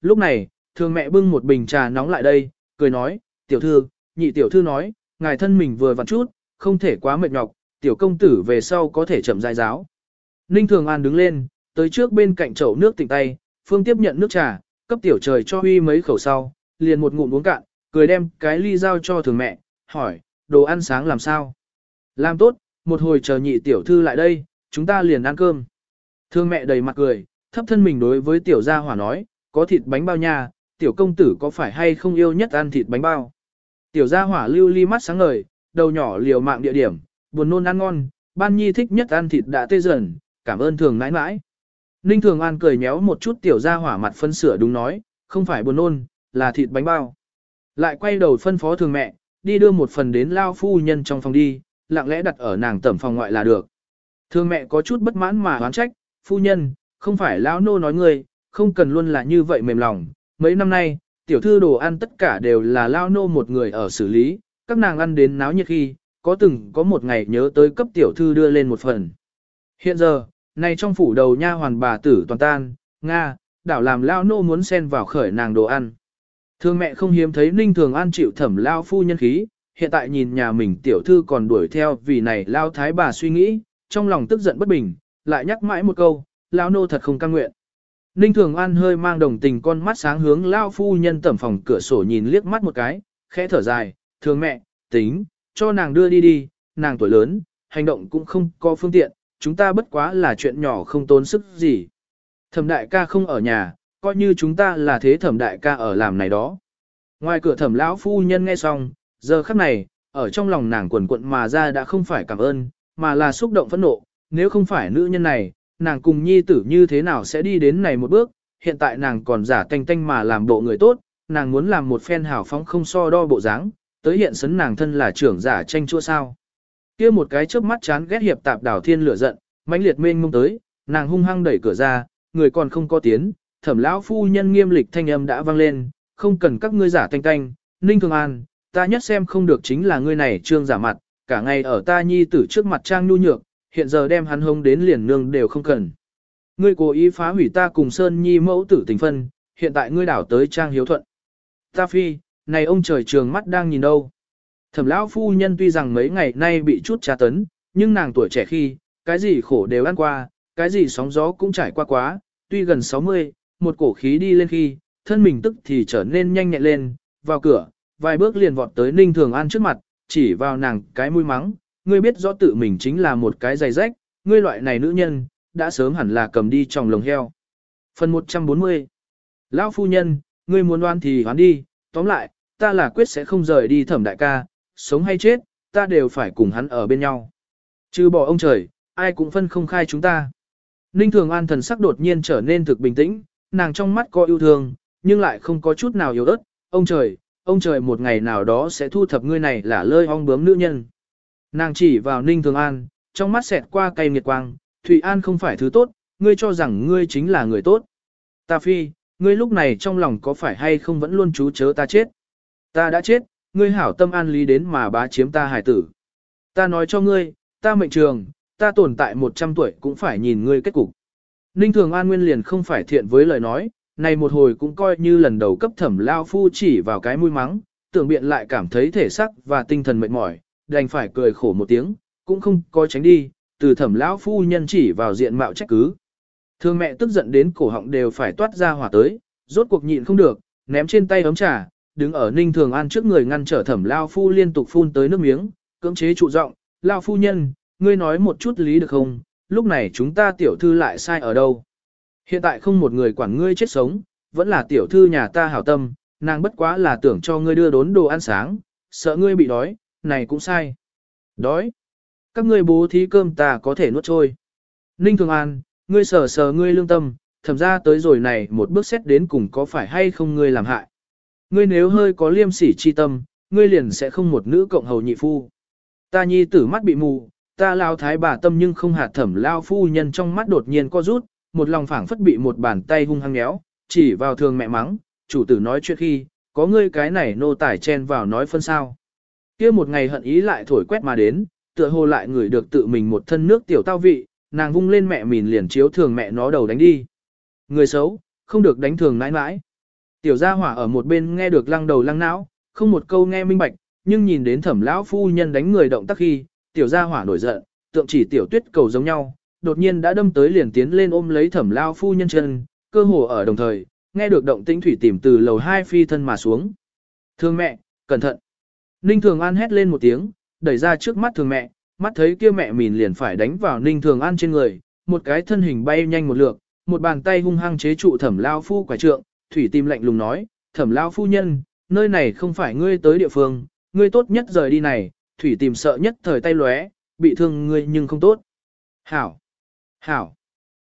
Lúc này, thường mẹ bưng một bình trà nóng lại đây, cười nói, tiểu thư, nhị tiểu thư nói, ngài thân mình vừa vặn chút, không thể quá mệt nhọc, tiểu công tử về sau có thể chậm dài giáo. Ninh Thường An đứng lên, tới trước bên cạnh chậu nước tỉnh tay, Phương tiếp nhận nước trà, cấp tiểu trời cho huy mấy khẩu sau, liền một ngụm uống cạn, cười đem cái ly giao cho thường mẹ, hỏi, đồ ăn sáng làm sao? Làm tốt, một hồi chờ nhị tiểu thư lại đây, chúng ta liền ăn cơm. Thương mẹ đầy mặt cười, thấp thân mình đối với tiểu gia hỏa nói, có thịt bánh bao nha, tiểu công tử có phải hay không yêu nhất ăn thịt bánh bao? Tiểu gia hỏa lưu ly mắt sáng ngời, đầu nhỏ liều mạng địa điểm, buồn nôn ăn ngon, ban nhi thích nhất ăn thịt đã tê dần, cảm ơn thường nãi nãi. Ninh thường an cười nhéo một chút tiểu gia hỏa mặt phân sửa đúng nói, không phải buồn nôn, là thịt bánh bao. Lại quay đầu phân phó thường mẹ, đi đưa một phần đến lao phu nhân trong phòng đi, lặng lẽ đặt ở nàng tẩm phòng ngoại là được. Thường mẹ có chút bất mãn mà oán trách, phu nhân, không phải lão nô nói ngươi, không cần luôn là như vậy mềm lòng. Mấy năm nay, tiểu thư đồ ăn tất cả đều là lao nô một người ở xử lý, các nàng ăn đến náo nhiệt khi, có từng có một ngày nhớ tới cấp tiểu thư đưa lên một phần. Hiện giờ, nay trong phủ đầu nha hoàn bà tử toàn tan, Nga, đảo làm lao nô muốn xen vào khởi nàng đồ ăn. Thương mẹ không hiếm thấy Ninh Thường An chịu thẩm lao phu nhân khí, hiện tại nhìn nhà mình tiểu thư còn đuổi theo vì này lao thái bà suy nghĩ, trong lòng tức giận bất bình, lại nhắc mãi một câu, lao nô thật không căng nguyện. Ninh Thường An hơi mang đồng tình con mắt sáng hướng lao phu nhân tẩm phòng cửa sổ nhìn liếc mắt một cái, khẽ thở dài, Thường mẹ, tính, cho nàng đưa đi đi, nàng tuổi lớn, hành động cũng không có phương tiện, chúng ta bất quá là chuyện nhỏ không tốn sức gì. Thẩm đại ca không ở nhà, coi như chúng ta là thế thẩm đại ca ở làm này đó. Ngoài cửa thẩm lão phu nhân nghe xong, giờ khắc này, ở trong lòng nàng quần quận mà ra đã không phải cảm ơn, mà là xúc động phẫn nộ, nếu không phải nữ nhân này, nàng cùng nhi tử như thế nào sẽ đi đến này một bước, hiện tại nàng còn giả tanh tanh mà làm bộ người tốt, nàng muốn làm một phen hảo phóng không so đo bộ dáng, tới hiện sấn nàng thân là trưởng giả tranh chua sao. kia một cái chớp mắt chán ghét hiệp tạp đảo thiên lửa giận, mãnh liệt mênh mông tới, nàng hung hăng đẩy cửa ra, người còn không có tiến, thẩm lão phu nhân nghiêm lịch thanh âm đã vang lên, không cần các ngươi giả tanh tanh, ninh thường an, ta nhất xem không được chính là ngươi này trương giả mặt, cả ngày ở ta nhi tử trước mặt trang nhu nhược, hiện giờ đem hắn hông đến liền nương đều không cần. Ngươi cố ý phá hủy ta cùng Sơn Nhi mẫu tử tình phân, hiện tại ngươi đảo tới trang hiếu thuận. Ta phi, này ông trời trường mắt đang nhìn đâu. Thẩm lão phu nhân tuy rằng mấy ngày nay bị chút tra tấn, nhưng nàng tuổi trẻ khi, cái gì khổ đều ăn qua, cái gì sóng gió cũng trải qua quá, tuy gần 60, một cổ khí đi lên khi, thân mình tức thì trở nên nhanh nhẹn lên, vào cửa, vài bước liền vọt tới Ninh Thường An trước mặt, chỉ vào nàng cái mũi mắng, ngươi biết rõ tự mình chính là một cái giày rách, ngươi loại này nữ nhân, đã sớm hẳn là cầm đi trong lồng heo. Phần 140 Lão phu nhân, ngươi muốn oan thì hoán đi, tóm lại, ta là quyết sẽ không rời đi thẩm đại ca, sống hay chết, ta đều phải cùng hắn ở bên nhau. Chứ bỏ ông trời, ai cũng phân không khai chúng ta. Ninh Thường An thần sắc đột nhiên trở nên thực bình tĩnh, nàng trong mắt có yêu thương, nhưng lại không có chút nào yếu ớt. Ông trời, ông trời một ngày nào đó sẽ thu thập ngươi này là lơi ong bướm nữ nhân. Nàng chỉ vào Ninh Thường An, trong mắt xẹt qua cây nghiệt quang, Thụy An không phải thứ tốt, ngươi cho rằng ngươi chính là người tốt. Ta phi, ngươi lúc này trong lòng có phải hay không vẫn luôn chú chớ ta chết. Ta đã chết, ngươi hảo tâm an lý đến mà bá chiếm ta hải tử. Ta nói cho ngươi, ta mệnh trường, ta tồn tại 100 tuổi cũng phải nhìn ngươi kết cục. Ninh Thường An nguyên liền không phải thiện với lời nói, này một hồi cũng coi như lần đầu cấp thẩm lao phu chỉ vào cái mũi mắng, tưởng biện lại cảm thấy thể sắc và tinh thần mệt mỏi, đành phải cười khổ một tiếng, cũng không có tránh đi, từ thẩm lão phu nhân chỉ vào diện mạo trách cứ. Thương mẹ tức giận đến cổ họng đều phải toát ra hỏa tới, rốt cuộc nhịn không được, ném trên tay ấm trà, đứng ở ninh thường an trước người ngăn trở thẩm lao phu liên tục phun tới nước miếng, cưỡng chế trụ giọng, lao phu nhân, ngươi nói một chút lý được không, lúc này chúng ta tiểu thư lại sai ở đâu. Hiện tại không một người quản ngươi chết sống, vẫn là tiểu thư nhà ta hảo tâm, nàng bất quá là tưởng cho ngươi đưa đốn đồ ăn sáng, sợ ngươi bị đói, này cũng sai. Đói. Các ngươi bố thí cơm ta có thể nuốt trôi. Ninh Thường An, ngươi sờ sờ ngươi lương tâm, thầm ra tới rồi này một bước xét đến cùng có phải hay không ngươi làm hại. Ngươi nếu hơi có liêm sỉ chi tâm, ngươi liền sẽ không một nữ cộng hầu nhị phu. Ta nhi tử mắt bị mù, ta lao thái bà tâm nhưng không hạt thẩm lao phu nhân trong mắt đột nhiên co rút, một lòng phảng phất bị một bàn tay hung hăng nhéo, chỉ vào thường mẹ mắng, chủ tử nói chuyện khi, có ngươi cái này nô tải chen vào nói phân sao kia một ngày hận ý lại thổi quét mà đến, tựa hồ lại ngửi được tự mình một thân nước tiểu tao vị, nàng vung lên mẹ mìn liền chiếu thường mẹ nó đầu đánh đi. Người xấu, không được đánh thường nãi nãi. Tiểu gia hỏa ở một bên nghe được lăng đầu lăng não, không một câu nghe minh bạch, nhưng nhìn đến thẩm lão phu nhân đánh người động tác khi, tiểu gia hỏa nổi giận, tượng chỉ tiểu tuyết cầu giống nhau, đột nhiên đã đâm tới liền tiến lên ôm lấy thẩm lão phu nhân chân, cơ hồ ở đồng thời, nghe được động tĩnh thủy tìm từ lầu hai phi thân mà xuống. Thương mẹ, cẩn thận. Ninh Thường An hét lên một tiếng, đẩy ra trước mắt thường mẹ, mắt thấy kia mẹ mìn liền phải đánh vào Ninh Thường An trên người, một cái thân hình bay nhanh một lượt, một bàn tay hung hăng chế trụ thẩm lao phu quả trượng, thủy tim lạnh lùng nói, thẩm lao phu nhân, nơi này không phải ngươi tới địa phương, ngươi tốt nhất rời đi này, thủy tìm sợ nhất thời tay lóe, bị thương ngươi nhưng không tốt. Hảo! Hảo!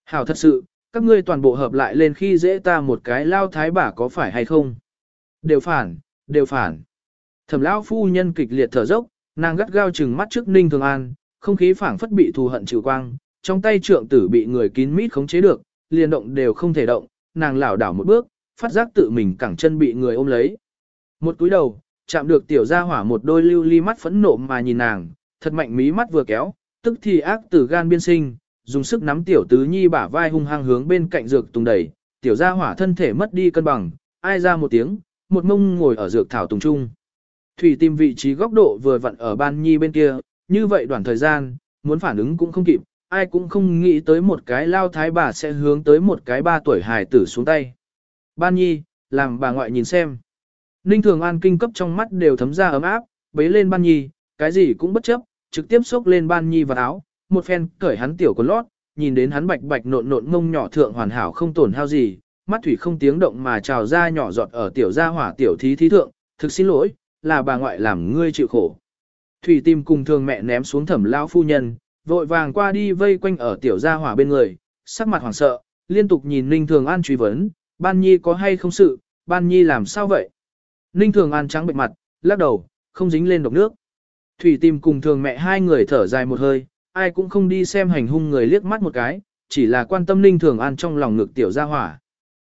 Hảo thật sự, các ngươi toàn bộ hợp lại lên khi dễ ta một cái lao thái bả có phải hay không? Đều phản, đều phản. Thẩm lão phu nhân kịch liệt thở dốc, nàng gắt gao chừng mắt trước Ninh Thường An, không khí phảng phất bị thù hận trừ quang, trong tay trượng tử bị người kín mít khống chế được, liền động đều không thể động, nàng lảo đảo một bước, phát giác tự mình cẳng chân bị người ôm lấy. Một cúi đầu, chạm được tiểu gia hỏa một đôi lưu ly mắt phẫn nộ mà nhìn nàng, thật mạnh mí mắt vừa kéo, tức thì ác tử gan biên sinh, dùng sức nắm tiểu tứ nhi bả vai hung hăng hướng bên cạnh dược tùng đẩy, tiểu gia hỏa thân thể mất đi cân bằng, ai ra một tiếng, một mông ngồi ở dược thảo tùng trung. Thủy tìm vị trí góc độ vừa vặn ở ban nhi bên kia, như vậy đoạn thời gian, muốn phản ứng cũng không kịp, ai cũng không nghĩ tới một cái lao thái bà sẽ hướng tới một cái ba tuổi hài tử xuống tay. Ban nhi, làm bà ngoại nhìn xem. Ninh Thường An kinh cấp trong mắt đều thấm ra ấm áp, bế lên ban nhi, cái gì cũng bất chấp, trực tiếp xốc lên ban nhi vào áo, một phen cởi hắn tiểu quần lót, nhìn đến hắn bạch bạch nộn nộn mông nhỏ thượng hoàn hảo không tổn hao gì, mắt thủy không tiếng động mà trào ra nhỏ giọt ở tiểu gia hỏa tiểu thí thí thượng, thực xin lỗi, là bà ngoại làm ngươi chịu khổ. Thủy tìm cùng thường mẹ ném xuống thẩm lão phu nhân, vội vàng qua đi vây quanh ở tiểu gia hỏa bên người, sắc mặt hoảng sợ, liên tục nhìn Ninh Thường An truy vấn, ban nhi có hay không sự, ban nhi làm sao vậy? Ninh Thường An trắng bệnh mặt, lắc đầu, không dính lên độc nước. Thủy tìm cùng thường mẹ hai người thở dài một hơi, ai cũng không đi xem hành hung người liếc mắt một cái, chỉ là quan tâm Ninh Thường An trong lòng ngực tiểu gia hỏa.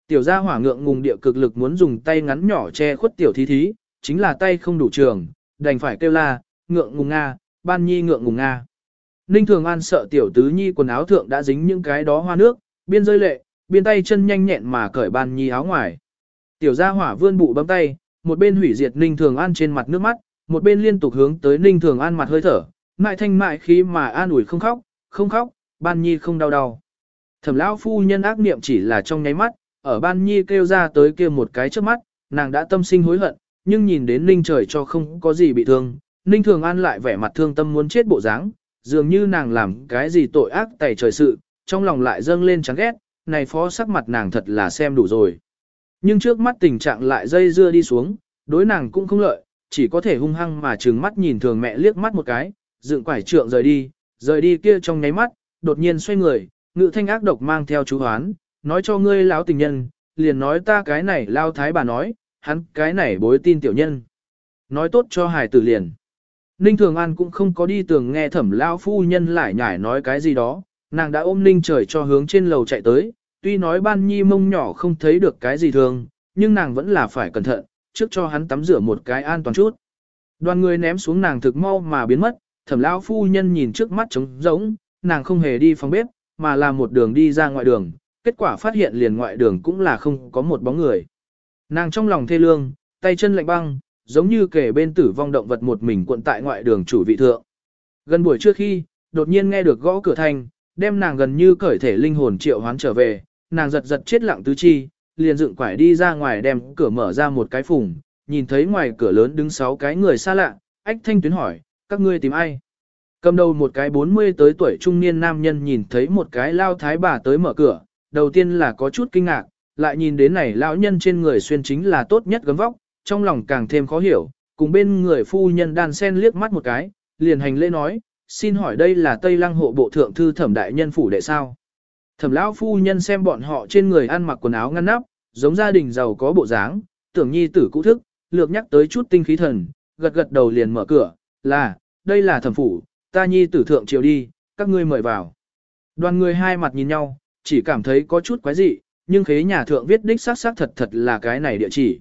Tiểu gia hỏa ngượng ngùng địa cực lực muốn dùng tay ngắn nhỏ che khuất tiểu thí thí, chính là tay không đủ trường, đành phải kêu la, ngượng ngùng nga, ban nhi ngượng ngùng nga. Ninh Thường An sợ tiểu tứ nhi quần áo thượng đã dính những cái đó hoa nước, biên rơi lệ, biên tay chân nhanh nhẹn mà cởi ban nhi áo ngoài. Tiểu gia hỏa vươn bụ bấm tay, một bên hủy diệt Ninh Thường An trên mặt nước mắt, một bên liên tục hướng tới Ninh Thường An mặt hơi thở, mại thanh mại khí mà an ủi không khóc, không khóc, ban nhi không đau đau. Thẩm lão phu nhân ác niệm chỉ là trong nháy mắt, ở ban nhi kêu ra tới kia một cái trước mắt, nàng đã tâm sinh hối hận, nhưng nhìn đến Ninh trời cho không có gì bị thương, Ninh Thường An lại vẻ mặt thương tâm muốn chết bộ dáng, dường như nàng làm cái gì tội ác tẩy trời sự, trong lòng lại dâng lên chán ghét, này phó sắc mặt nàng thật là xem đủ rồi. Nhưng trước mắt tình trạng lại dây dưa đi xuống, đối nàng cũng không lợi, chỉ có thể hung hăng mà trừng mắt nhìn thường mẹ liếc mắt một cái, dựng quải trượng rời đi, rời đi kia trong nháy mắt, đột nhiên xoay người, ngự thanh ác độc mang theo chú hoán, nói cho ngươi lão tình nhân, liền nói ta cái này lao thái bà nói, hắn cái này bối tin tiểu nhân. Nói tốt cho hài tử liền. Ninh Thường An cũng không có đi tường nghe thẩm lao phu nhân lại nhải nói cái gì đó, nàng đã ôm Ninh trời cho hướng trên lầu chạy tới, tuy nói ban nhi mông nhỏ không thấy được cái gì thường, nhưng nàng vẫn là phải cẩn thận, trước cho hắn tắm rửa một cái an toàn chút. Đoàn người ném xuống nàng thực mau mà biến mất, thẩm lao phu nhân nhìn trước mắt trống rỗng, nàng không hề đi phòng bếp, mà là một đường đi ra ngoại đường, kết quả phát hiện liền ngoại đường cũng là không có một bóng người. Nàng trong lòng thê lương, tay chân lạnh băng, giống như kể bên tử vong động vật một mình cuộn tại ngoại đường chủ vị thượng. Gần buổi trưa khi, đột nhiên nghe được gõ cửa thành, đem nàng gần như cởi thể linh hồn triệu hoán trở về, nàng giật giật chết lặng tứ chi, liền dựng quải đi ra ngoài đem cửa mở ra một cái phùng, nhìn thấy ngoài cửa lớn đứng sáu cái người xa lạ, ách thanh tuyến hỏi, các ngươi tìm ai? Cầm đầu một cái 40 tới tuổi trung niên nam nhân nhìn thấy một cái lao thái bà tới mở cửa, đầu tiên là có chút kinh ngạc, lại nhìn đến này lão nhân trên người xuyên chính là tốt nhất gấm vóc, trong lòng càng thêm khó hiểu, cùng bên người phu nhân đan sen liếc mắt một cái, liền hành lễ nói, xin hỏi đây là Tây Lăng hộ bộ thượng thư thẩm đại nhân phủ đệ sao? Thẩm lão phu nhân xem bọn họ trên người ăn mặc quần áo ngăn nắp, giống gia đình giàu có bộ dáng, tưởng nhi tử cũ thức, lược nhắc tới chút tinh khí thần, gật gật đầu liền mở cửa, là, đây là thẩm phủ, ta nhi tử thượng triều đi, các ngươi mời vào. Đoàn người hai mặt nhìn nhau, chỉ cảm thấy có chút quái dị, nhưng khế nhà thượng viết đích xác xác thật thật là cái này địa chỉ.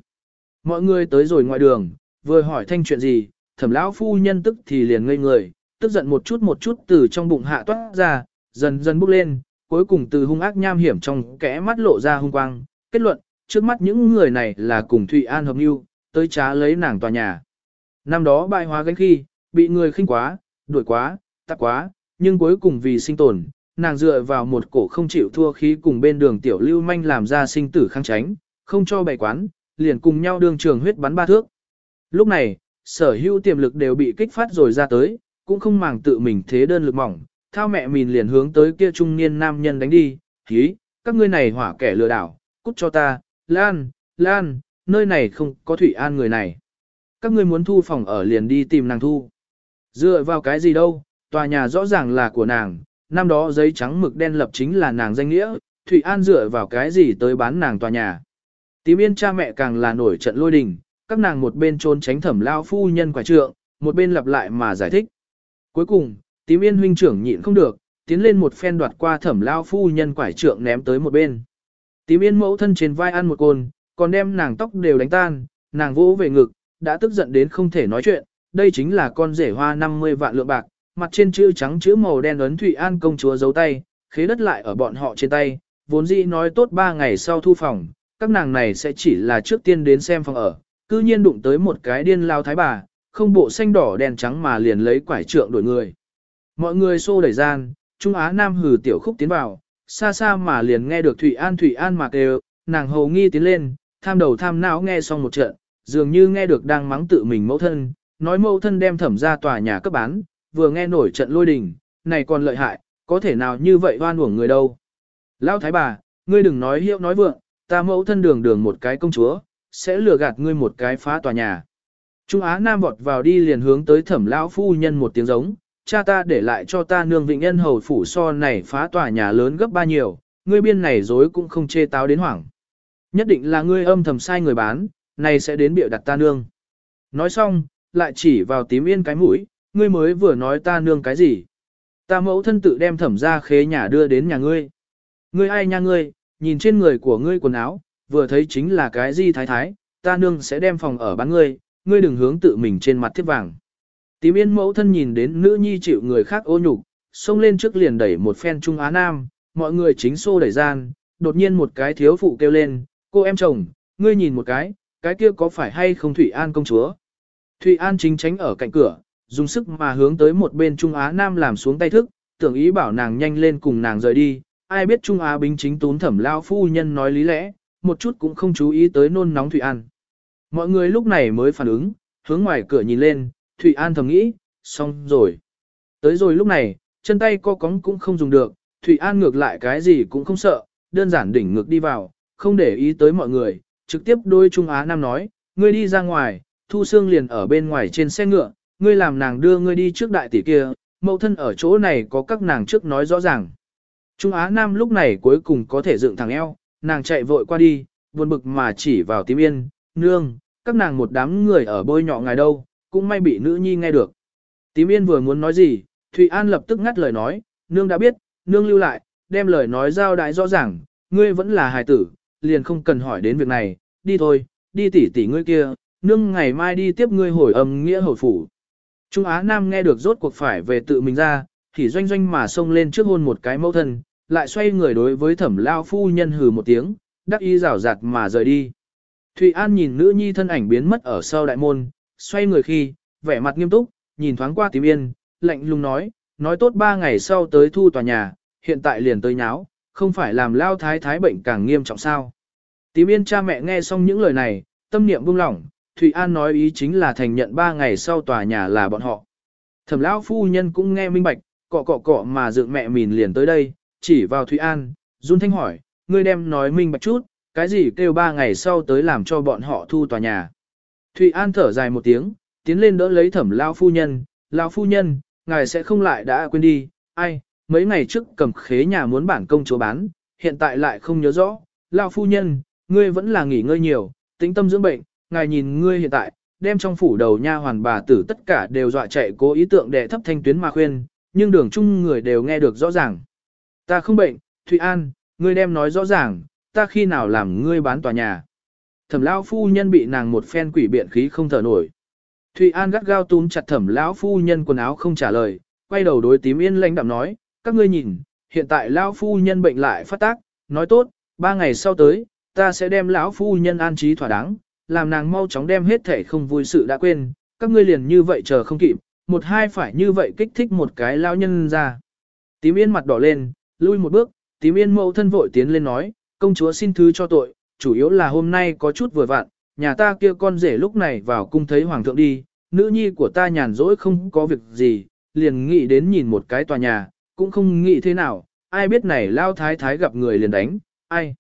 Mọi người tới rồi ngoại đường, vừa hỏi thanh chuyện gì, thẩm lão phu nhân tức thì liền ngây người, tức giận một chút một chút từ trong bụng hạ toát ra, dần dần bốc lên, cuối cùng từ hung ác nham hiểm trong kẽ mắt lộ ra hung quang, kết luận, trước mắt những người này là cùng Thụy An hợp mưu, tới trá lấy nàng tòa nhà. Năm đó bại hóa gánh khi, bị người khinh quá, đuổi quá, tắc quá, nhưng cuối cùng vì sinh tồn, nàng dựa vào một cổ không chịu thua khí cùng bên đường tiểu lưu manh làm ra sinh tử kháng tránh, không cho bày quán, liền cùng nhau đường trường huyết bắn ba thước. Lúc này, sở hữu tiềm lực đều bị kích phát rồi ra tới, cũng không màng tự mình thế đơn lực mỏng, thao mẹ mình liền hướng tới kia trung niên nam nhân đánh đi, hí, các ngươi này hỏa kẻ lừa đảo, cút cho ta, Lan, Lan, nơi này không có Thủy An người này. Các ngươi muốn thu phòng ở liền đi tìm nàng thu. Dựa vào cái gì đâu, tòa nhà rõ ràng là của nàng, năm đó giấy trắng mực đen lập chính là nàng danh nghĩa, Thủy An dựa vào cái gì tới bán nàng tòa nhà. Tím yên cha mẹ càng là nổi trận lôi đình, các nàng một bên trốn tránh thẩm lao phu nhân quả trượng, một bên lặp lại mà giải thích. Cuối cùng, tím yên huynh trưởng nhịn không được, tiến lên một phen đoạt qua thẩm lao phu nhân quải trượng ném tới một bên. Tím yên mẫu thân trên vai ăn một côn, còn đem nàng tóc đều đánh tan, nàng vỗ về ngực, đã tức giận đến không thể nói chuyện, đây chính là con rể hoa 50 vạn lượng bạc, mặt trên chữ trắng chữ màu đen ấn Thụy An công chúa giấu tay, khế đất lại ở bọn họ trên tay, vốn dĩ nói tốt 3 ngày sau thu phòng, các nàng này sẽ chỉ là trước tiên đến xem phòng ở, cư nhiên đụng tới một cái điên lao thái bà, không bộ xanh đỏ đen trắng mà liền lấy quải trượng đổi người. Mọi người xô đẩy gian, Trung Á Nam hừ tiểu khúc tiến vào, xa xa mà liền nghe được Thụy An Thụy An mà kêu, nàng hầu nghi tiến lên, tham đầu tham não nghe xong một trận, dường như nghe được đang mắng tự mình mẫu thân, nói mẫu thân đem thẩm ra tòa nhà cấp bán, vừa nghe nổi trận lôi đình, này còn lợi hại, có thể nào như vậy oan uổng người đâu. Lão thái bà, ngươi đừng nói hiệu nói vượng, ta mẫu thân đường đường một cái công chúa, sẽ lừa gạt ngươi một cái phá tòa nhà. Trung Á Nam vọt vào đi liền hướng tới thẩm lão phu nhân một tiếng giống, cha ta để lại cho ta nương vịnh nhân hầu phủ so này phá tòa nhà lớn gấp ba nhiều, ngươi biên này dối cũng không chê táo đến hoảng. Nhất định là ngươi âm thầm sai người bán, này sẽ đến biểu đặt ta nương. Nói xong, lại chỉ vào tím yên cái mũi, ngươi mới vừa nói ta nương cái gì. Ta mẫu thân tự đem thẩm ra khế nhà đưa đến nhà ngươi. Ngươi ai nha ngươi, nhìn trên người của ngươi quần áo, vừa thấy chính là cái gì thái thái, ta nương sẽ đem phòng ở bán ngươi, ngươi đừng hướng tự mình trên mặt thiết vàng. Tím yên mẫu thân nhìn đến nữ nhi chịu người khác ô nhục, xông lên trước liền đẩy một phen trung á nam, mọi người chính xô đẩy gian, đột nhiên một cái thiếu phụ kêu lên, cô em chồng, ngươi nhìn một cái, cái kia có phải hay không Thủy An công chúa? Thủy An chính tránh ở cạnh cửa, dùng sức mà hướng tới một bên Trung Á Nam làm xuống tay thức, tưởng ý bảo nàng nhanh lên cùng nàng rời đi, ai biết Trung Á binh chính tún thẩm lao phu nhân nói lý lẽ, một chút cũng không chú ý tới nôn nóng Thủy An. Mọi người lúc này mới phản ứng, hướng ngoài cửa nhìn lên, Thủy An thầm nghĩ, xong rồi. Tới rồi lúc này, chân tay co cóng cũng không dùng được, Thủy An ngược lại cái gì cũng không sợ, đơn giản đỉnh ngược đi vào, không để ý tới mọi người, trực tiếp đôi Trung Á Nam nói, ngươi đi ra ngoài, Thu Sương liền ở bên ngoài trên xe ngựa, ngươi làm nàng đưa ngươi đi trước đại tỷ kia, mẫu thân ở chỗ này có các nàng trước nói rõ ràng. Trung Á Nam lúc này cuối cùng có thể dựng thẳng eo, nàng chạy vội qua đi, buồn bực mà chỉ vào tím yên, nương, các nàng một đám người ở bôi nhọ ngài đâu, cũng may bị nữ nhi nghe được. Tím yên vừa muốn nói gì, Thụy An lập tức ngắt lời nói, nương đã biết, nương lưu lại, đem lời nói giao đại rõ ràng, ngươi vẫn là hài tử, liền không cần hỏi đến việc này, đi thôi, đi tỉ tỉ ngươi kia, nương ngày mai đi tiếp ngươi hồi âm nghĩa hồi phủ. Trung Á Nam nghe được rốt cuộc phải về tự mình ra, thì doanh doanh mà xông lên trước hôn một cái mẫu thân, lại xoay người đối với thẩm lao phu nhân hừ một tiếng, đắc ý rào rạt mà rời đi. Thụy An nhìn nữ nhi thân ảnh biến mất ở sau đại môn, xoay người khi, vẻ mặt nghiêm túc, nhìn thoáng qua tím yên, lạnh lùng nói, nói tốt ba ngày sau tới thu tòa nhà, hiện tại liền tới nháo, không phải làm lao thái thái bệnh càng nghiêm trọng sao. Tím yên cha mẹ nghe xong những lời này, tâm niệm buông lỏng, Thụy An nói ý chính là thành nhận ba ngày sau tòa nhà là bọn họ. Thẩm lão phu nhân cũng nghe minh bạch, cọ cọ cọ mà dựng mẹ mìn liền tới đây, chỉ vào Thụy An, run thanh hỏi, ngươi đem nói minh bạch chút, cái gì kêu ba ngày sau tới làm cho bọn họ thu tòa nhà. Thụy An thở dài một tiếng, tiến lên đỡ lấy thẩm lão phu nhân, lão phu nhân, ngài sẽ không lại đã quên đi, ai, mấy ngày trước cầm khế nhà muốn bản công chúa bán, hiện tại lại không nhớ rõ, lão phu nhân, ngươi vẫn là nghỉ ngơi nhiều, tĩnh tâm dưỡng bệnh, ngài nhìn ngươi hiện tại, đem trong phủ đầu nha hoàn bà tử tất cả đều dọa chạy cố ý tượng để thấp thanh tuyến mà khuyên, nhưng đường chung người đều nghe được rõ ràng. Ta không bệnh, Thụy An, ngươi đem nói rõ ràng, ta khi nào làm ngươi bán tòa nhà. Thẩm lão phu nhân bị nàng một phen quỷ biện khí không thở nổi. Thụy An gắt gao túm chặt thẩm lão phu nhân quần áo không trả lời, quay đầu đối tím yên lãnh đạm nói, các ngươi nhìn, hiện tại lão phu nhân bệnh lại phát tác, nói tốt, ba ngày sau tới, ta sẽ đem lão phu nhân an trí thỏa đáng, làm nàng mau chóng đem hết thể không vui sự đã quên, các ngươi liền như vậy chờ không kịp, một hai phải như vậy kích thích một cái lao nhân ra. Tím yên mặt đỏ lên, lui một bước, tím yên mẫu thân vội tiến lên nói, công chúa xin thứ cho tội, chủ yếu là hôm nay có chút vừa vặn, nhà ta kia con rể lúc này vào cung thấy hoàng thượng đi, nữ nhi của ta nhàn rỗi không có việc gì, liền nghĩ đến nhìn một cái tòa nhà, cũng không nghĩ thế nào, ai biết này lao thái thái gặp người liền đánh, ai.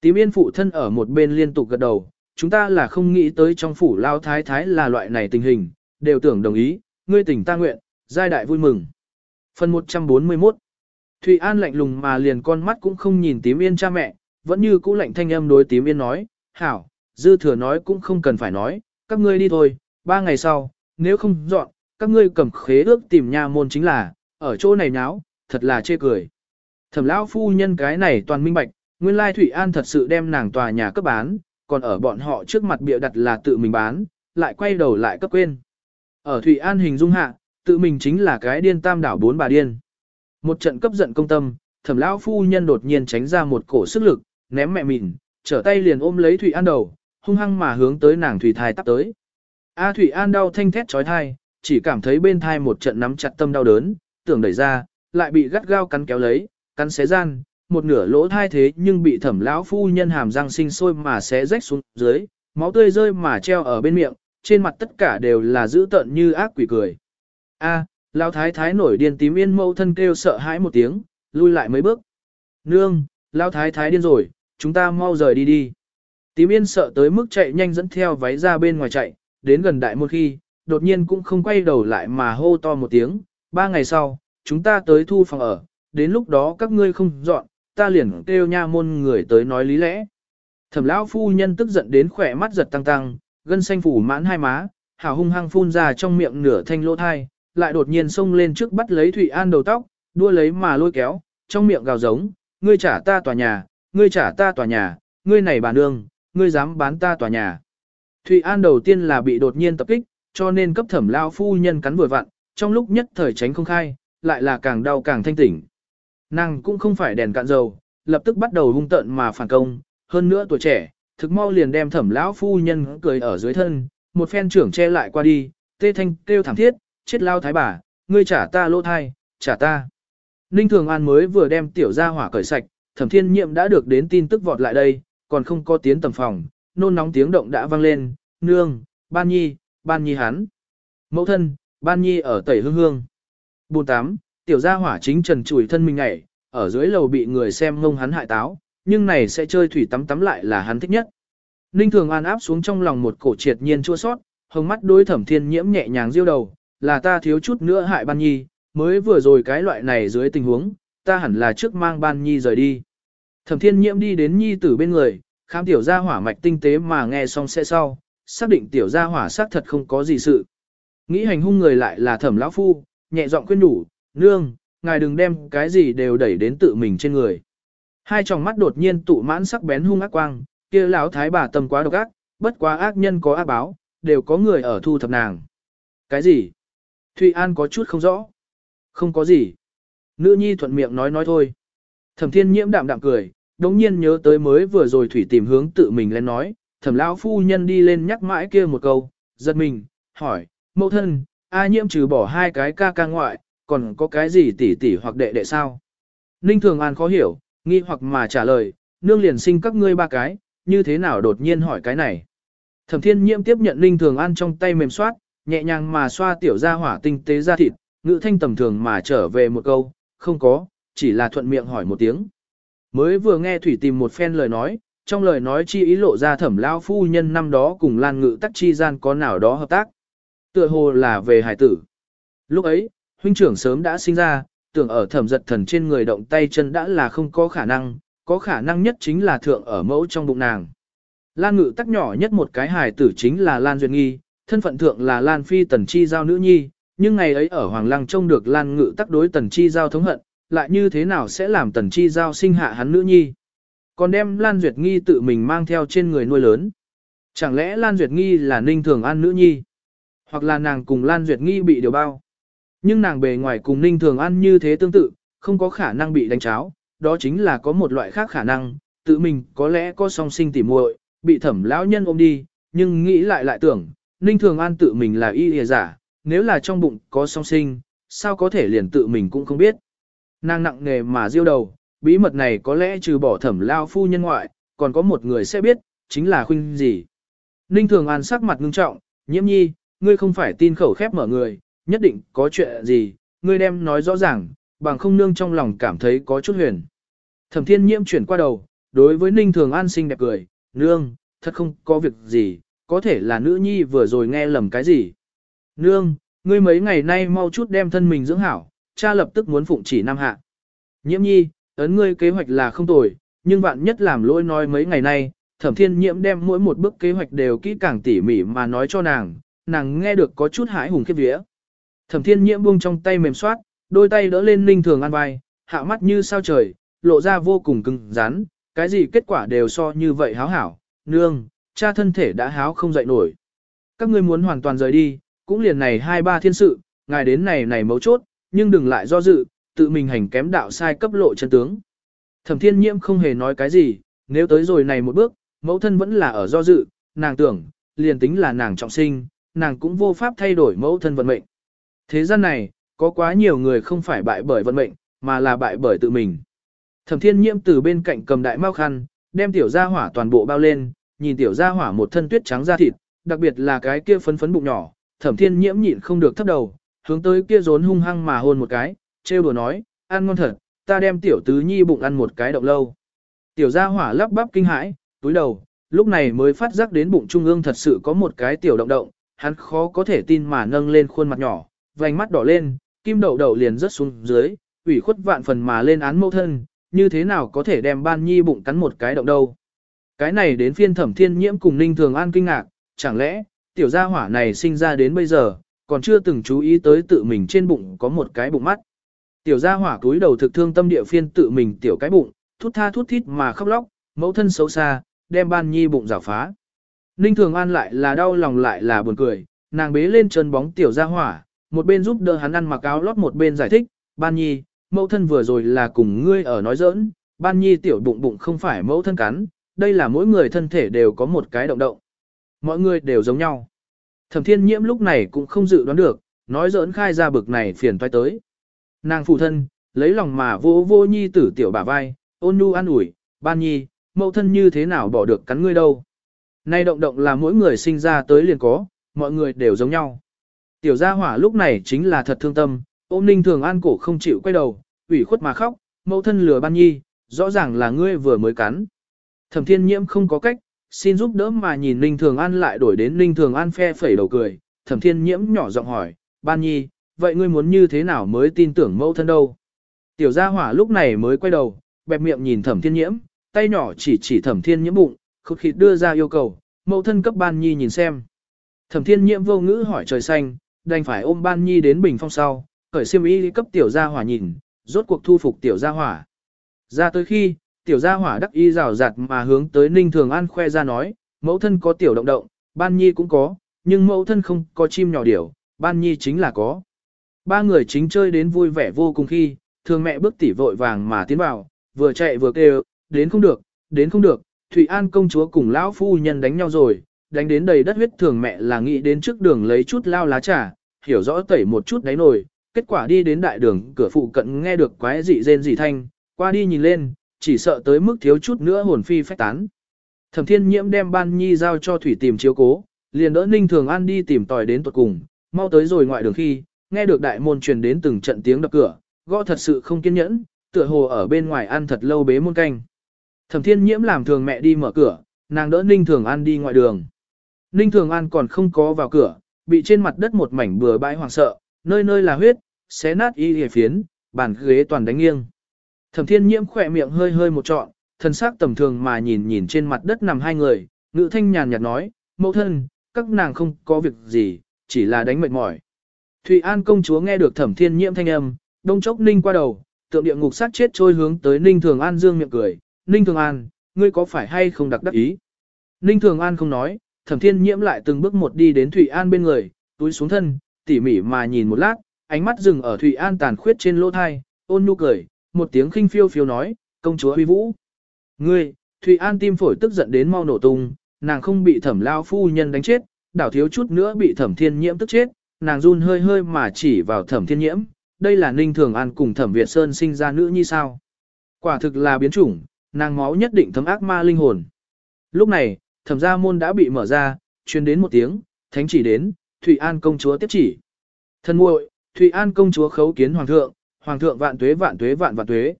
Tím yên phụ thân ở một bên liên tục gật đầu, chúng ta là không nghĩ tới trong phủ lao thái thái là loại này tình hình, đều tưởng đồng ý, ngươi tỉnh ta nguyện, giai đại vui mừng. Phần 141 Thụy An lạnh lùng mà liền con mắt cũng không nhìn tím yên cha mẹ, vẫn như cũ lạnh thanh âm đối tím yên nói, hảo, dư thừa nói cũng không cần phải nói, các ngươi đi thôi, ba ngày sau, nếu không dọn, các ngươi cầm khế ước tìm nha môn chính là, ở chỗ này nháo, thật là chê cười. Thẩm lão phu nhân cái này toàn minh bạch, nguyên lai Thụy An thật sự đem nàng tòa nhà cấp bán, còn ở bọn họ trước mặt bịa đặt là tự mình bán, lại quay đầu lại cấp quên. Ở Thủy An hình dung hạ, tự mình chính là cái điên tam đảo bốn bà điên. Một trận cấp giận công tâm, thẩm lão phu nhân đột nhiên tránh ra một cổ sức lực, ném mẹ mìn, trở tay liền ôm lấy Thủy An đầu, hung hăng mà hướng tới nàng Thủy thai tắp tới. A Thủy An đau thanh thét chói thai, chỉ cảm thấy bên thai một trận nắm chặt tâm đau đớn, tưởng đẩy ra, lại bị gắt gao cắn kéo lấy, cắn xé gian, một nửa lỗ thai thế nhưng bị thẩm lão phu nhân hàm răng sinh sôi mà xé rách xuống dưới, máu tươi rơi mà treo ở bên miệng, trên mặt tất cả đều là dữ tợn như ác quỷ cười. A, lão thái thái nổi điên tím yên mâu thân kêu sợ hãi một tiếng, lui lại mấy bước. Nương, lão thái thái điên rồi, chúng ta mau rời đi đi. Tím yên sợ tới mức chạy nhanh dẫn theo váy ra bên ngoài chạy, đến gần đại một khi, đột nhiên cũng không quay đầu lại mà hô to một tiếng. Ba ngày sau, chúng ta tới thu phòng ở, đến lúc đó các ngươi không dọn, ta liền kêu nha môn người tới nói lý lẽ. Thẩm lão phu nhân tức giận đến khỏe mắt giật tăng tăng, gân xanh phủ mãn hai má, hào hung hăng phun ra trong miệng nửa thanh lỗ thai, lại đột nhiên xông lên trước bắt lấy Thụy An đầu tóc, đua lấy mà lôi kéo, trong miệng gào giống, ngươi trả ta tòa nhà, ngươi trả ta tòa nhà, ngươi này bà nương, ngươi dám bán ta tòa nhà. Thụy An đầu tiên là bị đột nhiên tập kích, cho nên cấp thẩm lao phu nhân cắn vừa vặn, trong lúc nhất thời tránh không khai, lại là càng đau càng thanh tỉnh. Nàng cũng không phải đèn cạn dầu, lập tức bắt đầu hung tợn mà phản công, hơn nữa tuổi trẻ, thực mau liền đem thẩm lão phu nhân cười ở dưới thân, một phen trưởng che lại qua đi, tê thanh kêu thảm thiết, chết lao thái bà, ngươi trả ta lỗ thai, trả ta. Ninh Thường An mới vừa đem tiểu gia hỏa cởi sạch, thẩm thiên nhiệm đã được đến tin tức vọt lại đây, còn không có tiếng tầm phòng, nôn nóng tiếng động đã vang lên, nương, ban nhi, ban nhi hắn. Mẫu thân, ban nhi ở tẩy hương hương. Bùn tám, tiểu gia hỏa chính trần chùi thân mình nhảy, ở dưới lầu bị người xem ngông hắn hại táo, nhưng này sẽ chơi thủy tắm tắm lại là hắn thích nhất. Ninh thường an áp xuống trong lòng một cổ triệt nhiên chua sót, hồng mắt đối thẩm thiên nhiễm nhẹ nhàng diêu đầu, là ta thiếu chút nữa hại ban nhi, mới vừa rồi cái loại này dưới tình huống, ta hẳn là trước mang ban nhi rời đi. Thẩm thiên nhiễm đi đến nhi tử bên người, khám tiểu gia hỏa mạch tinh tế mà nghe xong sẽ sau, xác định tiểu gia hỏa xác thật không có gì sự. Nghĩ hành hung người lại là thẩm lão phu, nhẹ giọng khuyên đủ, nương, ngài đừng đem cái gì đều đẩy đến tự mình trên người. Hai tròng mắt đột nhiên tụ mãn sắc bén hung ác quang, kia lão thái bà tâm quá độc ác, bất quá ác nhân có ác báo, đều có người ở thu thập nàng. Cái gì? Thụy An có chút không rõ. Không có gì. Nữ nhi thuận miệng nói nói thôi. Thẩm thiên nhiễm đạm đạm cười, đống nhiên nhớ tới mới vừa rồi thủy tìm hướng tự mình lên nói, thẩm lão phu nhân đi lên nhắc mãi kia một câu, giật mình, hỏi, mẫu thân, A nhiễm trừ bỏ hai cái ca ca ngoại, còn có cái gì tỷ tỷ hoặc đệ đệ sao? Ninh Thường An khó hiểu, nghi hoặc mà trả lời, nương liền sinh các ngươi ba cái, như thế nào đột nhiên hỏi cái này? Thẩm Thiên Nhiễm tiếp nhận Ninh Thường An trong tay mềm xoát, nhẹ nhàng mà xoa tiểu ra hỏa tinh tế ra thịt, ngữ thanh tầm thường mà trở về một câu, không có, chỉ là thuận miệng hỏi một tiếng. Mới vừa nghe Thủy tìm một phen lời nói, trong lời nói chi ý lộ ra thẩm lao phu nhân năm đó cùng Lan Ngự tắc chi gian có nào đó hợp tác. Tựa hồ là về hải tử. Lúc ấy, huynh trưởng sớm đã sinh ra, tưởng ở thẩm giật thần trên người động tay chân đã là không có khả năng, có khả năng nhất chính là thượng ở mẫu trong bụng nàng. Lan ngự tắc nhỏ nhất một cái hài tử chính là Lan Duyệt Nghi, thân phận thượng là Lan Phi Tần Chi Giao nữ nhi, nhưng ngày ấy ở Hoàng Lăng trông được Lan ngự tắc đối Tần Chi Giao thống hận, lại như thế nào sẽ làm Tần Chi Giao sinh hạ hắn nữ nhi. Còn đem Lan Duyệt Nghi tự mình mang theo trên người nuôi lớn. Chẳng lẽ Lan Duyệt Nghi là Ninh Thường An nữ nhi? Hoặc là nàng cùng Lan Duyệt Nghi bị điều bao? Nhưng nàng bề ngoài cùng Ninh Thường An như thế tương tự, không có khả năng bị đánh cháo, đó chính là có một loại khác khả năng, tự mình có lẽ có song sinh tỉ muội, bị thẩm lão nhân ôm đi, nhưng nghĩ lại lại tưởng, Ninh Thường An tự mình là y hề giả, nếu là trong bụng có song sinh, sao có thể liền tự mình cũng không biết. Nàng nặng nghề mà diêu đầu, bí mật này có lẽ trừ bỏ thẩm lao phu nhân ngoại, còn có một người sẽ biết, chính là khuynh gì. Ninh Thường An sắc mặt ngưng trọng, nhiễm nhi, ngươi không phải tin khẩu khép mở người, nhất định có chuyện gì, ngươi đem nói rõ ràng, bằng không nương trong lòng cảm thấy có chút huyền. Thẩm thiên nhiễm chuyển qua đầu, đối với Ninh Thường An xinh đẹp cười, nương, thật không có việc gì, có thể là nữ nhi vừa rồi nghe lầm cái gì. Nương, ngươi mấy ngày nay mau chút đem thân mình dưỡng hảo, cha lập tức muốn phụng chỉ Nam Hạ. Nhiễm nhi, ấn ngươi kế hoạch là không tồi, nhưng vạn nhất làm lỗi nói mấy ngày nay, thẩm thiên nhiễm đem mỗi một bước kế hoạch đều kỹ càng tỉ mỉ mà nói cho nàng, nàng nghe được có chút hãi hùng khiếp vía. Thẩm thiên nhiễm buông trong tay mềm soát, đôi tay đỡ lên ninh thường ăn vai, hạ mắt như sao trời, lộ ra vô cùng cứng rắn, cái gì kết quả đều so như vậy háo hảo, nương, cha thân thể đã háo không dậy nổi. Các ngươi muốn hoàn toàn rời đi, cũng liền này hai ba thiên sự, ngài đến này này mấu chốt, nhưng đừng lại do dự, tự mình hành kém đạo sai cấp lộ chân tướng. Thẩm thiên nhiễm không hề nói cái gì, nếu tới rồi này một bước, mẫu thân vẫn là ở do dự, nàng tưởng, liền tính là nàng trọng sinh, nàng cũng vô pháp thay đổi mẫu thân vận mệnh. Thế gian này, có quá nhiều người không phải bại bởi vận mệnh, mà là bại bởi tự mình. Thẩm thiên nhiễm từ bên cạnh cầm đại mao khăn, đem tiểu gia hỏa toàn bộ bao lên, nhìn tiểu gia hỏa một thân tuyết trắng da thịt, đặc biệt là cái kia phấn phấn bụng nhỏ, thẩm thiên nhiễm nhịn không được thấp đầu, hướng tới kia rốn hung hăng mà hôn một cái, trêu đùa nói, ăn ngon thật, ta đem tiểu tứ nhi bụng ăn một cái động lâu. Tiểu gia hỏa lắp bắp kinh hãi, túi đầu, lúc này mới phát giác đến bụng trung ương thật sự có một cái tiểu động động, hắn khó có thể tin mà nâng lên khuôn mặt nhỏ, vành mắt đỏ lên, kim đậu đậu liền rớt xuống dưới, ủy khuất vạn phần mà lên án mẫu thân, như thế nào có thể đem ban nhi bụng cắn một cái động đâu. Cái này đến phiên thẩm thiên nhiễm cùng ninh thường an kinh ngạc, chẳng lẽ, tiểu gia hỏa này sinh ra đến bây giờ, còn chưa từng chú ý tới tự mình trên bụng có một cái bụng mắt. Tiểu gia hỏa túi đầu thực thương tâm địa phiên tự mình tiểu cái bụng, thút tha thút thít mà khóc lóc, mẫu thân xấu xa, đem ban nhi bụng rào phá. Ninh thường an lại là đau lòng lại là buồn cười, nàng bế lên chân bóng tiểu gia hỏa, một bên giúp đỡ hắn ăn mặc áo lót một bên giải thích, ban nhi, mẫu thân vừa rồi là cùng ngươi ở nói giỡn, ban nhi tiểu bụng bụng không phải mẫu thân cắn, đây là mỗi người thân thể đều có một cái động động. Mọi người đều giống nhau. Thẩm thiên nhiễm lúc này cũng không dự đoán được, nói giỡn khai ra bực này phiền toái tới. Nàng phụ thân, lấy lòng mà vô vô nhi tử tiểu bả vai, ôn nhu an ủi, ban nhi, mẫu thân như thế nào bỏ được cắn ngươi đâu. Nay động động là mỗi người sinh ra tới liền có, mọi người đều giống nhau. Tiểu gia hỏa lúc này chính là thật thương tâm, ôm ninh thường an cổ không chịu quay đầu, ủy khuất mà khóc, mẫu thân lừa ban nhi, rõ ràng là ngươi vừa mới cắn. Thẩm thiên nhiễm không có cách, xin giúp đỡ mà nhìn ninh thường an lại đổi đến ninh thường an phe phẩy đầu cười, thẩm thiên nhiễm nhỏ giọng hỏi, ban nhi, vậy ngươi muốn như thế nào mới tin tưởng mẫu thân đâu? Tiểu gia hỏa lúc này mới quay đầu, bẹp miệng nhìn thẩm thiên nhiễm, tay nhỏ chỉ chỉ thẩm thiên nhiễm bụng, khụt khịt đưa ra yêu cầu, mẫu thân cấp ban nhi nhìn xem. Thẩm thiên nhiễm vô ngữ hỏi trời xanh, đành phải ôm ban nhi đến bình phong sau, khởi siêm ý cấp tiểu gia hỏa nhìn, rốt cuộc thu phục tiểu gia hỏa. Ra tới khi, tiểu gia hỏa đắc y rào rạt mà hướng tới ninh thường an khoe ra nói, mẫu thân có tiểu động động, ban nhi cũng có, nhưng mẫu thân không có chim nhỏ điểu, ban nhi chính là có. Ba người chính chơi đến vui vẻ vô cùng khi, thường mẹ bước tỉ vội vàng mà tiến vào, vừa chạy vừa kêu, đến không được, đến không được, thủy An công chúa cùng lão phu nhân đánh nhau rồi, đánh đến đầy đất huyết thường mẹ là nghĩ đến trước đường lấy chút lao lá trà, hiểu rõ tẩy một chút đáy nồi, kết quả đi đến đại đường cửa phụ cận nghe được quái dị rên dị thanh, qua đi nhìn lên, chỉ sợ tới mức thiếu chút nữa hồn phi phách tán. Thẩm Thiên Nhiễm đem Ban Nhi giao cho thủy tìm chiếu cố, liền đỡ Ninh Thường An đi tìm tòi đến tuột cùng, mau tới rồi ngoại đường khi, nghe được đại môn truyền đến từng trận tiếng đập cửa, gõ thật sự không kiên nhẫn, tựa hồ ở bên ngoài ăn thật lâu bế môn canh. Thẩm Thiên Nhiễm làm thường mẹ đi mở cửa, nàng đỡ Ninh Thường An đi ngoại đường. Ninh Thường An còn không có vào cửa, bị trên mặt đất một mảnh bừa bãi hoảng sợ, nơi nơi là huyết, xé nát y hề phiến, bàn ghế toàn đánh nghiêng. Thẩm Thiên Nhiễm khỏe miệng hơi hơi một trọn, thân xác tầm thường mà nhìn nhìn trên mặt đất nằm hai người, ngữ thanh nhàn nhạt nói, mẫu thân, các nàng không có việc gì, chỉ là đánh mệt mỏi. Thụy An công chúa nghe được Thẩm Thiên Nhiễm thanh âm, đông chốc ninh qua đầu, tượng địa ngục sát chết trôi hướng tới Ninh Thường An dương miệng cười, Ninh Thường An, ngươi có phải hay không đặc đắc ý? Ninh Thường An không nói, Thẩm Thiên Nhiễm lại từng bước một đi đến Thụy An bên người, túi xuống thân, tỉ mỉ mà nhìn một lát, ánh mắt dừng ở Thụy An tàn khuyết trên lỗ thai, ôn nhu cười, một tiếng khinh phiêu phiêu nói, công chúa huy vũ. Ngươi, Thụy An tim phổi tức giận đến mau nổ tung, nàng không bị thẩm lao phu nhân đánh chết, đảo thiếu chút nữa bị thẩm thiên nhiễm tức chết, nàng run hơi hơi mà chỉ vào thẩm thiên nhiễm, đây là ninh thường an cùng thẩm Việt Sơn sinh ra nữ như sao. Quả thực là biến chủng, nàng máu nhất định thấm ác ma linh hồn. Lúc này, thẩm gia môn đã bị mở ra, truyền đến một tiếng, thánh chỉ đến, Thụy An công chúa tiếp chỉ. Thân muội, Thụy An công chúa khấu kiến hoàng thượng, hoàng thượng vạn tuế vạn tuế vạn vạn tuế.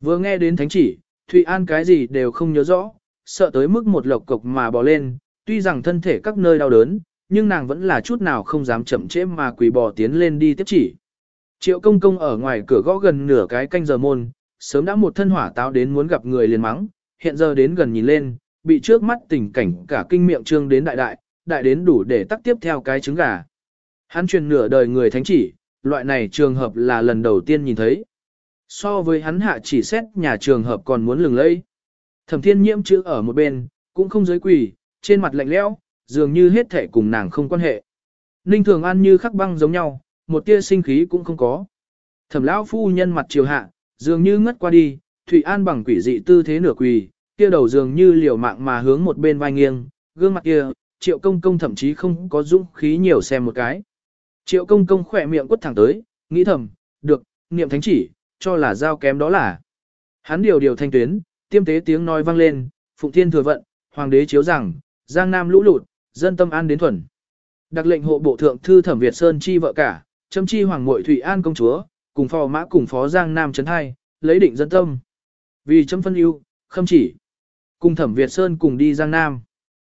Vừa nghe đến thánh chỉ, Thụy An cái gì đều không nhớ rõ, sợ tới mức một lộc cục mà bò lên, tuy rằng thân thể các nơi đau đớn, nhưng nàng vẫn là chút nào không dám chậm trễ mà quỳ bò tiến lên đi tiếp chỉ. Triệu công công ở ngoài cửa gõ gần nửa cái canh giờ môn, sớm đã một thân hỏa táo đến muốn gặp người liền mắng, hiện giờ đến gần nhìn lên, bị trước mắt tình cảnh cả kinh miệng trương đến đại đại, đại đến đủ để tắc tiếp theo cái trứng gà. Hắn truyền nửa đời người thánh chỉ, loại này trường hợp là lần đầu tiên nhìn thấy. So với hắn hạ chỉ xét nhà trường hợp còn muốn lừng lẫy. Thẩm thiên nhiễm chữ ở một bên, cũng không giới quỷ, trên mặt lạnh lẽo, dường như hết thể cùng nàng không quan hệ. Ninh thường ăn như khắc băng giống nhau, một tia sinh khí cũng không có. Thẩm lão phu nhân mặt chiều hạ, dường như ngất qua đi, Thụy An bằng quỷ dị tư thế nửa quỳ, kia đầu dường như liều mạng mà hướng một bên vai nghiêng, gương mặt kia, Triệu Công Công thậm chí không có dũng khí nhiều xem một cái. Triệu Công Công khỏe miệng quất thẳng tới, nghĩ thầm, được, niệm thánh chỉ, cho là giao kém đó là. Hắn điều điều thanh tuyến, tiêm tế tiếng nói vang lên, Phụng Thiên thừa vận, Hoàng đế chiếu rằng, Giang Nam lũ lụt, dân tâm an đến thuần. Đặc lệnh hộ bộ thượng thư Thẩm Việt Sơn chi vợ cả, châm chi Hoàng muội Thụy An công chúa, cùng phò mã cùng phó Giang Nam trấn hai, lấy định dân tâm. Vì chấm phân ưu, khâm chỉ. Cùng Thẩm Việt Sơn cùng đi Giang Nam.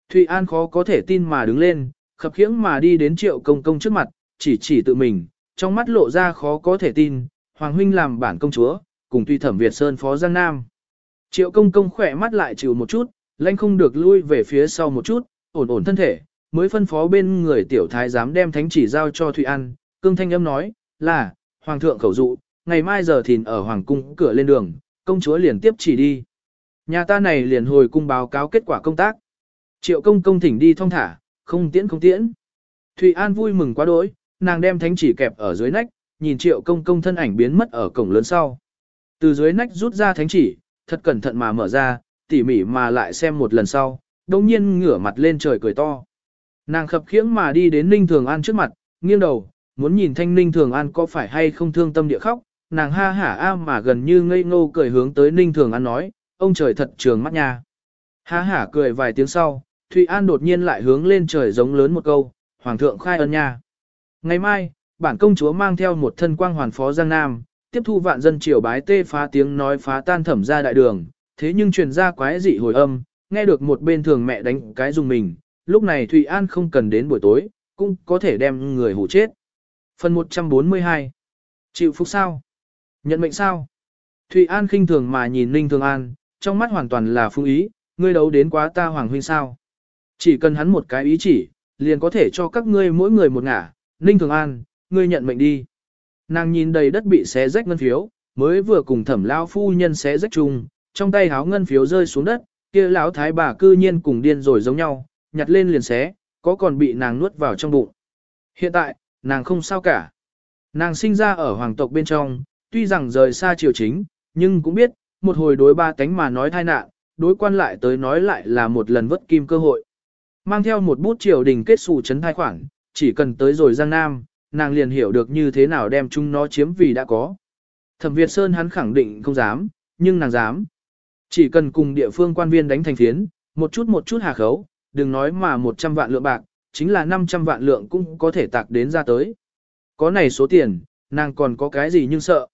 Thụy An khó có thể tin mà đứng lên, khập khiễng mà đi đến triệu công công trước mặt, chỉ chỉ tự mình, trong mắt lộ ra khó có thể tin, Hoàng huynh làm bản công chúa, cùng tuy thẩm Việt Sơn phó Giang Nam. Triệu công công khỏe mắt lại chịu một chút, lanh không được lui về phía sau một chút, ổn ổn thân thể, mới phân phó bên người tiểu thái dám đem thánh chỉ giao cho Thụy An, cương thanh âm nói, là, Hoàng thượng khẩu dụ, ngày mai giờ thìn ở Hoàng cung cửa lên đường, công chúa liền tiếp chỉ đi. Nhà ta này liền hồi cung báo cáo kết quả công tác. Triệu công công thỉnh đi thong thả, không tiễn không tiễn. Thụy An vui mừng quá đỗi, nàng đem thánh chỉ kẹp ở dưới nách, nhìn triệu công công thân ảnh biến mất ở cổng lớn sau. Từ dưới nách rút ra thánh chỉ, thật cẩn thận mà mở ra, tỉ mỉ mà lại xem một lần sau, đồng nhiên ngửa mặt lên trời cười to. Nàng khập khiễng mà đi đến Ninh Thường An trước mặt, nghiêng đầu, muốn nhìn thanh Ninh Thường An có phải hay không thương tâm địa khóc, nàng ha hả a mà gần như ngây ngô cười hướng tới Ninh Thường An nói, ông trời thật trường mắt nha. há hả cười vài tiếng sau, Thụy An đột nhiên lại hướng lên trời giống lớn một câu, Hoàng thượng khai ân nha. Ngày mai, bản công chúa mang theo một thân quang hoàn phó Giang Nam, tiếp thu vạn dân triều bái tê phá tiếng nói phá tan thẩm ra đại đường, thế nhưng truyền ra quái dị hồi âm, nghe được một bên thường mẹ đánh cái dùng mình, lúc này Thụy An không cần đến buổi tối, cũng có thể đem người hủ chết. Phần 142 Chịu phúc sao? Nhận mệnh sao? Thụy An khinh thường mà nhìn Ninh Thường An, trong mắt hoàn toàn là phương ý, ngươi đấu đến quá ta hoàng huynh sao? Chỉ cần hắn một cái ý chỉ, liền có thể cho các ngươi mỗi người một ngả, Ninh Thường An, ngươi nhận mệnh đi. Nàng nhìn đầy đất bị xé rách ngân phiếu, mới vừa cùng thẩm lao phu nhân xé rách chung, trong tay háo ngân phiếu rơi xuống đất, kia lão thái bà cư nhiên cùng điên rồi giống nhau, nhặt lên liền xé, có còn bị nàng nuốt vào trong bụng. Hiện tại, nàng không sao cả. Nàng sinh ra ở hoàng tộc bên trong, tuy rằng rời xa triều chính, nhưng cũng biết, một hồi đối ba cánh mà nói thai nạn, đối quan lại tới nói lại là một lần vất kim cơ hội. Mang theo một bút triều đình kết xù chấn thai khoản, chỉ cần tới rồi Giang Nam, nàng liền hiểu được như thế nào đem chúng nó chiếm vì đã có. Thẩm Việt Sơn hắn khẳng định không dám, nhưng nàng dám. Chỉ cần cùng địa phương quan viên đánh thành phiến, một chút một chút hà khấu, đừng nói mà 100 vạn lượng bạc, chính là 500 vạn lượng cũng có thể tạc đến ra tới. Có này số tiền, nàng còn có cái gì nhưng sợ.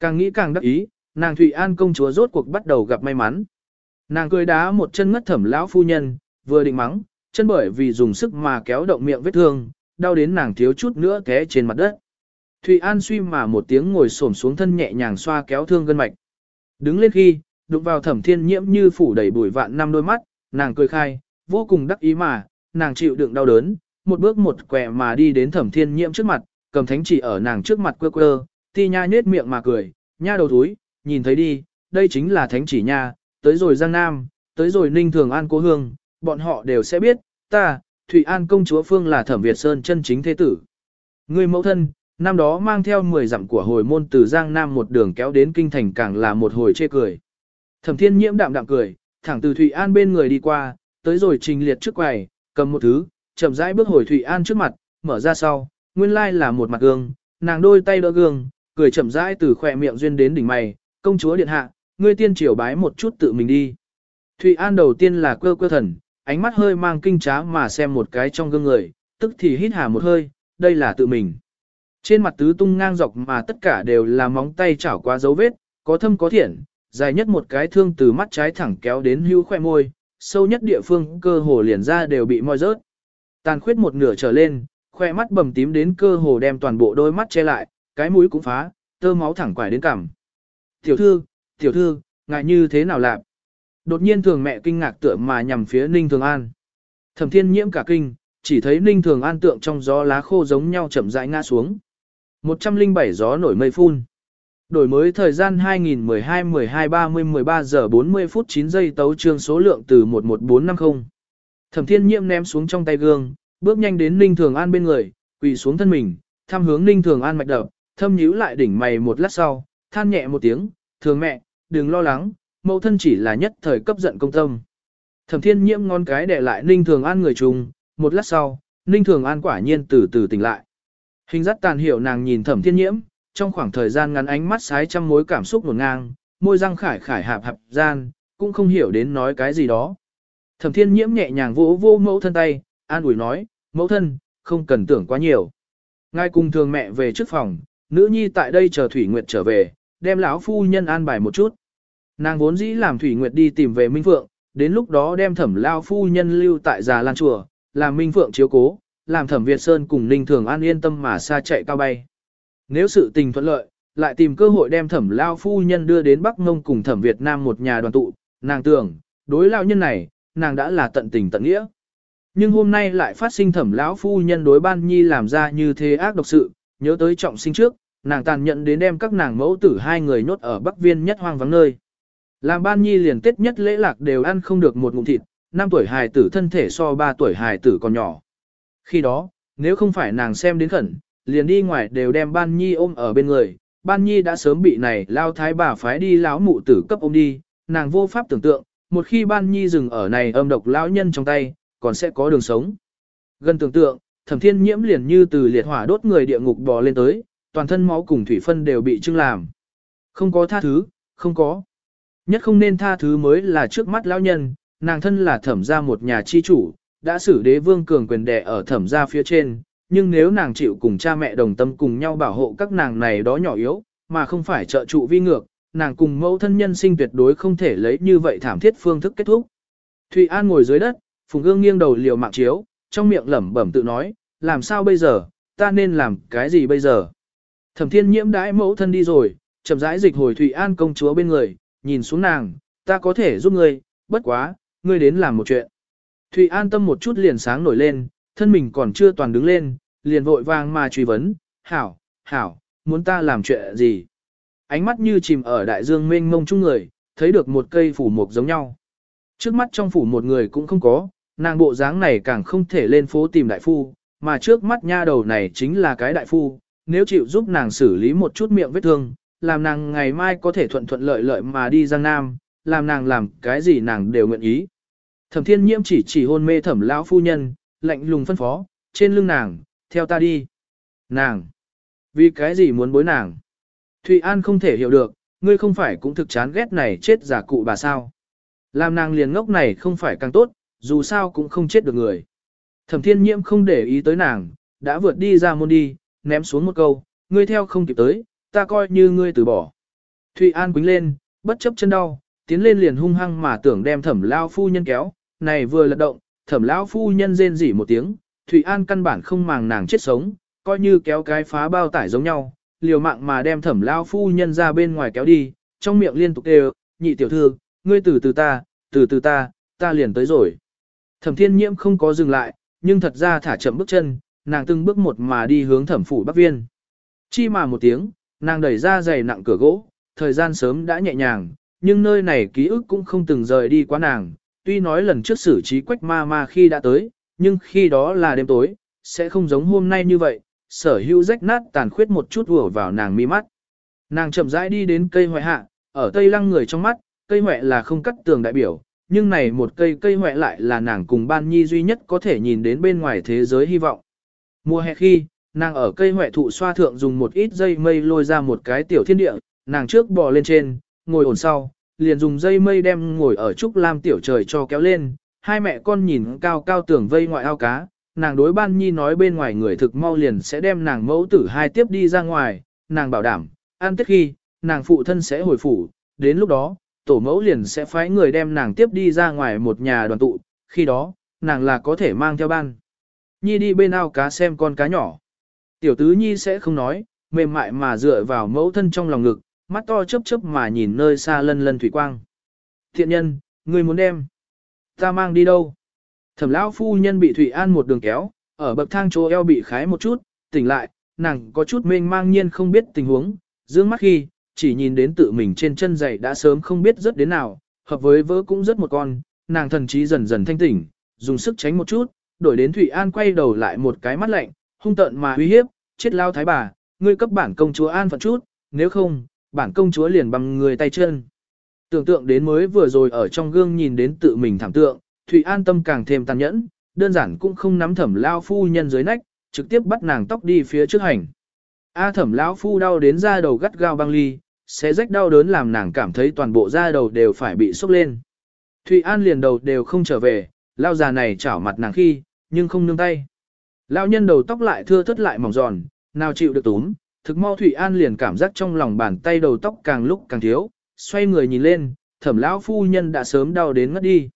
Càng nghĩ càng đắc ý, nàng Thụy An công chúa rốt cuộc bắt đầu gặp may mắn. Nàng cười đá một chân ngất thẩm lão phu nhân, vừa định mắng, chân bởi vì dùng sức mà kéo động miệng vết thương, đau đến nàng thiếu chút nữa té trên mặt đất. Thụy An suy mà một tiếng ngồi xổm xuống thân nhẹ nhàng xoa kéo thương gân mạch. Đứng lên khi, đụng vào thẩm thiên nhiễm như phủ đầy bụi vạn năm đôi mắt, nàng cười khai, vô cùng đắc ý mà, nàng chịu đựng đau đớn, một bước một quẹ mà đi đến thẩm thiên nhiễm trước mặt, cầm thánh chỉ ở nàng trước mặt quơ quơ, ti nha nết miệng mà cười, nha đầu túi, nhìn thấy đi, đây chính là thánh chỉ nha, tới rồi Giang Nam, tới rồi Ninh Thường An Cố Hương, bọn họ đều sẽ biết, ta, Thủy An công chúa Phương là thẩm Việt Sơn chân chính thế tử. Người mẫu thân, năm đó mang theo 10 dặm của hồi môn từ Giang Nam một đường kéo đến kinh thành càng là một hồi chê cười. Thẩm thiên nhiễm đạm đạm cười, thẳng từ Thủy An bên người đi qua, tới rồi trình liệt trước quầy, cầm một thứ, chậm rãi bước hồi Thủy An trước mặt, mở ra sau, nguyên lai là một mặt gương, nàng đôi tay đỡ gương, cười chậm rãi từ khỏe miệng duyên đến đỉnh mày, công chúa điện hạ, ngươi tiên triều bái một chút tự mình đi. Thụy An đầu tiên là quơ quơ thần, ánh mắt hơi mang kinh trá mà xem một cái trong gương người, tức thì hít hà một hơi, đây là tự mình. Trên mặt tứ tung ngang dọc mà tất cả đều là móng tay chảo qua dấu vết, có thâm có thiện, dài nhất một cái thương từ mắt trái thẳng kéo đến hưu khoe môi, sâu nhất địa phương cơ hồ liền ra đều bị moi rớt. Tàn khuyết một nửa trở lên, khoe mắt bầm tím đến cơ hồ đem toàn bộ đôi mắt che lại, cái mũi cũng phá, tơ máu thẳng quải đến cằm. Tiểu thư, tiểu thư, ngại như thế nào lạp? Đột nhiên thường mẹ kinh ngạc tựa mà nhằm phía Ninh Thường An. Thẩm thiên nhiễm cả kinh, chỉ thấy Ninh Thường An tượng trong gió lá khô giống nhau chậm rãi ngã xuống. 107 gió nổi mây phun. Đổi mới thời gian 2012-12-30-13 giờ 40 phút 9 giây tấu trương số lượng từ 11450. Thẩm thiên nhiễm ném xuống trong tay gương, bước nhanh đến Ninh Thường An bên người, quỳ xuống thân mình, thăm hướng Ninh Thường An mạch đập, thâm nhíu lại đỉnh mày một lát sau, than nhẹ một tiếng, thường mẹ, đừng lo lắng, mẫu thân chỉ là nhất thời cấp giận công tâm. Thẩm thiên nhiễm ngón cái để lại Ninh Thường An người trùng, một lát sau, Ninh Thường An quả nhiên từ từ tỉnh lại. Hình dắt tàn hiểu nàng nhìn thẩm thiên nhiễm, trong khoảng thời gian ngắn ánh mắt sái trăm mối cảm xúc nổn ngang, môi răng khải khải hạp hạp gian, cũng không hiểu đến nói cái gì đó. Thẩm thiên nhiễm nhẹ nhàng vỗ vô mẫu thân tay, an ủi nói, mẫu thân, không cần tưởng quá nhiều. Ngài cùng thường mẹ về trước phòng, nữ nhi tại đây chờ Thủy Nguyệt trở về, đem lão phu nhân an bài một chút. Nàng vốn dĩ làm Thủy Nguyệt đi tìm về Minh Phượng, đến lúc đó đem thẩm lao phu nhân lưu tại già lan chùa, làm Minh Phượng chiếu cố, làm thẩm Việt Sơn cùng Ninh Thường an yên tâm mà xa chạy cao bay. Nếu sự tình thuận lợi, lại tìm cơ hội đem thẩm lao phu nhân đưa đến Bắc Ngông cùng thẩm Việt Nam một nhà đoàn tụ, nàng tưởng, đối lao nhân này, nàng đã là tận tình tận nghĩa. Nhưng hôm nay lại phát sinh thẩm lão phu nhân đối ban nhi làm ra như thế ác độc sự, nhớ tới trọng sinh trước, nàng tàn nhận đến đem các nàng mẫu tử hai người nhốt ở Bắc Viên nhất hoang vắng nơi. Làm ban nhi liền tết nhất lễ lạc đều ăn không được một ngụm thịt, năm tuổi hài tử thân thể so ba tuổi hài tử còn nhỏ. Khi đó, nếu không phải nàng xem đến khẩn, liền đi ngoài đều đem ban nhi ôm ở bên người, ban nhi đã sớm bị này lao thái bà phái đi lão mụ tử cấp ôm đi, nàng vô pháp tưởng tượng, một khi ban nhi dừng ở này âm độc lão nhân trong tay, còn sẽ có đường sống. Gần tưởng tượng, thẩm thiên nhiễm liền như từ liệt hỏa đốt người địa ngục bò lên tới, toàn thân máu cùng thủy phân đều bị trưng làm. Không có tha thứ, không có. Nhất không nên tha thứ mới là trước mắt lão nhân, nàng thân là thẩm gia một nhà chi chủ, đã xử đế vương cường quyền đệ ở thẩm gia phía trên, nhưng nếu nàng chịu cùng cha mẹ đồng tâm cùng nhau bảo hộ các nàng này đó nhỏ yếu, mà không phải trợ trụ vi ngược, nàng cùng mẫu thân nhân sinh tuyệt đối không thể lấy như vậy thảm thiết phương thức kết thúc. Thụy An ngồi dưới đất, Phùng Gương nghiêng đầu liều mạng chiếu, trong miệng lẩm bẩm tự nói, làm sao bây giờ, ta nên làm cái gì bây giờ. Thẩm thiên nhiễm đãi mẫu thân đi rồi, chậm rãi dịch hồi Thụy An công chúa bên người, nhìn xuống nàng, ta có thể giúp ngươi, bất quá, ngươi đến làm một chuyện. Thụy An tâm một chút liền sáng nổi lên, thân mình còn chưa toàn đứng lên, liền vội vàng mà truy vấn, hảo, hảo, muốn ta làm chuyện gì? Ánh mắt như chìm ở đại dương mênh mông chung người, thấy được một cây phủ mục giống nhau. Trước mắt trong phủ một người cũng không có, nàng bộ dáng này càng không thể lên phố tìm đại phu, mà trước mắt nha đầu này chính là cái đại phu, nếu chịu giúp nàng xử lý một chút miệng vết thương, làm nàng ngày mai có thể thuận thuận lợi lợi mà đi Giang Nam, làm nàng làm cái gì nàng đều nguyện ý. Thẩm thiên nhiễm chỉ chỉ hôn mê thẩm lão phu nhân, lạnh lùng phân phó, trên lưng nàng, theo ta đi. Nàng! Vì cái gì muốn bối nàng? Thụy An không thể hiểu được, ngươi không phải cũng thực chán ghét này chết giả cụ bà sao. Làm nàng liền ngốc này không phải càng tốt, dù sao cũng không chết được người. Thẩm thiên nhiễm không để ý tới nàng, đã vượt đi ra môn đi, ném xuống một câu, ngươi theo không kịp tới, ta coi như ngươi từ bỏ. Thụy An quính lên, bất chấp chân đau, tiến lên liền hung hăng mà tưởng đem thẩm lao phu nhân kéo, này vừa lật động, thẩm lao phu nhân rên rỉ một tiếng, Thụy An căn bản không màng nàng chết sống, coi như kéo cái phá bao tải giống nhau, liều mạng mà đem thẩm lao phu nhân ra bên ngoài kéo đi, trong miệng liên tục đều, nhị tiểu thư, ngươi từ từ ta, từ từ ta, ta liền tới rồi. Thẩm thiên nhiễm không có dừng lại, nhưng thật ra thả chậm bước chân, nàng từng bước một mà đi hướng thẩm phủ bắc viên. Chi mà một tiếng, nàng đẩy ra giày nặng cửa gỗ, thời gian sớm đã nhẹ nhàng, nhưng nơi này ký ức cũng không từng rời đi quá nàng. Tuy nói lần trước xử trí quách ma ma khi đã tới, nhưng khi đó là đêm tối, sẽ không giống hôm nay như vậy, sở hữu rách nát tàn khuyết một chút vừa vào nàng mi mắt. Nàng chậm rãi đi đến cây hoại hạ, ở tây lăng người trong mắt, cây hoại là không cắt tường đại biểu, nhưng này một cây cây hoại lại là nàng cùng ban nhi duy nhất có thể nhìn đến bên ngoài thế giới hy vọng. Mùa hè khi, nàng ở cây huệ thụ xoa thượng dùng một ít dây mây lôi ra một cái tiểu thiên địa, nàng trước bò lên trên, ngồi ổn sau, liền dùng dây mây đem ngồi ở trúc lam tiểu trời cho kéo lên, hai mẹ con nhìn cao cao tưởng vây ngoại ao cá, nàng đối ban nhi nói bên ngoài người thực mau liền sẽ đem nàng mẫu tử hai tiếp đi ra ngoài, nàng bảo đảm, ăn tết khi, nàng phụ thân sẽ hồi phủ, đến lúc đó, tổ mẫu liền sẽ phái người đem nàng tiếp đi ra ngoài một nhà đoàn tụ, khi đó, nàng là có thể mang theo ban. Nhi đi bên ao cá xem con cá nhỏ. Tiểu tứ nhi sẽ không nói, mềm mại mà dựa vào mẫu thân trong lòng ngực, mắt to chớp chớp mà nhìn nơi xa lân lân thủy quang. Thiện nhân, người muốn đem. Ta mang đi đâu? Thẩm lão phu nhân bị Thủy An một đường kéo, ở bậc thang chỗ eo bị khái một chút, tỉnh lại, nàng có chút mênh mang nhiên không biết tình huống, dương mắt khi, chỉ nhìn đến tự mình trên chân giày đã sớm không biết rớt đến nào, hợp với vỡ cũng rất một con, nàng thần trí dần dần thanh tỉnh, dùng sức tránh một chút, đổi đến Thủy An quay đầu lại một cái mắt lạnh, hung tợn mà uy hiếp, chết lao thái bà, ngươi cấp bản công chúa an phận chút, nếu không, bản công chúa liền bằng người tay chân. Tưởng tượng đến mới vừa rồi ở trong gương nhìn đến tự mình thảm tượng, Thủy An tâm càng thêm tàn nhẫn, đơn giản cũng không nắm thẩm lao phu nhân dưới nách, trực tiếp bắt nàng tóc đi phía trước hành. A thẩm lão phu đau đến da đầu gắt gao băng ly, sẽ rách đau đớn làm nàng cảm thấy toàn bộ da đầu đều phải bị sốc lên. Thụy An liền đầu đều không trở về, lao già này chảo mặt nàng khi, nhưng không nương tay. Lão nhân đầu tóc lại thưa thất lại mỏng giòn, nào chịu được túm, thực mau Thụy An liền cảm giác trong lòng bàn tay đầu tóc càng lúc càng thiếu, xoay người nhìn lên, thẩm lão phu nhân đã sớm đau đến ngất đi.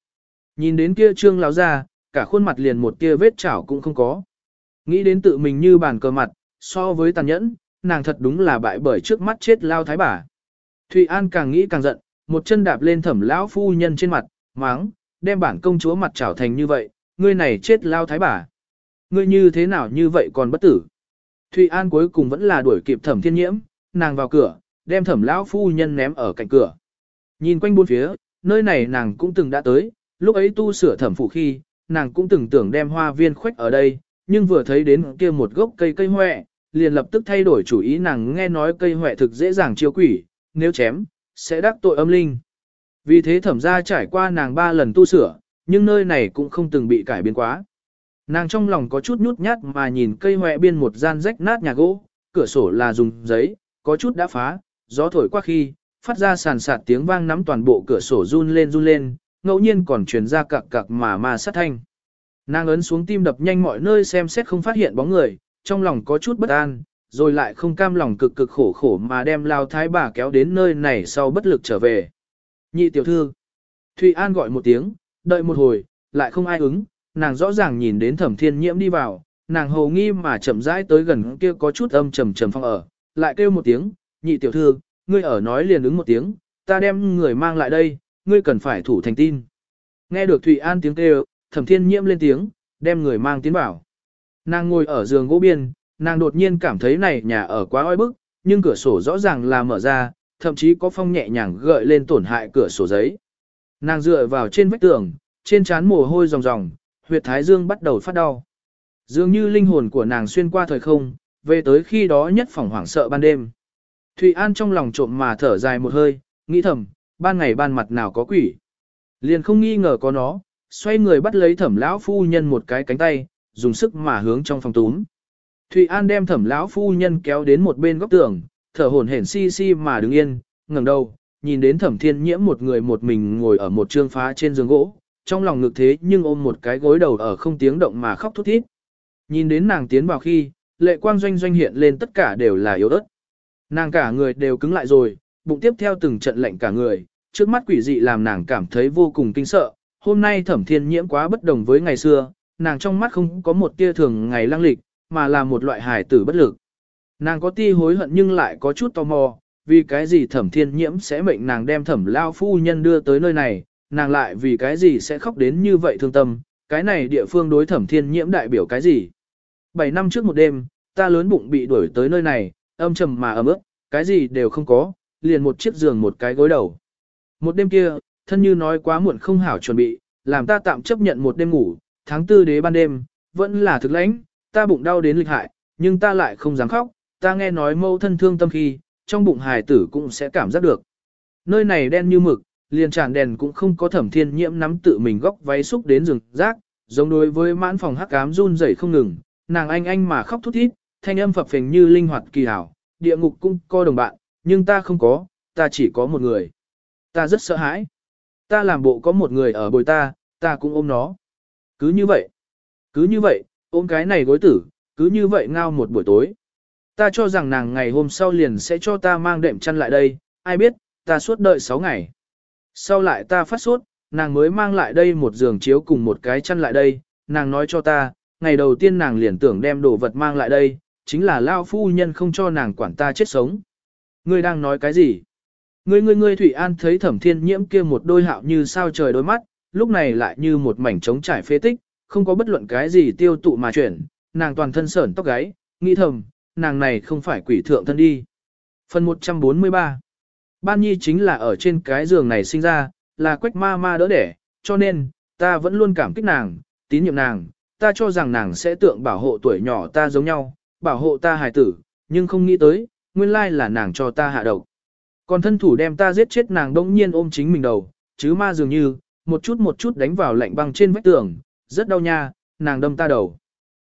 Nhìn đến kia trương lão ra, cả khuôn mặt liền một tia vết chảo cũng không có. Nghĩ đến tự mình như bàn cờ mặt, so với tàn nhẫn, nàng thật đúng là bại bởi trước mắt chết lao thái bà. Thụy An càng nghĩ càng giận, một chân đạp lên thẩm lão phu nhân trên mặt, máng, đem bản công chúa mặt chảo thành như vậy, ngươi này chết lao thái bà. Ngươi như thế nào như vậy còn bất tử. Thụy An cuối cùng vẫn là đuổi kịp thẩm thiên nhiễm, nàng vào cửa, đem thẩm lão phu nhân ném ở cạnh cửa. Nhìn quanh bốn phía, nơi này nàng cũng từng đã tới, lúc ấy tu sửa thẩm phủ khi, nàng cũng từng tưởng đem hoa viên khuếch ở đây, nhưng vừa thấy đến kia một gốc cây cây hoẹ, liền lập tức thay đổi chủ ý nàng nghe nói cây hoẹ thực dễ dàng chiêu quỷ, nếu chém, sẽ đắc tội âm linh. Vì thế thẩm ra trải qua nàng ba lần tu sửa, nhưng nơi này cũng không từng bị cải biến quá. Nàng trong lòng có chút nhút nhát mà nhìn cây hoẹ biên một gian rách nát nhà gỗ, cửa sổ là dùng giấy, có chút đã phá, gió thổi qua khi, phát ra sàn sạt tiếng vang nắm toàn bộ cửa sổ run lên run lên, ngẫu nhiên còn truyền ra cặc cặc mà ma sát thanh. Nàng ấn xuống tim đập nhanh mọi nơi xem xét không phát hiện bóng người, trong lòng có chút bất an, rồi lại không cam lòng cực cực khổ khổ mà đem lao thái bà kéo đến nơi này sau bất lực trở về. Nhị tiểu thư. Thụy An gọi một tiếng, đợi một hồi, lại không ai ứng, nàng rõ ràng nhìn đến thẩm thiên nhiễm đi vào, nàng hầu nghi mà chậm rãi tới gần kia có chút âm trầm trầm phong ở, lại kêu một tiếng, nhị tiểu thư, ngươi ở nói liền ứng một tiếng, ta đem người mang lại đây, ngươi cần phải thủ thành tin. Nghe được Thụy An tiếng kêu, thẩm thiên nhiễm lên tiếng, đem người mang tiến bảo. Nàng ngồi ở giường gỗ biên, nàng đột nhiên cảm thấy này nhà ở quá oi bức, nhưng cửa sổ rõ ràng là mở ra, thậm chí có phong nhẹ nhàng gợi lên tổn hại cửa sổ giấy. Nàng dựa vào trên vách tường, trên trán mồ hôi ròng ròng, huyệt thái dương bắt đầu phát đau. Dường như linh hồn của nàng xuyên qua thời không, về tới khi đó nhất phòng hoảng sợ ban đêm. Thụy An trong lòng trộm mà thở dài một hơi, nghĩ thầm, ban ngày ban mặt nào có quỷ. Liền không nghi ngờ có nó, xoay người bắt lấy thẩm lão phu nhân một cái cánh tay, dùng sức mà hướng trong phòng túm. Thụy An đem thẩm lão phu nhân kéo đến một bên góc tường, thở hổn hển si si mà đứng yên, ngẩng đầu, nhìn đến thẩm thiên nhiễm một người một mình ngồi ở một trương phá trên giường gỗ, trong lòng ngực thế nhưng ôm một cái gối đầu ở không tiếng động mà khóc thút thít. Nhìn đến nàng tiến vào khi, lệ quang doanh doanh hiện lên tất cả đều là yếu ớt. Nàng cả người đều cứng lại rồi, bụng tiếp theo từng trận lệnh cả người, trước mắt quỷ dị làm nàng cảm thấy vô cùng kinh sợ. Hôm nay thẩm thiên nhiễm quá bất đồng với ngày xưa, nàng trong mắt không có một tia thường ngày lăng lịch, mà là một loại hài tử bất lực. Nàng có ti hối hận nhưng lại có chút tò mò, vì cái gì thẩm thiên nhiễm sẽ mệnh nàng đem thẩm lao phu nhân đưa tới nơi này, nàng lại vì cái gì sẽ khóc đến như vậy thương tâm, cái này địa phương đối thẩm thiên nhiễm đại biểu cái gì. Bảy năm trước một đêm, ta lớn bụng bị đuổi tới nơi này, âm trầm mà ấm ức, cái gì đều không có, liền một chiếc giường một cái gối đầu. Một đêm kia, thân như nói quá muộn không hảo chuẩn bị, làm ta tạm chấp nhận một đêm ngủ, tháng tư đế ban đêm, vẫn là thực lãnh, ta bụng đau đến lịch hại, nhưng ta lại không dám khóc, ta nghe nói mâu thân thương tâm khi, trong bụng hài tử cũng sẽ cảm giác được. Nơi này đen như mực, liền tràn đèn cũng không có thẩm thiên nhiễm nắm tự mình góc váy xúc đến rừng rác, giống đối với mãn phòng hắc ám run rẩy không ngừng, nàng anh anh mà khóc thút thít, thanh âm phập phình như linh hoạt kỳ hảo, địa ngục cũng có đồng bạn, nhưng ta không có, ta chỉ có một người. Ta rất sợ hãi. Ta làm bộ có một người ở bồi ta, ta cũng ôm nó. Cứ như vậy. Cứ như vậy, ôm cái này gối tử, cứ như vậy ngao một buổi tối. Ta cho rằng nàng ngày hôm sau liền sẽ cho ta mang đệm chăn lại đây, ai biết, ta suốt đợi 6 ngày. Sau lại ta phát sốt, nàng mới mang lại đây một giường chiếu cùng một cái chăn lại đây, nàng nói cho ta, ngày đầu tiên nàng liền tưởng đem đồ vật mang lại đây, chính là lao phu nhân không cho nàng quản ta chết sống. Ngươi đang nói cái gì? Ngươi ngươi ngươi Thủy An thấy thẩm thiên nhiễm kia một đôi hạo như sao trời đôi mắt, lúc này lại như một mảnh trống trải phế tích, không có bất luận cái gì tiêu tụ mà chuyển, nàng toàn thân sởn tóc gáy, nghĩ thầm, nàng này không phải quỷ thượng thân đi. Phần 143 Ban Nhi chính là ở trên cái giường này sinh ra, là quách ma ma đỡ đẻ, cho nên, ta vẫn luôn cảm kích nàng, tín nhiệm nàng, ta cho rằng nàng sẽ tượng bảo hộ tuổi nhỏ ta giống nhau, bảo hộ ta hài tử, nhưng không nghĩ tới, nguyên lai là nàng cho ta hạ độc. Còn thân thủ đem ta giết chết nàng đông nhiên ôm chính mình đầu, chứ ma dường như, một chút một chút đánh vào lạnh băng trên vách tường, rất đau nha, nàng đâm ta đầu.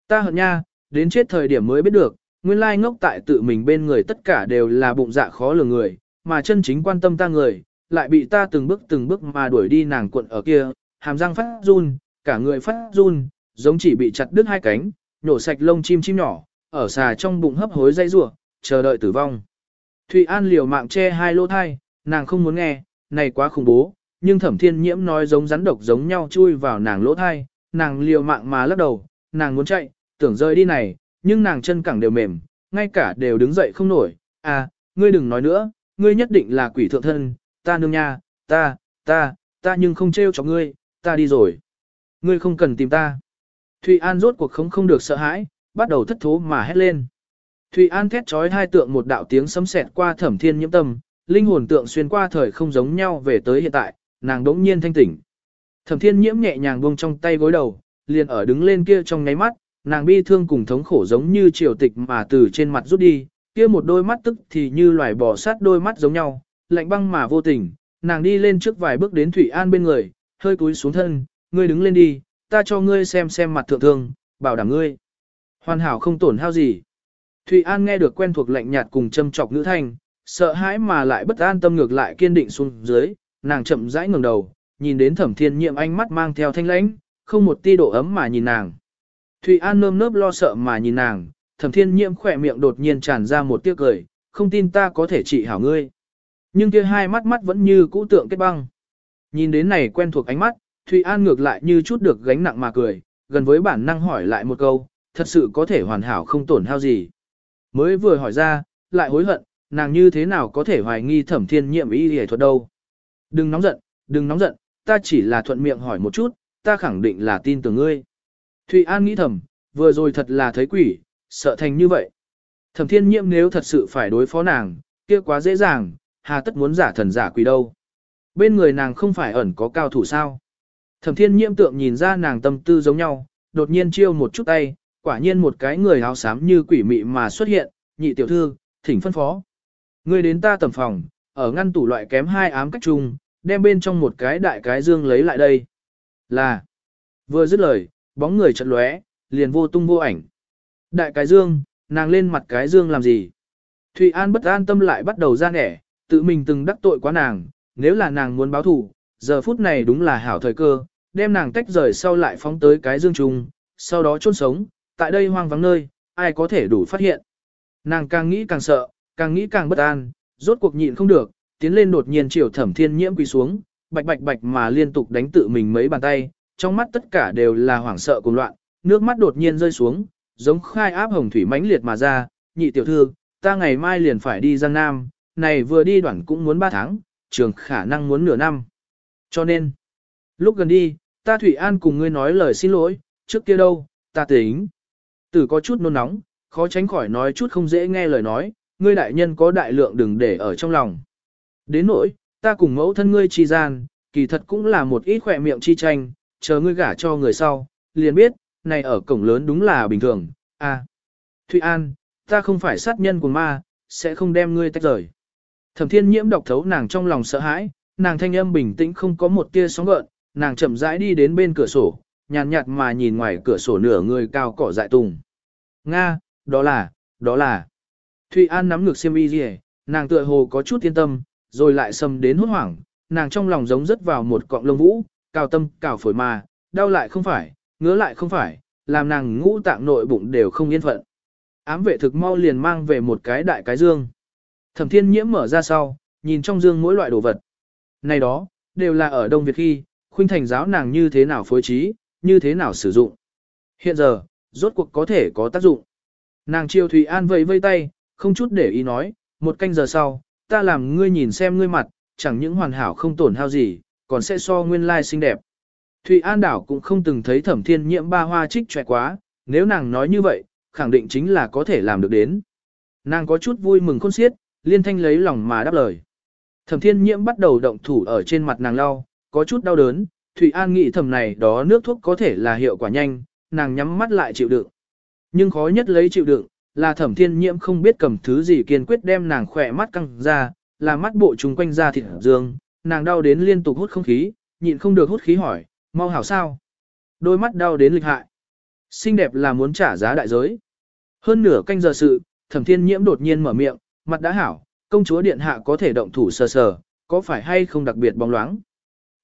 Ta hận nha, đến chết thời điểm mới biết được, nguyên lai ngốc tại tự mình bên người tất cả đều là bụng dạ khó lường người, mà chân chính quan tâm ta người, lại bị ta từng bước từng bước mà đuổi đi nàng cuộn ở kia, hàm răng phát run, cả người phát run, giống chỉ bị chặt đứt hai cánh, nhổ sạch lông chim chim nhỏ, ở xà trong bụng hấp hối dây rủa, chờ đợi tử vong. Thụy An liều mạng che hai lỗ thai, nàng không muốn nghe, này quá khủng bố, nhưng thẩm thiên nhiễm nói giống rắn độc giống nhau chui vào nàng lỗ thai, nàng liều mạng mà lắc đầu, nàng muốn chạy, tưởng rơi đi này, nhưng nàng chân cẳng đều mềm, ngay cả đều đứng dậy không nổi, à, ngươi đừng nói nữa, ngươi nhất định là quỷ thượng thân, ta nương nha, ta, ta, ta nhưng không trêu cho ngươi, ta đi rồi. Ngươi không cần tìm ta. Thụy An rốt cuộc không không được sợ hãi, bắt đầu thất thố mà hét lên. Thụy An thét trói hai tượng một đạo tiếng sấm sẹt qua thẩm thiên nhiễm tâm, linh hồn tượng xuyên qua thời không giống nhau về tới hiện tại, nàng đỗng nhiên thanh tỉnh. Thẩm thiên nhiễm nhẹ nhàng buông trong tay gối đầu, liền ở đứng lên kia trong ngáy mắt, nàng bi thương cùng thống khổ giống như triều tịch mà từ trên mặt rút đi, kia một đôi mắt tức thì như loài bò sát đôi mắt giống nhau, lạnh băng mà vô tình, nàng đi lên trước vài bước đến Thủy An bên người, hơi cúi xuống thân, ngươi đứng lên đi, ta cho ngươi xem xem mặt thượng thương, bảo đảm ngươi. Hoàn hảo không tổn hao gì. Thủy An nghe được quen thuộc lạnh nhạt cùng châm chọc nữ thanh, sợ hãi mà lại bất an tâm ngược lại kiên định xuống dưới, nàng chậm rãi ngẩng đầu, nhìn đến thẩm thiên nhiệm ánh mắt mang theo thanh lãnh, không một ti độ ấm mà nhìn nàng. Thủy An nơm nớp lo sợ mà nhìn nàng, thẩm thiên nhiễm khỏe miệng đột nhiên tràn ra một tiếc cười, không tin ta có thể trị hảo ngươi. Nhưng kia hai mắt mắt vẫn như cũ tượng kết băng. Nhìn đến này quen thuộc ánh mắt, Thụy An ngược lại như chút được gánh nặng mà cười, gần với bản năng hỏi lại một câu, thật sự có thể hoàn hảo không tổn hao gì. Mới vừa hỏi ra, lại hối hận, nàng như thế nào có thể hoài nghi thẩm thiên nhiệm y hề thuật đâu. Đừng nóng giận, đừng nóng giận, ta chỉ là thuận miệng hỏi một chút, ta khẳng định là tin tưởng ngươi. Thụy An nghĩ thầm, vừa rồi thật là thấy quỷ, sợ thành như vậy. Thẩm thiên nhiệm nếu thật sự phải đối phó nàng, kia quá dễ dàng, hà tất muốn giả thần giả quỷ đâu. Bên người nàng không phải ẩn có cao thủ sao. Thẩm thiên nhiễm tượng nhìn ra nàng tâm tư giống nhau, đột nhiên chiêu một chút tay, quả nhiên một cái người áo xám như quỷ mị mà xuất hiện, nhị tiểu thư, thỉnh phân phó. Người đến ta tầm phòng, ở ngăn tủ loại kém hai ám cách chung, đem bên trong một cái đại cái dương lấy lại đây. Là, vừa dứt lời, bóng người chợt lóe, liền vô tung vô ảnh. Đại cái dương, nàng lên mặt cái dương làm gì? Thụy An bất an tâm lại bắt đầu ra nẻ, tự mình từng đắc tội quá nàng, nếu là nàng muốn báo thù, giờ phút này đúng là hảo thời cơ, đem nàng tách rời sau lại phóng tới cái dương trùng, sau đó chôn sống, tại đây hoang vắng nơi, ai có thể đủ phát hiện. Nàng càng nghĩ càng sợ, càng nghĩ càng bất an, rốt cuộc nhịn không được, tiến lên đột nhiên chiều thẩm thiên nhiễm quỳ xuống, bạch bạch bạch mà liên tục đánh tự mình mấy bàn tay, trong mắt tất cả đều là hoảng sợ cùng loạn, nước mắt đột nhiên rơi xuống, giống khai áp hồng thủy mãnh liệt mà ra, nhị tiểu thư, ta ngày mai liền phải đi Giang Nam, này vừa đi đoạn cũng muốn 3 tháng, trường khả năng muốn nửa năm. Cho nên, lúc gần đi, ta Thủy An cùng ngươi nói lời xin lỗi, trước kia đâu, ta tính. Tử có chút nôn nóng, khó tránh khỏi nói chút không dễ nghe lời nói, ngươi đại nhân có đại lượng đừng để ở trong lòng. Đến nỗi, ta cùng mẫu thân ngươi chi gian, kỳ thật cũng là một ít khỏe miệng chi tranh, chờ ngươi gả cho người sau, liền biết, này ở cổng lớn đúng là bình thường, à. Thụy An, ta không phải sát nhân của ma, sẽ không đem ngươi tách rời. Thẩm thiên nhiễm đọc thấu nàng trong lòng sợ hãi, nàng thanh âm bình tĩnh không có một tia sóng gợn, nàng chậm rãi đi đến bên cửa sổ, nhàn nhạt, mà nhìn ngoài cửa sổ nửa người cao cỏ dại tùng. Nga, đó là, đó là. Thụy An nắm ngực xiêm y gì nàng tựa hồ có chút yên tâm, rồi lại sầm đến hốt hoảng, nàng trong lòng giống rớt vào một cọng lông vũ, cào tâm, cào phổi mà, đau lại không phải, ngứa lại không phải, làm nàng ngũ tạng nội bụng đều không yên phận. Ám vệ thực mau liền mang về một cái đại cái dương. Thẩm thiên nhiễm mở ra sau, nhìn trong dương mỗi loại đồ vật. Này đó, đều là ở Đông Việt khi, khuynh thành giáo nàng như thế nào phối trí, như thế nào sử dụng. Hiện giờ, rốt cuộc có thể có tác dụng. Nàng chiêu Thủy An vẫy vây tay, không chút để ý nói, một canh giờ sau, ta làm ngươi nhìn xem ngươi mặt, chẳng những hoàn hảo không tổn hao gì, còn sẽ so nguyên lai xinh đẹp. Thụy An đảo cũng không từng thấy thẩm thiên nhiễm ba hoa trích trẻ quá, nếu nàng nói như vậy, khẳng định chính là có thể làm được đến. Nàng có chút vui mừng khôn xiết, liên thanh lấy lòng mà đáp lời. Thẩm thiên nhiễm bắt đầu động thủ ở trên mặt nàng lau, có chút đau đớn, Thụy An nghĩ thầm này đó nước thuốc có thể là hiệu quả nhanh, nàng nhắm mắt lại chịu đựng. Nhưng khó nhất lấy chịu đựng, là thẩm thiên nhiễm không biết cầm thứ gì kiên quyết đem nàng khỏe mắt căng ra, là mắt bộ trùng quanh ra thịt dương, nàng đau đến liên tục hút không khí, nhịn không được hút khí hỏi, mau hảo sao? Đôi mắt đau đến lịch hại. Xinh đẹp là muốn trả giá đại giới. Hơn nửa canh giờ sự, thẩm thiên nhiễm đột nhiên mở miệng, mặt đã hảo, công chúa điện hạ có thể động thủ sờ sờ, có phải hay không đặc biệt bóng loáng.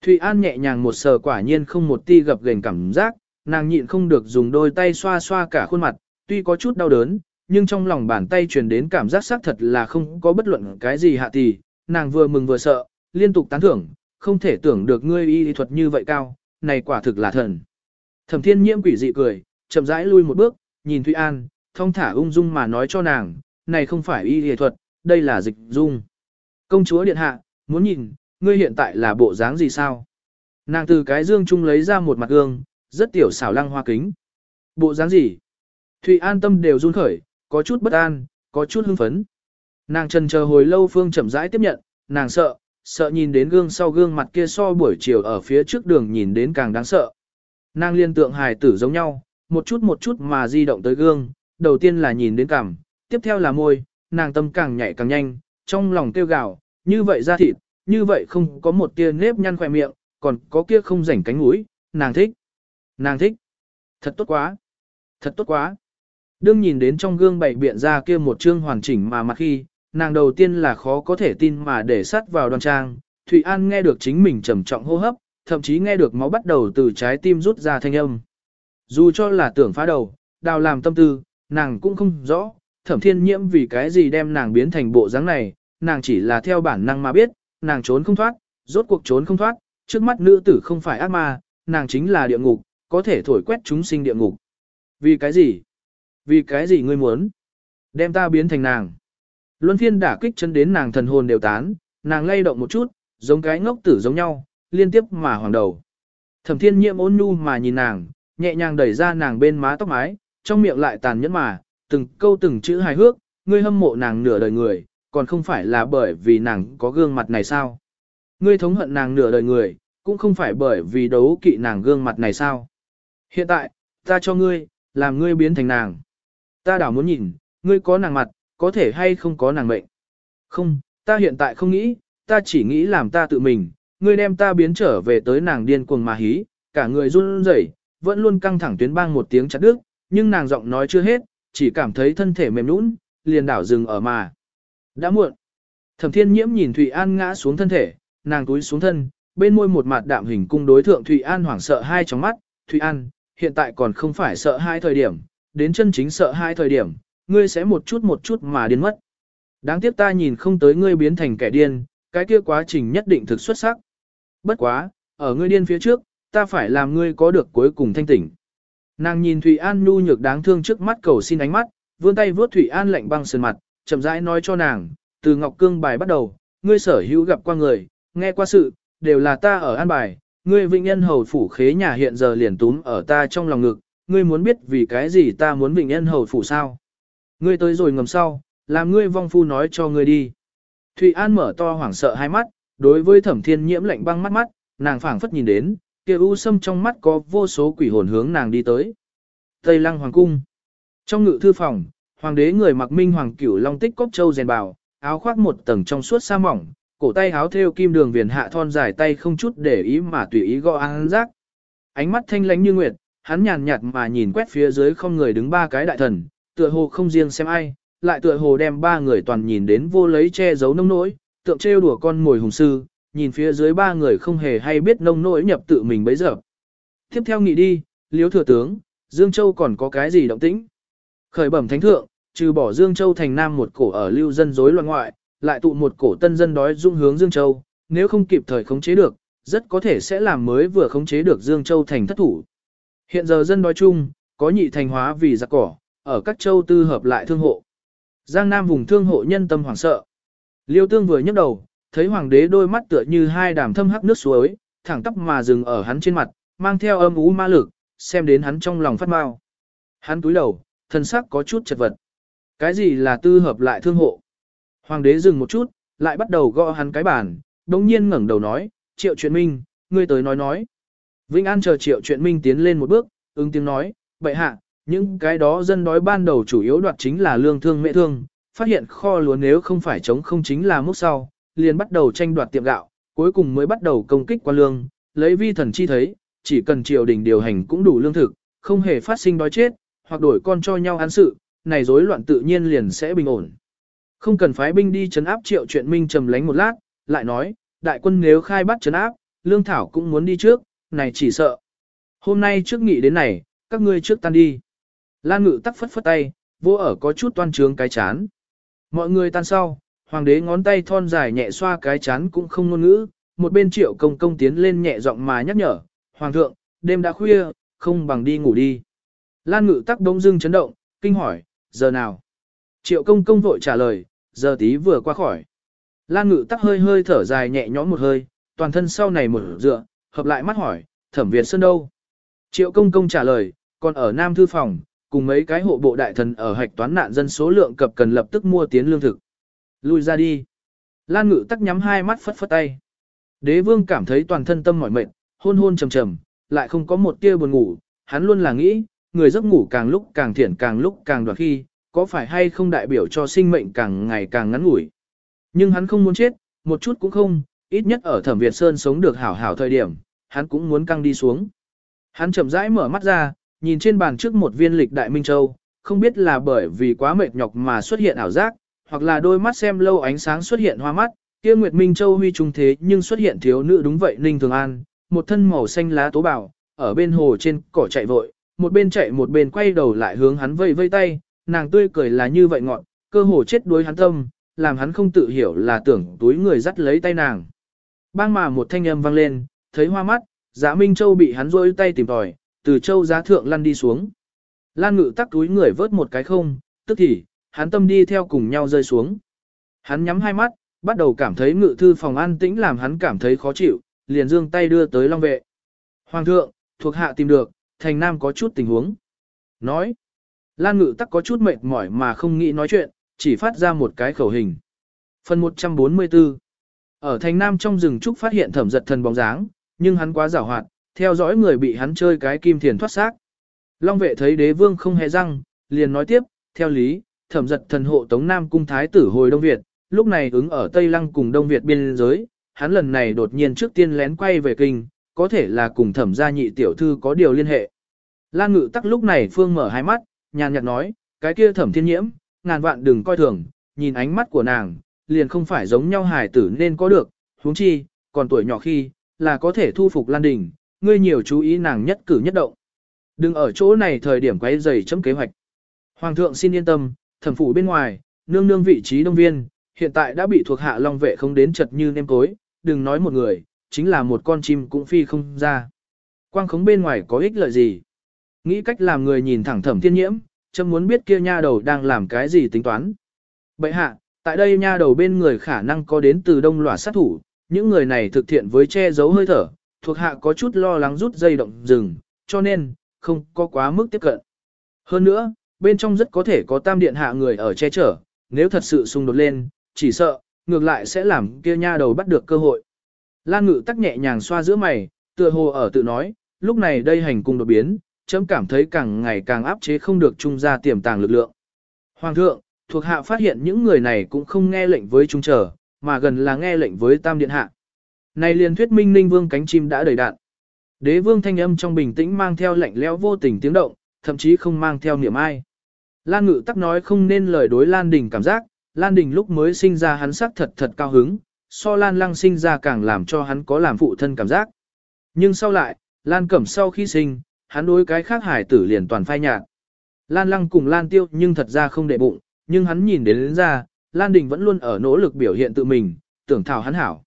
Thụy An nhẹ nhàng một sờ quả nhiên không một ti gập gềnh cảm giác, nàng nhịn không được dùng đôi tay xoa xoa cả khuôn mặt, tuy có chút đau đớn, nhưng trong lòng bàn tay truyền đến cảm giác xác thật là không có bất luận cái gì hạ tì, nàng vừa mừng vừa sợ, liên tục tán thưởng, không thể tưởng được ngươi y thuật như vậy cao, này quả thực là thần. Thẩm thiên nhiễm quỷ dị cười, chậm rãi lui một bước, nhìn Thụy An, thông thả ung dung mà nói cho nàng, này không phải y y thuật, đây là dịch dung. Công chúa điện hạ, muốn nhìn, ngươi hiện tại là bộ dáng gì sao? Nàng từ cái dương chung lấy ra một mặt gương, rất tiểu xảo lăng hoa kính. Bộ dáng gì? Thụy An tâm đều run khởi, có chút bất an, có chút hưng phấn. Nàng trần chờ hồi lâu Phương chậm rãi tiếp nhận, nàng sợ, sợ nhìn đến gương sau gương mặt kia so buổi chiều ở phía trước đường nhìn đến càng đáng sợ. Nàng liên tượng hài tử giống nhau, một chút một chút mà di động tới gương, đầu tiên là nhìn đến cằm, tiếp theo là môi, nàng tâm càng nhảy càng nhanh, trong lòng kêu gào, như vậy ra thịt, như vậy không có một tia nếp nhăn khỏe miệng, còn có kia không rảnh cánh mũi, nàng thích. Nàng thích. Thật tốt quá. Thật tốt quá. Đương nhìn đến trong gương bảy biện ra kia một chương hoàn chỉnh mà mặt khi, nàng đầu tiên là khó có thể tin mà để sắt vào đoan trang, Thụy An nghe được chính mình trầm trọng hô hấp, thậm chí nghe được máu bắt đầu từ trái tim rút ra thanh âm. Dù cho là tưởng phá đầu, đào làm tâm tư, nàng cũng không rõ, thẩm thiên nhiễm vì cái gì đem nàng biến thành bộ dáng này, nàng chỉ là theo bản năng mà biết, nàng trốn không thoát, rốt cuộc trốn không thoát, trước mắt nữ tử không phải ác ma, nàng chính là địa ngục, có thể thổi quét chúng sinh địa ngục. Vì cái gì? Vì cái gì ngươi muốn? Đem ta biến thành nàng. Luân phiên đả kích chân đến nàng thần hồn đều tán, nàng lay động một chút, giống cái ngốc tử giống nhau, liên tiếp mà hoàng đầu. Thẩm thiên nhiệm ôn nhu mà nhìn nàng, nhẹ nhàng đẩy ra nàng bên má tóc mái, trong miệng lại tàn nhẫn mà, từng câu từng chữ hài hước, ngươi hâm mộ nàng nửa đời người, còn không phải là bởi vì nàng có gương mặt này sao? Ngươi thống hận nàng nửa đời người, cũng không phải bởi vì đấu kỵ nàng gương mặt này sao? Hiện tại, ta cho ngươi, làm ngươi biến thành nàng. Ta đảo muốn nhìn, ngươi có nàng mặt, có thể hay không có nàng mệnh. Không, ta hiện tại không nghĩ, ta chỉ nghĩ làm ta tự mình, ngươi đem ta biến trở về tới nàng điên cuồng mà hí, cả người run rẩy, vẫn luôn căng thẳng tuyến bang một tiếng chặt đứt, nhưng nàng giọng nói chưa hết, chỉ cảm thấy thân thể mềm nũng, liền đảo dừng ở mà. Đã muộn. Thẩm Thiên Nhiễm nhìn Thụy An ngã xuống thân thể, nàng túi xuống thân, bên môi một mặt đạm hình cung đối thượng Thụy An hoảng sợ hai trong mắt, "Thụy An, hiện tại còn không phải sợ hai thời điểm, đến chân chính sợ hai thời điểm, ngươi sẽ một chút một chút mà điên mất. Đáng tiếc ta nhìn không tới ngươi biến thành kẻ điên, cái kia quá trình nhất định thực xuất sắc. Bất quá, ở ngươi điên phía trước, ta phải làm ngươi có được cuối cùng thanh tỉnh." Nàng nhìn Thụy An nhu nhược đáng thương trước mắt cầu xin ánh mắt, vươn tay vuốt Thụy An lạnh băng sườn mặt, chậm rãi nói cho nàng, từ Ngọc Cương bài bắt đầu, ngươi sở hữu gặp qua người, nghe qua sự, đều là ta ở an bài, ngươi vĩnh nhân hầu phủ khế nhà hiện giờ liền túm ở ta trong lòng ngực, ngươi muốn biết vì cái gì ta muốn vĩnh nhân hầu phủ sao. Ngươi tới rồi ngầm sau, làm ngươi vong phu nói cho ngươi đi. Thụy An mở to hoảng sợ hai mắt, đối với thẩm thiên nhiễm lạnh băng mắt mắt, nàng phảng phất nhìn đến, kia u sâm trong mắt có vô số quỷ hồn hướng nàng đi tới. Tây lăng hoàng cung. Trong ngự thư phòng, hoàng đế người mặc minh hoàng cửu long tích cốc châu rèn bào, áo khoác một tầng trong suốt sa mỏng, cổ tay háo thêu kim đường viền hạ thon dài tay không chút để ý mà tùy ý gõ án giác. Ánh mắt thanh lánh như nguyệt, hắn nhàn nhạt mà nhìn quét phía dưới không người đứng ba cái đại thần, tựa hồ không riêng xem ai, lại tựa hồ đem ba người toàn nhìn đến vô lấy che giấu nông nỗi, tượng trêu đùa con mồi hùng sư, nhìn phía dưới ba người không hề hay biết nông nỗi nhập tự mình bấy giờ. Tiếp theo nghị đi, liếu thừa tướng, Dương Châu còn có cái gì động tĩnh? Khởi bẩm thánh thượng, trừ bỏ Dương Châu thành nam một cổ ở lưu dân rối loạn ngoại, lại tụ một cổ tân dân đói dung hướng Dương Châu, nếu không kịp thời khống chế được, rất có thể sẽ làm mới vừa khống chế được Dương Châu thành thất thủ. Hiện giờ dân đói chung, có nhị thành hóa vì giặc cỏ, ở các châu tư hợp lại thương hộ. Giang Nam vùng thương hộ nhân tâm hoảng sợ. Liêu Tương vừa nhấc đầu, thấy hoàng đế đôi mắt tựa như hai đàm thâm hắc nước suối, thẳng tắp mà dừng ở hắn trên mặt, mang theo âm ú ma lực, xem đến hắn trong lòng phát mau. Hắn túi đầu, thân sắc có chút chật vật. Cái gì là tư hợp lại thương hộ? Hoàng đế dừng một chút, lại bắt đầu gõ hắn cái bàn, đồng nhiên ngẩng đầu nói, triệu chuyện minh, ngươi tới nói nói. Vĩnh An chờ triệu chuyện minh tiến lên một bước, ứng tiếng nói, bệ hạ, những cái đó dân đói ban đầu chủ yếu đoạt chính là lương thương mẹ thương, phát hiện kho lúa nếu không phải chống không chính là múc sau, liền bắt đầu tranh đoạt tiệm gạo, cuối cùng mới bắt đầu công kích quan lương, lấy vi thần chi thấy, chỉ cần triều đình điều hành cũng đủ lương thực, không hề phát sinh đói chết, hoặc đổi con cho nhau án sự, này rối loạn tự nhiên liền sẽ bình ổn. Không cần phái binh đi chấn áp triệu chuyện minh trầm lánh một lát, lại nói, đại quân nếu khai bắt chấn áp, lương thảo cũng muốn đi trước, này chỉ sợ. Hôm nay trước nghị đến này, các ngươi trước tan đi. Lan ngự tắc phất phất tay, vô ở có chút toan trướng cái chán. Mọi người tan sau, hoàng đế ngón tay thon dài nhẹ xoa cái chán cũng không ngôn ngữ, một bên triệu công công tiến lên nhẹ giọng mà nhắc nhở, hoàng thượng, đêm đã khuya, không bằng đi ngủ đi. Lan ngự tắc đông dưng chấn động, kinh hỏi, giờ nào? Triệu công công vội trả lời, giờ tí vừa qua khỏi. Lan ngự tắc hơi hơi thở dài nhẹ nhõm một hơi, toàn thân sau này một dựa, hợp lại mắt hỏi, thẩm Việt Sơn đâu? Triệu công công trả lời, còn ở Nam Thư Phòng, cùng mấy cái hộ bộ đại thần ở hạch toán nạn dân số lượng cập cần lập tức mua tiến lương thực. Lui ra đi. Lan ngự tắc nhắm hai mắt phất phất tay. Đế vương cảm thấy toàn thân tâm mỏi mệt, hôn hôn trầm trầm, lại không có một tia buồn ngủ, hắn luôn là nghĩ, người giấc ngủ càng lúc càng thiển càng lúc càng đoạt khi, có phải hay không đại biểu cho sinh mệnh càng ngày càng ngắn ngủi. Nhưng hắn không muốn chết, một chút cũng không, ít nhất ở thẩm Việt Sơn sống được hảo hảo thời điểm, hắn cũng muốn căng đi xuống. Hắn chậm rãi mở mắt ra, nhìn trên bàn trước một viên lịch đại minh châu, không biết là bởi vì quá mệt nhọc mà xuất hiện ảo giác, hoặc là đôi mắt xem lâu ánh sáng xuất hiện hoa mắt, kia Nguyệt Minh Châu huy trung thế nhưng xuất hiện thiếu nữ đúng vậy Ninh Thường An, một thân màu xanh lá tố bảo, ở bên hồ trên cỏ chạy vội, một bên chạy một bên quay đầu lại hướng hắn vây vây tay, nàng tươi cười là như vậy ngọn, cơ hồ chết đuối hắn tâm, làm hắn không tự hiểu là tưởng túi người dắt lấy tay nàng. Bang mà một thanh âm vang lên, thấy hoa mắt, Giá Minh Châu bị hắn rôi tay tìm tòi, từ châu giá thượng lăn đi xuống. Lan ngự tắc túi người vớt một cái không, tức thì, hắn tâm đi theo cùng nhau rơi xuống. Hắn nhắm hai mắt, bắt đầu cảm thấy ngự thư phòng an tĩnh làm hắn cảm thấy khó chịu, liền dương tay đưa tới long vệ. Hoàng thượng, thuộc hạ tìm được, thành nam có chút tình huống. Nói, Lan ngự tắc có chút mệt mỏi mà không nghĩ nói chuyện, chỉ phát ra một cái khẩu hình. Phần 144 Ở thành nam trong rừng trúc phát hiện thẩm giật thần bóng dáng, nhưng hắn quá giảo hoạt, theo dõi người bị hắn chơi cái kim thiền thoát xác. Long vệ thấy đế vương không hề răng, liền nói tiếp, theo lý, thẩm giật thần hộ Tống Nam cung thái tử hồi Đông Việt, lúc này ứng ở Tây Lăng cùng Đông Việt biên giới, hắn lần này đột nhiên trước tiên lén quay về kinh, có thể là cùng thẩm gia nhị tiểu thư có điều liên hệ. Lan ngự tắc lúc này phương mở hai mắt, nhàn nhạt nói, cái kia thẩm thiên nhiễm, ngàn vạn đừng coi thường, nhìn ánh mắt của nàng, liền không phải giống nhau hài tử nên có được, huống chi, còn tuổi nhỏ khi, là có thể thu phục Lan Đình, ngươi nhiều chú ý nàng nhất cử nhất động. Đừng ở chỗ này thời điểm quấy rầy chấm kế hoạch. Hoàng thượng xin yên tâm, thẩm phủ bên ngoài, nương nương vị trí đông viên, hiện tại đã bị thuộc hạ long vệ không đến chật như nêm cối, đừng nói một người, chính là một con chim cũng phi không ra. Quang khống bên ngoài có ích lợi gì? Nghĩ cách làm người nhìn thẳng thẩm thiên nhiễm, chấm muốn biết kia nha đầu đang làm cái gì tính toán. Bậy hạ, tại đây nha đầu bên người khả năng có đến từ đông lòa sát thủ, những người này thực thiện với che giấu hơi thở, thuộc hạ có chút lo lắng rút dây động rừng, cho nên, không có quá mức tiếp cận. Hơn nữa, bên trong rất có thể có tam điện hạ người ở che chở, nếu thật sự xung đột lên, chỉ sợ, ngược lại sẽ làm kia nha đầu bắt được cơ hội. Lan ngự tắc nhẹ nhàng xoa giữa mày, tựa hồ ở tự nói, lúc này đây hành cung đột biến, chấm cảm thấy càng ngày càng áp chế không được trung ra tiềm tàng lực lượng. Hoàng thượng, thuộc hạ phát hiện những người này cũng không nghe lệnh với trung trở, mà gần là nghe lệnh với tam điện hạ. Này liền thuyết minh ninh vương cánh chim đã đầy đạn. Đế vương thanh âm trong bình tĩnh mang theo lạnh lẽo vô tình tiếng động, thậm chí không mang theo niệm ai. Lan ngự tắc nói không nên lời đối Lan Đình cảm giác, Lan Đình lúc mới sinh ra hắn sắc thật thật cao hứng, so Lan Lăng sinh ra càng làm cho hắn có làm phụ thân cảm giác. Nhưng sau lại, Lan Cẩm sau khi sinh, hắn đối cái khác hải tử liền toàn phai nhạt. Lan Lăng cùng Lan Tiêu nhưng thật ra không đệ bụng, nhưng hắn nhìn đến, đến ra, Lan Đình vẫn luôn ở nỗ lực biểu hiện tự mình, tưởng thảo hắn hảo.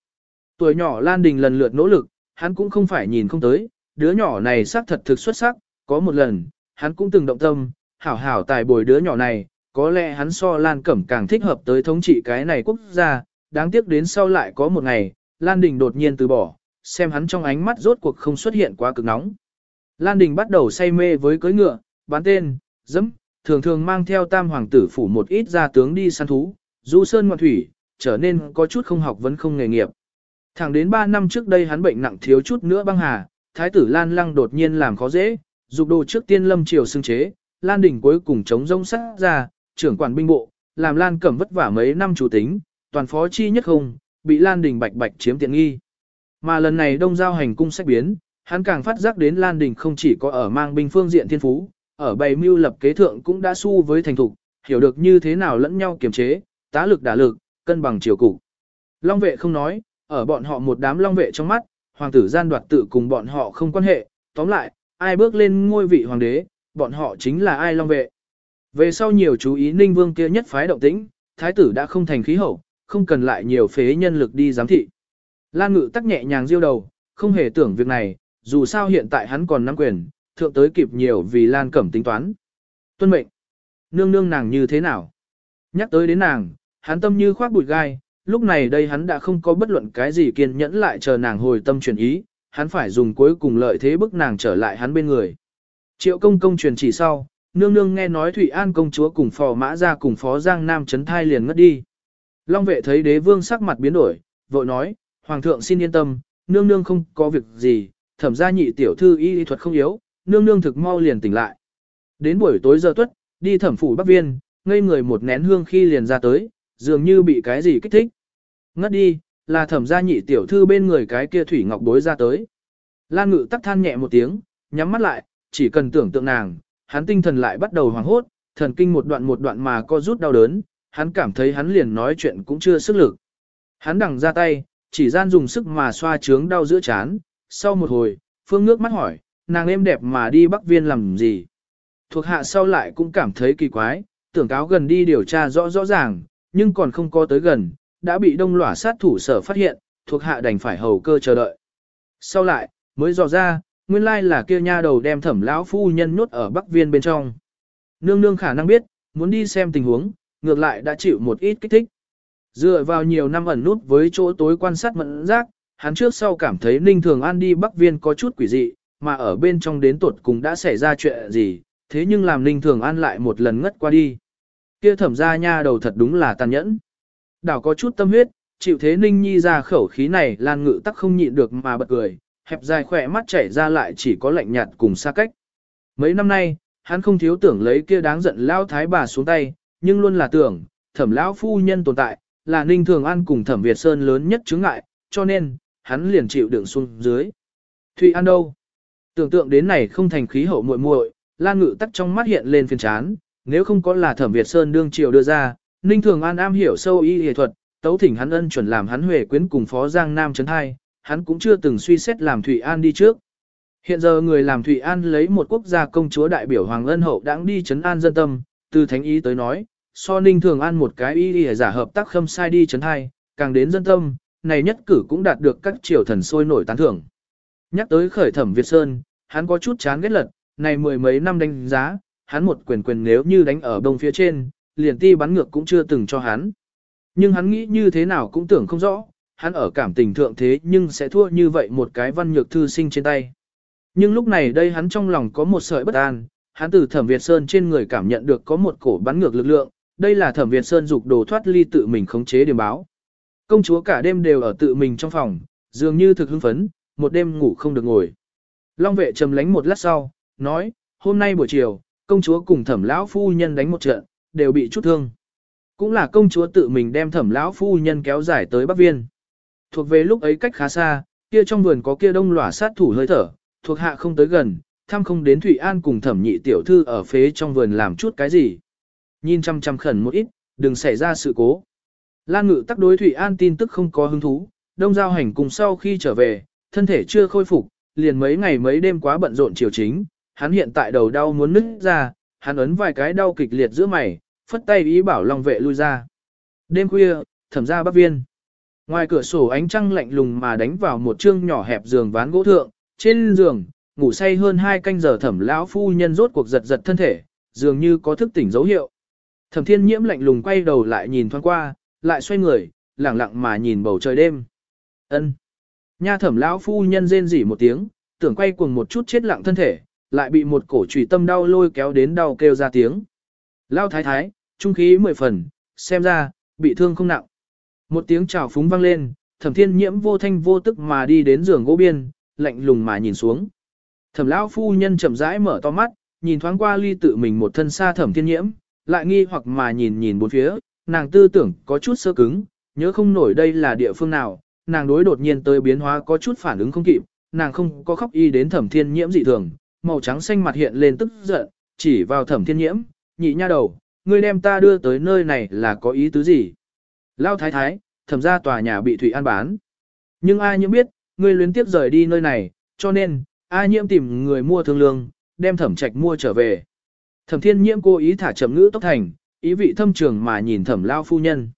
Tuổi nhỏ Lan Đình lần lượt nỗ lực, hắn cũng không phải nhìn không tới, đứa nhỏ này xác thật thực xuất sắc, có một lần, hắn cũng từng động tâm, hảo hảo tài bồi đứa nhỏ này, có lẽ hắn so Lan Cẩm càng thích hợp tới thống trị cái này quốc gia, đáng tiếc đến sau lại có một ngày, Lan Đình đột nhiên từ bỏ, xem hắn trong ánh mắt rốt cuộc không xuất hiện quá cực nóng. Lan Đình bắt đầu say mê với cưỡi ngựa, bán tên, dẫm, thường thường mang theo tam hoàng tử phủ một ít gia tướng đi săn thú, du sơn ngoạn thủy, trở nên có chút không học vẫn không nghề nghiệp. Thẳng đến 3 năm trước đây hắn bệnh nặng thiếu chút nữa băng hà, thái tử Lan Lăng đột nhiên làm khó dễ, dục đồ trước tiên lâm triều xưng chế, Lan Đình cuối cùng chống rông sát ra, trưởng quản binh bộ, làm Lan Cẩm vất vả mấy năm chủ tính, toàn phó chi nhất không, bị Lan Đình bạch bạch chiếm tiện nghi. Mà lần này đông giao hành cung sách biến, hắn càng phát giác đến Lan Đình không chỉ có ở mang binh phương diện thiên phú, ở bày mưu lập kế thượng cũng đã su với thành thục, hiểu được như thế nào lẫn nhau kiềm chế, tá lực đả lực, cân bằng chiều cục. Long vệ không nói, ở bọn họ một đám long vệ trong mắt, hoàng tử gian đoạt tự cùng bọn họ không quan hệ, tóm lại, ai bước lên ngôi vị hoàng đế, bọn họ chính là ai long vệ. Về sau nhiều chú ý ninh vương kia nhất phái động tĩnh, thái tử đã không thành khí hậu, không cần lại nhiều phế nhân lực đi giám thị. Lan ngự tắc nhẹ nhàng diêu đầu, không hề tưởng việc này, dù sao hiện tại hắn còn nắm quyền, thượng tới kịp nhiều vì Lan cẩm tính toán. Tuân mệnh, nương nương nàng như thế nào? Nhắc tới đến nàng, hắn tâm như khoác bụi gai, lúc này đây hắn đã không có bất luận cái gì kiên nhẫn lại chờ nàng hồi tâm chuyển ý, hắn phải dùng cuối cùng lợi thế bức nàng trở lại hắn bên người. Triệu công công truyền chỉ sau, nương nương nghe nói Thụy An công chúa cùng phò mã ra cùng phó Giang Nam chấn thai liền ngất đi. Long vệ thấy đế vương sắc mặt biến đổi, vội nói, Hoàng thượng xin yên tâm, nương nương không có việc gì, thẩm gia nhị tiểu thư y thuật không yếu, nương nương thực mau liền tỉnh lại. Đến buổi tối giờ tuất, đi thẩm phủ bắc viên, ngây người một nén hương khi liền ra tới, dường như bị cái gì kích thích. Ngất đi, là thẩm gia nhị tiểu thư bên người cái kia thủy ngọc bối ra tới. Lan ngự tắc than nhẹ một tiếng, nhắm mắt lại, chỉ cần tưởng tượng nàng, hắn tinh thần lại bắt đầu hoảng hốt, thần kinh một đoạn một đoạn mà co rút đau đớn, hắn cảm thấy hắn liền nói chuyện cũng chưa sức lực. Hắn đằng ra tay, chỉ gian dùng sức mà xoa trướng đau giữa chán, sau một hồi, phương ngước mắt hỏi, nàng êm đẹp mà đi bắc viên làm gì. Thuộc hạ sau lại cũng cảm thấy kỳ quái, tưởng cáo gần đi điều tra rõ rõ ràng, nhưng còn không có tới gần, đã bị đông lỏa sát thủ sở phát hiện, thuộc hạ đành phải hầu cơ chờ đợi. Sau lại, mới dò ra, nguyên lai là kia nha đầu đem thẩm lão phu nhân nhốt ở bắc viên bên trong. Nương nương khả năng biết, muốn đi xem tình huống, ngược lại đã chịu một ít kích thích. Dựa vào nhiều năm ẩn nút với chỗ tối quan sát mẫn giác, hắn trước sau cảm thấy Ninh Thường An đi Bắc Viên có chút quỷ dị, mà ở bên trong đến tuột cùng đã xảy ra chuyện gì, thế nhưng làm Ninh Thường An lại một lần ngất qua đi. Kia thẩm ra nha đầu thật đúng là tàn nhẫn. Đảo có chút tâm huyết, chịu thế Ninh Nhi ra khẩu khí này Lan Ngự tắc không nhịn được mà bật cười, hẹp dài khỏe mắt chảy ra lại chỉ có lạnh nhạt cùng xa cách. Mấy năm nay, hắn không thiếu tưởng lấy kia đáng giận lao thái bà xuống tay, nhưng luôn là tưởng, thẩm lão phu nhân tồn tại, là Ninh Thường An cùng Thẩm Việt Sơn lớn nhất chứng ngại, cho nên, hắn liền chịu đựng xuống dưới. Thụy An đâu? Tưởng tượng đến này không thành khí hậu muội muội, Lan Ngự tắc trong mắt hiện lên phiền chán, nếu không có là Thẩm Việt Sơn đương triều đưa ra, Ninh Thường An am hiểu sâu y y thuật, tấu thỉnh hắn ân chuẩn làm hắn huệ quyến cùng phó Giang Nam chấn hai, hắn cũng chưa từng suy xét làm Thụy An đi trước. Hiện giờ người làm Thụy An lấy một quốc gia công chúa đại biểu Hoàng Ân Hậu đãng đi chấn an dân tâm, từ thánh ý tới nói, so ninh thường an một cái y y giả hợp tác khâm sai đi chấn hai, càng đến dân tâm, này nhất cử cũng đạt được các triều thần sôi nổi tán thưởng. Nhắc tới khởi thẩm Việt Sơn, hắn có chút chán ghét lật, này mười mấy năm đánh giá, hắn một quyền quyền nếu như đánh ở đông phía trên, liền ti bắn ngược cũng chưa từng cho hắn. Nhưng hắn nghĩ như thế nào cũng tưởng không rõ, hắn ở cảm tình thượng thế nhưng sẽ thua như vậy một cái văn nhược thư sinh trên tay. Nhưng lúc này đây hắn trong lòng có một sợi bất an, hắn từ thẩm Việt Sơn trên người cảm nhận được có một cổ bắn ngược lực lượng, đây là thẩm Việt Sơn dục đồ thoát ly tự mình khống chế điểm báo. Công chúa cả đêm đều ở tự mình trong phòng, dường như thực hưng phấn, một đêm ngủ không được ngồi. Long vệ trầm lánh một lát sau, nói, hôm nay buổi chiều, công chúa cùng thẩm lão phu nhân đánh một trận, đều bị chút thương. cũng là công chúa tự mình đem thẩm lão phu nhân kéo dài tới Bắc Viên. Thuộc về lúc ấy cách khá xa, kia trong vườn có kia đông lỏa sát thủ hơi thở, thuộc hạ không tới gần, thăm không đến Thụy An cùng thẩm nhị tiểu thư ở phế trong vườn làm chút cái gì. Nhìn chăm chăm khẩn một ít, đừng xảy ra sự cố. Lan ngự tắc đối Thụy An tin tức không có hứng thú, đông giao hành cùng sau khi trở về, thân thể chưa khôi phục, liền mấy ngày mấy đêm quá bận rộn chiều chính, hắn hiện tại đầu đau muốn nứt ra, hắn ấn vài cái đau kịch liệt giữa mày, phất tay ý bảo Long vệ lui ra. Đêm khuya, thẩm ra bắc viên. Ngoài cửa sổ ánh trăng lạnh lùng mà đánh vào một chương nhỏ hẹp giường ván gỗ thượng, trên giường, ngủ say hơn hai canh giờ thẩm lão phu nhân rốt cuộc giật giật thân thể, dường như có thức tỉnh dấu hiệu. Thẩm thiên nhiễm lạnh lùng quay đầu lại nhìn thoáng qua, lại xoay người, lẳng lặng mà nhìn bầu trời đêm. ân Nha thẩm lão phu nhân rên rỉ một tiếng, tưởng quay cuồng một chút chết lặng thân thể, lại bị một cổ trùy tâm đau lôi kéo đến đau kêu ra tiếng. Lao thái thái, trung khí mười phần, xem ra, bị thương không nặng. Một tiếng chào phúng vang lên, thẩm thiên nhiễm vô thanh vô tức mà đi đến giường gỗ biên, lạnh lùng mà nhìn xuống. Thẩm lão phu nhân chậm rãi mở to mắt, nhìn thoáng qua ly tự mình một thân xa thẩm thiên nhiễm, lại nghi hoặc mà nhìn nhìn bốn phía, nàng tư tưởng có chút sơ cứng, nhớ không nổi đây là địa phương nào, nàng đối đột nhiên tới biến hóa có chút phản ứng không kịp, nàng không có khóc y đến thẩm thiên nhiễm dị thường, màu trắng xanh mặt hiện lên tức giận, chỉ vào thẩm thiên nhiễm, nhị nha đầu, ngươi đem ta đưa tới nơi này là có ý tứ gì? Lao thái thái, thẩm ra tòa nhà bị Thủy An bán. Nhưng ai nhiễm biết, ngươi luyến tiếp rời đi nơi này, cho nên, ai nhiễm tìm người mua thương lương, đem thẩm trạch mua trở về. Thẩm thiên nhiễm cố ý thả chậm ngữ tốc thành, ý vị thâm trường mà nhìn thẩm lao phu nhân.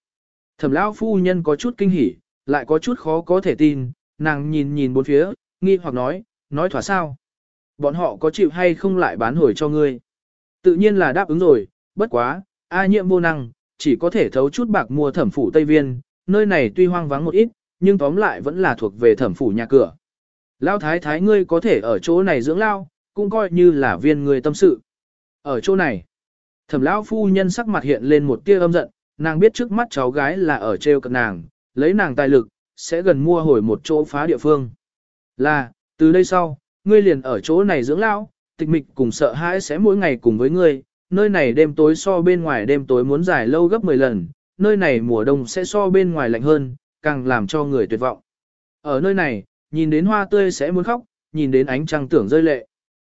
Thẩm lao phu nhân có chút kinh hỉ, lại có chút khó có thể tin, nàng nhìn nhìn bốn phía, nghi hoặc nói, nói thỏa sao. Bọn họ có chịu hay không lại bán hồi cho ngươi? Tự nhiên là đáp ứng rồi, bất quá, A nhiệm vô năng, chỉ có thể thấu chút bạc mua thẩm phủ Tây Viên, nơi này tuy hoang vắng một ít, nhưng tóm lại vẫn là thuộc về thẩm phủ nhà cửa. Lao thái thái ngươi có thể ở chỗ này dưỡng lao, cũng coi như là viên người tâm sự. Ở chỗ này, thẩm lão phu nhân sắc mặt hiện lên một tia âm giận, nàng biết trước mắt cháu gái là ở treo cận nàng, lấy nàng tài lực, sẽ gần mua hồi một chỗ phá địa phương. Là, từ đây sau, ngươi liền ở chỗ này dưỡng lão, tịch mịch cùng sợ hãi sẽ mỗi ngày cùng với ngươi, nơi này đêm tối so bên ngoài đêm tối muốn dài lâu gấp 10 lần, nơi này mùa đông sẽ so bên ngoài lạnh hơn, càng làm cho người tuyệt vọng. Ở nơi này, nhìn đến hoa tươi sẽ muốn khóc, nhìn đến ánh trăng tưởng rơi lệ.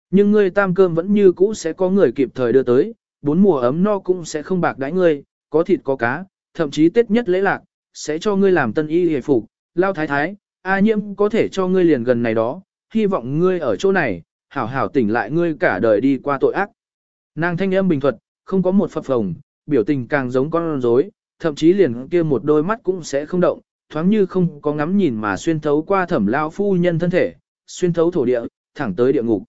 Nhưng ngươi tam cơm vẫn như cũ sẽ có người kịp thời đưa tới, bốn mùa ấm no cũng sẽ không bạc đãi ngươi, có thịt có cá, thậm chí tết nhất lễ lạc, sẽ cho ngươi làm tân y hề phục, lao thái thái, A nhiễm có thể cho ngươi liền gần này đó, hy vọng ngươi ở chỗ này, hảo hảo tỉnh lại ngươi cả đời đi qua tội ác. Nàng thanh âm bình thuật, không có một phập phồng, biểu tình càng giống con rối, thậm chí liền kia một đôi mắt cũng sẽ không động, thoáng như không có ngắm nhìn mà xuyên thấu qua thẩm lao phu nhân thân thể, xuyên thấu thổ địa, thẳng tới địa ngục.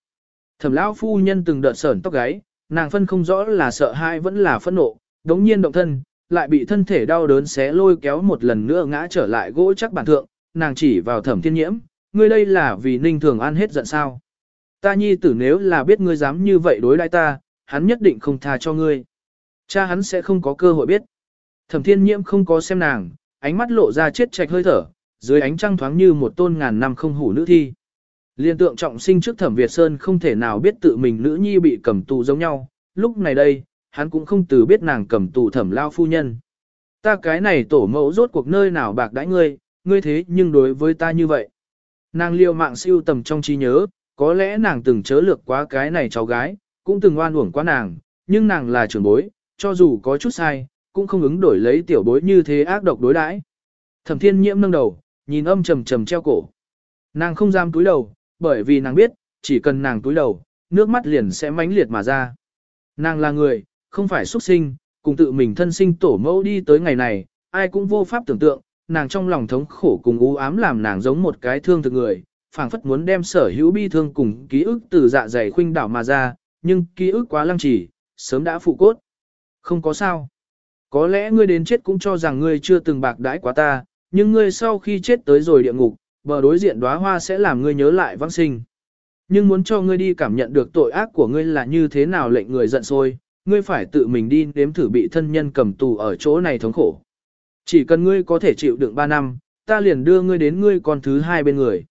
Thẩm lao phu nhân từng đợt sởn tóc gáy, nàng phân không rõ là sợ hãi vẫn là phẫn nộ, đống nhiên động thân, lại bị thân thể đau đớn xé lôi kéo một lần nữa ngã trở lại gỗ chắc bản thượng, nàng chỉ vào thẩm thiên nhiễm, ngươi đây là vì ninh thường An hết giận sao. Ta nhi tử nếu là biết ngươi dám như vậy đối đãi ta, hắn nhất định không tha cho ngươi. Cha hắn sẽ không có cơ hội biết. Thẩm thiên nhiễm không có xem nàng, ánh mắt lộ ra chết chạch hơi thở, dưới ánh trăng thoáng như một tôn ngàn năm không hủ nữ thi. Liên tượng trọng sinh trước thẩm Việt Sơn không thể nào biết tự mình nữ nhi bị cầm tù giống nhau, lúc này đây, hắn cũng không từ biết nàng cầm tù thẩm lao phu nhân. Ta cái này tổ mẫu rốt cuộc nơi nào bạc đãi ngươi, ngươi thế nhưng đối với ta như vậy. Nàng liều mạng siêu tầm trong trí nhớ, có lẽ nàng từng chớ lược quá cái này cháu gái, cũng từng oan uổng quá nàng, nhưng nàng là trưởng bối, cho dù có chút sai, cũng không ứng đổi lấy tiểu bối như thế ác độc đối đãi. Thẩm thiên nhiễm nâng đầu, nhìn âm trầm trầm treo cổ. Nàng không dám túi đầu, bởi vì nàng biết, chỉ cần nàng túi đầu, nước mắt liền sẽ mãnh liệt mà ra. Nàng là người, không phải xuất sinh, cùng tự mình thân sinh tổ mẫu đi tới ngày này, ai cũng vô pháp tưởng tượng, nàng trong lòng thống khổ cùng u ám làm nàng giống một cái thương thực người, phảng phất muốn đem sở hữu bi thương cùng ký ức từ dạ dày khuynh đảo mà ra, nhưng ký ức quá lăng trì, sớm đã phụ cốt. Không có sao. Có lẽ ngươi đến chết cũng cho rằng ngươi chưa từng bạc đãi quá ta, nhưng ngươi sau khi chết tới rồi địa ngục, bờ đối diện đóa hoa sẽ làm ngươi nhớ lại vãng sinh. Nhưng muốn cho ngươi đi cảm nhận được tội ác của ngươi là như thế nào lệnh người giận sôi, ngươi phải tự mình đi nếm thử bị thân nhân cầm tù ở chỗ này thống khổ. Chỉ cần ngươi có thể chịu đựng 3 năm, ta liền đưa ngươi đến ngươi con thứ hai bên người.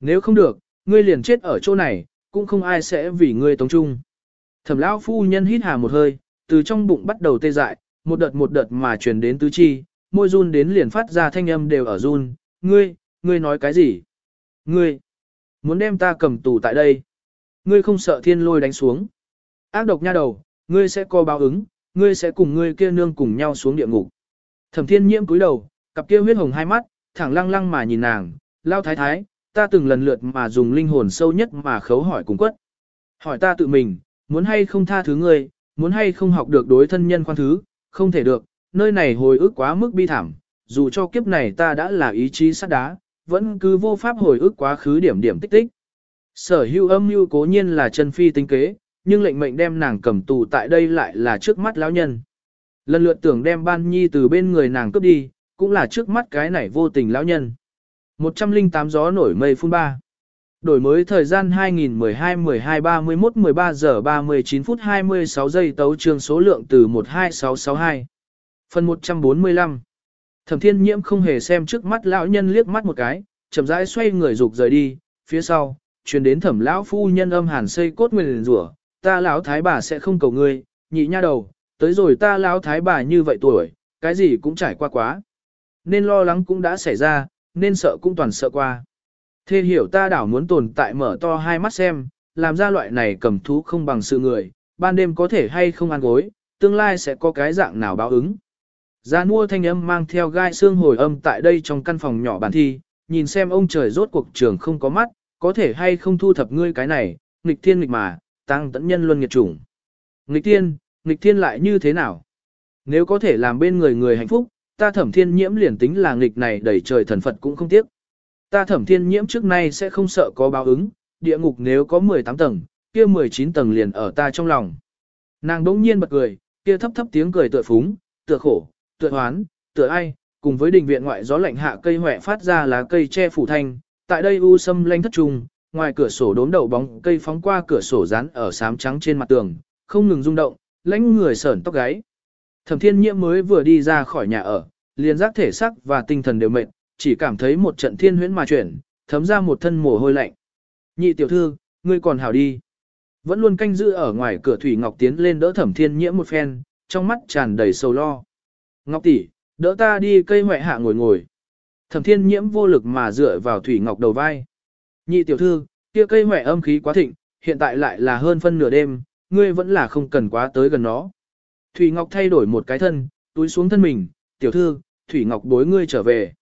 Nếu không được, ngươi liền chết ở chỗ này, cũng không ai sẽ vì ngươi tống trung. Thẩm lão phu nhân hít hà một hơi, từ trong bụng bắt đầu tê dại, một đợt một đợt mà truyền đến tứ chi, môi run đến liền phát ra thanh âm đều ở run, ngươi, ngươi nói cái gì? Ngươi, muốn đem ta cầm tù tại đây. Ngươi không sợ thiên lôi đánh xuống. Ác độc nha đầu, ngươi sẽ co báo ứng, ngươi sẽ cùng ngươi kia nương cùng nhau xuống địa ngục. Thẩm thiên nhiễm cúi đầu, cặp kia huyết hồng hai mắt, thẳng lăng lăng mà nhìn nàng, lao thái thái, ta từng lần lượt mà dùng linh hồn sâu nhất mà khấu hỏi cùng quất. Hỏi ta tự mình, muốn hay không tha thứ ngươi, muốn hay không học được đối thân nhân khoan thứ, không thể được, nơi này hồi ức quá mức bi thảm, dù cho kiếp này ta đã là ý chí sắt đá, vẫn cứ vô pháp hồi ức quá khứ điểm điểm tích tích. Sở hữu âm mưu cố nhiên là chân phi tinh kế, nhưng lệnh mệnh đem nàng cầm tù tại đây lại là trước mắt lão nhân. Lần lượt tưởng đem ban nhi từ bên người nàng cướp đi, cũng là trước mắt cái này vô tình lão nhân. 108 gió nổi mây phun ba. Đổi mới thời gian 2012-12-31-13 giờ 39 phút 26 giây tấu trương số lượng từ 12662. Phần 145. Thẩm thiên nhiễm không hề xem trước mắt lão nhân liếc mắt một cái, chậm rãi xoay người rục rời đi, phía sau, truyền đến thẩm lão phu nhân âm hàn xây cốt nguyền rủa ta lão thái bà sẽ không cầu ngươi, nhị nha đầu, tới rồi ta lão thái bà như vậy tuổi, cái gì cũng trải qua quá. Nên lo lắng cũng đã xảy ra, nên sợ cũng toàn sợ qua. Thê hiểu ta đảo muốn tồn tại mở to hai mắt xem, làm ra loại này cầm thú không bằng sự người, ban đêm có thể hay không ăn gối, tương lai sẽ có cái dạng nào báo ứng. Gia mua thanh âm mang theo gai xương hồi âm tại đây trong căn phòng nhỏ bản thi, nhìn xem ông trời rốt cuộc trường không có mắt, có thể hay không thu thập ngươi cái này, nghịch thiên nghịch mà, tăng tận nhân luân nghiệt chủng. Nghịch thiên, nghịch thiên lại như thế nào? Nếu có thể làm bên người người hạnh phúc, ta thẩm thiên nhiễm liền tính là nghịch này đẩy trời thần Phật cũng không tiếc. Ta thẩm thiên nhiễm trước nay sẽ không sợ có báo ứng, địa ngục nếu có 18 tầng, kia 19 tầng liền ở ta trong lòng. Nàng đỗng nhiên bật cười, kia thấp thấp tiếng cười tựa phúng, tựa khổ, tựa hoán, tựa ai, cùng với đình viện ngoại gió lạnh hạ cây hoẹ phát ra lá cây che phủ thanh, tại đây u sâm lanh thất trùng, ngoài cửa sổ đốm đậu bóng cây phóng qua cửa sổ rán ở sám trắng trên mặt tường, không ngừng rung động, lãnh người sởn tóc gáy. Thẩm Thiên Nhiễm mới vừa đi ra khỏi nhà ở, liền giác thể sắc và tinh thần đều mệt, chỉ cảm thấy một trận thiên huyễn mà chuyển, thấm ra một thân mồ hôi lạnh. Nhị tiểu thư, ngươi còn hảo đi. Vẫn luôn canh giữ ở ngoài cửa Thủy Ngọc tiến lên đỡ Thẩm Thiên Nhiễm một phen, trong mắt tràn đầy sầu lo. Ngọc tỷ, đỡ ta đi cây ngoại hạ ngồi ngồi. Thẩm Thiên Nhiễm vô lực mà dựa vào Thủy Ngọc đầu vai. Nhị tiểu thư, kia cây ngoại âm khí quá thịnh, hiện tại lại là hơn phân nửa đêm, ngươi vẫn là không cần quá tới gần nó. Thủy Ngọc thay đổi một cái thân, túi xuống thân mình, tiểu thư, Thủy Ngọc bối ngươi trở về.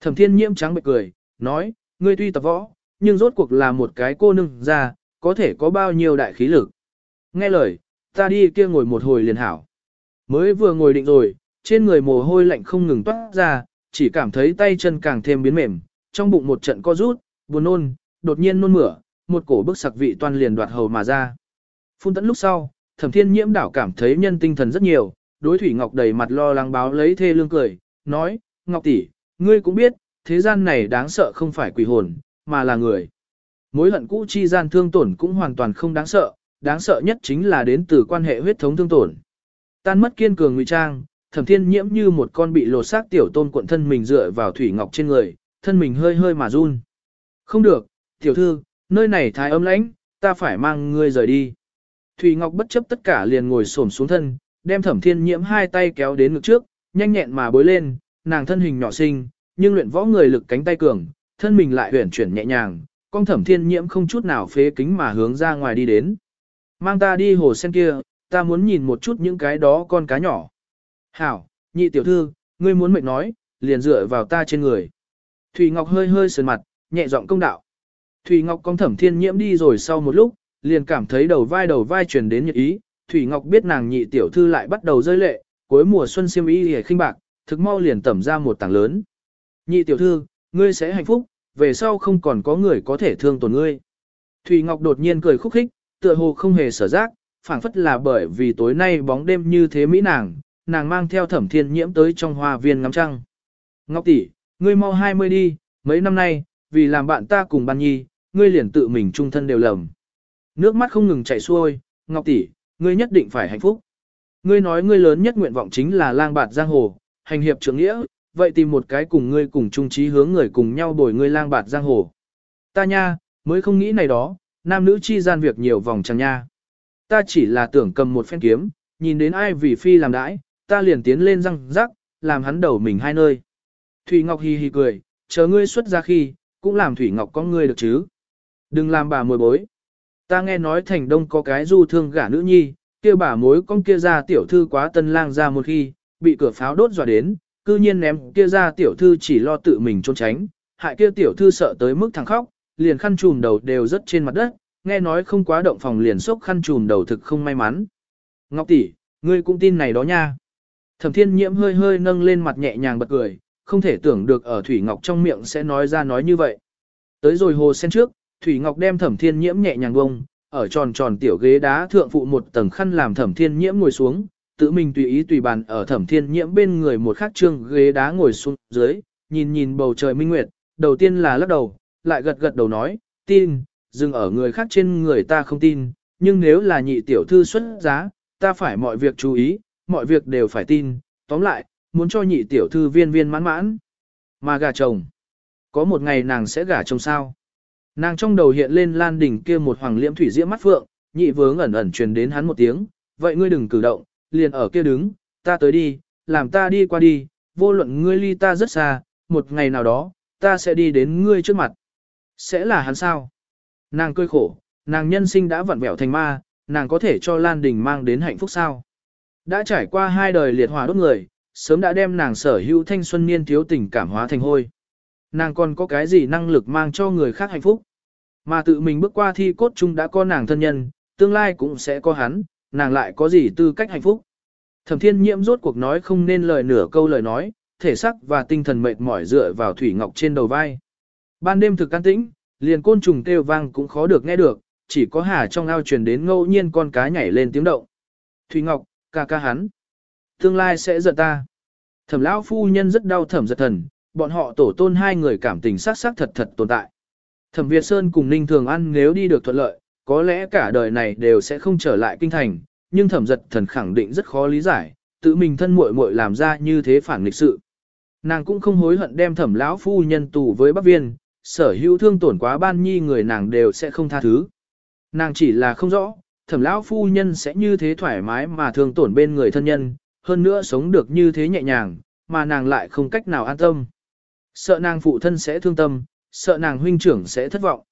Thẩm thiên nhiễm trắng bệch cười, nói, ngươi tuy tập võ, nhưng rốt cuộc là một cái cô nương ra, có thể có bao nhiêu đại khí lực. Nghe lời, ta đi kia ngồi một hồi liền hảo. Mới vừa ngồi định rồi, trên người mồ hôi lạnh không ngừng toát ra, chỉ cảm thấy tay chân càng thêm biến mềm, trong bụng một trận co rút, buồn nôn, đột nhiên nôn mửa, một cổ bức sặc vị toan liền đoạt hầu mà ra. Phun tẫn lúc sau, thẩm thiên nhiễm đảo cảm thấy nhân tinh thần rất nhiều, đối Thủy Ngọc đầy mặt lo lắng báo lấy thê lương cười, nói, Ngọc tỷ, ngươi cũng biết, thế gian này đáng sợ không phải quỷ hồn, mà là người. Mối hận cũ chi gian thương tổn cũng hoàn toàn không đáng sợ, đáng sợ nhất chính là đến từ quan hệ huyết thống thương tổn. Tan mất kiên cường ngụy trang, thẩm thiên nhiễm như một con bị lột xác tiểu tôn cuộn thân mình dựa vào Thủy Ngọc trên người, thân mình hơi hơi mà run. Không được, tiểu thư, nơi này thái ấm lãnh, ta phải mang ngươi rời đi. Thủy Ngọc bất chấp tất cả liền ngồi xổm xuống thân, đem thẩm thiên nhiễm hai tay kéo đến ngực trước, nhanh nhẹn mà bối lên, nàng thân hình nhỏ xinh, nhưng luyện võ người lực cánh tay cường, thân mình lại huyển chuyển nhẹ nhàng, con thẩm thiên nhiễm không chút nào phế kính mà hướng ra ngoài đi đến. Mang ta đi hồ sen kia, ta muốn nhìn một chút những cái đó con cá nhỏ. Hảo, nhị tiểu thư, ngươi muốn mệt nói, liền dựa vào ta trên người. Thủy Ngọc hơi hơi sườn mặt, nhẹ giọng công đạo. Thủy Ngọc con thẩm thiên nhiễm đi rồi sau một lúc, liền cảm thấy đầu vai đầu vai truyền đến nhiệt ý. Thủy Ngọc biết nàng nhị tiểu thư lại bắt đầu rơi lệ, cuối mùa xuân xiêm y hề khinh bạc, thực mau liền tẩm ra một tảng lớn. Nhị tiểu thư, ngươi sẽ hạnh phúc, về sau không còn có người có thể thương tổn ngươi. Thủy Ngọc đột nhiên cười khúc khích, tựa hồ không hề sở giác, phảng phất là bởi vì tối nay bóng đêm như thế mỹ nàng, nàng mang theo thẩm thiên nhiễm tới trong hoa viên ngắm trăng. Ngọc tỷ, ngươi mau 20 đi, mấy năm nay, vì làm bạn ta cùng ban nhi, ngươi liền tự mình trung thân đều lầm. Nước mắt không ngừng chảy xuôi, Ngọc tỷ, ngươi nhất định phải hạnh phúc. Ngươi nói ngươi lớn nhất nguyện vọng chính là lang bạt giang hồ, hành hiệp trưởng nghĩa, vậy tìm một cái cùng ngươi cùng chung trí hướng người cùng nhau bồi ngươi lang bạt giang hồ. Ta nha, mới không nghĩ này đó, nam nữ chi gian việc nhiều vòng chẳng nha. Ta chỉ là tưởng cầm một phen kiếm, nhìn đến ai vì phi làm đãi, ta liền tiến lên răng rắc, làm hắn đầu mình hai nơi. Thủy Ngọc hi hi cười, chờ ngươi xuất ra khi, cũng làm Thủy Ngọc có ngươi được chứ. Đừng làm bà mồi bối. Ta nghe nói thành đông có cái du thương gả nữ nhi, kia bà mối con kia ra tiểu thư quá tân lang ra một khi, bị cửa pháo đốt dọa đến, cư nhiên ném kia ra tiểu thư chỉ lo tự mình trốn tránh, hại kia tiểu thư sợ tới mức thằng khóc, liền khăn trùm đầu đều rất trên mặt đất, nghe nói không quá động phòng liền sốc khăn trùm đầu thực không may mắn. Ngọc tỷ, ngươi cũng tin này đó nha. Thẩm thiên nhiễm hơi hơi nâng lên mặt nhẹ nhàng bật cười, không thể tưởng được ở Thủy Ngọc trong miệng sẽ nói ra nói như vậy. Tới rồi hồ sen trước, Thủy Ngọc đem thẩm thiên nhiễm nhẹ nhàng bông, ở tròn tròn tiểu ghế đá thượng phụ một tầng khăn làm thẩm thiên nhiễm ngồi xuống, tự mình tùy ý tùy bàn ở thẩm thiên nhiễm bên người một khắc trương ghế đá ngồi xuống dưới, nhìn nhìn bầu trời minh nguyệt, đầu tiên là lắc đầu, lại gật gật đầu nói, tin, dừng ở người khác trên người ta không tin, nhưng nếu là nhị tiểu thư xuất giá, ta phải mọi việc chú ý, mọi việc đều phải tin, tóm lại, muốn cho nhị tiểu thư viên viên mãn mãn. Mà gà chồng, có một ngày nàng sẽ gả chồng sao? Nàng trong đầu hiện lên lan Đình kia một hoàng liễm thủy diễm mắt phượng, nhị vướng ẩn ẩn truyền đến hắn một tiếng, vậy ngươi đừng cử động, liền ở kia đứng, ta tới đi, làm ta đi qua đi, vô luận ngươi ly ta rất xa, một ngày nào đó, ta sẽ đi đến ngươi trước mặt. Sẽ là hắn sao? Nàng cười khổ, nàng nhân sinh đã vặn vẹo thành ma, nàng có thể cho Lan Đình mang đến hạnh phúc sao? Đã trải qua hai đời liệt hòa đốt người, sớm đã đem nàng sở hữu thanh xuân niên thiếu tình cảm hóa thành hôi. Nàng còn có cái gì năng lực mang cho người khác hạnh phúc? Mà tự mình bước qua thi cốt chung đã có nàng thân nhân, tương lai cũng sẽ có hắn, nàng lại có gì tư cách hạnh phúc? Thẩm thiên nhiễm rốt cuộc nói không nên lời nửa câu lời nói, thể sắc và tinh thần mệt mỏi dựa vào thủy ngọc trên đầu vai. Ban đêm thực can tĩnh, liền côn trùng kêu vang cũng khó được nghe được, chỉ có hà trong ao truyền đến ngẫu nhiên con cá nhảy lên tiếng động. Thủy Ngọc, ca ca hắn. Tương lai sẽ giận ta. Thẩm lão phu nhân rất đau thẩm giật thần, bọn họ tổ tôn hai người cảm tình sắc sắc thật thật tồn tại. Thẩm Việt Sơn cùng Ninh Thường Ăn nếu đi được thuận lợi, có lẽ cả đời này đều sẽ không trở lại kinh thành, nhưng thẩm giật thần khẳng định rất khó lý giải, tự mình thân muội muội làm ra như thế phản nghịch sự. Nàng cũng không hối hận đem thẩm lão phu nhân tù với Bắc Viên, sở hữu thương tổn quá ban nhi người nàng đều sẽ không tha thứ. Nàng chỉ là không rõ, thẩm lão phu nhân sẽ như thế thoải mái mà thương tổn bên người thân nhân, hơn nữa sống được như thế nhẹ nhàng, mà nàng lại không cách nào an tâm. Sợ nàng phụ thân sẽ thương tâm, sợ nàng huynh trưởng sẽ thất vọng.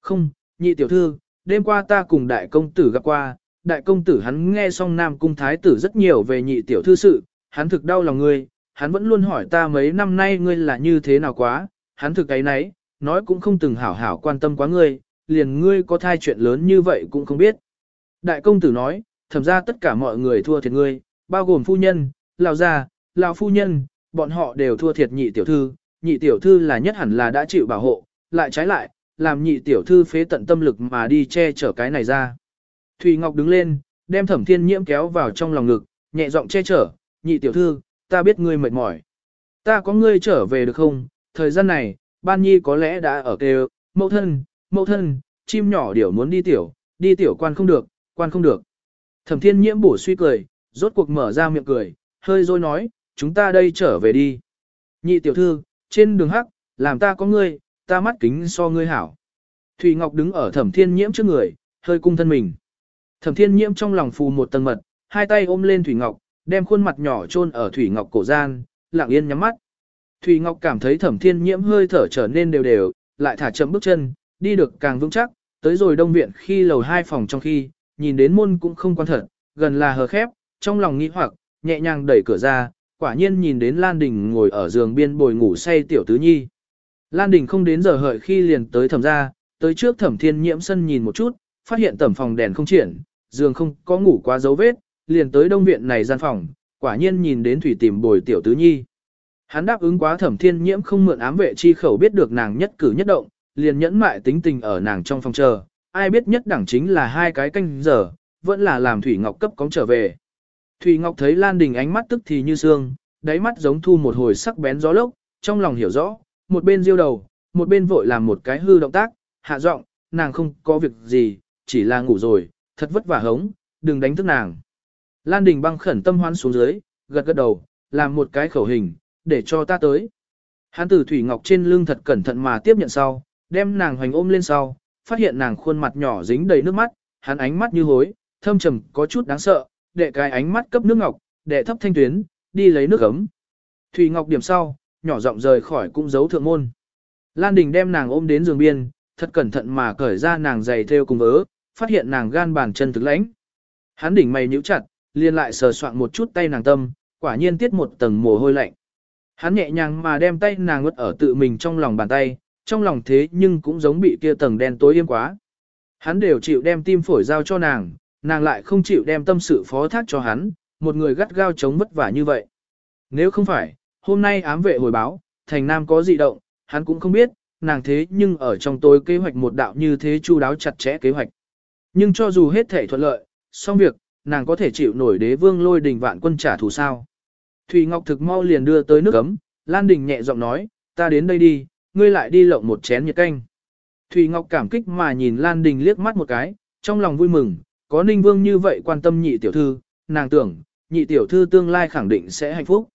Không, nhị tiểu thư, đêm qua ta cùng đại công tử gặp qua, đại công tử hắn nghe xong nam cung thái tử rất nhiều về nhị tiểu thư sự, hắn thực đau lòng ngươi, hắn vẫn luôn hỏi ta mấy năm nay ngươi là như thế nào quá, hắn thực ấy nấy, nói cũng không từng hảo hảo quan tâm quá ngươi, liền ngươi có thai chuyện lớn như vậy cũng không biết. Đại công tử nói, thầm ra tất cả mọi người thua thiệt ngươi, bao gồm phu nhân, lão già, lão phu nhân, bọn họ đều thua thiệt nhị tiểu thư, nhị tiểu thư là nhất hẳn là đã chịu bảo hộ, lại trái lại, làm nhị tiểu thư phế tận tâm lực mà đi che chở cái này ra. Thùy Ngọc đứng lên, đem thẩm thiên nhiễm kéo vào trong lòng ngực, nhẹ giọng che chở, nhị tiểu thư, ta biết ngươi mệt mỏi. Ta có ngươi trở về được không? Thời gian này, ban nhi có lẽ đã ở kêu, mẫu thân, mẫu thân, chim nhỏ điểu muốn đi tiểu, đi tiểu quan không được, quan không được. Thẩm thiên nhiễm bổ suy cười, rốt cuộc mở ra miệng cười, hơi rồi nói, chúng ta đây trở về đi. Nhị tiểu thư, trên đường hắc, làm ta có ngươi, ta mắt kính so ngươi hảo. Thủy Ngọc đứng ở thẩm thiên nhiễm trước người, hơi cung thân mình. Thẩm thiên nhiễm trong lòng phù một tầng mật, hai tay ôm lên Thủy Ngọc, đem khuôn mặt nhỏ chôn ở Thủy Ngọc cổ gian, lặng yên nhắm mắt. Thủy Ngọc cảm thấy thẩm thiên nhiễm hơi thở trở nên đều đều, lại thả chậm bước chân, đi được càng vững chắc, tới rồi đông viện khi lầu hai phòng trong khi, nhìn đến môn cũng không quan thật, gần là hờ khép, trong lòng nghĩ hoặc, nhẹ nhàng đẩy cửa ra, quả nhiên nhìn đến Lan Đình ngồi ở giường biên bồi ngủ say tiểu tứ nhi. Lan Đình không đến giờ hợi khi liền tới thẩm ra, tới trước thẩm thiên nhiễm sân nhìn một chút, phát hiện tẩm phòng đèn không triển, giường không có ngủ quá dấu vết, liền tới đông viện này gian phòng, quả nhiên nhìn đến thủy tìm bồi tiểu tứ nhi. Hắn đáp ứng quá thẩm thiên nhiễm không mượn ám vệ chi khẩu biết được nàng nhất cử nhất động, liền nhẫn mại tính tình ở nàng trong phòng chờ, ai biết nhất đẳng chính là hai cái canh giờ, vẫn là làm Thủy Ngọc cấp cóng trở về. Thủy Ngọc thấy Lan Đình ánh mắt tức thì như sương, đáy mắt giống thu một hồi sắc bén gió lốc, trong lòng hiểu rõ, một bên diêu đầu, một bên vội làm một cái hư động tác, hạ giọng, nàng không có việc gì, chỉ là ngủ rồi, thật vất vả hống, đừng đánh thức nàng. Lan Đình băng khẩn tâm hoan xuống dưới, gật gật đầu, làm một cái khẩu hình, để cho ta tới. Hán tử Thủy Ngọc trên lưng thật cẩn thận mà tiếp nhận sau, đem nàng hoành ôm lên sau, phát hiện nàng khuôn mặt nhỏ dính đầy nước mắt, hắn ánh mắt như hối, thâm trầm có chút đáng sợ, đệ cái ánh mắt cấp nước ngọc, đệ thấp thanh tuyến, đi lấy nước ấm. Thủy Ngọc điểm sau, nhỏ giọng rời khỏi cũng giấu thượng môn. Lan Đình đem nàng ôm đến giường biên, thật cẩn thận mà cởi ra nàng giày theo cùng vớ, phát hiện nàng gan bàn chân thực lãnh. Hắn đỉnh mày nhíu chặt, liền lại sờ soạn một chút tay nàng tâm, quả nhiên tiết một tầng mồ hôi lạnh. Hắn nhẹ nhàng mà đem tay nàng ngất ở tự mình trong lòng bàn tay, trong lòng thế nhưng cũng giống bị kia tầng đen tối yêm quá. Hắn đều chịu đem tim phổi giao cho nàng, nàng lại không chịu đem tâm sự phó thác cho hắn, một người gắt gao chống vất vả như vậy. Nếu không phải, hôm nay ám vệ hồi báo, thành nam có dị động, hắn cũng không biết, nàng thế nhưng ở trong tối kế hoạch một đạo như thế chu đáo chặt chẽ kế hoạch. Nhưng cho dù hết thể thuận lợi, xong việc, nàng có thể chịu nổi đế vương lôi đình vạn quân trả thù sao. Thủy Ngọc thực mau liền đưa tới nước cấm, Lan Đình nhẹ giọng nói, ta đến đây đi, ngươi lại đi lộng một chén nhiệt canh. Thủy Ngọc cảm kích mà nhìn Lan Đình liếc mắt một cái, trong lòng vui mừng, có Ninh Vương như vậy quan tâm nhị tiểu thư, nàng tưởng, nhị tiểu thư tương lai khẳng định sẽ hạnh phúc.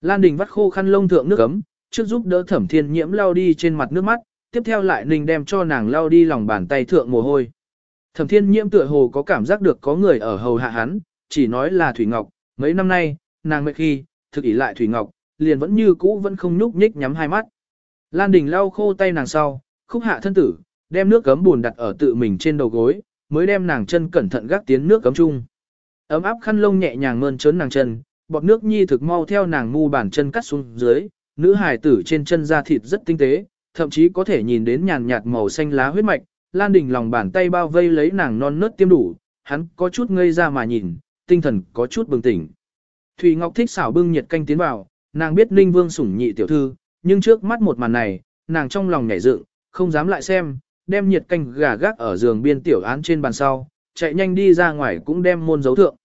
Lan Đình vắt khô khăn lông thượng nước ấm, trước giúp đỡ Thẩm Thiên Nhiễm lau đi trên mặt nước mắt, tiếp theo lại Ninh đem cho nàng lau đi lòng bàn tay thượng mồ hôi. Thẩm Thiên Nhiễm tựa hồ có cảm giác được có người ở hầu hạ hắn, chỉ nói là Thủy Ngọc, mấy năm nay, nàng mệt khi, thực ý lại Thủy Ngọc, liền vẫn như cũ vẫn không nhúc nhích nhắm hai mắt. Lan Đình lau khô tay nàng sau, khúc hạ thân tử, đem nước cấm buồn đặt ở tự mình trên đầu gối, mới đem nàng chân cẩn thận gác tiến nước cấm chung. Ấm áp khăn lông nhẹ nhàng mơn trớn nàng chân, bọt nước nhi thực mau theo nàng mu bàn chân cắt xuống dưới, nữ hài tử trên chân da thịt rất tinh tế, thậm chí có thể nhìn đến nhàn nhạt màu xanh lá huyết mạch, Lan Đình lòng bàn tay bao vây lấy nàng non nớt tiêm đủ, hắn có chút ngây ra mà nhìn, tinh thần có chút bừng tỉnh. Thủy Ngọc thích xảo bưng nhiệt canh tiến vào, nàng biết Ninh Vương sủng nhị tiểu thư, nhưng trước mắt một màn này, nàng trong lòng nhảy dựng, không dám lại xem, đem nhiệt canh gà gác ở giường biên tiểu án trên bàn sau, chạy nhanh đi ra ngoài cũng đem môn dấu thượng.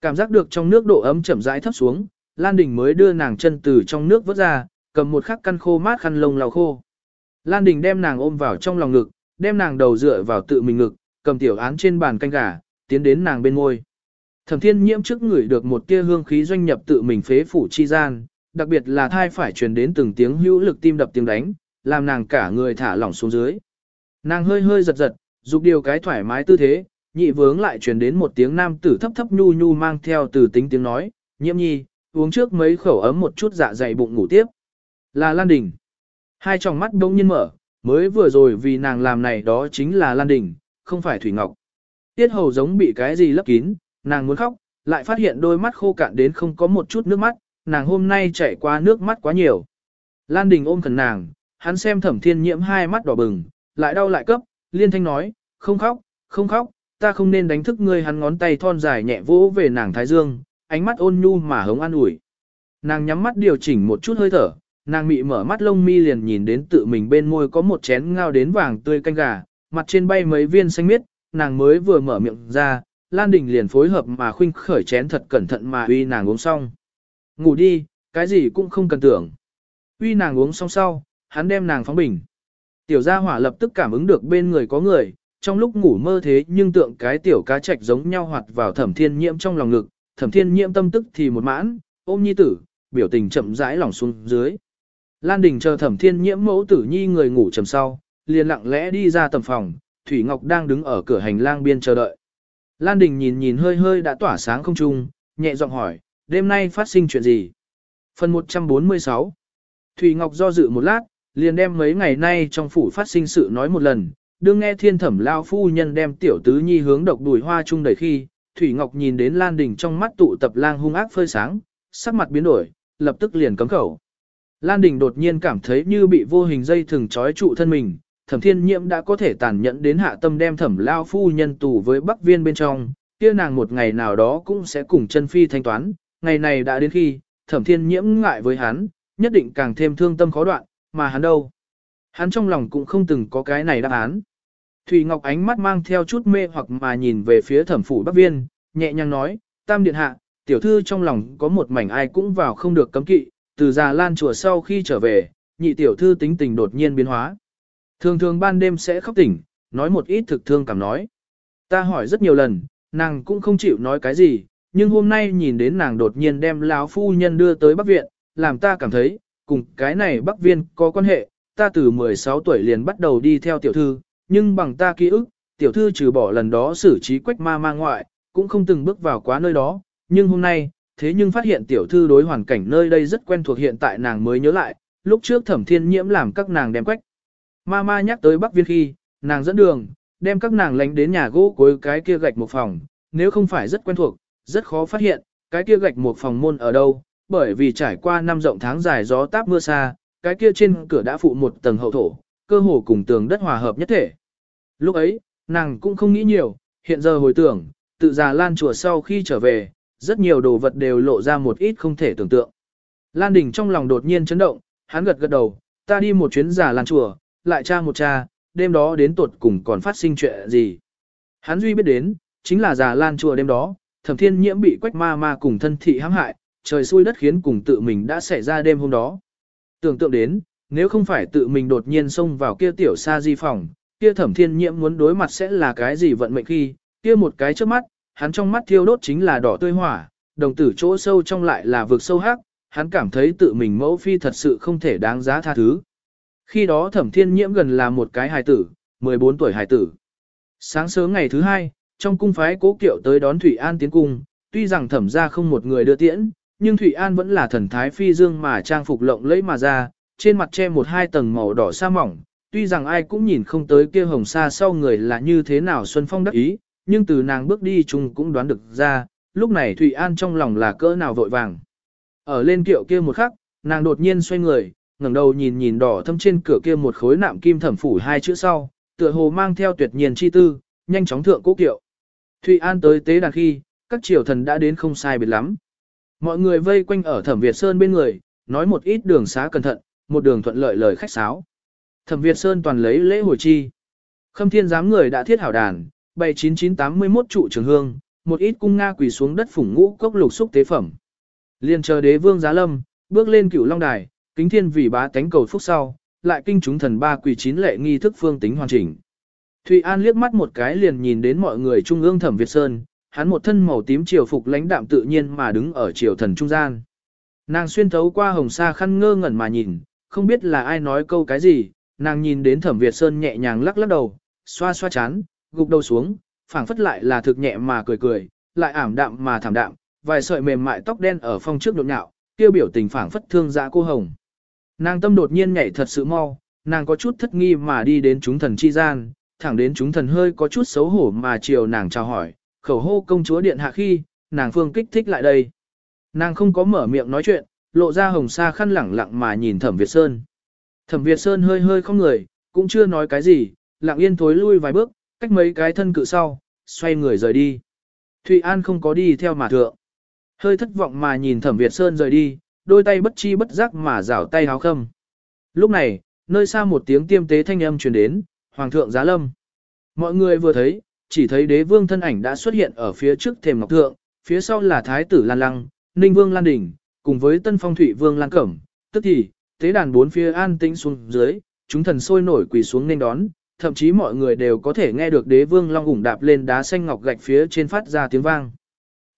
Cảm giác được trong nước độ ấm chậm rãi thấp xuống, Lan Đình mới đưa nàng chân từ trong nước vớt ra, cầm một khắc căn khô mát khăn lông lau khô. Lan Đình đem nàng ôm vào trong lòng ngực, đem nàng đầu dựa vào tự mình ngực, cầm tiểu án trên bàn canh gà, tiến đến nàng bên môi. Thẩm Thiên Nhiễm trước người được một tia hương khí doanh nhập tự mình phế phủ chi gian, đặc biệt là thai phải truyền đến từng tiếng hữu lực tim đập tiếng đánh, làm nàng cả người thả lỏng xuống dưới. Nàng hơi hơi giật giật, dục điều cái thoải mái tư thế, nhị vướng lại truyền đến một tiếng nam tử thấp thấp nhu nhu mang theo từ tính tiếng nói, nhiễm nhi, uống trước mấy khẩu ấm một chút dạ dày bụng ngủ tiếp. Là Lan Đình. Hai tròng mắt đông nhiên mở, mới vừa rồi vì nàng làm này đó chính là Lan Đình, không phải Thủy Ngọc. Tiết hầu giống bị cái gì lấp kín, nàng muốn khóc, lại phát hiện đôi mắt khô cạn đến không có một chút nước mắt, nàng hôm nay chảy qua nước mắt quá nhiều. Lan Đình ôm khẩn nàng, hắn xem thẩm thiên nhiễm hai mắt đỏ bừng, lại đau lại cấp, liên thanh nói, không khóc, không khóc, ta không nên đánh thức ngươi hắn ngón tay thon dài nhẹ vỗ về nàng thái dương, ánh mắt ôn nhu mà hống an ủi. Nàng nhắm mắt điều chỉnh một chút hơi thở, nàng mị mở mắt lông mi liền nhìn đến tự mình bên môi có một chén ngao đến vàng tươi canh gà, mặt trên bay mấy viên xanh miết, nàng mới vừa mở miệng ra, Lan Đình liền phối hợp mà khuynh khởi chén thật cẩn thận mà uy nàng uống xong. Ngủ đi, cái gì cũng không cần tưởng. Uy nàng uống xong sau, hắn đem nàng phóng bình. Tiểu gia hỏa lập tức cảm ứng được bên người có người, trong lúc ngủ mơ thế nhưng tượng cái tiểu cá trạch giống nhau hoạt vào thẩm thiên nhiễm trong lòng ngực, thẩm thiên nhiễm tâm tức thì một mãn, ôm nhi tử, biểu tình chậm rãi lòng xuống dưới. Lan Đình chờ thẩm thiên nhiễm mẫu tử nhi người ngủ trầm sau, liền lặng lẽ đi ra tầm phòng, Thủy Ngọc đang đứng ở cửa hành lang biên chờ đợi. Lan Đình nhìn nhìn hơi hơi đã tỏa sáng không trung, nhẹ giọng hỏi, đêm nay phát sinh chuyện gì? Phần 146 Thủy Ngọc do dự một lát, liền đem mấy ngày nay trong phủ phát sinh sự nói một lần, đương nghe thiên thẩm lao phu nhân đem tiểu tứ nhi hướng độc đùi hoa chung đầy khi, Thủy Ngọc nhìn đến Lan Đình trong mắt tụ tập lang hung ác phơi sáng, sắc mặt biến đổi, lập tức liền cấm khẩu. Lan Đình đột nhiên cảm thấy như bị vô hình dây thừng trói trụ thân mình, thẩm thiên nhiễm đã có thể tàn nhẫn đến hạ tâm đem thẩm lao phu nhân tù với bắc viên bên trong, kia nàng một ngày nào đó cũng sẽ cùng chân phi thanh toán, ngày này đã đến khi, thẩm thiên nhiễm ngại với hắn, nhất định càng thêm thương tâm khó đoạn, mà hắn đâu. Hắn trong lòng cũng không từng có cái này đáp án. Thủy Ngọc ánh mắt mang theo chút mê hoặc mà nhìn về phía thẩm phủ bắc viên, nhẹ nhàng nói, tam điện hạ, tiểu thư trong lòng có một mảnh ai cũng vào không được cấm kỵ, từ già lan chùa sau khi trở về, nhị tiểu thư tính tình đột nhiên biến hóa. Thường thường ban đêm sẽ khóc tỉnh, nói một ít thực thương cảm nói. Ta hỏi rất nhiều lần, nàng cũng không chịu nói cái gì, nhưng hôm nay nhìn đến nàng đột nhiên đem lão phu nhân đưa tới Bắc Viện, làm ta cảm thấy, cùng cái này Bắc Viên có quan hệ, ta từ 16 tuổi liền bắt đầu đi theo tiểu thư, nhưng bằng ta ký ức, tiểu thư trừ bỏ lần đó xử trí quách ma ma ngoại, cũng không từng bước vào quá nơi đó, nhưng hôm nay, thế nhưng phát hiện tiểu thư đối hoàn cảnh nơi đây rất quen thuộc hiện tại nàng mới nhớ lại, lúc trước thẩm thiên nhiễm làm các nàng đem quách. Ma ma nhắc tới Bắc Viên khi, nàng dẫn đường, đem các nàng lánh đến nhà gỗ cuối cái kia gạch một phòng, nếu không phải rất quen thuộc, rất khó phát hiện, cái kia gạch một phòng môn ở đâu, bởi vì trải qua năm rộng tháng dài gió táp mưa xa, cái kia trên cửa đã phụ một tầng hậu thổ, cơ hồ cùng tường đất hòa hợp nhất thể. Lúc ấy, nàng cũng không nghĩ nhiều, hiện giờ hồi tưởng, tự già Lan chùa sau khi trở về, rất nhiều đồ vật đều lộ ra một ít không thể tưởng tượng. Lan Đình trong lòng đột nhiên chấn động, hắn gật gật đầu, ta đi một chuyến già Lan chùa, lại cha một cha đêm đó đến tuột cùng còn phát sinh chuyện gì. Hắn duy biết đến, chính là già Lan chùa đêm đó, thẩm thiên nhiễm bị quách ma ma cùng thân thị hãm hại, trời xui đất khiến cùng tự mình đã xảy ra đêm hôm đó. Tưởng tượng đến, nếu không phải tự mình đột nhiên xông vào kia tiểu sa di phòng, kia thẩm thiên nhiễm muốn đối mặt sẽ là cái gì vận mệnh khi, kia một cái trước mắt, hắn trong mắt thiêu đốt chính là đỏ tươi hỏa, đồng tử chỗ sâu trong lại là vực sâu hắc, hắn cảm thấy tự mình mẫu phi thật sự không thể đáng giá tha thứ. Khi đó thẩm thiên nhiễm gần là một cái hài tử, 14 tuổi hài tử. Sáng sớm ngày thứ hai, trong cung phái cố kiệu tới đón Thủy An tiến cung, tuy rằng thẩm ra không một người đưa tiễn, nhưng Thụy An vẫn là thần thái phi dương mà trang phục lộng lẫy mà ra, trên mặt che một hai tầng màu đỏ sa mỏng, tuy rằng ai cũng nhìn không tới kia hồng sa sau người là như thế nào Xuân Phong đắc ý, nhưng từ nàng bước đi chung cũng đoán được ra, lúc này Thụy An trong lòng là cỡ nào vội vàng. Ở lên kiệu kia một khắc, nàng đột nhiên xoay người, ngẩng đầu nhìn nhìn đỏ thâm trên cửa kia một khối nạm kim thẩm phủ hai chữ sau, tựa hồ mang theo tuyệt nhiên chi tư, nhanh chóng thượng cố kiệu. Thụy An tới tế đàn khi, các triều thần đã đến không sai biệt lắm. Mọi người vây quanh ở thẩm Việt Sơn bên người, nói một ít đường xá cẩn thận, một đường thuận lợi lời khách sáo. Thẩm Việt Sơn toàn lấy lễ hồi chi. Khâm thiên giám người đã thiết hảo đàn, bày 9981 trụ trường hương, một ít cung Nga quỳ xuống đất phủng ngũ cốc lục xúc tế phẩm. Liên chờ đế vương giá lâm, bước lên cửu long đài, kính thiên vì bá tánh cầu phúc sau, lại kinh chúng thần ba quỳ chín lệ nghi thức phương tính hoàn chỉnh. Thụy An liếc mắt một cái liền nhìn đến mọi người trung ương thẩm Việt Sơn, hắn một thân màu tím triều phục lãnh đạm tự nhiên mà đứng ở triều thần trung gian. Nàng xuyên thấu qua hồng sa khăn ngơ ngẩn mà nhìn, không biết là ai nói câu cái gì, nàng nhìn đến thẩm Việt Sơn nhẹ nhàng lắc lắc đầu, xoa xoa chán, gục đầu xuống, phảng phất lại là thực nhẹ mà cười cười, lại ảm đạm mà thảm đạm, vài sợi mềm mại tóc đen ở phong trước nhộn nhạo, tiêu biểu tình phảng phất thương dạ cô hồng. Nàng tâm đột nhiên nhảy thật sự mau, nàng có chút thất nghi mà đi đến chúng thần chi gian, thẳng đến chúng thần hơi có chút xấu hổ mà chiều nàng chào hỏi, khẩu hô công chúa điện hạ khi, nàng phương kích thích lại đây. Nàng không có mở miệng nói chuyện, lộ ra hồng sa khăn lẳng lặng mà nhìn thẩm Việt Sơn. Thẩm Việt Sơn hơi hơi không người, cũng chưa nói cái gì, lặng yên thối lui vài bước, cách mấy cái thân cự sau, xoay người rời đi. Thụy An không có đi theo mà thượng. Hơi thất vọng mà nhìn thẩm Việt Sơn rời đi, đôi tay bất chi bất giác mà rảo tay háo khâm. Lúc này, nơi xa một tiếng tiêm tế thanh âm truyền đến, Hoàng thượng giá lâm. Mọi người vừa thấy, chỉ thấy đế vương thân ảnh đã xuất hiện ở phía trước thềm ngọc thượng, phía sau là thái tử Lan Lăng, Ninh Vương Lan Đình, cùng với tân phong thủy vương Lan Cẩm, tức thì, tế đàn bốn phía an tĩnh xuống dưới, chúng thần sôi nổi quỳ xuống nên đón, thậm chí mọi người đều có thể nghe được đế vương long ủng đạp lên đá xanh ngọc gạch phía trên phát ra tiếng vang.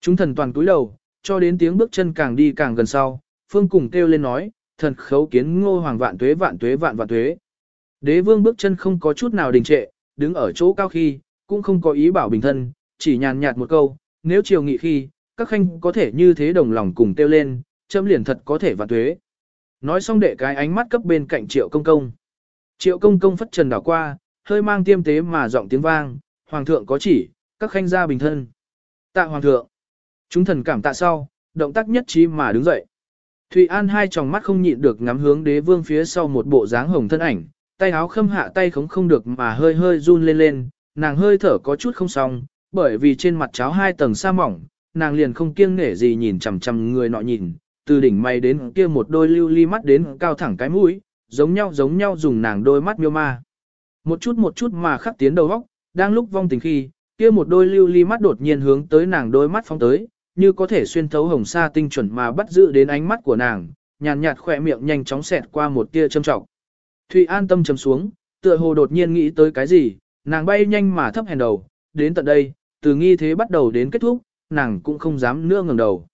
Chúng thần toàn cúi đầu, cho đến tiếng bước chân càng đi càng gần sau, phương cùng kêu lên nói, thần khấu kiến ngô hoàng vạn tuế vạn tuế vạn vạn tuế. Đế vương bước chân không có chút nào đình trệ, đứng ở chỗ cao khi, cũng không có ý bảo bình thân, chỉ nhàn nhạt một câu, nếu chiều nghị khi, các khanh có thể như thế đồng lòng cùng tiêu lên, châm liền thật có thể vạn tuế. Nói xong đệ cái ánh mắt cấp bên cạnh triệu công công. Triệu công công phất trần đảo qua, hơi mang tiêm tế mà giọng tiếng vang, hoàng thượng có chỉ, các khanh ra bình thân. Tạ hoàng thượng. Chúng thần cảm tạ sau, động tác nhất trí mà đứng dậy. Thụy An hai tròng mắt không nhịn được ngắm hướng đế vương phía sau một bộ dáng hồng thân ảnh, tay áo khâm hạ tay khống không được mà hơi hơi run lên lên, nàng hơi thở có chút không xong, bởi vì trên mặt cháo hai tầng sa mỏng, nàng liền không kiêng nể gì nhìn chằm chằm người nọ nhìn, từ đỉnh mày đến kia một đôi lưu ly mắt đến cao thẳng cái mũi, giống nhau giống nhau dùng nàng đôi mắt miêu ma. Một chút một chút mà khắc tiến đầu góc, đang lúc vong tình khi, kia một đôi lưu ly mắt đột nhiên hướng tới nàng đôi mắt phóng tới, như có thể xuyên thấu hồng sa tinh chuẩn mà bắt giữ đến ánh mắt của nàng, nhàn nhạt khỏe miệng nhanh chóng xẹt qua một tia châm trọng. Thụy an tâm trầm xuống, tựa hồ đột nhiên nghĩ tới cái gì, nàng bay nhanh mà thấp hèn đầu, đến tận đây, từ nghi thế bắt đầu đến kết thúc, nàng cũng không dám nữa ngẩng đầu.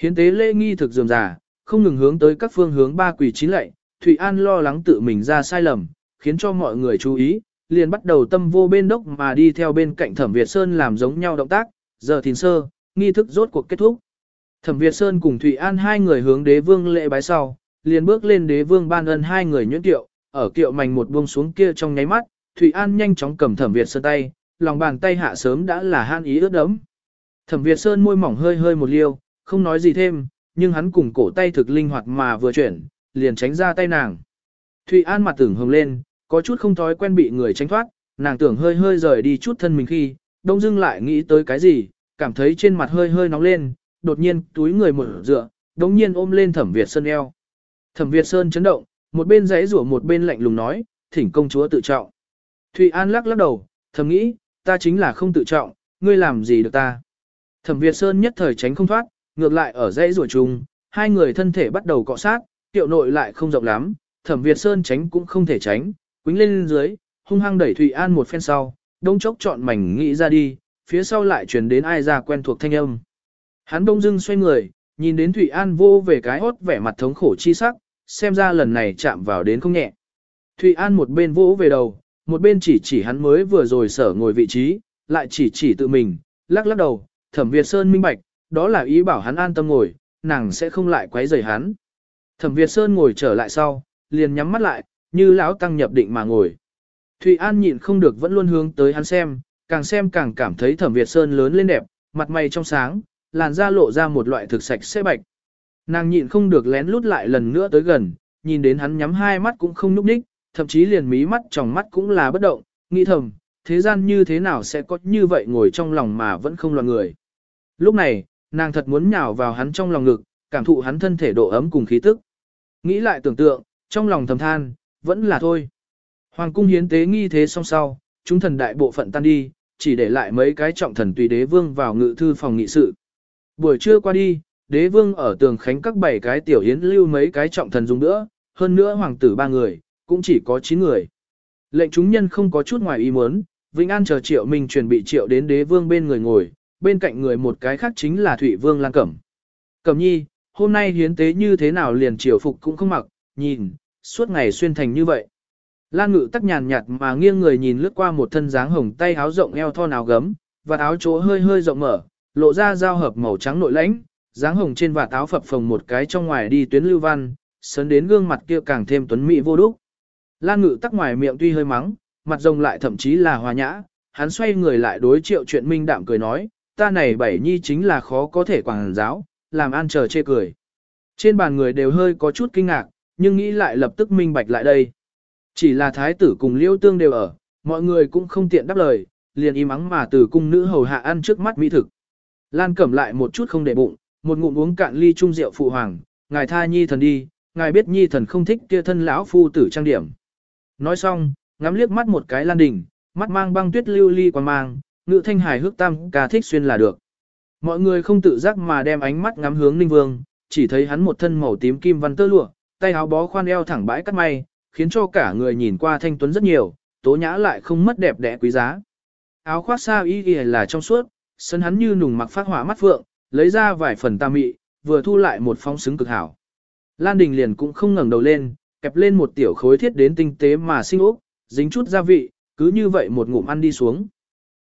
Hiến tế lễ nghi thực dườm giả, không ngừng hướng tới các phương hướng ba quỷ chín lạy, Thụy An lo lắng tự mình ra sai lầm, khiến cho mọi người chú ý, liền bắt đầu tâm vô bên đốc mà đi theo bên cạnh Thẩm Việt Sơn làm giống nhau động tác, giờ thìn sơ, nghi thức rốt cuộc kết thúc. Thẩm Việt Sơn cùng Thụy An hai người hướng đế vương lễ bái sau, liền bước lên đế vương ban ân hai người nhuyễn kiệu, ở kiệu mảnh một buông xuống kia trong nháy mắt, Thụy An nhanh chóng cầm Thẩm Việt Sơn tay, lòng bàn tay hạ sớm đã là han ý ướt đẫm. Thẩm Việt Sơn môi mỏng hơi hơi một liêu, không nói gì thêm, nhưng hắn cùng cổ tay thực linh hoạt mà vừa chuyển, liền tránh ra tay nàng. Thụy An mặt tưởng hồng lên, có chút không thói quen bị người tránh thoát, nàng tưởng hơi hơi rời đi chút thân mình khi, đông dưng lại nghĩ tới cái gì, cảm thấy trên mặt hơi hơi nóng lên, đột nhiên túi người mở dựa, đống nhiên ôm lên thẩm Việt Sơn eo. Thẩm Việt Sơn chấn động, một bên giấy rủa một bên lạnh lùng nói, thỉnh công chúa tự trọng. Thụy An lắc lắc đầu, thầm nghĩ, ta chính là không tự trọng, ngươi làm gì được ta. Thẩm Việt Sơn nhất thời tránh không thoát, ngược lại ở dãy rủa chung, hai người thân thể bắt đầu cọ sát, tiệu nội lại không rộng lắm, Thẩm Việt Sơn tránh cũng không thể tránh, quính lên dưới, hung hăng đẩy Thụy An một phen sau, đông chốc chọn mảnh nghĩ ra đi, phía sau lại truyền đến ai ra quen thuộc thanh âm. Hắn đông dưng xoay người, nhìn đến Thụy An vô về cái hốt vẻ mặt thống khổ chi sắc, xem ra lần này chạm vào đến không nhẹ. Thụy An một bên vỗ về đầu, một bên chỉ chỉ hắn mới vừa rồi sở ngồi vị trí, lại chỉ chỉ tự mình, lắc lắc đầu, thẩm Việt Sơn minh bạch, đó là ý bảo hắn an tâm ngồi, nàng sẽ không lại quấy rầy hắn. Thẩm Việt Sơn ngồi trở lại sau, liền nhắm mắt lại, như lão tăng nhập định mà ngồi. Thụy An nhịn không được vẫn luôn hướng tới hắn xem, càng xem càng cảm thấy Thẩm Việt Sơn lớn lên đẹp, mặt mày trong sáng, làn da lộ ra một loại thực sạch sẽ bạch. Nàng nhịn không được lén lút lại lần nữa tới gần, nhìn đến hắn nhắm hai mắt cũng không nhúc nhích, thậm chí liền mí mắt trong mắt cũng là bất động, nghĩ thầm, thế gian như thế nào sẽ có như vậy ngồi trong lòng mà vẫn không loạn người. Lúc này, nàng thật muốn nhào vào hắn trong lòng ngực, cảm thụ hắn thân thể độ ấm cùng khí tức. Nghĩ lại tưởng tượng, trong lòng thầm than, vẫn là thôi. Hoàng cung hiến tế nghi thế song sau, chúng thần đại bộ phận tan đi, chỉ để lại mấy cái trọng thần tùy đế vương vào ngự thư phòng nghị sự. Buổi trưa qua đi, đế vương ở tường khánh các bảy cái tiểu hiến lưu mấy cái trọng thần dùng nữa, hơn nữa hoàng tử ba người, cũng chỉ có 9 người. Lệnh chúng nhân không có chút ngoài ý muốn, Vĩnh An chờ triệu mình chuẩn bị triệu đến đế vương bên người ngồi, bên cạnh người một cái khác chính là Thụy Vương Lan Cẩm. Cẩm nhi, hôm nay hiến tế như thế nào liền triều phục cũng không mặc, nhìn, suốt ngày xuyên thành như vậy. Lan ngự tắc nhàn nhạt mà nghiêng người nhìn lướt qua một thân dáng hồng tay áo rộng eo thon áo gấm, và áo chỗ hơi hơi rộng mở, lộ ra giao hợp màu trắng nội lãnh, dáng hồng trên và áo phập phồng một cái trong ngoài đi tuyến lưu văn, sấn đến gương mặt kia càng thêm tuấn mỹ vô đúc. Lan ngự tắc ngoài miệng tuy hơi mắng, mặt rồng lại thậm chí là hòa nhã, hắn xoay người lại đối triệu chuyện minh đạm cười nói, ta này bảy nhi chính là khó có thể quảng giáo, làm an chờ chê cười. Trên bàn người đều hơi có chút kinh ngạc, nhưng nghĩ lại lập tức minh bạch lại đây. Chỉ là thái tử cùng liêu tương đều ở, mọi người cũng không tiện đáp lời, liền im ắng mà từ cung nữ hầu hạ ăn trước mắt mỹ thực. Lan cẩm lại một chút không để bụng, một ngụm uống cạn ly trung rượu phụ hoàng, ngài tha nhi thần đi, ngài biết nhi thần không thích kia thân lão phu tử trang điểm. Nói xong, ngắm liếc mắt một cái lan đình, mắt mang băng tuyết lưu ly quan mang, ngự thanh hài hước tam ca thích xuyên là được. Mọi người không tự giác mà đem ánh mắt ngắm hướng Ninh Vương, chỉ thấy hắn một thân màu tím kim văn tơ lụa, tay áo bó khoan eo thẳng bãi cắt may, khiến cho cả người nhìn qua thanh tuấn rất nhiều, tố nhã lại không mất đẹp đẽ quý giá. Áo khoác xa y y là trong suốt, sân hắn như nùng mặc phát hỏa mắt phượng, lấy ra vài phần tà mị, vừa thu lại một phong xứng cực hảo. Lan Đình liền cũng không ngẩng đầu lên, kẹp lên một tiểu khối thiết đến tinh tế mà sinh ốc, dính chút gia vị, cứ như vậy một ngụm ăn đi xuống.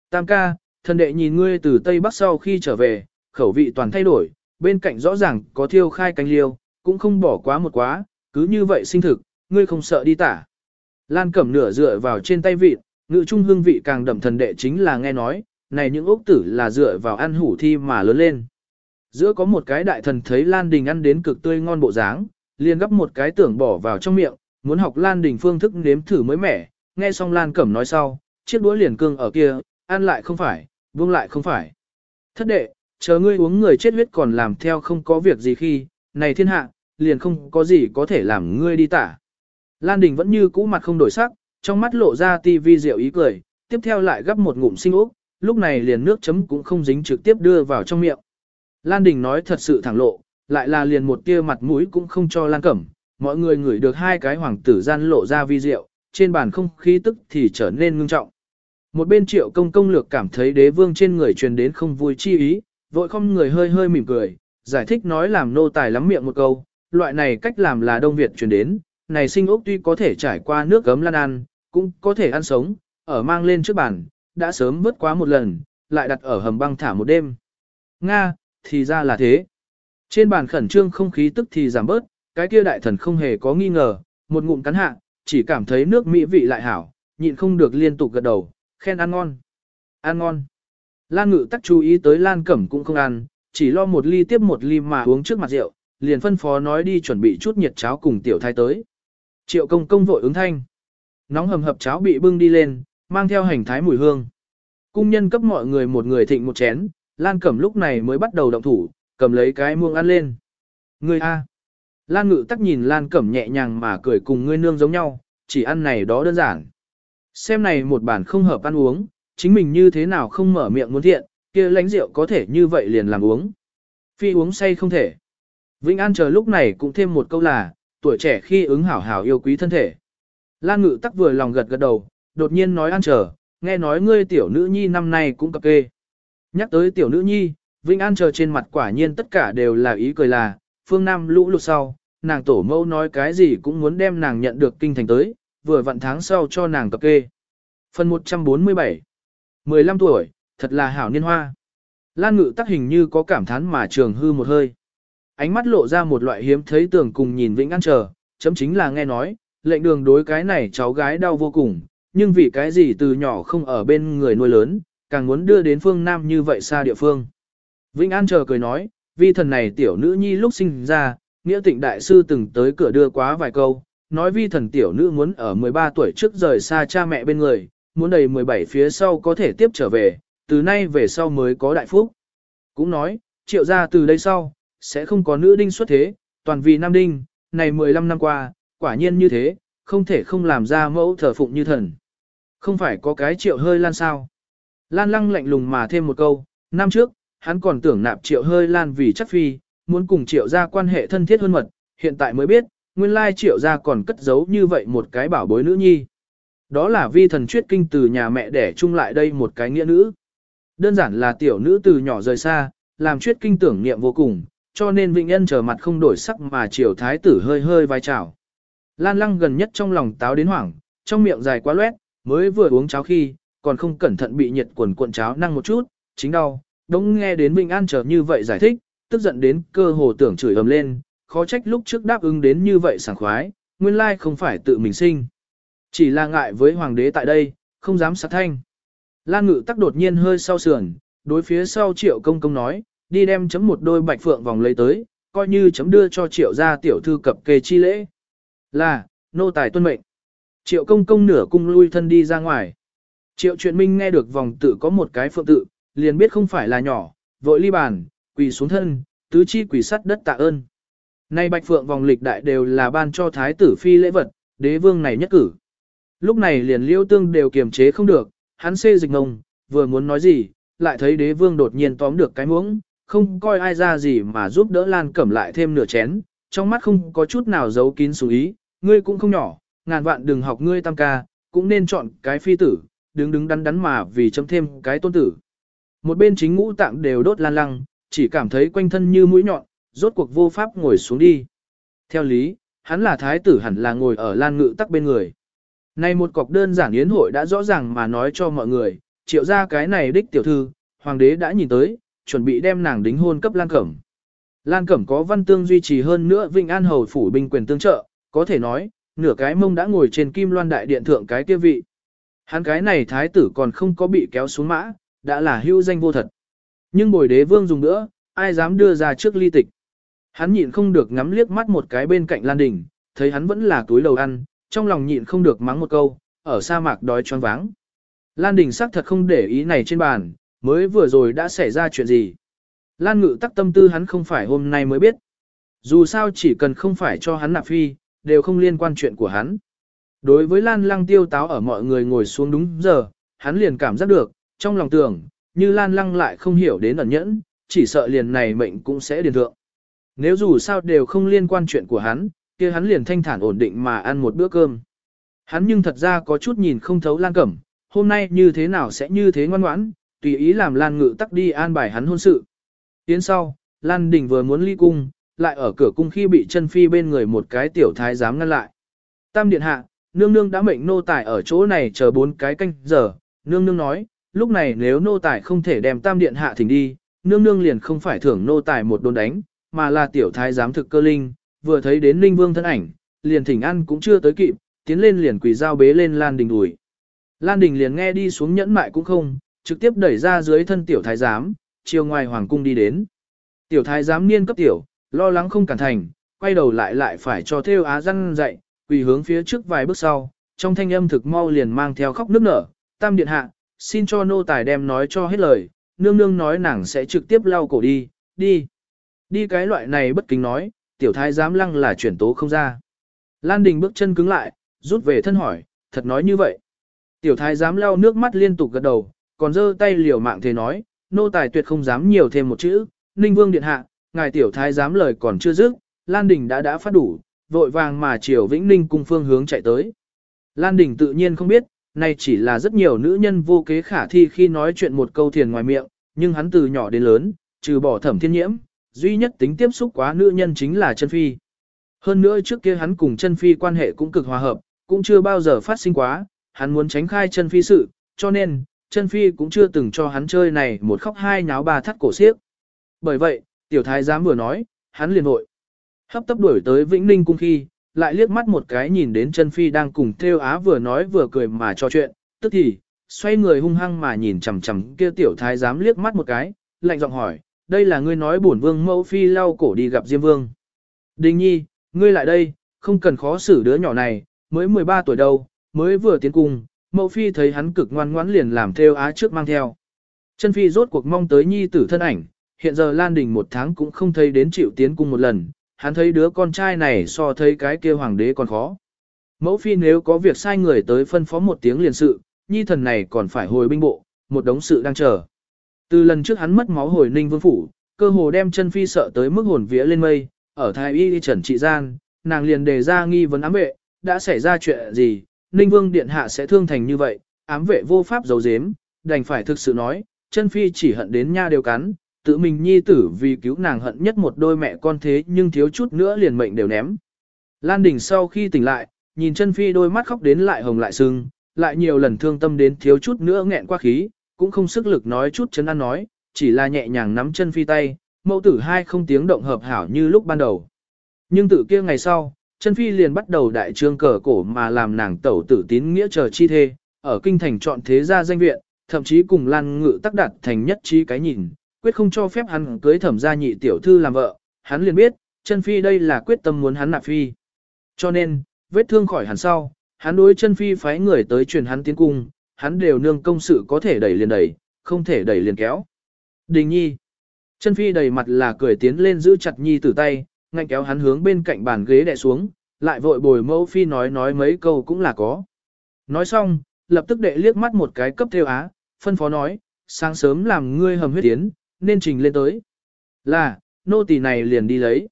Tam ca, thần đệ nhìn ngươi từ Tây Bắc sau khi trở về, khẩu vị toàn thay đổi, bên cạnh rõ ràng có thiêu khai cánh liêu, cũng không bỏ quá một quá, cứ như vậy sinh thực, ngươi không sợ đi tả. Lan cẩm nửa dựa vào trên tay vịt, ngự trung hương vị càng đậm thần đệ chính là nghe nói, này những ốc tử là dựa vào ăn hủ thi mà lớn lên. Giữa có một cái đại thần thấy Lan Đình ăn đến cực tươi ngon bộ dáng, liền gấp một cái tưởng bỏ vào trong miệng, muốn học Lan Đình phương thức nếm thử mới mẻ, nghe xong Lan Cẩm nói sau, chiếc đũa liền cương ở kia, ăn lại không phải, buông lại không phải. Thất đệ, chờ ngươi uống người chết huyết còn làm theo không có việc gì khi, này thiên hạ, liền không có gì có thể làm ngươi đi tả. Lan Đình vẫn như cũ mặt không đổi sắc, trong mắt lộ ra tivi rượu ý cười, tiếp theo lại gấp một ngụm sinh ốc, lúc này liền nước chấm cũng không dính trực tiếp đưa vào trong miệng. Lan Đình nói thật sự thẳng lộ, lại là liền một tia mặt mũi cũng không cho Lan Cẩm, mọi người ngửi được hai cái hoàng tử gian lộ ra vi rượu, trên bàn không khí tức thì trở nên ngưng trọng. Một bên triệu công công lược cảm thấy đế vương trên người truyền đến không vui chi ý, vội không người hơi hơi mỉm cười, giải thích nói làm nô tài lắm miệng một câu, loại này cách làm là Đông Việt truyền đến, này sinh ốc tuy có thể trải qua nước gấm lan ăn, cũng có thể ăn sống, ở mang lên trước bàn, đã sớm vớt quá một lần, lại đặt ở hầm băng thả một đêm. Nga, thì ra là thế. Trên bàn khẩn trương không khí tức thì giảm bớt, cái kia đại thần không hề có nghi ngờ, một ngụm cắn hạ, chỉ cảm thấy nước mỹ vị lại hảo, nhịn không được liên tục gật đầu, khen ăn ngon. Ăn ngon. Lan ngự tắc chú ý tới Lan Cẩm cũng không ăn, chỉ lo một ly tiếp một ly mà uống trước mặt rượu, liền phân phó nói đi chuẩn bị chút nhiệt cháo cùng tiểu thái tới. Triệu công công vội ứng thanh. Nóng hầm hập cháo bị bưng đi lên, mang theo hành thái mùi hương. Cung nhân cấp mọi người một người thịnh một chén, Lan Cẩm lúc này mới bắt đầu động thủ, cầm lấy cái muông ăn lên. ngươi A. Lan Ngự tắc nhìn Lan Cẩm nhẹ nhàng mà cười cùng ngươi nương giống nhau, chỉ ăn này đó đơn giản. Xem này một bản không hợp ăn uống, chính mình như thế nào không mở miệng muốn thiện, kia lánh rượu có thể như vậy liền làm uống. Phi uống say không thể. Vĩnh An chờ lúc này cũng thêm một câu là, tuổi trẻ khi ứng hảo hảo yêu quý thân thể. Lan Ngự tắc vừa lòng gật gật đầu, đột nhiên nói An chờ, nghe nói ngươi tiểu nữ nhi năm nay cũng cập kê. Nhắc tới tiểu nữ nhi, Vĩnh An chờ trên mặt quả nhiên tất cả đều là ý cười là, phương Nam lũ lụt sau, nàng tổ mẫu nói cái gì cũng muốn đem nàng nhận được kinh thành tới, vừa vặn tháng sau cho nàng cập kê. Phần 147 15 tuổi, thật là hảo niên hoa. Lan ngự tắc hình như có cảm thán mà trường hư một hơi. Ánh mắt lộ ra một loại hiếm thấy tưởng cùng nhìn Vĩnh An chờ, chấm chính là nghe nói, lệnh đường đối cái này cháu gái đau vô cùng, nhưng vì cái gì từ nhỏ không ở bên người nuôi lớn, càng muốn đưa đến phương Nam như vậy xa địa phương. Vĩnh An chờ cười nói, vi thần này tiểu nữ nhi lúc sinh ra, nghĩa tịnh đại sư từng tới cửa đưa quá vài câu, nói vi thần tiểu nữ muốn ở 13 tuổi trước rời xa cha mẹ bên người, muốn đầy 17 phía sau có thể tiếp trở về, từ nay về sau mới có đại phúc. Cũng nói, triệu gia từ đây sau, sẽ không có nữ đinh xuất thế, toàn vì nam đinh, này 15 năm qua, quả nhiên như thế, không thể không làm ra mẫu thờ phụng như thần. Không phải có cái triệu hơi lan sao. Lan lăng lạnh lùng mà thêm một câu, năm trước, hắn còn tưởng nạp triệu hơi lan vì chắc phi, muốn cùng triệu gia quan hệ thân thiết hơn mật, hiện tại mới biết, nguyên lai triệu gia còn cất giấu như vậy một cái bảo bối nữ nhi. Đó là vi thần truyết kinh từ nhà mẹ để chung lại đây một cái nghĩa nữ. Đơn giản là tiểu nữ từ nhỏ rời xa, làm truyết kinh tưởng niệm vô cùng, cho nên Vĩnh Nhân trở mặt không đổi sắc mà triều thái tử hơi hơi vai chào. Lan lăng gần nhất trong lòng táo đến hoảng, trong miệng dài quá loét, mới vừa uống cháo khi, còn không cẩn thận bị nhiệt quần cuộn cháo năng một chút, chính đau, đống nghe đến Vinh An trở như vậy giải thích, tức giận đến cơ hồ tưởng chửi ầm lên, khó trách lúc trước đáp ứng đến như vậy sảng khoái, nguyên lai không phải tự mình sinh. Chỉ là ngại với hoàng đế tại đây, không dám sát thanh. Lan ngự tắc đột nhiên hơi sau sườn, đối phía sau triệu công công nói, đi đem chấm một đôi bạch phượng vòng lấy tới, coi như chấm đưa cho triệu gia tiểu thư cập kê chi lễ. Là, nô tài tuân mệnh. Triệu công công nửa cung lui thân đi ra ngoài. Triệu truyện minh nghe được vòng tự có một cái phượng tự, liền biết không phải là nhỏ, vội ly bàn, quỳ xuống thân, tứ chi quỳ sắt đất tạ ơn. Nay bạch phượng vòng lịch đại đều là ban cho thái tử phi lễ vật, đế vương này nhất cử. Lúc này liền liêu tương đều kiềm chế không được, hắn xê dịch ngông, vừa muốn nói gì, lại thấy đế vương đột nhiên tóm được cái muỗng, không coi ai ra gì mà giúp đỡ Lan Cẩm lại thêm nửa chén, trong mắt không có chút nào giấu kín số ý, ngươi cũng không nhỏ, ngàn vạn đừng học ngươi tam ca, cũng nên chọn cái phi tử, đứng đứng đắn đắn mà vì chấm thêm cái tôn tử. Một bên chính ngũ tạng đều đốt lan lăng, chỉ cảm thấy quanh thân như mũi nhọn, rốt cuộc vô pháp ngồi xuống đi. Theo lý, hắn là thái tử hẳn là ngồi ở lan ngự tắc bên người. Này một cọc đơn giản yến hội đã rõ ràng mà nói cho mọi người, triệu ra cái này đích tiểu thư, hoàng đế đã nhìn tới, chuẩn bị đem nàng đính hôn cấp Lan Cẩm. Lan Cẩm có văn tương duy trì hơn nữa Vinh An Hầu phủ binh quyền tương trợ, có thể nói, nửa cái mông đã ngồi trên kim loan đại điện thượng cái kia vị. Hắn cái này thái tử còn không có bị kéo xuống mã, đã là hưu danh vô thật. Nhưng bồi đế vương dùng nữa, ai dám đưa ra trước ly tịch. Hắn nhịn không được ngắm liếc mắt một cái bên cạnh Lan Đình, thấy hắn vẫn là túi đầu ăn, trong lòng nhịn không được mắng một câu, ở sa mạc đói choáng váng. Lan Đình xác thật không để ý này trên bàn, mới vừa rồi đã xảy ra chuyện gì. Lan Ngự tắc tâm tư hắn không phải hôm nay mới biết. Dù sao chỉ cần không phải cho hắn nạp phi, đều không liên quan chuyện của hắn. Đối với Lan Lăng tiêu táo ở mọi người ngồi xuống đúng giờ, hắn liền cảm giác được, trong lòng tưởng, như Lan Lăng lại không hiểu đến ẩn nhẫn, chỉ sợ liền này mệnh cũng sẽ điền thượng. Nếu dù sao đều không liên quan chuyện của hắn, kia hắn liền thanh thản ổn định mà ăn một bữa cơm. Hắn nhưng thật ra có chút nhìn không thấu Lan Cẩm, hôm nay như thế nào sẽ như thế ngoan ngoãn, tùy ý làm Lan Ngự tắc đi an bài hắn hôn sự. Tiến sau, Lan Đình vừa muốn ly cung, lại ở cửa cung khi bị chân phi bên người một cái tiểu thái giám ngăn lại. Tam điện hạ, nương nương đã mệnh nô tài ở chỗ này chờ bốn cái canh giờ, nương nương nói, lúc này nếu nô tài không thể đem tam điện hạ thỉnh đi, nương nương liền không phải thưởng nô tài một đồn đánh, mà là tiểu thái giám thực cơ linh, vừa thấy đến Ninh Vương thân ảnh, liền thỉnh ăn cũng chưa tới kịp, tiến lên liền quỳ giao bế lên Lan Đình đùi. Lan Đình liền nghe đi xuống nhẫn mại cũng không, trực tiếp đẩy ra dưới thân tiểu thái giám, chiều ngoài hoàng cung đi đến. Tiểu thái giám niên cấp tiểu, lo lắng không cản thành, quay đầu lại lại phải cho theo á răn dậy, quỳ hướng phía trước vài bước sau, trong thanh âm thực mau liền mang theo khóc nức nở, tam điện hạ, xin cho nô tài đem nói cho hết lời, nương nương nói nàng sẽ trực tiếp lau cổ đi, đi. Đi cái loại này bất kính nói, tiểu thái giám lăng là chuyển tố không ra. Lan Đình bước chân cứng lại, rút về thân hỏi, thật nói như vậy. Tiểu thái giám lau nước mắt liên tục gật đầu, còn giơ tay liều mạng thế nói, nô tài tuyệt không dám nhiều thêm một chữ, Ninh Vương điện hạ, ngài tiểu thái giám lời còn chưa dứt, Lan Đình đã đã phát đủ, vội vàng mà chiều Vĩnh Ninh cung phương hướng chạy tới. Lan Đình tự nhiên không biết, này chỉ là rất nhiều nữ nhân vô kế khả thi khi nói chuyện một câu thiền ngoài miệng, nhưng hắn từ nhỏ đến lớn, trừ bỏ thẩm thiên nhiễm, duy nhất tính tiếp xúc quá nữ nhân chính là chân phi. Hơn nữa trước kia hắn cùng chân phi quan hệ cũng cực hòa hợp, cũng chưa bao giờ phát sinh quá, hắn muốn tránh khai chân phi sự, cho nên, chân phi cũng chưa từng cho hắn chơi này một khóc hai nháo ba thắt cổ xiếc. Bởi vậy, tiểu thái giám vừa nói, hắn liền hội. Hấp tấp đuổi tới Vĩnh Ninh cung khi, lại liếc mắt một cái nhìn đến chân phi đang cùng theo á vừa nói vừa cười mà trò chuyện, tức thì, xoay người hung hăng mà nhìn chằm chằm kia tiểu thái giám liếc mắt một cái, lạnh giọng hỏi, đây là ngươi nói bổn vương mẫu phi lau cổ đi gặp Diêm Vương. Đình nhi, ngươi lại đây, không cần khó xử đứa nhỏ này, mới 13 tuổi đâu, mới vừa tiến cung, mẫu phi thấy hắn cực ngoan ngoãn liền làm theo á trước mang theo. Chân phi rốt cuộc mong tới nhi tử thân ảnh, hiện giờ Lan Đình một tháng cũng không thấy đến chịu tiến cung một lần, hắn thấy đứa con trai này so thấy cái kia hoàng đế còn khó. Mẫu phi nếu có việc sai người tới phân phó một tiếng liền sự, nhi thần này còn phải hồi binh bộ, một đống sự đang chờ. Từ lần trước hắn mất máu hồi ninh vương phủ, cơ hồ đem chân phi sợ tới mức hồn vía lên mây, ở thái y trần trị gian, nàng liền đề ra nghi vấn ám vệ, đã xảy ra chuyện gì, ninh vương điện hạ sẽ thương thành như vậy, ám vệ vô pháp giấu giếm, đành phải thực sự nói, chân phi chỉ hận đến nha đều cắn, tự mình nhi tử vì cứu nàng hận nhất một đôi mẹ con thế nhưng thiếu chút nữa liền mệnh đều ném. Lan Đình sau khi tỉnh lại, nhìn chân phi đôi mắt khóc đến lại hồng lại sưng, lại nhiều lần thương tâm đến thiếu chút nữa nghẹn qua khí, cũng không sức lực nói chút chấn an nói, chỉ là nhẹ nhàng nắm chân phi tay, mẫu tử hai không tiếng động hợp hảo như lúc ban đầu. Nhưng tự kia ngày sau, chân phi liền bắt đầu đại trương cờ cổ mà làm nàng tẩu tử tín nghĩa chờ chi thê, ở kinh thành chọn thế gia danh viện, thậm chí cùng Lan Ngự tác đặt thành nhất trí cái nhìn, quyết không cho phép hắn cưới thẩm gia nhị tiểu thư làm vợ, hắn liền biết, chân phi đây là quyết tâm muốn hắn nạp phi. Cho nên, vết thương khỏi hẳn sau, hắn đối chân phi phái người tới truyền hắn tiến cung, hắn đều nương công sự có thể đẩy liền đẩy, không thể đẩy liền kéo. Đình nhi. Chân phi đầy mặt là cười tiến lên giữ chặt nhi tử tay, ngạnh kéo hắn hướng bên cạnh bàn ghế đè xuống, lại vội bồi mẫu phi nói nói mấy câu cũng là có. Nói xong, lập tức đệ liếc mắt một cái cấp theo á, phân phó nói, sáng sớm làm ngươi hầm huyết tiến, nên trình lên tới. Là, nô tỳ này liền đi lấy.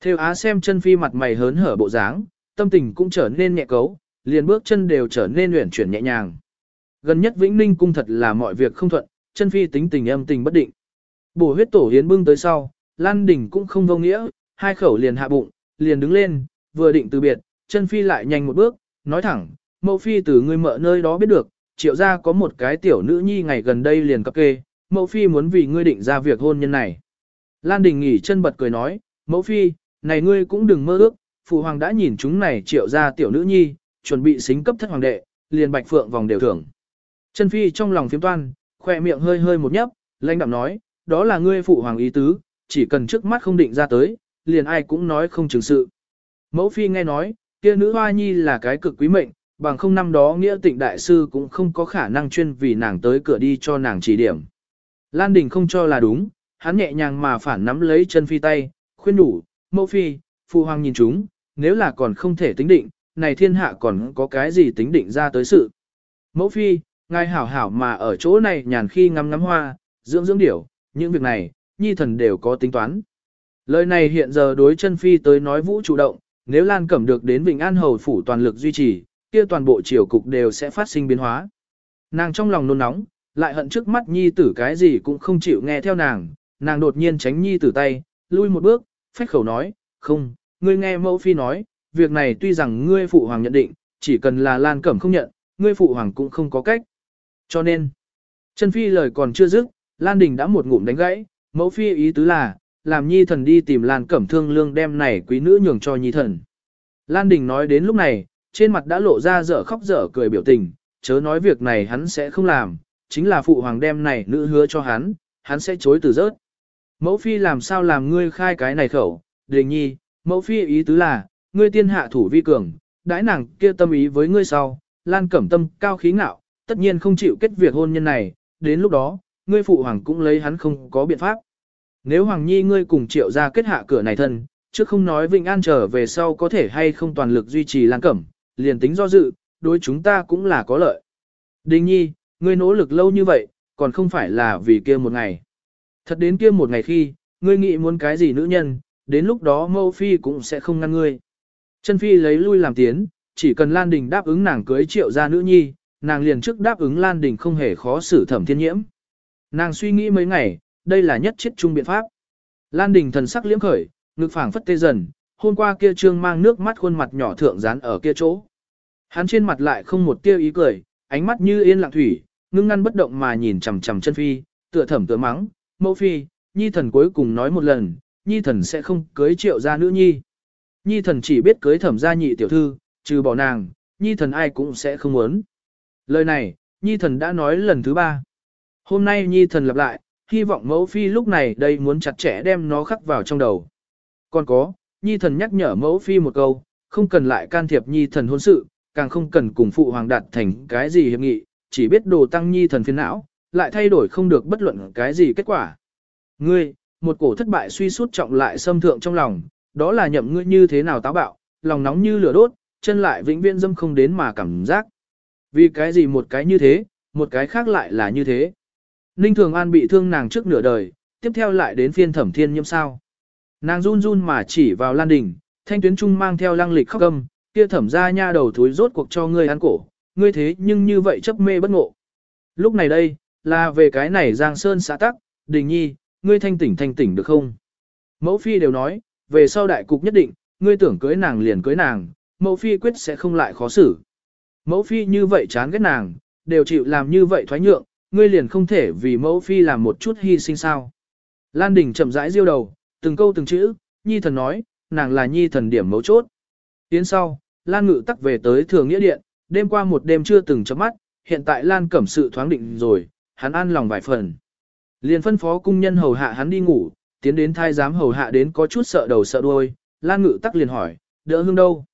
Theo á xem chân phi mặt mày hớn hở bộ dáng, tâm tình cũng trở nên nhẹ cấu, liền bước chân đều trở nên luyện chuyển nhẹ nhàng. Gần nhất Vĩnh Ninh cung thật là mọi việc không thuận, chân phi tính tình âm tình bất định. Bổ huyết tổ hiến bưng tới sau, Lan Đình cũng không vô nghĩa, hai khẩu liền hạ bụng, liền đứng lên, vừa định từ biệt, chân phi lại nhanh một bước, nói thẳng, mẫu phi từ người mợ nơi đó biết được, triệu ra có một cái tiểu nữ nhi ngày gần đây liền cập kê, mẫu phi muốn vì ngươi định ra việc hôn nhân này. Lan Đình nghỉ chân bật cười nói, mẫu phi, này ngươi cũng đừng mơ ước, phụ hoàng đã nhìn chúng này triệu ra tiểu nữ nhi, chuẩn bị xính cấp thất hoàng đệ, liền bạch phượng vòng đều thưởng. Chân phi trong lòng phiếm toan, khoe miệng hơi hơi một nhấp, lãnh đạm nói, đó là ngươi phụ hoàng ý tứ, chỉ cần trước mắt không định ra tới, liền ai cũng nói không chừng sự. Mẫu phi nghe nói, kia nữ hoa nhi là cái cực quý mệnh, bằng không năm đó nghĩa tịnh đại sư cũng không có khả năng chuyên vì nàng tới cửa đi cho nàng chỉ điểm. Lan Đình không cho là đúng, hắn nhẹ nhàng mà phản nắm lấy chân phi tay, khuyên đủ, mẫu phi, phụ hoàng nhìn chúng, nếu là còn không thể tính định, này thiên hạ còn có cái gì tính định ra tới sự. Mẫu phi, ngài hảo hảo mà ở chỗ này nhàn khi ngắm ngắm hoa, dưỡng dưỡng điểu, những việc này, nhi thần đều có tính toán. Lời này hiện giờ đối chân phi tới nói vũ chủ động, nếu Lan Cẩm được đến Vịnh An Hầu phủ toàn lực duy trì, kia toàn bộ triều cục đều sẽ phát sinh biến hóa. Nàng trong lòng nôn nóng, lại hận trước mắt nhi tử cái gì cũng không chịu nghe theo nàng, nàng đột nhiên tránh nhi tử tay, lui một bước, phách khẩu nói, không, ngươi nghe mẫu phi nói, việc này tuy rằng ngươi phụ hoàng nhận định, chỉ cần là Lan Cẩm không nhận, ngươi phụ hoàng cũng không có cách. Cho nên, chân phi lời còn chưa dứt, Lan Đình đã một ngụm đánh gãy, mẫu phi ý tứ là, làm nhi thần đi tìm Lan Cẩm Thương Lương đem này quý nữ nhường cho nhi thần. Lan Đình nói đến lúc này, trên mặt đã lộ ra dở khóc dở cười biểu tình, chớ nói việc này hắn sẽ không làm, chính là phụ hoàng đem này nữ hứa cho hắn, hắn sẽ chối từ rớt. Mẫu phi làm sao làm ngươi khai cái này khẩu, đình nhi, mẫu phi ý tứ là, ngươi tiên hạ thủ vi cường, đãi nàng kia tâm ý với ngươi sau, Lan Cẩm Tâm cao khí ngạo, tất nhiên không chịu kết việc hôn nhân này, đến lúc đó, ngươi phụ hoàng cũng lấy hắn không có biện pháp. Nếu Hoàng Nhi ngươi cùng triệu ra kết hạ cửa này thân, chứ không nói Vịnh An trở về sau có thể hay không toàn lực duy trì Lan Cẩm, liền tính do dự, đối chúng ta cũng là có lợi. Đình Nhi, ngươi nỗ lực lâu như vậy, còn không phải là vì kia một ngày. Thật đến kia một ngày khi, ngươi nghĩ muốn cái gì nữ nhân, đến lúc đó mâu phi cũng sẽ không ngăn ngươi. Chân phi lấy lui làm tiến, chỉ cần Lan Đình đáp ứng nàng cưới triệu gia nữ nhi, nàng liền trước đáp ứng Lan Đình không hề khó xử thẩm thiên nhiễm. Nàng suy nghĩ mấy ngày, đây là nhất chết chung biện pháp. Lan Đình thần sắc liễm khởi, ngực phảng phất tê dần, hôm qua kia trương mang nước mắt khuôn mặt nhỏ thượng dán ở kia chỗ. Hắn trên mặt lại không một tia ý cười, ánh mắt như yên lặng thủy, ngưng ngăn bất động mà nhìn chằm chằm chân phi, tựa thẩm tựa mắng, mẫu phi, nhi thần cuối cùng nói một lần, nhi thần sẽ không cưới triệu gia nữ nhi. Nhi thần chỉ biết cưới thẩm gia nhị tiểu thư, trừ bỏ nàng, nhi thần ai cũng sẽ không muốn. Lời này, nhi thần đã nói lần thứ ba. Hôm nay nhi thần lặp lại, hy vọng mẫu phi lúc này đây muốn chặt chẽ đem nó khắc vào trong đầu. Còn có, nhi thần nhắc nhở mẫu phi một câu, không cần lại can thiệp nhi thần hôn sự, càng không cần cùng phụ hoàng đạt thành cái gì hiệp nghị, chỉ biết đồ tăng nhi thần phiền não, lại thay đổi không được bất luận cái gì kết quả. Ngươi, một cổ thất bại suy sút trọng lại xâm thượng trong lòng, đó là nhậm ngươi như thế nào táo bạo, lòng nóng như lửa đốt, chân lại vĩnh viễn dâm không đến mà cảm giác. Vì cái gì một cái như thế, một cái khác lại là như thế. Ninh Thường An bị thương nàng trước nửa đời, tiếp theo lại đến phiên thẩm thiên nhiễm sao. Nàng run run mà chỉ vào Lan Đình, thanh tuyến trung mang theo lăng lịch khóc âm, kia thẩm ra nha đầu thúi rốt cuộc cho ngươi ăn cổ, ngươi thế nhưng như vậy chấp mê bất ngộ. Lúc này đây, là về cái này Giang Sơn xã tắc, Đình Nhi, ngươi thanh tỉnh thanh tỉnh được không? Mẫu phi đều nói, về sau đại cục nhất định, ngươi tưởng cưới nàng liền cưới nàng, mẫu phi quyết sẽ không lại khó xử. Mẫu phi như vậy chán ghét nàng, đều chịu làm như vậy thoái nhượng, ngươi liền không thể vì mẫu phi làm một chút hy sinh sao. Lan Đình chậm rãi diêu đầu, từng câu từng chữ, nhi thần nói, nàng là nhi thần điểm mấu chốt. Tiến sau, Lan Ngự tắc về tới thường nghĩa điện, đêm qua một đêm chưa từng chấm mắt, hiện tại Lan cẩm sự thoáng định rồi, hắn an lòng vài phần. Liền phân phó cung nhân hầu hạ hắn đi ngủ, tiến đến thai giám hầu hạ đến có chút sợ đầu sợ đuôi, Lan Ngự tắc liền hỏi, đỡ hương đâu?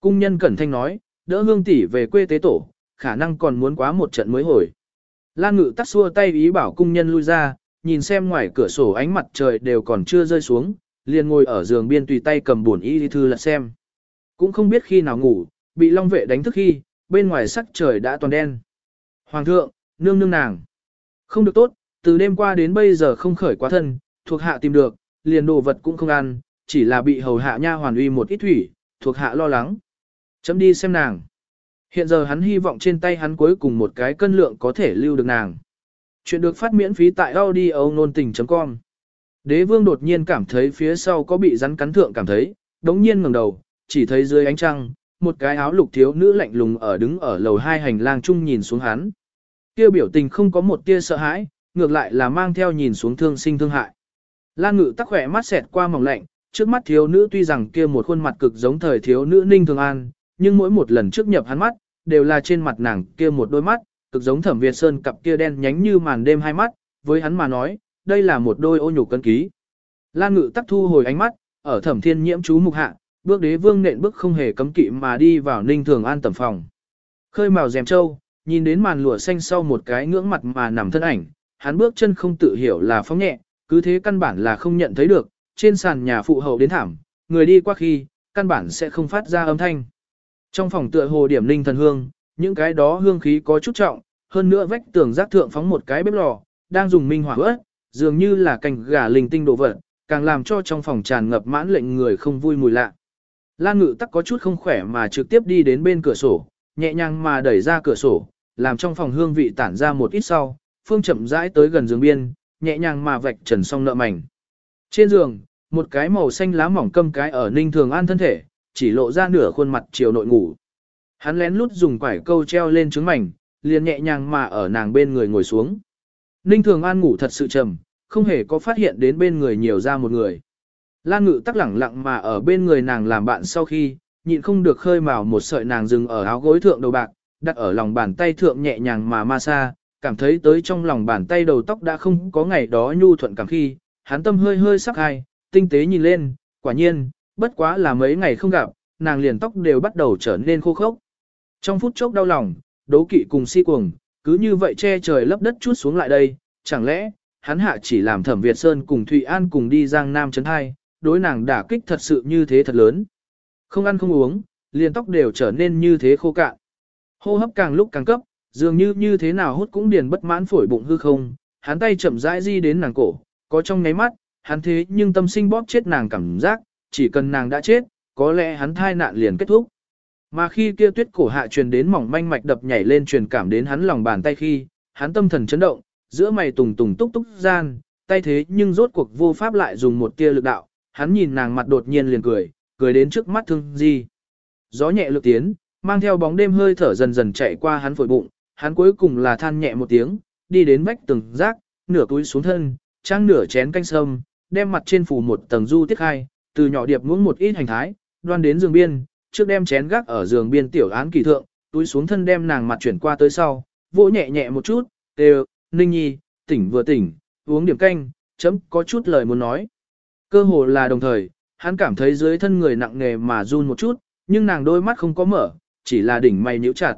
Cung nhân cẩn thanh nói, đỡ hương tỷ về quê tế tổ, khả năng còn muốn quá một trận mới hồi. Lan Ngự tắc xua tay ý bảo cung nhân lui ra, nhìn xem ngoài cửa sổ ánh mặt trời đều còn chưa rơi xuống, liền ngồi ở giường biên tùy tay cầm buồn y thư lật xem. Cũng không biết khi nào ngủ, bị long vệ đánh thức khi, bên ngoài sắc trời đã toàn đen. Hoàng thượng, nương nương nàng. Không được tốt, từ đêm qua đến bây giờ không khởi quá thân, thuộc hạ tìm được, liền đồ vật cũng không ăn, chỉ là bị hầu hạ nha hoàn uy một ít thủy, thuộc hạ lo lắng. Chấm đi xem nàng. Hiện giờ hắn hy vọng trên tay hắn cuối cùng một cái cân lượng có thể lưu được nàng. Chuyện được phát miễn phí tại audio nôn tình.com Đế vương đột nhiên cảm thấy phía sau có bị rắn cắn thượng cảm thấy, đống nhiên ngẩng đầu, chỉ thấy dưới ánh trăng, một cái áo lục thiếu nữ lạnh lùng ở đứng ở lầu hai hành lang chung nhìn xuống hắn. Kia biểu tình không có một tia sợ hãi, ngược lại là mang theo nhìn xuống thương sinh thương hại. Lan ngự tắc khỏe mắt xẹt qua mỏng lạnh, trước mắt thiếu nữ tuy rằng kia một khuôn mặt cực giống thời thiếu nữ ninh thường an, nhưng mỗi một lần trước nhập hắn mắt, đều là trên mặt nàng kia một đôi mắt, cực giống thẩm Việt Sơn cặp kia đen nhánh như màn đêm hai mắt, với hắn mà nói, đây là một đôi ô nhục cân ký. Lan ngự tắc thu hồi ánh mắt, ở thẩm thiên nhiễm chú mục hạ, bước đế vương nện bước không hề cấm kỵ mà đi vào ninh thường an tầm phòng. Khơi màu rèm trâu, nhìn đến màn lụa xanh sau một cái ngưỡng mặt mà nằm thân ảnh, hắn bước chân không tự hiểu là phóng nhẹ, cứ thế căn bản là không nhận thấy được, trên sàn nhà phụ hậu đến thảm, người đi qua khi, căn bản sẽ không phát ra âm thanh. Trong phòng tựa hồ điểm ninh thần hương, những cái đó hương khí có chút trọng, hơn nữa vách tường giác thượng phóng một cái bếp lò, đang dùng minh hỏa ớt, dường như là cành gà linh tinh đồ vật, càng làm cho trong phòng tràn ngập mãn lệnh người không vui mùi lạ. Lan ngự tắc có chút không khỏe mà trực tiếp đi đến bên cửa sổ, nhẹ nhàng mà đẩy ra cửa sổ, làm trong phòng hương vị tản ra một ít sau, phương chậm rãi tới gần giường biên, nhẹ nhàng mà vạch trần xong nợ mảnh. Trên giường, một cái màu xanh lá mỏng câm cái ở ninh thường an thân thể, chỉ lộ ra nửa khuôn mặt chiều nội ngủ. Hắn lén lút dùng quải câu treo lên trứng mảnh, liền nhẹ nhàng mà ở nàng bên người ngồi xuống. Ninh thường an ngủ thật sự trầm, không hề có phát hiện đến bên người nhiều ra một người. Lan ngự tắc lẳng lặng mà ở bên người nàng làm bạn sau khi, nhịn không được khơi mào một sợi nàng dừng ở áo gối thượng đầu bạc, đặt ở lòng bàn tay thượng nhẹ nhàng mà ma xa, cảm thấy tới trong lòng bàn tay đầu tóc đã không có ngày đó nhu thuận cảm khi, hắn tâm hơi hơi sắc hai, tinh tế nhìn lên, quả nhiên, bất quá là mấy ngày không gặp, nàng liền tóc đều bắt đầu trở nên khô khốc. Trong phút chốc đau lòng, đố kỵ cùng si cuồng, cứ như vậy che trời lấp đất chút xuống lại đây, chẳng lẽ, hắn hạ chỉ làm thẩm Việt Sơn cùng Thụy An cùng đi Giang Nam chấn hai, đối nàng đả kích thật sự như thế thật lớn. Không ăn không uống, liền tóc đều trở nên như thế khô cạn. Hô hấp càng lúc càng cấp, dường như như thế nào hút cũng điền bất mãn phổi bụng hư không, hắn tay chậm rãi di đến nàng cổ, có trong ngáy mắt, hắn thế nhưng tâm sinh bóp chết nàng cảm giác, chỉ cần nàng đã chết, có lẽ hắn thai nạn liền kết thúc. Mà khi kia tuyết cổ hạ truyền đến mỏng manh mạch đập nhảy lên truyền cảm đến hắn lòng bàn tay khi, hắn tâm thần chấn động, giữa mày tùng tùng túc túc gian, tay thế nhưng rốt cuộc vô pháp lại dùng một tia lực đạo, hắn nhìn nàng mặt đột nhiên liền cười, cười đến trước mắt thương gì. Gió nhẹ lực tiến, mang theo bóng đêm hơi thở dần dần chạy qua hắn phổi bụng, hắn cuối cùng là than nhẹ một tiếng, đi đến vách từng rác, nửa túi xuống thân, trang nửa chén canh sâm, đem mặt trên phủ một tầng du tiết khai, từ nhỏ điệp muỗng một ít hành thái, đoan đến giường biên, trước đem chén gác ở giường biên tiểu án kỳ thượng, túi xuống thân đem nàng mặt chuyển qua tới sau, vỗ nhẹ nhẹ một chút, đều, ninh nhi, tỉnh vừa tỉnh, uống điểm canh, chấm có chút lời muốn nói. Cơ hồ là đồng thời, hắn cảm thấy dưới thân người nặng nề mà run một chút, nhưng nàng đôi mắt không có mở, chỉ là đỉnh mày nhíu chặt.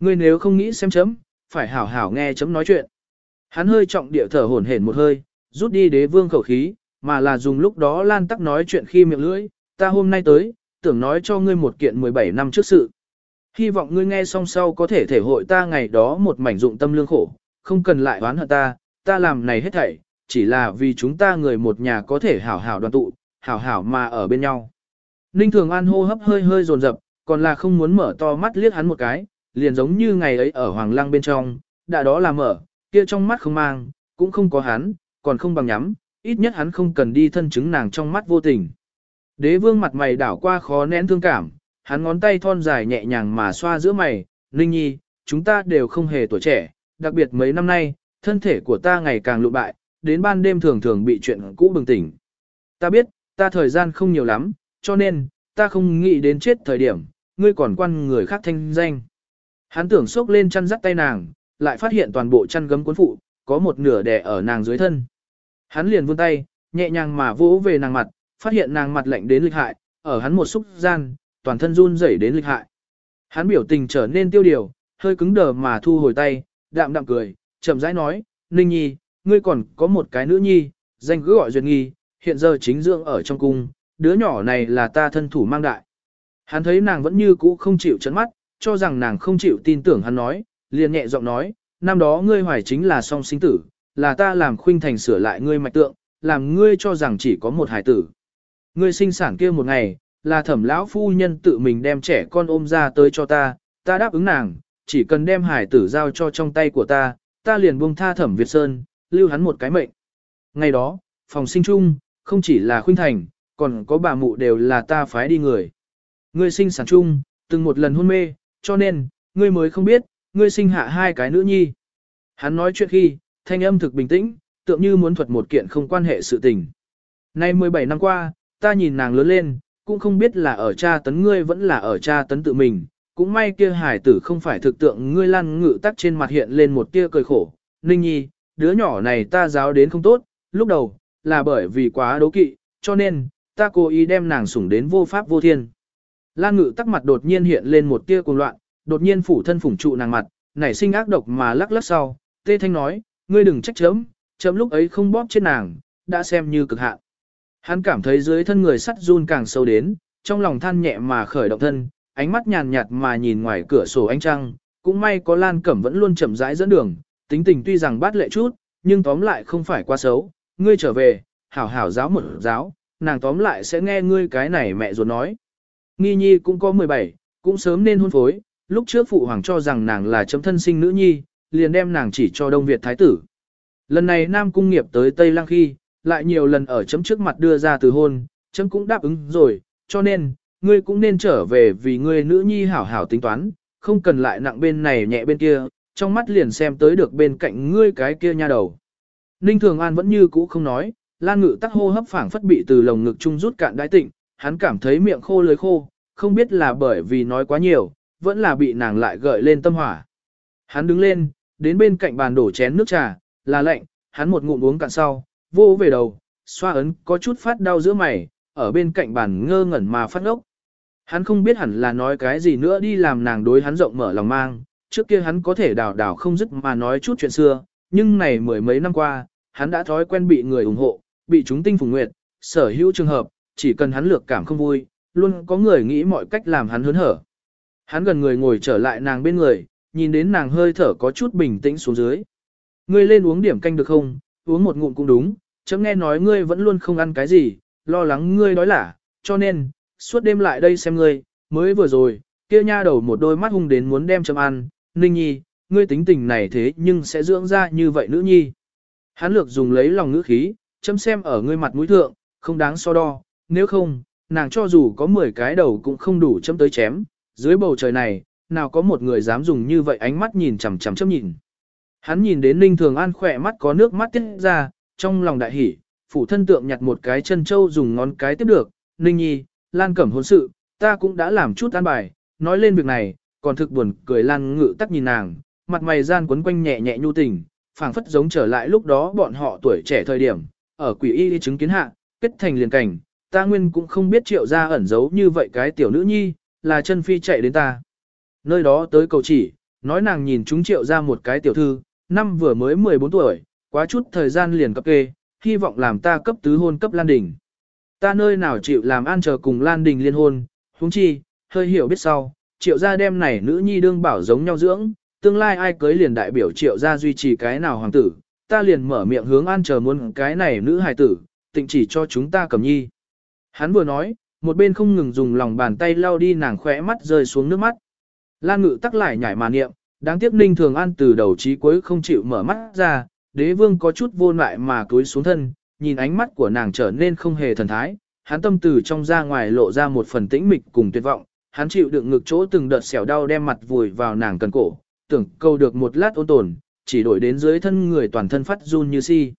Ngươi nếu không nghĩ xem chấm, phải hảo hảo nghe chấm nói chuyện. Hắn hơi trọng địa thở hổn hển một hơi, rút đi đế vương khẩu khí, mà là dùng lúc đó lan tắc nói chuyện khi miệng lưỡi, ta hôm nay tới, tưởng nói cho ngươi một kiện 17 năm trước sự. Hy vọng ngươi nghe xong sau có thể thể hội ta ngày đó một mảnh dụng tâm lương khổ, không cần lại oán hận ta, ta làm này hết thảy, chỉ là vì chúng ta người một nhà có thể hảo hảo đoàn tụ, hảo hảo mà ở bên nhau. Ninh Thường An hô hấp hơi hơi dồn dập, còn là không muốn mở to mắt liếc hắn một cái, liền giống như ngày ấy ở Hoàng Lăng bên trong, đã đó là mở, kia trong mắt không mang, cũng không có hắn, còn không bằng nhắm, ít nhất hắn không cần đi thân chứng nàng trong mắt vô tình. Đế vương mặt mày đảo qua khó nén thương cảm, hắn ngón tay thon dài nhẹ nhàng mà xoa giữa mày, Ninh Nhi, chúng ta đều không hề tuổi trẻ, đặc biệt mấy năm nay, thân thể của ta ngày càng lụ bại, đến ban đêm thường thường bị chuyện cũ bừng tỉnh. Ta biết, ta thời gian không nhiều lắm, cho nên, ta không nghĩ đến chết thời điểm, ngươi còn quan người khác thanh danh. Hắn tưởng sốc lên chăn dắt tay nàng, lại phát hiện toàn bộ chăn gấm cuốn phụ, có một nửa đè ở nàng dưới thân. Hắn liền vươn tay, nhẹ nhàng mà vỗ về nàng mặt, phát hiện nàng mặt lạnh đến lịch hại, ở hắn một xúc gian, toàn thân run rẩy đến lịch hại. Hắn biểu tình trở nên tiêu điều, hơi cứng đờ mà thu hồi tay, đạm đạm cười, chậm rãi nói, Ninh Nhi, ngươi còn có một cái nữ nhi, danh cứ gọi Duyệt Nghi, hiện giờ chính dưỡng ở trong cung, đứa nhỏ này là ta thân thủ mang đại. Hắn thấy nàng vẫn như cũ không chịu chấn mắt, cho rằng nàng không chịu tin tưởng hắn nói, liền nhẹ giọng nói, năm đó ngươi hoài chính là song sinh tử, là ta làm khuynh thành sửa lại ngươi mạch tượng, làm ngươi cho rằng chỉ có một hải tử. Ngươi sinh sản kia một ngày, là thẩm lão phu nhân tự mình đem trẻ con ôm ra tới cho ta, ta đáp ứng nàng, chỉ cần đem hải tử giao cho trong tay của ta, ta liền buông tha thẩm Việt Sơn, lưu hắn một cái mệnh. Ngày đó, phòng sinh chung, không chỉ là khuynh thành, còn có bà mụ đều là ta phái đi người. Ngươi sinh sản chung, từng một lần hôn mê, cho nên, ngươi mới không biết, ngươi sinh hạ hai cái nữ nhi. Hắn nói chuyện khi, thanh âm thực bình tĩnh, tượng như muốn thuật một kiện không quan hệ sự tình. Nay 17 năm qua, ta nhìn nàng lớn lên, cũng không biết là ở cha tấn ngươi vẫn là ở cha tấn tự mình, cũng may kia hải tử không phải thực tượng ngươi lan ngự tắc trên mặt hiện lên một tia cười khổ. Ninh nhi, đứa nhỏ này ta giáo đến không tốt, lúc đầu, là bởi vì quá đố kỵ, cho nên, ta cố ý đem nàng sủng đến vô pháp vô thiên. Lan ngự tắc mặt đột nhiên hiện lên một tia cuồng loạn, đột nhiên phủ thân phủng trụ nàng mặt, nảy sinh ác độc mà lắc lắc sau, tê thanh nói, ngươi đừng trách chấm, chấm lúc ấy không bóp chết nàng, đã xem như cực hạn. Hắn cảm thấy dưới thân người sắt run càng sâu đến, trong lòng than nhẹ mà khởi động thân, ánh mắt nhàn nhạt mà nhìn ngoài cửa sổ ánh trăng, cũng may có Lan Cẩm vẫn luôn chậm rãi dẫn đường, tính tình tuy rằng bát lệ chút, nhưng tóm lại không phải quá xấu, ngươi trở về, hảo hảo giáo một giáo, nàng tóm lại sẽ nghe ngươi cái này mẹ ruột nói. Nghi nhi cũng có 17, cũng sớm nên hôn phối, lúc trước phụ hoàng cho rằng nàng là chấm thân sinh nữ nhi, liền đem nàng chỉ cho Đông Việt Thái tử. Lần này Nam Cung nghiệp tới Tây Lăng khi, lại nhiều lần ở chấm trước mặt đưa ra từ hôn, chấm cũng đáp ứng rồi, cho nên, ngươi cũng nên trở về vì ngươi nữ nhi hảo hảo tính toán, không cần lại nặng bên này nhẹ bên kia, trong mắt liền xem tới được bên cạnh ngươi cái kia nha đầu. Ninh Thường An vẫn như cũ không nói, Lan Ngự tắc hô hấp phảng phất bị từ lồng ngực trung rút cạn đái tịnh, hắn cảm thấy miệng khô lưới khô, không biết là bởi vì nói quá nhiều, vẫn là bị nàng lại gợi lên tâm hỏa. Hắn đứng lên, đến bên cạnh bàn đổ chén nước trà, là lạnh, hắn một ngụm uống cạn sau, vô về đầu, xoa ấn có chút phát đau giữa mày, ở bên cạnh bàn ngơ ngẩn mà phát ngốc. Hắn không biết hẳn là nói cái gì nữa đi làm nàng đối hắn rộng mở lòng mang, trước kia hắn có thể đào đào không dứt mà nói chút chuyện xưa, nhưng này mười mấy năm qua, hắn đã thói quen bị người ủng hộ, bị chúng tinh phùng nguyệt, sở hữu trường hợp, chỉ cần hắn lược cảm không vui, luôn có người nghĩ mọi cách làm hắn hớn hở. Hắn gần người ngồi trở lại nàng bên người, nhìn đến nàng hơi thở có chút bình tĩnh xuống dưới. Ngươi lên uống điểm canh được không, uống một ngụm cũng đúng, chấm nghe nói ngươi vẫn luôn không ăn cái gì, lo lắng ngươi đói lả, cho nên, suốt đêm lại đây xem ngươi, mới vừa rồi, kia nha đầu một đôi mắt hung đến muốn đem chấm ăn, ninh nhi, ngươi tính tình này thế nhưng sẽ dưỡng ra như vậy nữ nhi. Hắn lược dùng lấy lòng ngữ khí, chấm xem ở ngươi mặt mũi thượng, không đáng so đo, nếu không, nàng cho dù có 10 cái đầu cũng không đủ chấm tới chém, dưới bầu trời này, nào có một người dám dùng như vậy ánh mắt nhìn chằm chằm chấm nhìn. Hắn nhìn đến Ninh Thường An khỏe mắt có nước mắt tiết ra, trong lòng đại hỉ, phủ thân tượng nhặt một cái chân châu dùng ngón cái tiếp được, Ninh Nhi, Lan Cẩm hôn sự, ta cũng đã làm chút an bài, nói lên việc này, còn thực buồn cười Lan ngự tắc nhìn nàng, mặt mày gian quấn quanh nhẹ nhẹ nhu tình, phảng phất giống trở lại lúc đó bọn họ tuổi trẻ thời điểm, ở quỷ y đi chứng kiến hạ, kết thành liền cảnh, ta nguyên cũng không biết triệu ra ẩn giấu như vậy cái tiểu nữ nhi, là chân phi chạy đến ta. Nơi đó tới cầu chỉ, nói nàng nhìn chúng triệu ra một cái tiểu thư, năm vừa mới 14 tuổi, quá chút thời gian liền cấp kê, hy vọng làm ta cấp tứ hôn cấp Lan Đình. Ta nơi nào chịu làm an chờ cùng Lan Đình liên hôn, huống chi, hơi hiểu biết sau, triệu gia đem này nữ nhi đương bảo giống nhau dưỡng, tương lai ai cưới liền đại biểu triệu gia duy trì cái nào hoàng tử, ta liền mở miệng hướng an chờ muốn cái này nữ hài tử, tịnh chỉ cho chúng ta cầm nhi. Hắn vừa nói, một bên không ngừng dùng lòng bàn tay lau đi nàng khỏe mắt rơi xuống nước mắt. Lan ngự tắc lại nhảy mà niệm, đáng tiếc ninh thường an từ đầu chí cuối không chịu mở mắt ra, đế vương có chút vô lại mà cúi xuống thân, nhìn ánh mắt của nàng trở nên không hề thần thái, hắn tâm từ trong ra ngoài lộ ra một phần tĩnh mịch cùng tuyệt vọng, hắn chịu đựng ngực chỗ từng đợt xẻo đau đem mặt vùi vào nàng cần cổ, tưởng câu được một lát ôn tồn, chỉ đổi đến dưới thân người toàn thân phát run như si.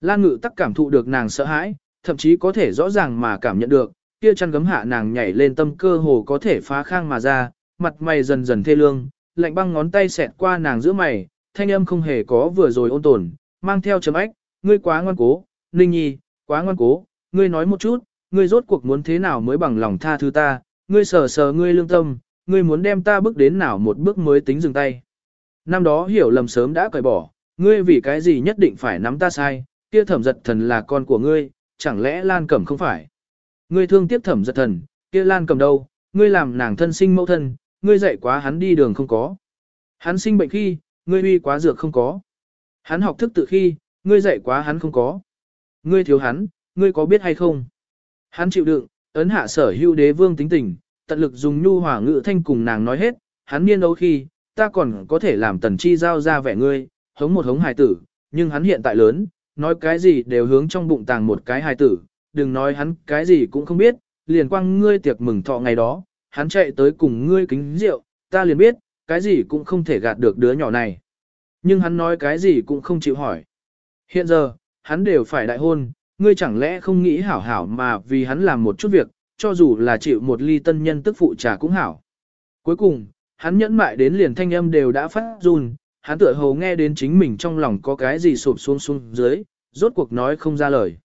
Lan ngự tắc cảm thụ được nàng sợ hãi, thậm chí có thể rõ ràng mà cảm nhận được, kia chăn gấm hạ nàng nhảy lên tâm cơ hồ có thể phá khang mà ra, mặt mày dần dần thê lương, lạnh băng ngón tay xẹt qua nàng giữa mày, thanh âm không hề có vừa rồi ôn tồn, mang theo chấm ách, ngươi quá ngoan cố, Ninh Nhi, quá ngoan cố, ngươi nói một chút, ngươi rốt cuộc muốn thế nào mới bằng lòng tha thứ ta, ngươi sờ sờ ngươi lương tâm, ngươi muốn đem ta bước đến nào một bước mới tính dừng tay. Năm đó hiểu lầm sớm đã cởi bỏ, ngươi vì cái gì nhất định phải nắm ta sai, kia thẩm giật thần là con của ngươi, chẳng lẽ Lan Cẩm không phải. Ngươi thương tiếp thẩm giật thần, kia Lan Cẩm đâu, ngươi làm nàng thân sinh mẫu thân, ngươi dạy quá hắn đi đường không có. Hắn sinh bệnh khi, ngươi uy quá dược không có. Hắn học thức tự khi, ngươi dạy quá hắn không có. Ngươi thiếu hắn, ngươi có biết hay không? Hắn chịu đựng, ấn hạ sở hưu đế vương tính tình, tận lực dùng nhu hòa ngữ thanh cùng nàng nói hết, hắn niên đấu khi, ta còn có thể làm tần chi giao ra vẻ ngươi, hống một hống hài tử, nhưng hắn hiện tại lớn, nói cái gì đều hướng trong bụng tàng một cái hài tử, đừng nói hắn cái gì cũng không biết, liền quang ngươi tiệc mừng thọ ngày đó, hắn chạy tới cùng ngươi kính rượu, ta liền biết, cái gì cũng không thể gạt được đứa nhỏ này. Nhưng hắn nói cái gì cũng không chịu hỏi. Hiện giờ, hắn đều phải đại hôn, ngươi chẳng lẽ không nghĩ hảo hảo mà vì hắn làm một chút việc, cho dù là chịu một ly tân nhân tức phụ trà cũng hảo. Cuối cùng, hắn nhẫn mại đến liền thanh âm đều đã phát run, hắn tựa hồ nghe đến chính mình trong lòng có cái gì sụp xuống xuống dưới, rốt cuộc nói không ra lời.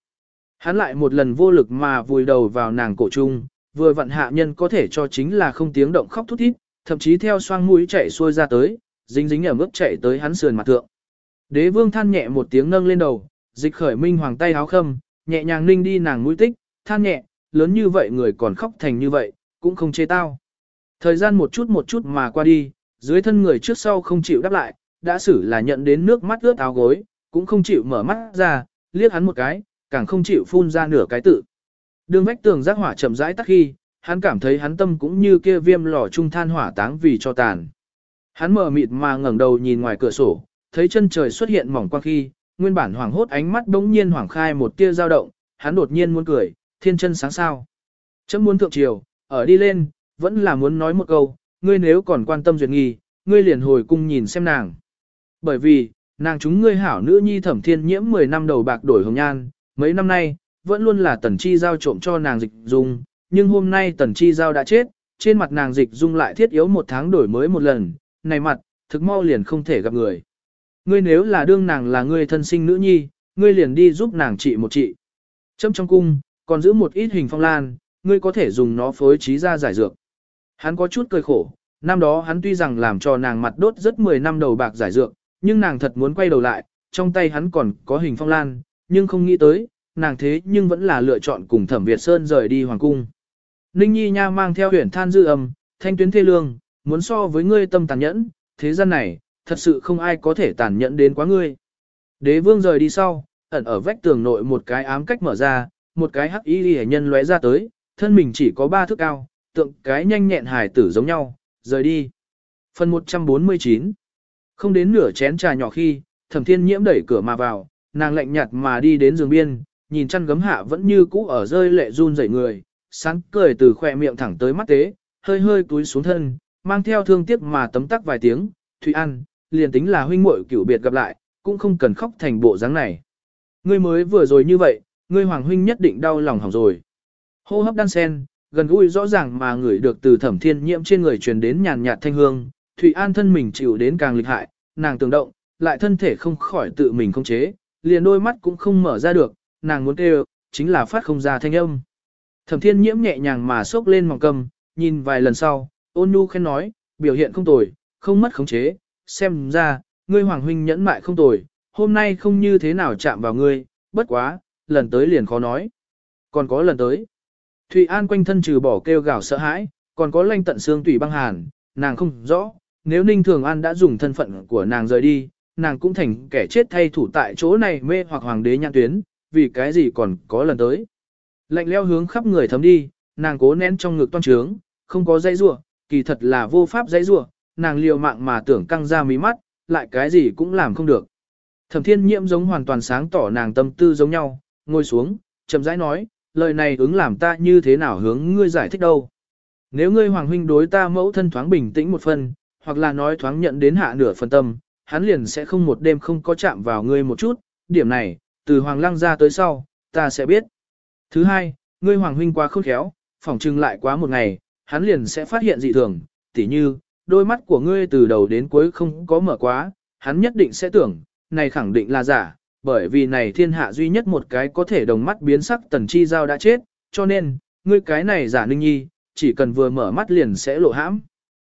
Hắn lại một lần vô lực mà vùi đầu vào nàng cổ trung, vừa vặn hạ nhân có thể cho chính là không tiếng động khóc thút thít, thậm chí theo xoang mũi chạy xuôi ra tới, dính dính ở mức chạy tới hắn sườn mặt thượng. Đế vương than nhẹ một tiếng nâng lên đầu, dịch khởi minh hoàng tay háo khâm, nhẹ nhàng ninh đi nàng mũi tích, than nhẹ, lớn như vậy người còn khóc thành như vậy, cũng không chê tao. Thời gian một chút một chút mà qua đi, dưới thân người trước sau không chịu đáp lại, đã xử là nhận đến nước mắt ướt áo gối, cũng không chịu mở mắt ra, liếc hắn một cái, càng không chịu phun ra nửa cái tự. Đường vách tường giác hỏa chậm rãi tắt khi, hắn cảm thấy hắn tâm cũng như kia viêm lò trung than hỏa táng vì cho tàn. Hắn mở mịt mà ngẩng đầu nhìn ngoài cửa sổ, thấy chân trời xuất hiện mỏng quang khi, nguyên bản hoảng hốt ánh mắt bỗng nhiên hoảng khai một tia dao động, hắn đột nhiên muốn cười, thiên chân sáng sao. Chấm muốn thượng triều, ở đi lên, vẫn là muốn nói một câu, ngươi nếu còn quan tâm duyệt nghi, ngươi liền hồi cung nhìn xem nàng. Bởi vì, nàng chúng ngươi hảo nữ nhi thẩm thiên nhiễm 10 năm đầu bạc đổi hồng nhan, mấy năm nay, vẫn luôn là tần chi giao trộm cho nàng dịch dung, nhưng hôm nay tần chi giao đã chết, trên mặt nàng dịch dung lại thiết yếu một tháng đổi mới một lần, này mặt, thực mau liền không thể gặp người. Ngươi nếu là đương nàng là ngươi thân sinh nữ nhi, ngươi liền đi giúp nàng trị một trị. Châm trong cung, còn giữ một ít hình phong lan, ngươi có thể dùng nó phối trí ra giải dược. Hắn có chút cười khổ, năm đó hắn tuy rằng làm cho nàng mặt đốt rất 10 năm đầu bạc giải dược, nhưng nàng thật muốn quay đầu lại, trong tay hắn còn có hình phong lan, nhưng không nghĩ tới, nàng thế nhưng vẫn là lựa chọn cùng thẩm Việt Sơn rời đi hoàng cung. Ninh Nhi Nha mang theo huyền than dư âm, thanh tuyến thê lương, muốn so với ngươi tâm tàn nhẫn, thế gian này, thật sự không ai có thể tàn nhẫn đến quá ngươi. Đế vương rời đi sau, ẩn ở vách tường nội một cái ám cách mở ra, một cái hắc y hệ nhân lóe ra tới, thân mình chỉ có ba thước cao, tượng cái nhanh nhẹn hài tử giống nhau, rời đi. Phần 149 Không đến nửa chén trà nhỏ khi, thẩm thiên nhiễm đẩy cửa mà vào, nàng lạnh nhạt mà đi đến giường biên, nhìn chăn gấm hạ vẫn như cũ ở rơi lệ run rẩy người, sáng cười từ khỏe miệng thẳng tới mắt tế, hơi hơi túi xuống thân, mang theo thương tiếc mà tấm tắc vài tiếng, Thụy An, liền tính là huynh muội cửu biệt gặp lại, cũng không cần khóc thành bộ dáng này. Ngươi mới vừa rồi như vậy, ngươi hoàng huynh nhất định đau lòng hỏng rồi. Hô hấp đan sen, gần gũi rõ ràng mà ngửi được từ thẩm thiên nhiễm trên người truyền đến nhàn nhạt thanh hương, Thụy An thân mình chịu đến càng lịch hại, nàng tưởng động, lại thân thể không khỏi tự mình không chế, liền đôi mắt cũng không mở ra được, nàng muốn kêu, chính là phát không ra thanh âm. Thẩm thiên nhiễm nhẹ nhàng mà xốc lên mỏng cầm, nhìn vài lần sau, ôn nhu khen nói, biểu hiện không tồi, không mất khống chế, xem ra, ngươi hoàng huynh nhẫn mại không tồi, hôm nay không như thế nào chạm vào ngươi, bất quá, lần tới liền khó nói. Còn có lần tới. Thụy An quanh thân trừ bỏ kêu gào sợ hãi, còn có lanh tận xương tủy băng hàn, nàng không rõ, nếu Ninh Thường An đã dùng thân phận của nàng rời đi, nàng cũng thành kẻ chết thay thủ tại chỗ này mê hoặc hoàng đế nhãn tuyến, vì cái gì còn có lần tới. Lạnh leo hướng khắp người thấm đi, nàng cố nén trong ngực toan trướng, không có dây rủa, kỳ thật là vô pháp dây rủa, nàng liều mạng mà tưởng căng ra mí mắt, lại cái gì cũng làm không được. Thẩm thiên nhiễm giống hoàn toàn sáng tỏ nàng tâm tư giống nhau, ngồi xuống, chậm rãi nói, lời này ứng làm ta như thế nào hướng ngươi giải thích đâu. Nếu ngươi hoàng huynh đối ta mẫu thân thoáng bình tĩnh một phần, hoặc là nói thoáng nhận đến hạ nửa phần tâm, hắn liền sẽ không một đêm không có chạm vào ngươi một chút, điểm này, từ hoàng lăng ra tới sau, ta sẽ biết. Thứ hai, ngươi hoàng huynh quá khôn khéo, phỏng trưng lại quá một ngày, hắn liền sẽ phát hiện dị thường, tỉ như, đôi mắt của ngươi từ đầu đến cuối không có mở quá, hắn nhất định sẽ tưởng, này khẳng định là giả, bởi vì này thiên hạ duy nhất một cái có thể đồng mắt biến sắc tần chi giao đã chết, cho nên, ngươi cái này giả ninh nhi, chỉ cần vừa mở mắt liền sẽ lộ hãm.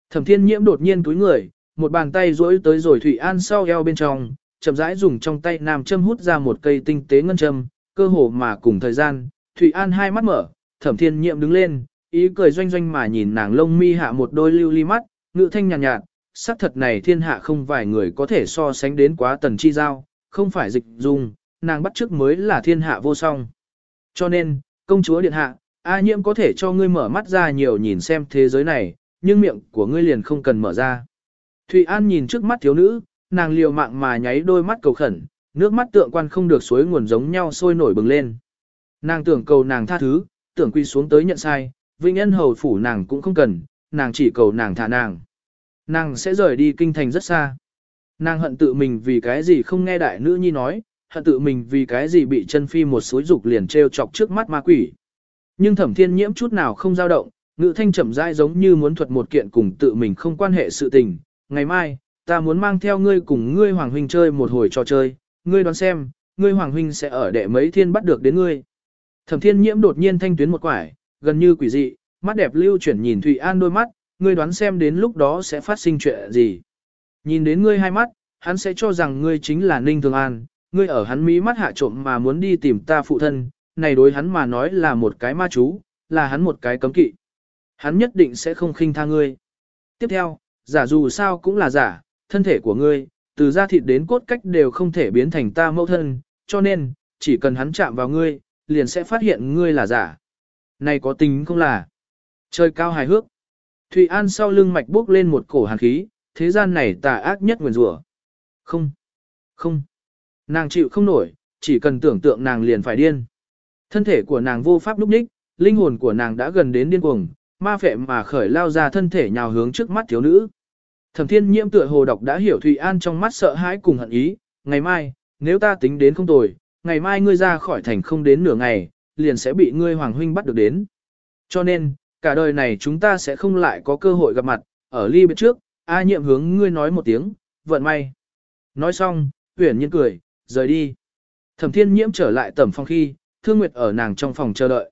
Thẩm thiên nhiễm đột nhiên túi người, một bàn tay duỗi tới rồi Thủy An sau eo bên trong, chậm rãi dùng trong tay nam châm hút ra một cây tinh tế ngân châm, cơ hồ mà cùng thời gian, Thủy An hai mắt mở, thẩm thiên nhiệm đứng lên, ý cười doanh doanh mà nhìn nàng lông mi hạ một đôi lưu ly mắt, ngự thanh nhàn nhạt, nhạt, sắc thật này thiên hạ không vài người có thể so sánh đến quá tần chi giao, không phải dịch dung, nàng bắt trước mới là thiên hạ vô song. Cho nên, công chúa điện hạ, A nhiễm có thể cho ngươi mở mắt ra nhiều nhìn xem thế giới này, nhưng miệng của ngươi liền không cần mở ra. Thụy An nhìn trước mắt thiếu nữ, nàng liều mạng mà nháy đôi mắt cầu khẩn, nước mắt tượng quan không được suối nguồn giống nhau sôi nổi bừng lên. Nàng tưởng cầu nàng tha thứ, tưởng quy xuống tới nhận sai, vinh ân hầu phủ nàng cũng không cần, nàng chỉ cầu nàng thả nàng. Nàng sẽ rời đi kinh thành rất xa. Nàng hận tự mình vì cái gì không nghe đại nữ nhi nói, hận tự mình vì cái gì bị chân phi một suối dục liền treo chọc trước mắt ma quỷ. Nhưng thẩm thiên nhiễm chút nào không dao động, ngữ thanh chậm rãi giống như muốn thuật một kiện cùng tự mình không quan hệ sự tình. Ngày mai, ta muốn mang theo ngươi cùng ngươi hoàng huynh chơi một hồi trò chơi, ngươi đoán xem, ngươi hoàng huynh sẽ ở đệ mấy thiên bắt được đến ngươi. Thẩm thiên nhiễm đột nhiên thanh tuyến một quải, gần như quỷ dị, mắt đẹp lưu chuyển nhìn Thụy An đôi mắt, ngươi đoán xem đến lúc đó sẽ phát sinh chuyện gì. Nhìn đến ngươi hai mắt, hắn sẽ cho rằng ngươi chính là Ninh Thường An, ngươi ở hắn mí mắt hạ trộm mà muốn đi tìm ta phụ thân, này đối hắn mà nói là một cái ma chú, là hắn một cái cấm kỵ. Hắn nhất định sẽ không khinh tha ngươi. Tiếp theo, giả dù sao cũng là giả, thân thể của ngươi, từ da thịt đến cốt cách đều không thể biến thành ta mẫu thân, cho nên, chỉ cần hắn chạm vào ngươi, liền sẽ phát hiện ngươi là giả. Này có tính không là? Trời cao hài hước. Thụy An sau lưng mạch bước lên một cổ hàn khí, thế gian này tà ác nhất nguyền rủa. Không, không, nàng chịu không nổi, chỉ cần tưởng tượng nàng liền phải điên. Thân thể của nàng vô pháp lúc ních, linh hồn của nàng đã gần đến điên cuồng, ma phệ mà khởi lao ra thân thể nhào hướng trước mắt thiếu nữ. Thẩm thiên nhiễm tựa hồ độc đã hiểu Thụy An trong mắt sợ hãi cùng hận ý, ngày mai, nếu ta tính đến không tồi, ngày mai ngươi ra khỏi thành không đến nửa ngày, liền sẽ bị ngươi hoàng huynh bắt được đến. Cho nên, cả đời này chúng ta sẽ không lại có cơ hội gặp mặt, ở ly biệt trước, A nhiệm hướng ngươi nói một tiếng, vận may. Nói xong, huyển nhiên cười, rời đi. Thẩm thiên nhiễm trở lại tẩm phòng khi, Thương Nguyệt ở nàng trong phòng chờ đợi.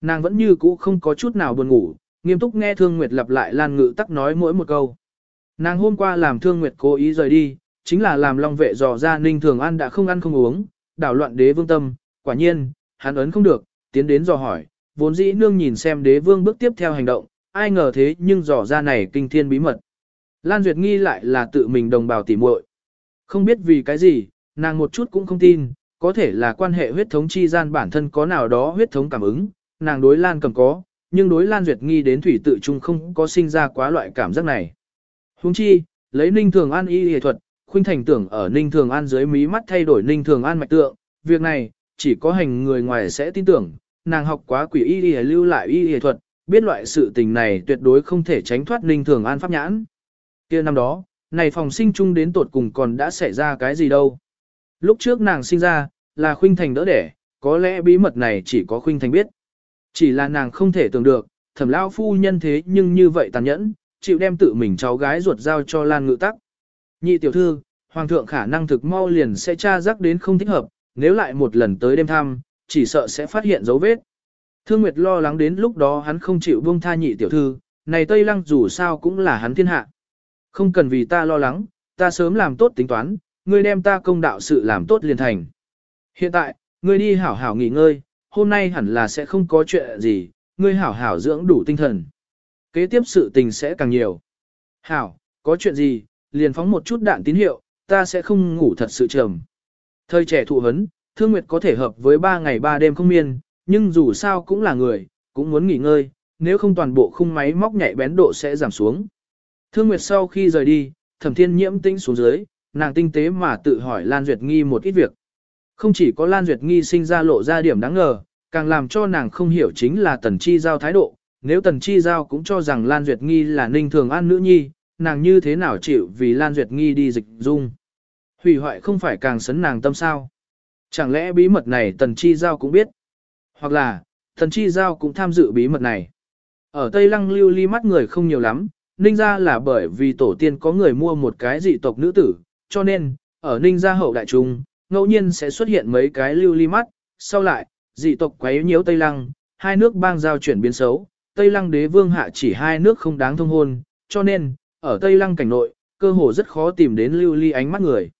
Nàng vẫn như cũ không có chút nào buồn ngủ, nghiêm túc nghe Thương Nguyệt lặp lại Lan Ngự tắc nói mỗi một câu. Nàng hôm qua làm Thương Nguyệt cố ý rời đi, chính là làm Long vệ dò ra Ninh Thường An đã không ăn không uống, đảo loạn đế vương tâm, quả nhiên, hắn ấn không được, tiến đến dò hỏi, vốn dĩ nương nhìn xem đế vương bước tiếp theo hành động, ai ngờ thế nhưng dò ra này kinh thiên bí mật. Lan Duyệt nghi lại là tự mình đồng bào tỉ muội. Không biết vì cái gì, nàng một chút cũng không tin, có thể là quan hệ huyết thống chi gian bản thân có nào đó huyết thống cảm ứng, nàng đối Lan cầm có, nhưng đối Lan Duyệt nghi đến thủy tự trung không có sinh ra quá loại cảm giác này. Huống chi, lấy Ninh Thường An y y thuật, khuynh thành tưởng ở Ninh Thường An dưới mí mắt thay đổi Ninh Thường An mạch tượng, việc này, chỉ có hành người ngoài sẽ tin tưởng, nàng học quá quỷ y y lưu lại y y thuật, biết loại sự tình này tuyệt đối không thể tránh thoát Ninh Thường An pháp nhãn. kia năm đó, này phòng sinh chung đến tột cùng còn đã xảy ra cái gì đâu. Lúc trước nàng sinh ra, là khuynh thành đỡ đẻ, có lẽ bí mật này chỉ có khuynh thành biết. Chỉ là nàng không thể tưởng được, thẩm lao phu nhân thế nhưng như vậy tàn nhẫn, chịu đem tự mình cháu gái ruột giao cho Lan Ngự Tắc. Nhị tiểu thư, hoàng thượng khả năng thực mau liền sẽ tra rắc đến không thích hợp, nếu lại một lần tới đêm thăm, chỉ sợ sẽ phát hiện dấu vết. Thương Nguyệt lo lắng đến lúc đó hắn không chịu buông tha nhị tiểu thư, này Tây Lăng dù sao cũng là hắn thiên hạ. Không cần vì ta lo lắng, ta sớm làm tốt tính toán, ngươi đem ta công đạo sự làm tốt liền thành. Hiện tại, ngươi đi hảo hảo nghỉ ngơi, hôm nay hẳn là sẽ không có chuyện gì, ngươi hảo hảo dưỡng đủ tinh thần. Kế tiếp sự tình sẽ càng nhiều. Hảo, có chuyện gì, liền phóng một chút đạn tín hiệu, ta sẽ không ngủ thật sự trầm. Thời trẻ thụ hấn, Thương Nguyệt có thể hợp với 3 ngày 3 đêm không miên, nhưng dù sao cũng là người, cũng muốn nghỉ ngơi, nếu không toàn bộ khung máy móc nhạy bén độ sẽ giảm xuống. Thương Nguyệt sau khi rời đi, Thẩm Thiên Nhiễm tinh xuống dưới, nàng tinh tế mà tự hỏi Lan Duyệt Nghi một ít việc. Không chỉ có Lan Duyệt Nghi sinh ra lộ ra điểm đáng ngờ, càng làm cho nàng không hiểu chính là Tần Chi Giao thái độ. Nếu Tần Chi Giao cũng cho rằng Lan Duyệt Nghi là ninh thường an nữ nhi, nàng như thế nào chịu vì Lan Duyệt Nghi đi dịch dung. Hủy hoại không phải càng sấn nàng tâm sao. Chẳng lẽ bí mật này Tần Chi Giao cũng biết? Hoặc là, Tần Chi Giao cũng tham dự bí mật này. Ở Tây Lăng lưu ly mắt người không nhiều lắm, ninh ra là bởi vì tổ tiên có người mua một cái dị tộc nữ tử, cho nên, ở ninh gia hậu đại trung, ngẫu nhiên sẽ xuất hiện mấy cái lưu ly mắt, sau lại, dị tộc quấy nhiễu Tây Lăng, hai nước bang giao chuyển biến xấu, Tây Lăng đế vương hạ chỉ hai nước không đáng thông hôn, cho nên, ở Tây Lăng cảnh nội, cơ hồ rất khó tìm đến lưu ly ánh mắt người.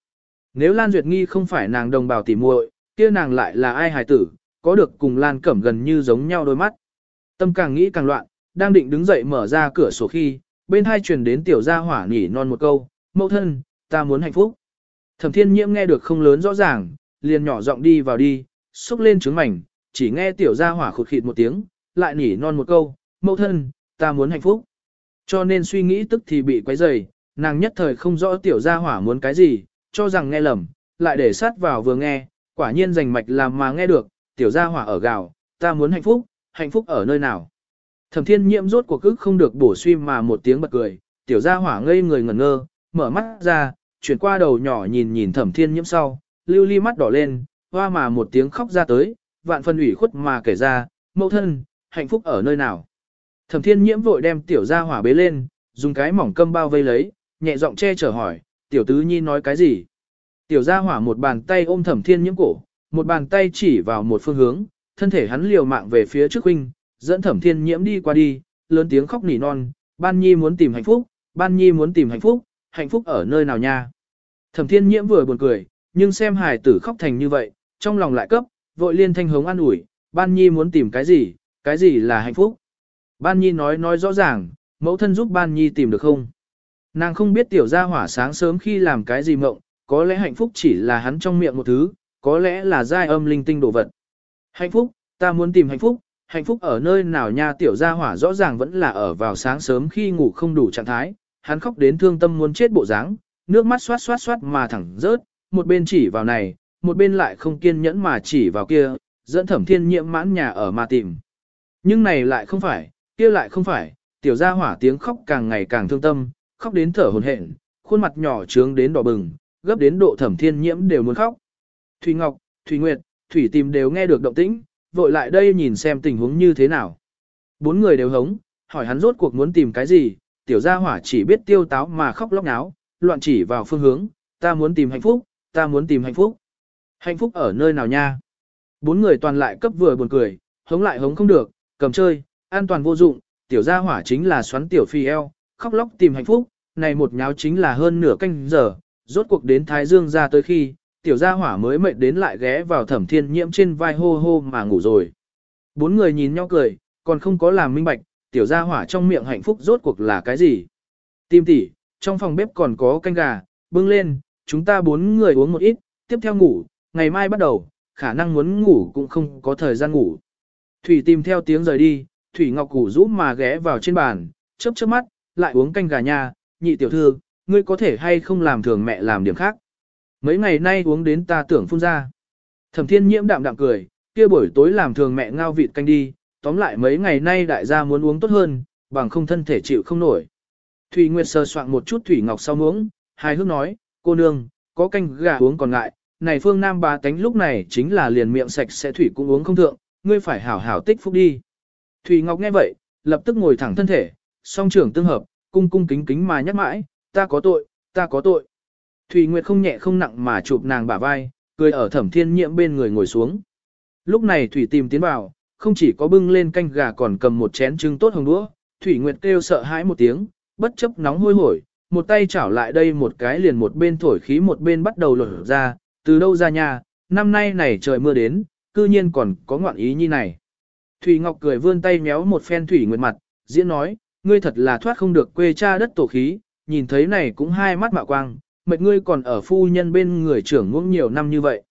Nếu Lan Duyệt Nghi không phải nàng đồng bào tỉ muội, kia nàng lại là ai hài tử, có được cùng Lan Cẩm gần như giống nhau đôi mắt. Tâm càng nghĩ càng loạn, đang định đứng dậy mở ra cửa sổ khi, bên hai truyền đến tiểu gia hỏa nhỉ non một câu, mẫu thân, ta muốn hạnh phúc. Thẩm thiên nhiễm nghe được không lớn rõ ràng, liền nhỏ giọng đi vào đi, xúc lên trứng mảnh, chỉ nghe tiểu gia hỏa khụt khịt một tiếng, lại nhỉ non một câu, mẫu thân, ta muốn hạnh phúc. Cho nên suy nghĩ tức thì bị quấy rầy, nàng nhất thời không rõ tiểu gia hỏa muốn cái gì, cho rằng nghe lầm, lại để sát vào vừa nghe, quả nhiên rành mạch làm mà nghe được, tiểu gia hỏa ở gào, ta muốn hạnh phúc, hạnh phúc ở nơi nào. Thẩm thiên nhiễm rốt cuộc ức không được bổ suy mà một tiếng bật cười, tiểu gia hỏa ngây người ngẩn ngơ, mở mắt ra, chuyển qua đầu nhỏ nhìn nhìn thẩm thiên nhiễm sau, lưu ly mắt đỏ lên, hoa mà một tiếng khóc ra tới, vạn phân ủy khuất mà kể ra, mẫu thân, hạnh phúc ở nơi nào. Thẩm thiên nhiễm vội đem tiểu gia hỏa bế lên, dùng cái mỏng câm bao vây lấy, nhẹ giọng che chở hỏi, tiểu tứ nhi nói cái gì. Tiểu gia hỏa một bàn tay ôm thẩm thiên nhiễm cổ, một bàn tay chỉ vào một phương hướng, thân thể hắn liều mạng về phía trước huynh, dẫn thẩm thiên nhiễm đi qua đi, lớn tiếng khóc nỉ non, ban nhi muốn tìm hạnh phúc, ban nhi muốn tìm hạnh phúc, hạnh phúc ở nơi nào nha. Thẩm thiên nhiễm vừa buồn cười, nhưng xem hài tử khóc thành như vậy, trong lòng lại cấp, vội liên thanh hống an ủi, ban nhi muốn tìm cái gì, cái gì là hạnh phúc. Ban nhi nói nói rõ ràng, mẫu thân giúp ban nhi tìm được không. Nàng không biết tiểu gia hỏa sáng sớm khi làm cái gì mộng, có lẽ hạnh phúc chỉ là hắn trong miệng một thứ, có lẽ là giai âm linh tinh đồ vật. Hạnh phúc, ta muốn tìm hạnh phúc, hạnh phúc ở nơi nào nha tiểu gia hỏa rõ ràng vẫn là ở vào sáng sớm khi ngủ không đủ trạng thái, hắn khóc đến thương tâm muốn chết bộ dáng, nước mắt xoát xoát xoát mà thẳng rớt, một bên chỉ vào này, một bên lại không kiên nhẫn mà chỉ vào kia, dẫn thẩm thiên nhiễm mãn nhà ở mà tìm. Nhưng này lại không phải, kia lại không phải, tiểu gia hỏa tiếng khóc càng ngày càng thương tâm, khóc đến thở hồn hển, khuôn mặt nhỏ trướng đến đỏ bừng, gấp đến độ thẩm thiên nhiễm đều muốn khóc. Thủy Ngọc, Thủy Nguyệt, Thủy tìm đều nghe được động tĩnh, vội lại đây nhìn xem tình huống như thế nào. Bốn người đều hống, hỏi hắn rốt cuộc muốn tìm cái gì, tiểu gia hỏa chỉ biết tiêu táo mà khóc lóc náo, loạn chỉ vào phương hướng, ta muốn tìm hạnh phúc, ta muốn tìm hạnh phúc. Hạnh phúc ở nơi nào nha? Bốn người toàn lại cấp vừa buồn cười, hống lại hống không được, cầm chơi, an toàn vô dụng, tiểu gia hỏa chính là xoắn tiểu phi eo, khóc lóc tìm hạnh phúc, này một nháo chính là hơn nửa canh giờ, rốt cuộc đến Thái Dương ra tới khi, tiểu gia hỏa mới mệt đến lại ghé vào thẩm thiên nhiễm trên vai hô hô mà ngủ rồi. Bốn người nhìn nhau cười, còn không có làm minh bạch, tiểu gia hỏa trong miệng hạnh phúc rốt cuộc là cái gì. Tim tỉ, trong phòng bếp còn có canh gà, bưng lên, chúng ta bốn người uống một ít, tiếp theo ngủ, ngày mai bắt đầu, khả năng muốn ngủ cũng không có thời gian ngủ. Thủy tìm theo tiếng rời đi, Thủy Ngọc củ rũ mà ghé vào trên bàn, chớp chớp mắt, lại uống canh gà nha, nhị tiểu thư, ngươi có thể hay không làm thường mẹ làm điểm khác. Mấy ngày nay uống đến ta tưởng phun ra. Thẩm thiên nhiễm đạm đạm cười, kia buổi tối làm thường mẹ ngao vịt canh đi, tóm lại mấy ngày nay đại gia muốn uống tốt hơn, bằng không thân thể chịu không nổi. Thủy Nguyệt sờ soạn một chút Thủy Ngọc sau uống, hài hước nói, cô nương, có canh gà uống còn ngại, này phương Nam bà tánh lúc này chính là liền miệng sạch sẽ Thủy cũng uống không thượng, ngươi phải hảo hảo tích phúc đi. Thủy Ngọc nghe vậy, lập tức ngồi thẳng thân thể, song trưởng tương hợp, cung cung kính kính mà nhắc mãi, ta có tội, ta có tội. Thủy Nguyệt không nhẹ không nặng mà chụp nàng bả vai, cười ở thẩm thiên nhiễm bên người ngồi xuống. Lúc này Thủy tìm tiến vào, không chỉ có bưng lên canh gà còn cầm một chén trứng tốt hồng đũa, Thủy Nguyệt kêu sợ hãi một tiếng, bất chấp nóng hôi hổi, một tay chảo lại đây một cái liền một bên thổi khí một bên bắt đầu lột ra, từ đâu ra nhà, năm nay này trời mưa đến, cư nhiên còn có ngoạn ý như này. Thủy Ngọc cười vươn tay méo một phen Thủy Nguyệt mặt, diễn nói, ngươi thật là thoát không được quê cha đất tổ khí, nhìn thấy này cũng hai mắt mạo quang, mệt ngươi còn ở phu nhân bên người trưởng ngưỡng nhiều năm như vậy.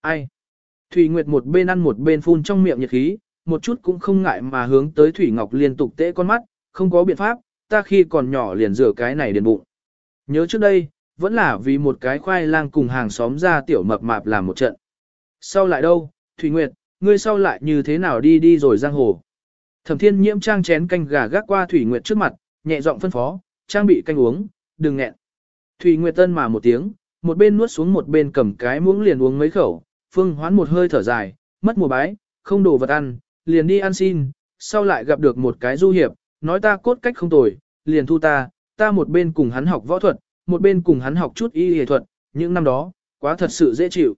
Ai? Thủy Nguyệt một bên ăn một bên phun trong miệng nhiệt khí, một chút cũng không ngại mà hướng tới Thủy Ngọc liên tục tễ con mắt, không có biện pháp, ta khi còn nhỏ liền rửa cái này điền bụng. Nhớ trước đây, vẫn là vì một cái khoai lang cùng hàng xóm ra tiểu mập mạp làm một trận. Sau lại đâu, Thủy Nguyệt, ngươi sau lại như thế nào đi đi rồi giang hồ. Thẩm thiên nhiễm trang chén canh gà gác qua Thủy Nguyệt trước mặt, nhẹ giọng phân phó, trang bị canh uống, đừng nghẹn. Thủy Nguyệt tân mà một tiếng, một bên nuốt xuống một bên cầm cái muỗng liền uống mấy khẩu, phương hoán một hơi thở dài, mất mùa bái, không đồ vật ăn, liền đi ăn xin, sau lại gặp được một cái du hiệp, nói ta cốt cách không tồi, liền thu ta, ta một bên cùng hắn học võ thuật, một bên cùng hắn học chút y y thuật, những năm đó, quá thật sự dễ chịu.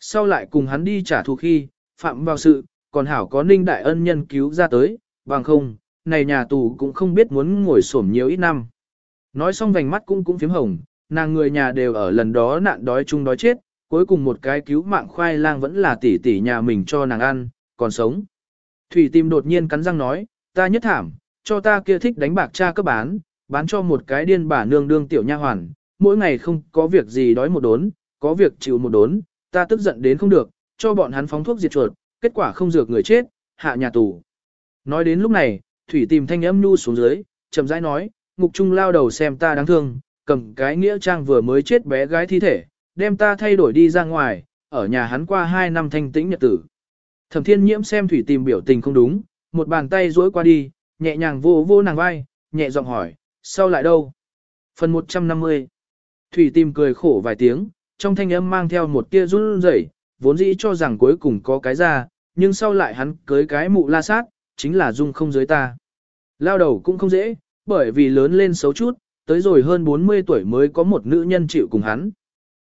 Sau lại cùng hắn đi trả thù khi, phạm vào sự, còn hảo có ninh đại ân nhân cứu ra tới, bằng không, này nhà tù cũng không biết muốn ngồi xổm nhiều ít năm. Nói xong vành mắt cũng cũng phím hồng, nàng người nhà đều ở lần đó nạn đói chung đói chết, cuối cùng một cái cứu mạng khoai lang vẫn là tỷ tỷ nhà mình cho nàng ăn, còn sống. Thủy tim đột nhiên cắn răng nói, ta nhất thảm, cho ta kia thích đánh bạc cha cấp bán, bán cho một cái điên bà nương đương tiểu nha hoàn, mỗi ngày không có việc gì đói một đốn, có việc chịu một đốn, ta tức giận đến không được, cho bọn hắn phóng thuốc diệt chuột, kết quả không dược người chết, hạ nhà tù. Nói đến lúc này, Thủy tìm thanh âm nhu xuống dưới, chậm rãi nói, ngục trung lao đầu xem ta đáng thương, cầm cái nghĩa trang vừa mới chết bé gái thi thể, đem ta thay đổi đi ra ngoài, ở nhà hắn qua hai năm thanh tĩnh nhật tử. Thẩm thiên nhiễm xem Thủy tìm biểu tình không đúng, một bàn tay duỗi qua đi, nhẹ nhàng vô vô nàng vai, nhẹ giọng hỏi, sau lại đâu? Phần 150 Thủy tìm cười khổ vài tiếng, trong thanh âm mang theo một tia run rẩy, vốn dĩ cho rằng cuối cùng có cái ra, nhưng sau lại hắn cưới cái mụ la sát, chính là dung không dưới ta. Lao đầu cũng không dễ, bởi vì lớn lên xấu chút, tới rồi hơn 40 tuổi mới có một nữ nhân chịu cùng hắn.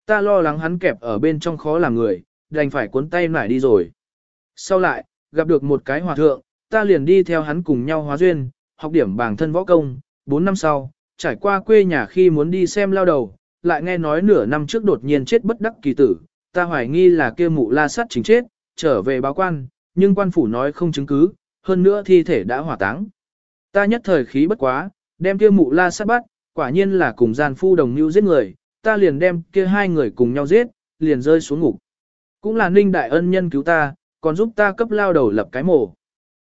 Ta lo lắng hắn kẹp ở bên trong khó làm người, đành phải cuốn tay nải đi rồi. Sau lại, gặp được một cái hòa thượng, ta liền đi theo hắn cùng nhau hóa duyên, học điểm bảng thân võ công, 4 năm sau, trải qua quê nhà khi muốn đi xem lao đầu, lại nghe nói nửa năm trước đột nhiên chết bất đắc kỳ tử, ta hoài nghi là kia mụ la sắt chính chết, trở về báo quan, nhưng quan phủ nói không chứng cứ, hơn nữa thi thể đã hỏa táng. Ta nhất thời khí bất quá, đem kia mụ la sắt bắt, quả nhiên là cùng gian phu đồng mưu giết người, ta liền đem kia hai người cùng nhau giết, liền rơi xuống ngục. Cũng là ninh đại ân nhân cứu ta, còn giúp ta cấp lao đầu lập cái mổ.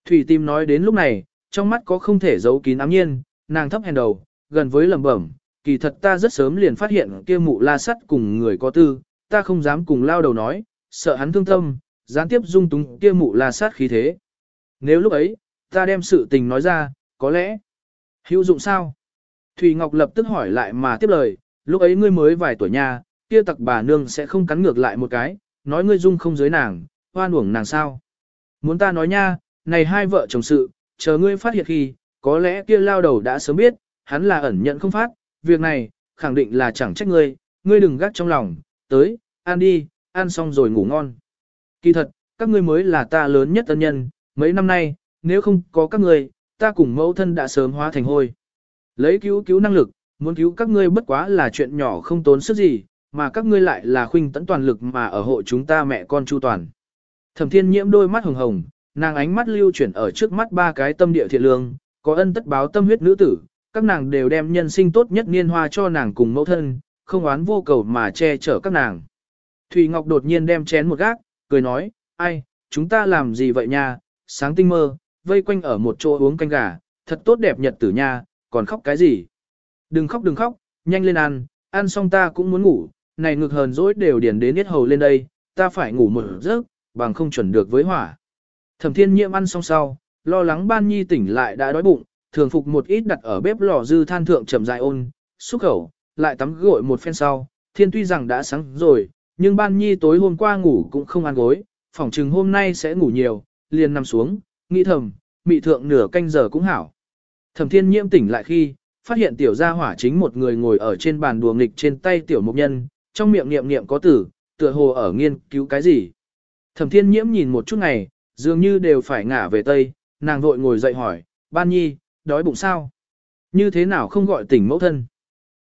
Thủy tim nói đến lúc này, trong mắt có không thể giấu kín ám nhiên, nàng thấp hèn đầu, gần với lẩm bẩm, kỳ thật ta rất sớm liền phát hiện kia mụ la sắt cùng người có tư, ta không dám cùng lao đầu nói, sợ hắn thương tâm, gián tiếp dung túng kia mụ la sát khí thế. Nếu lúc ấy, ta đem sự tình nói ra, có lẽ, hữu dụng sao? Thủy Ngọc lập tức hỏi lại mà tiếp lời, lúc ấy ngươi mới vài tuổi nha, kia tặc bà nương sẽ không cắn ngược lại một cái, nói ngươi dung không dưới nàng, hoan uổng nàng sao. Muốn ta nói nha, này hai vợ chồng sự, chờ ngươi phát hiện khi, có lẽ kia lao đầu đã sớm biết, hắn là ẩn nhận không phát, việc này, khẳng định là chẳng trách ngươi, ngươi đừng gác trong lòng, tới, ăn đi, ăn xong rồi ngủ ngon. Kỳ thật, các ngươi mới là ta lớn nhất ân nhân, mấy năm nay, nếu không có các ngươi, ta cùng mẫu thân đã sớm hóa thành hôi. Lấy cứu cứu năng lực, muốn cứu các ngươi bất quá là chuyện nhỏ không tốn sức gì, mà các ngươi lại là khuynh tấn toàn lực mà ở hộ chúng ta mẹ con chu toàn. Thẩm thiên nhiễm đôi mắt hồng hồng, nàng ánh mắt lưu chuyển ở trước mắt ba cái tâm địa thiện lương, có ân tất báo tâm huyết nữ tử, các nàng đều đem nhân sinh tốt nhất niên hoa cho nàng cùng mẫu thân, không oán vô cầu mà che chở các nàng. Thùy Ngọc đột nhiên đem chén một gác, cười nói, ai, chúng ta làm gì vậy nha, sáng tinh mơ, vây quanh ở một chỗ uống canh gà, thật tốt đẹp nhật tử nha, còn khóc cái gì? Đừng khóc đừng khóc, nhanh lên ăn, ăn xong ta cũng muốn ngủ, này ngực hờn dỗi đều điền đến hết hầu lên đây, ta phải ngủ một giấc, bằng không chuẩn được với hỏa. Thẩm thiên nhiễm ăn xong sau, lo lắng ban nhi tỉnh lại đã đói bụng, thường phục một ít đặt ở bếp lò dư than thượng chậm dài ôn, xúc khẩu, lại tắm gội một phen sau, thiên tuy rằng đã sáng rồi, nhưng ban nhi tối hôm qua ngủ cũng không ăn gối, phỏng chừng hôm nay sẽ ngủ nhiều, liền nằm xuống, nghĩ thầm, mị thượng nửa canh giờ cũng hảo. Thẩm thiên nhiễm tỉnh lại khi, phát hiện tiểu gia hỏa chính một người ngồi ở trên bàn đùa nghịch trên tay tiểu mục nhân, trong miệng niệm niệm có tử, tựa hồ ở nghiên cứu cái gì. Thẩm thiên nhiễm nhìn một chút ngày, dường như đều phải ngả về tây, nàng vội ngồi dậy hỏi, ban nhi, đói bụng sao? Như thế nào không gọi tỉnh mẫu thân?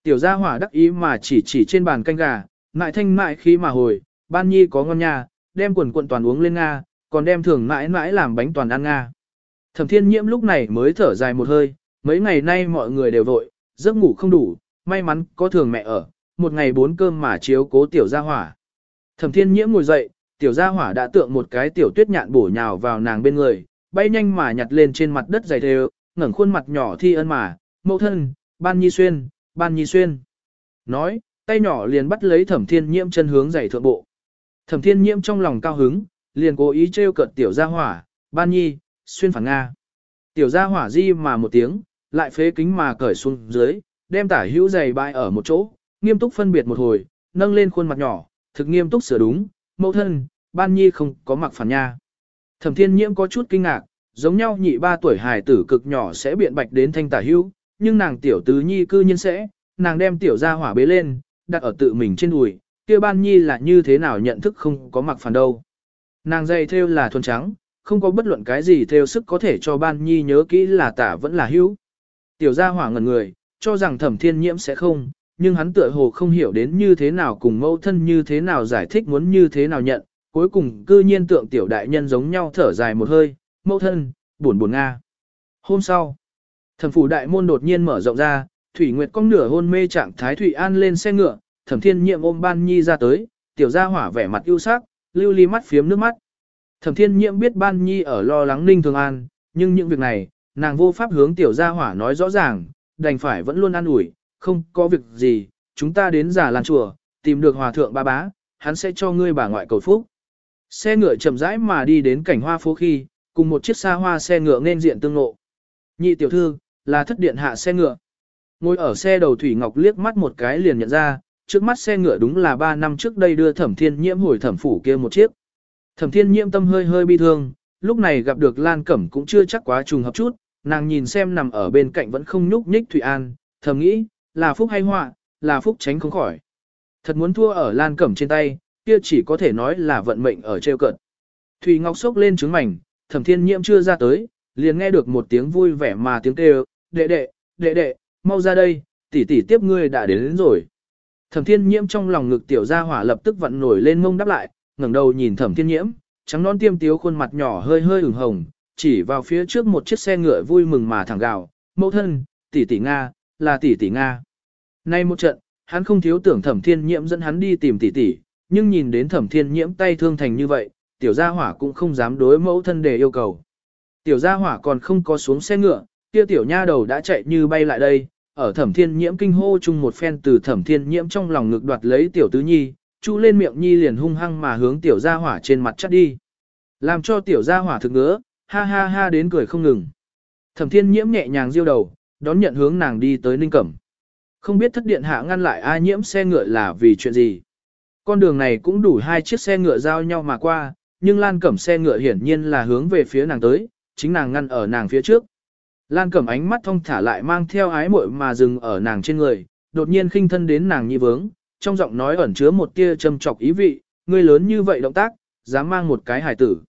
Tiểu gia hỏa đắc ý mà chỉ chỉ trên bàn canh gà, mại thanh mại khí mà hồi, ban nhi có ngon nha, đem quần quần toàn uống lên Nga, còn đem thường mãi mãi làm bánh toàn ăn Nga. Thẩm thiên nhiễm lúc này mới thở dài một hơi, mấy ngày nay mọi người đều vội, giấc ngủ không đủ, may mắn có thường mẹ ở, một ngày bốn cơm mà chiếu cố tiểu gia hỏa. Thẩm thiên nhiễm ngồi dậy, tiểu gia hỏa đã tượng một cái tiểu tuyết nhạn bổ nhào vào nàng bên người, bay nhanh mà nhặt lên trên mặt đất dày đều, ngẩng khuôn mặt nhỏ thi ân mà, mẫu thân, ban nhi xuyên, ban nhi xuyên. Nói, tay nhỏ liền bắt lấy thẩm thiên nhiễm chân hướng giày thượng bộ. Thẩm thiên nhiễm trong lòng cao hứng, liền cố ý trêu cợt tiểu gia hỏa, ban nhi, xuyên phản Nga. Tiểu gia hỏa di mà một tiếng, lại phế kính mà cởi xuống dưới, đem tả hữu giày bại ở một chỗ, nghiêm túc phân biệt một hồi, nâng lên khuôn mặt nhỏ, thực nghiêm túc sửa đúng, mẫu thân, ban nhi không có mặc phản nha. Thẩm thiên nhiễm có chút kinh ngạc, giống nhau nhị ba tuổi hài tử cực nhỏ sẽ biện bạch đến thanh tả hữu, nhưng nàng tiểu tứ nhi cư nhiên sẽ, nàng đem tiểu gia hỏa bế lên, đặt ở tự mình trên đùi, kia ban nhi là như thế nào nhận thức không có mặc phản đâu. Nàng dây theo là thuần trắng, không có bất luận cái gì theo sức có thể cho ban nhi nhớ kỹ là tả vẫn là hữu. Tiểu gia hỏa ngẩn người, cho rằng thẩm thiên nhiễm sẽ không, nhưng hắn tựa hồ không hiểu đến như thế nào cùng mẫu thân như thế nào giải thích muốn như thế nào nhận, cuối cùng cư nhiên tượng tiểu đại nhân giống nhau thở dài một hơi, mẫu thân, buồn buồn nga. Hôm sau, thẩm phủ đại môn đột nhiên mở rộng ra, Thủy Nguyệt cong nửa hôn mê trạng thái Thủy An lên xe ngựa, thẩm thiên nhiệm ôm ban nhi ra tới, tiểu gia hỏa vẻ mặt ưu sắc, lưu ly mắt phiếm nước mắt. Thẩm thiên nhiệm biết ban nhi ở lo lắng ninh thường an, nhưng những việc này, nàng vô pháp hướng tiểu gia hỏa nói rõ ràng, đành phải vẫn luôn an ủi, không có việc gì, chúng ta đến giả lan chùa, tìm được hòa thượng ba bá, hắn sẽ cho ngươi bà ngoại cầu phúc. Xe ngựa chậm rãi mà đi đến cảnh hoa phố khi, cùng một chiếc xa hoa xe ngựa nên diện tương lộ Nhị tiểu thư, là thất điện hạ xe ngựa. Ngồi ở xe đầu Thủy Ngọc liếc mắt một cái liền nhận ra, trước mắt xe ngựa đúng là 3 năm trước đây đưa thẩm thiên nhiễm hồi thẩm phủ kia một chiếc. Thẩm thiên nhiễm tâm hơi hơi bi thương, lúc này gặp được Lan Cẩm cũng chưa chắc quá trùng hợp chút, nàng nhìn xem nằm ở bên cạnh vẫn không nhúc nhích Thủy An, thầm nghĩ, là phúc hay họa, là phúc tránh không khỏi. Thật muốn thua ở Lan Cẩm trên tay, kia chỉ có thể nói là vận mệnh ở treo cợt. Thủy Ngọc sốc lên trứng mảnh, thẩm thiên nhiễm chưa ra tới, liền nghe được một tiếng vui vẻ mà tiếng kêu, đệ đệ, đệ đệ, mau ra đây, tỷ tỷ tiếp ngươi đã đến, đến rồi. Thẩm thiên nhiễm trong lòng ngực tiểu gia hỏa lập tức vặn nổi lên mông đáp lại, ngẩng đầu nhìn thẩm thiên nhiễm, trắng non tiêm tiếu khuôn mặt nhỏ hơi hơi ửng hồng, chỉ vào phía trước một chiếc xe ngựa vui mừng mà thẳng gào, mẫu thân, tỷ tỷ Nga, là tỷ tỷ Nga. Nay một trận, hắn không thiếu tưởng thẩm thiên nhiễm dẫn hắn đi tìm tỷ tỷ, nhưng nhìn đến thẩm thiên nhiễm tay thương thành như vậy, tiểu gia hỏa cũng không dám đối mẫu thân để yêu cầu. Tiểu gia hỏa còn không có xuống xe ngựa, kia tiểu nha đầu đã chạy như bay lại đây, ở thẩm thiên nhiễm kinh hô chung một phen từ thẩm thiên nhiễm trong lòng ngực đoạt lấy tiểu tứ nhi, chu lên miệng nhi liền hung hăng mà hướng tiểu gia hỏa trên mặt chắt đi. Làm cho tiểu gia hỏa thực ngứa, ha ha ha đến cười không ngừng. Thẩm thiên nhiễm nhẹ nhàng diêu đầu, đón nhận hướng nàng đi tới ninh cẩm. Không biết thất điện hạ ngăn lại ai nhiễm xe ngựa là vì chuyện gì. con đường này cũng đủ hai chiếc xe ngựa giao nhau mà qua, nhưng Lan Cẩm xe ngựa hiển nhiên là hướng về phía nàng tới, chính nàng ngăn ở nàng phía trước. Lan Cẩm ánh mắt thông thả lại mang theo ái muội mà dừng ở nàng trên người, đột nhiên khinh thân đến nàng nhi vướng, trong giọng nói ẩn chứa một tia châm chọc ý vị, ngươi lớn như vậy động tác, dám mang một cái hải tử.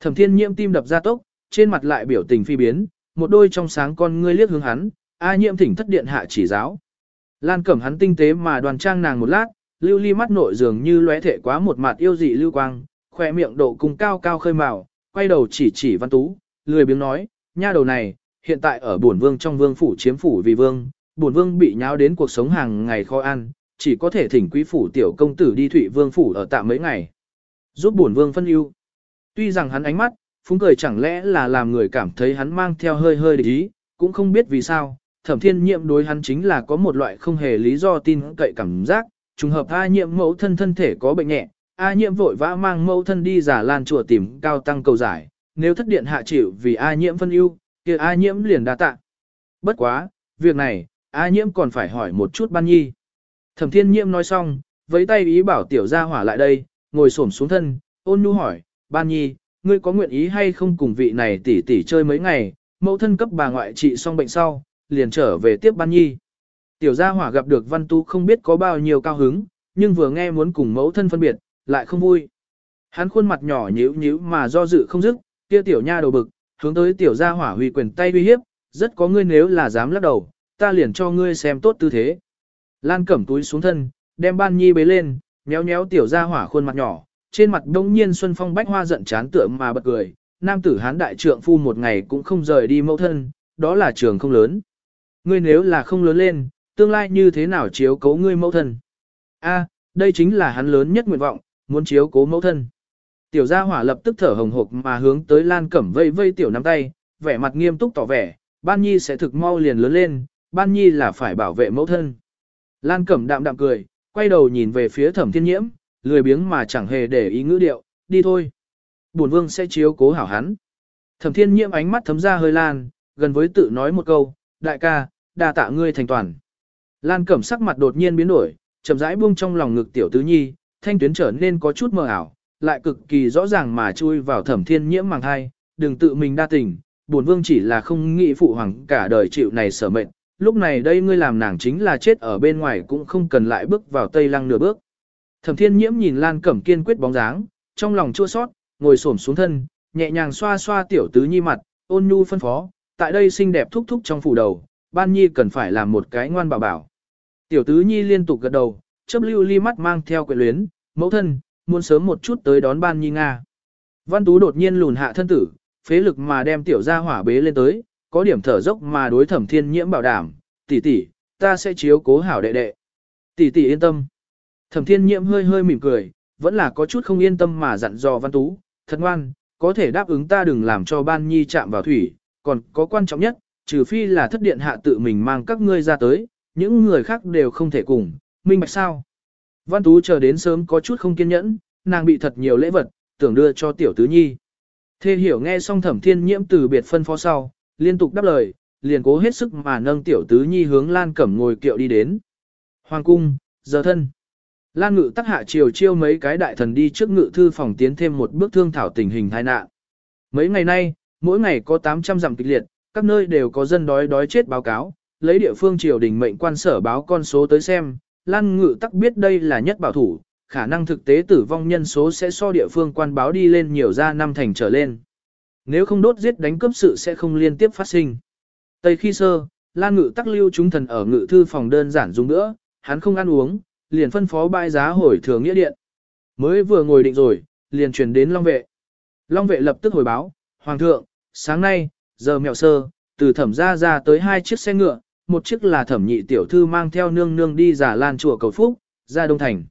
Thẩm Thiên Nhiễm tim đập ra tốc, trên mặt lại biểu tình phi biến, một đôi trong sáng con ngươi liếc hướng hắn, A Nhiễm thỉnh thất điện hạ chỉ giáo. Lan Cẩm hắn tinh tế mà đoàn trang nàng một lát, lưu ly mắt nội dường như lóe thể quá một mặt yêu dị lưu quang, khoe miệng độ cùng cao cao khơi màu, quay đầu chỉ chỉ văn tú, lười biếng nói, nha đầu này, hiện tại ở bổn vương trong vương phủ chiếm phủ vì vương, bổn vương bị nháo đến cuộc sống hàng ngày khó ăn, chỉ có thể thỉnh quý phủ tiểu công tử đi thụy vương phủ ở tạm mấy ngày. Giúp bổn vương phân ưu. Tuy rằng hắn ánh mắt, phúng cười chẳng lẽ là làm người cảm thấy hắn mang theo hơi hơi địch ý, cũng không biết vì sao, thẩm thiên nhiệm đối hắn chính là có một loại không hề lý do tin cậy cảm giác, trùng hợp A nhiệm mẫu thân thân thể có bệnh nhẹ, A nhiệm vội vã mang mẫu thân đi giả lan chùa tìm cao tăng cầu giải, nếu thất điện hạ chịu vì A nhiễm phân ưu, kia A nhiễm liền đa tạ. Bất quá, việc này, A nhiễm còn phải hỏi một chút ban nhi. Thẩm thiên nhiễm nói xong, với tay ý bảo tiểu gia hỏa lại đây, ngồi xổm xuống thân, ôn nhu hỏi, ban nhi, ngươi có nguyện ý hay không cùng vị này tỷ tỷ chơi mấy ngày, mẫu thân cấp bà ngoại trị xong bệnh sau, liền trở về tiếp ban nhi. Tiểu gia hỏa gặp được văn tu không biết có bao nhiêu cao hứng, nhưng vừa nghe muốn cùng mẫu thân phân biệt, lại không vui. Hắn khuôn mặt nhỏ nhíu nhíu mà do dự không dứt, kia tiểu nha đầu bực, hướng tới tiểu gia hỏa huy quyền tay uy hiếp, rất có ngươi nếu là dám lắc đầu, ta liền cho ngươi xem tốt tư thế. Lan cẩm túi xuống thân, đem ban nhi bế lên, méo méo tiểu gia hỏa khuôn mặt nhỏ, trên mặt đông nhiên xuân phong bách hoa giận chán tượng mà bật cười, nam tử hán đại trượng phu một ngày cũng không rời đi mẫu thân, đó là trường không lớn. Ngươi nếu là không lớn lên, tương lai như thế nào chiếu cố ngươi mẫu thân? A, đây chính là hắn lớn nhất nguyện vọng, muốn chiếu cố mẫu thân. Tiểu gia hỏa lập tức thở hồng hộc mà hướng tới Lan Cẩm vây vây tiểu nắm tay, vẻ mặt nghiêm túc tỏ vẻ, Ban Nhi sẽ thực mau liền lớn lên, Ban Nhi là phải bảo vệ mẫu thân. Lan Cẩm đạm đạm cười, quay đầu nhìn về phía Thẩm Thiên Nhiễm, lười biếng mà chẳng hề để ý ngữ điệu, đi thôi. Bổn vương sẽ chiếu cố hảo hắn. Thẩm Thiên Nhiễm ánh mắt thấm ra hơi lan, gần với tự nói một câu, đại ca, đa tạ ngươi thành toàn. Lan Cẩm sắc mặt đột nhiên biến đổi, chậm rãi buông trong lòng ngực tiểu tứ nhi, thanh tuyến trở nên có chút mờ ảo, lại cực kỳ rõ ràng mà chui vào thẩm thiên nhiễm màng hai, đừng tự mình đa tình, bổn vương chỉ là không nghĩ phụ hoàng cả đời chịu này sở mệnh, lúc này đây ngươi làm nàng chính là chết ở bên ngoài cũng không cần lại bước vào tây lăng nửa bước. Thẩm thiên nhiễm nhìn Lan Cẩm kiên quyết bóng dáng, trong lòng chua sót, ngồi xổm xuống thân, nhẹ nhàng xoa xoa tiểu tứ nhi mặt, ôn nhu phân phó, tại đây xinh đẹp thúc thúc trong phủ đầu, ban nhi cần phải làm một cái ngoan bảo bảo. Tiểu tứ nhi liên tục gật đầu, chấp lưu ly mắt mang theo quyện luyến, mẫu thân, muốn sớm một chút tới đón ban nhi Nga. Văn Tú đột nhiên lùn hạ thân tử, phế lực mà đem tiểu gia hỏa bế lên tới, có điểm thở dốc mà đối thẩm thiên nhiễm bảo đảm, tỷ tỷ, ta sẽ chiếu cố hảo đệ đệ. Tỷ tỷ yên tâm. Thẩm thiên nhiễm hơi hơi mỉm cười, vẫn là có chút không yên tâm mà dặn dò Văn Tú, thật ngoan, có thể đáp ứng ta đừng làm cho ban nhi chạm vào thủy, còn có quan trọng nhất, trừ phi là thất điện hạ tự mình mang các ngươi ra tới, những người khác đều không thể cùng, minh bạch sao. Văn Tú chờ đến sớm có chút không kiên nhẫn, nàng bị thật nhiều lễ vật, tưởng đưa cho tiểu tứ nhi. Thê hiểu nghe xong thẩm thiên nhiễm từ biệt phân phó sau, liên tục đáp lời, liền cố hết sức mà nâng tiểu tứ nhi hướng Lan Cẩm ngồi kiệu đi đến. Hoàng cung, giờ thân. Lan ngự tắc hạ chiều chiêu mấy cái đại thần đi trước ngự thư phòng tiến thêm một bước thương thảo tình hình tai nạn. Mấy ngày nay, mỗi ngày có 800 dặm kịch liệt, các nơi đều có dân đói đói chết báo cáo, lấy địa phương triều đình mệnh quan sở báo con số tới xem, Lan Ngự tắc biết đây là nhất bảo thủ, khả năng thực tế tử vong nhân số sẽ so địa phương quan báo đi lên nhiều ra năm thành trở lên. Nếu không đốt giết đánh cướp sự sẽ không liên tiếp phát sinh. Tây khi sơ, Lan Ngự tắc lưu chúng thần ở ngự thư phòng đơn giản dùng nữa, hắn không ăn uống, liền phân phó bãi giá hồi thường nghĩa điện. Mới vừa ngồi định rồi, liền truyền đến Long Vệ. Long Vệ lập tức hồi báo, Hoàng thượng, sáng nay, giờ mẹo sơ, từ thẩm ra ra tới hai chiếc xe ngựa, một chiếc là thẩm nhị tiểu thư mang theo nương nương đi giả lan chùa cầu phúc, ra Đông Thành.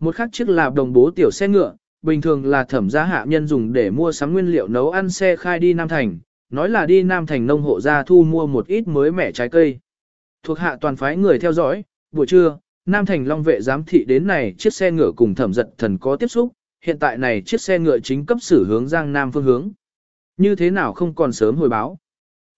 Một khác chiếc là đồng bố tiểu xe ngựa, bình thường là thẩm gia hạ nhân dùng để mua sắm nguyên liệu nấu ăn xe khai đi Nam Thành, nói là đi Nam Thành nông hộ ra thu mua một ít mới mẻ trái cây. Thuộc hạ toàn phái người theo dõi, buổi trưa, Nam Thành Long vệ giám thị đến này chiếc xe ngựa cùng thẩm giật thần có tiếp xúc, hiện tại này chiếc xe ngựa chính cấp xử hướng Giang Nam phương hướng. Như thế nào không còn sớm hồi báo.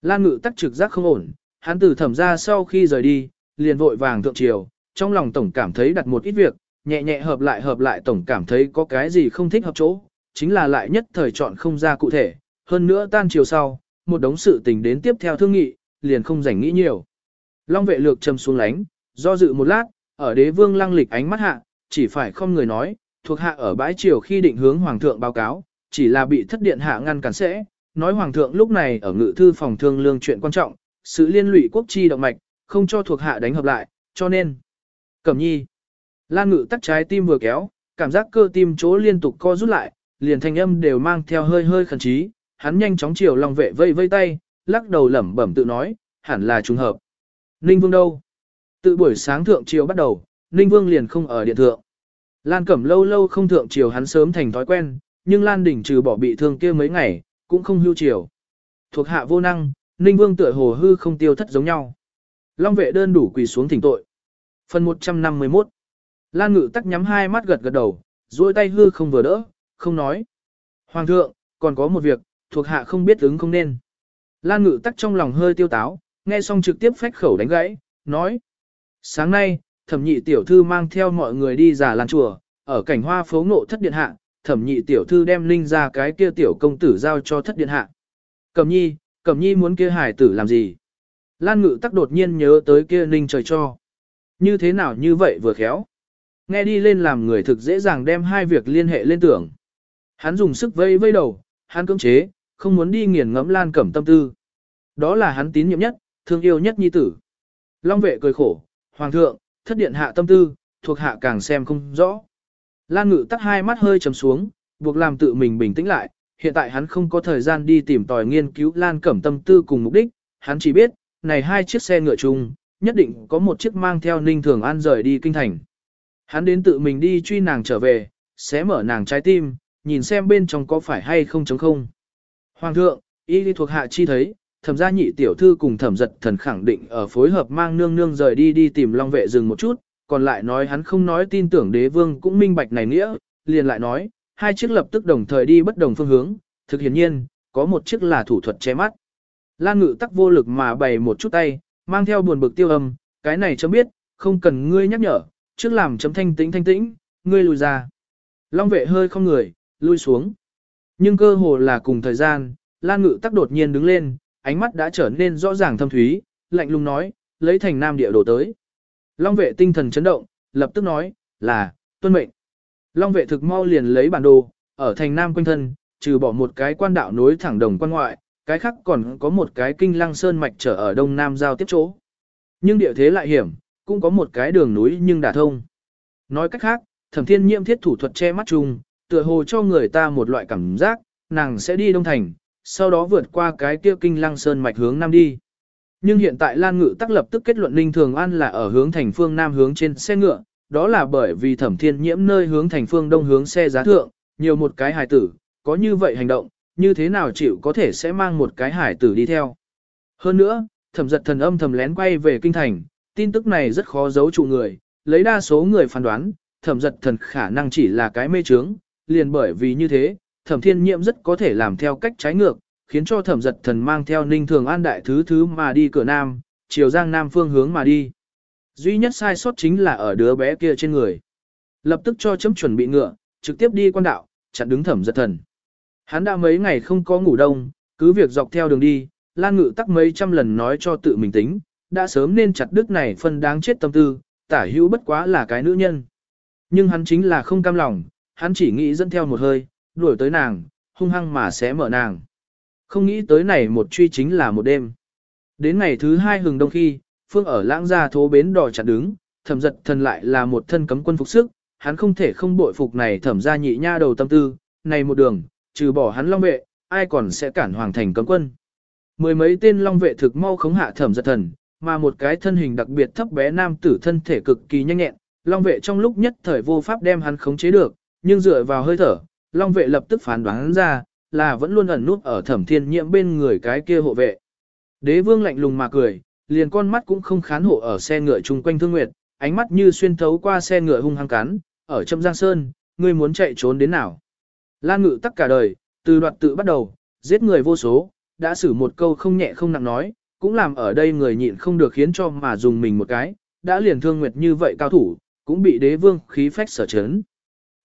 Lan ngự tắc trực giác không ổn, hắn từ thẩm ra sau khi rời đi, liền vội vàng thượng triều, trong lòng tổng cảm thấy đặt một ít việc, nhẹ nhẹ hợp lại hợp lại tổng cảm thấy có cái gì không thích hợp chỗ, chính là lại nhất thời chọn không ra cụ thể, hơn nữa tan chiều sau, một đống sự tình đến tiếp theo thương nghị, liền không rảnh nghĩ nhiều. Long vệ lược trầm xuống lánh, do dự một lát, ở đế vương lăng lịch ánh mắt hạ, chỉ phải không người nói, thuộc hạ ở bãi triều khi định hướng hoàng thượng báo cáo, chỉ là bị thất điện hạ ngăn cản sẽ, nói hoàng thượng lúc này ở ngự thư phòng thương lương chuyện quan trọng, sự liên lụy quốc chi động mạch, không cho thuộc hạ đánh hợp lại, cho nên. Cẩm nhi. Lan ngự tắt trái tim vừa kéo, cảm giác cơ tim chỗ liên tục co rút lại, liền thanh âm đều mang theo hơi hơi khẩn trí, hắn nhanh chóng chiều lòng vệ vây vây tay, lắc đầu lẩm bẩm tự nói, hẳn là trùng hợp. Ninh Vương đâu? Tự buổi sáng thượng chiều bắt đầu, Ninh Vương liền không ở điện thượng. Lan Cẩm lâu lâu không thượng chiều hắn sớm thành thói quen, nhưng Lan đỉnh trừ bỏ bị thương kia mấy ngày, cũng không hưu chiều. Thuộc hạ vô năng, Ninh Vương tựa hồ hư không tiêu thất giống nhau. Long vệ đơn đủ quỳ xuống thỉnh tội. Phần 151 Lan Ngự tắc nhắm hai mắt gật gật đầu, duỗi tay hư không vừa đỡ, không nói. Hoàng thượng, còn có một việc, thuộc hạ không biết ứng không nên. Lan Ngự tắc trong lòng hơi tiêu táo, nghe xong trực tiếp phách khẩu đánh gãy, nói. Sáng nay, thẩm nhị tiểu thư mang theo mọi người đi giả làn chùa, ở cảnh hoa phố ngộ thất điện hạ, thẩm nhị tiểu thư đem linh ra cái kia tiểu công tử giao cho thất điện hạ. Cẩm nhi, cẩm nhi muốn kia hải tử làm gì? Lan ngự tắc đột nhiên nhớ tới kia ninh trời cho. Như thế nào như vậy vừa khéo. Nghe đi lên làm người thực dễ dàng đem hai việc liên hệ lên tưởng. Hắn dùng sức vây vây đầu, hắn cưỡng chế, không muốn đi nghiền ngẫm Lan Cẩm tâm tư. Đó là hắn tín nhiệm nhất, thương yêu nhất nhi tử. Long vệ cười khổ, Hoàng thượng, thất điện hạ tâm tư, thuộc hạ càng xem không rõ. Lan ngự tắt hai mắt hơi trầm xuống, buộc làm tự mình bình tĩnh lại, hiện tại hắn không có thời gian đi tìm tòi nghiên cứu Lan Cẩm tâm tư cùng mục đích, hắn chỉ biết, này hai chiếc xe ngựa chung, nhất định có một chiếc mang theo Ninh Thường An rời đi kinh thành. Hắn đến tự mình đi truy nàng trở về, xé mở nàng trái tim, nhìn xem bên trong có phải hay không chống không. Hoàng thượng, y đi thuộc hạ chi thấy, thẩm gia nhị tiểu thư cùng thẩm giật thần khẳng định ở phối hợp mang nương nương rời đi đi tìm long vệ dừng một chút, còn lại nói hắn không nói tin tưởng đế vương cũng minh bạch này nghĩa, liền lại nói, hai chiếc lập tức đồng thời đi bất đồng phương hướng, thực hiển nhiên, có một chiếc là thủ thuật che mắt. Lan ngự tắc vô lực mà bày một chút tay, mang theo buồn bực tiêu âm, cái này chấm biết, không cần ngươi nhắc nhở, trước làm chấm thanh tĩnh thanh tĩnh, ngươi lùi ra. Long vệ hơi không người, lui xuống. Nhưng cơ hồ là cùng thời gian, Lan ngự tắc đột nhiên đứng lên, ánh mắt đã trở nên rõ ràng thâm thúy, lạnh lùng nói, lấy thành nam địa đồ tới. Long vệ tinh thần chấn động, lập tức nói, là, tuân mệnh. Long vệ thực mau liền lấy bản đồ, ở thành nam quanh thân, trừ bỏ một cái quan đạo nối thẳng đồng quan ngoại, cái khác còn có một cái kinh lăng sơn mạch trở ở đông nam giao tiếp chỗ. Nhưng địa thế lại hiểm, cũng có một cái đường núi nhưng đả thông. Nói cách khác, thẩm thiên nhiễm thiết thủ thuật che mắt chung, tựa hồ cho người ta một loại cảm giác, nàng sẽ đi đông thành, sau đó vượt qua cái kia kinh lăng sơn mạch hướng nam đi. Nhưng hiện tại Lan Ngự tắc lập tức kết luận Ninh Thường An là ở hướng thành phương nam hướng trên xe ngựa, đó là bởi vì thẩm thiên nhiễm nơi hướng thành phương đông hướng xe giá thượng, nhiều một cái hải tử, có như vậy hành động, như thế nào chịu có thể sẽ mang một cái hải tử đi theo. Hơn nữa, thẩm giật thần âm thầm lén quay về kinh thành, tin tức này rất khó giấu trụ người, lấy đa số người phán đoán, thẩm giật thần khả năng chỉ là cái mê trướng, liền bởi vì như thế, thẩm thiên nhiễm rất có thể làm theo cách trái ngược, khiến cho thẩm giật thần mang theo ninh thường an đại thứ thứ mà đi cửa nam, chiều giang nam phương hướng mà đi. Duy nhất sai sót chính là ở đứa bé kia trên người. Lập tức cho chấm chuẩn bị ngựa, trực tiếp đi quan đạo, chặn đứng thẩm giật thần. Hắn đã mấy ngày không có ngủ đông, cứ việc dọc theo đường đi, Lan Ngự tắc mấy trăm lần nói cho tự mình tính, đã sớm nên chặt đứt này phân đáng chết tâm tư, tả hữu bất quá là cái nữ nhân. Nhưng hắn chính là không cam lòng, hắn chỉ nghĩ dẫn theo một hơi, đuổi tới nàng, hung hăng mà sẽ mở nàng. Không nghĩ tới này một truy chính là một đêm. Đến ngày thứ hai hừng đông khi, Phương ở lãng gia thố bến đò chặt đứng, thẩm giật thần lại là một thân cấm quân phục sức, hắn không thể không bội phục này thẩm gia nhị nha đầu tâm tư, này một đường, trừ bỏ hắn long vệ, ai còn sẽ cản hoàng thành cấm quân. Mười mấy tên long vệ thực mau khống hạ thẩm giật thần, mà một cái thân hình đặc biệt thấp bé nam tử thân thể cực kỳ nhanh nhẹn, long vệ trong lúc nhất thời vô pháp đem hắn khống chế được, nhưng dựa vào hơi thở, long vệ lập tức phán đoán ra, là vẫn luôn ẩn nút ở thẩm thiên nhiễm bên người cái kia hộ vệ. Đế vương lạnh lùng mà cười, liền con mắt cũng không khán hộ ở xe ngựa chung quanh thương nguyệt, ánh mắt như xuyên thấu qua xe ngựa hung hăng cắn, ở trâm giang sơn, ngươi muốn chạy trốn đến nào. Lan ngự tắc cả đời, từ đoạt tự bắt đầu, giết người vô số, đã xử một câu không nhẹ không nặng nói, cũng làm ở đây người nhịn không được khiến cho mà dùng mình một cái, đã liền thương nguyệt như vậy cao thủ, cũng bị đế vương khí phách sở chấn.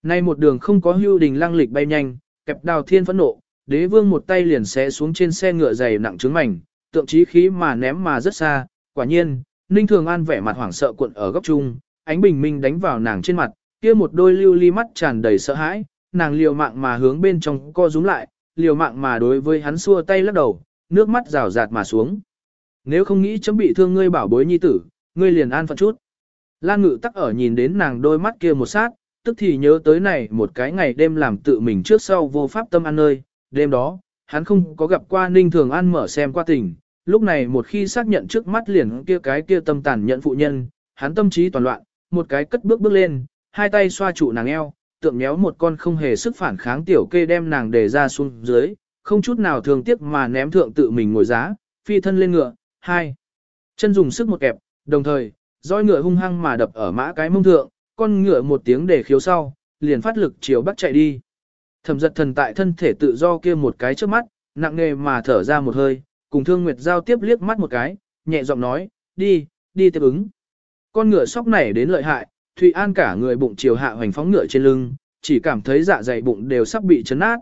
Nay một đường không có hưu đình lăng lịch bay nhanh, kẹp đào thiên phẫn nộ, đế vương một tay liền xé xuống trên xe ngựa dày nặng trứng mảnh, tượng trí khí mà ném mà rất xa, quả nhiên, Ninh Thường An vẻ mặt hoảng sợ cuộn ở góc trung, ánh bình minh đánh vào nàng trên mặt, kia một đôi lưu ly mắt tràn đầy sợ hãi, nàng liều mạng mà hướng bên trong co rúm lại, liều mạng mà đối với hắn xua tay lắc đầu, nước mắt rào rạt mà xuống. Nếu không nghĩ chấm bị thương ngươi bảo bối nhi tử, ngươi liền an phận chút. Lan ngự tắc ở nhìn đến nàng đôi mắt kia một sát, tức thì nhớ tới này một cái ngày đêm làm tự mình trước sau vô pháp tâm an nơi, đêm đó, hắn không có gặp qua Ninh Thường An mở xem qua tình, lúc này một khi xác nhận trước mắt liền kia cái kia tâm tàn nhận phụ nhân, hắn tâm trí toàn loạn, một cái cất bước bước lên, hai tay xoa trụ nàng eo, tượng méo một con không hề sức phản kháng tiểu kê đem nàng để ra xuống dưới, không chút nào thường tiếc mà ném thượng tự mình ngồi giá, phi thân lên ngựa, hai. Chân dùng sức một kẹp, đồng thời, roi ngựa hung hăng mà đập ở mã cái mông thượng, con ngựa một tiếng để khiếu sau, liền phát lực chiều bắt chạy đi. Thẩm giật thần tại thân thể tự do kia một cái trước mắt, nặng nề mà thở ra một hơi, cùng thương nguyệt giao tiếp liếc mắt một cái, nhẹ giọng nói, đi, đi tiếp ứng. Con ngựa sóc này đến lợi hại, Thụy An cả người bụng chiều hạ hoành phóng ngựa trên lưng, chỉ cảm thấy dạ dày bụng đều sắp bị chấn nát.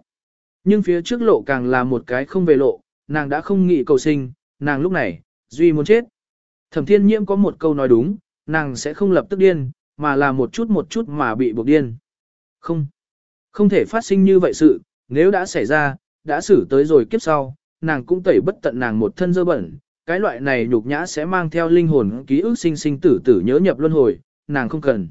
Nhưng phía trước lộ càng là một cái không về lộ, nàng đã không nghĩ cầu sinh, nàng lúc này, duy muốn chết. Thẩm thiên nhiễm có một câu nói đúng, nàng sẽ không lập tức điên, mà là một chút một chút mà bị buộc điên. Không, không thể phát sinh như vậy sự, nếu đã xảy ra, đã xử tới rồi kiếp sau, nàng cũng tẩy bất tận nàng một thân dơ bẩn, cái loại này nhục nhã sẽ mang theo linh hồn ký ức sinh sinh tử tử nhớ nhập luân hồi, nàng không cần.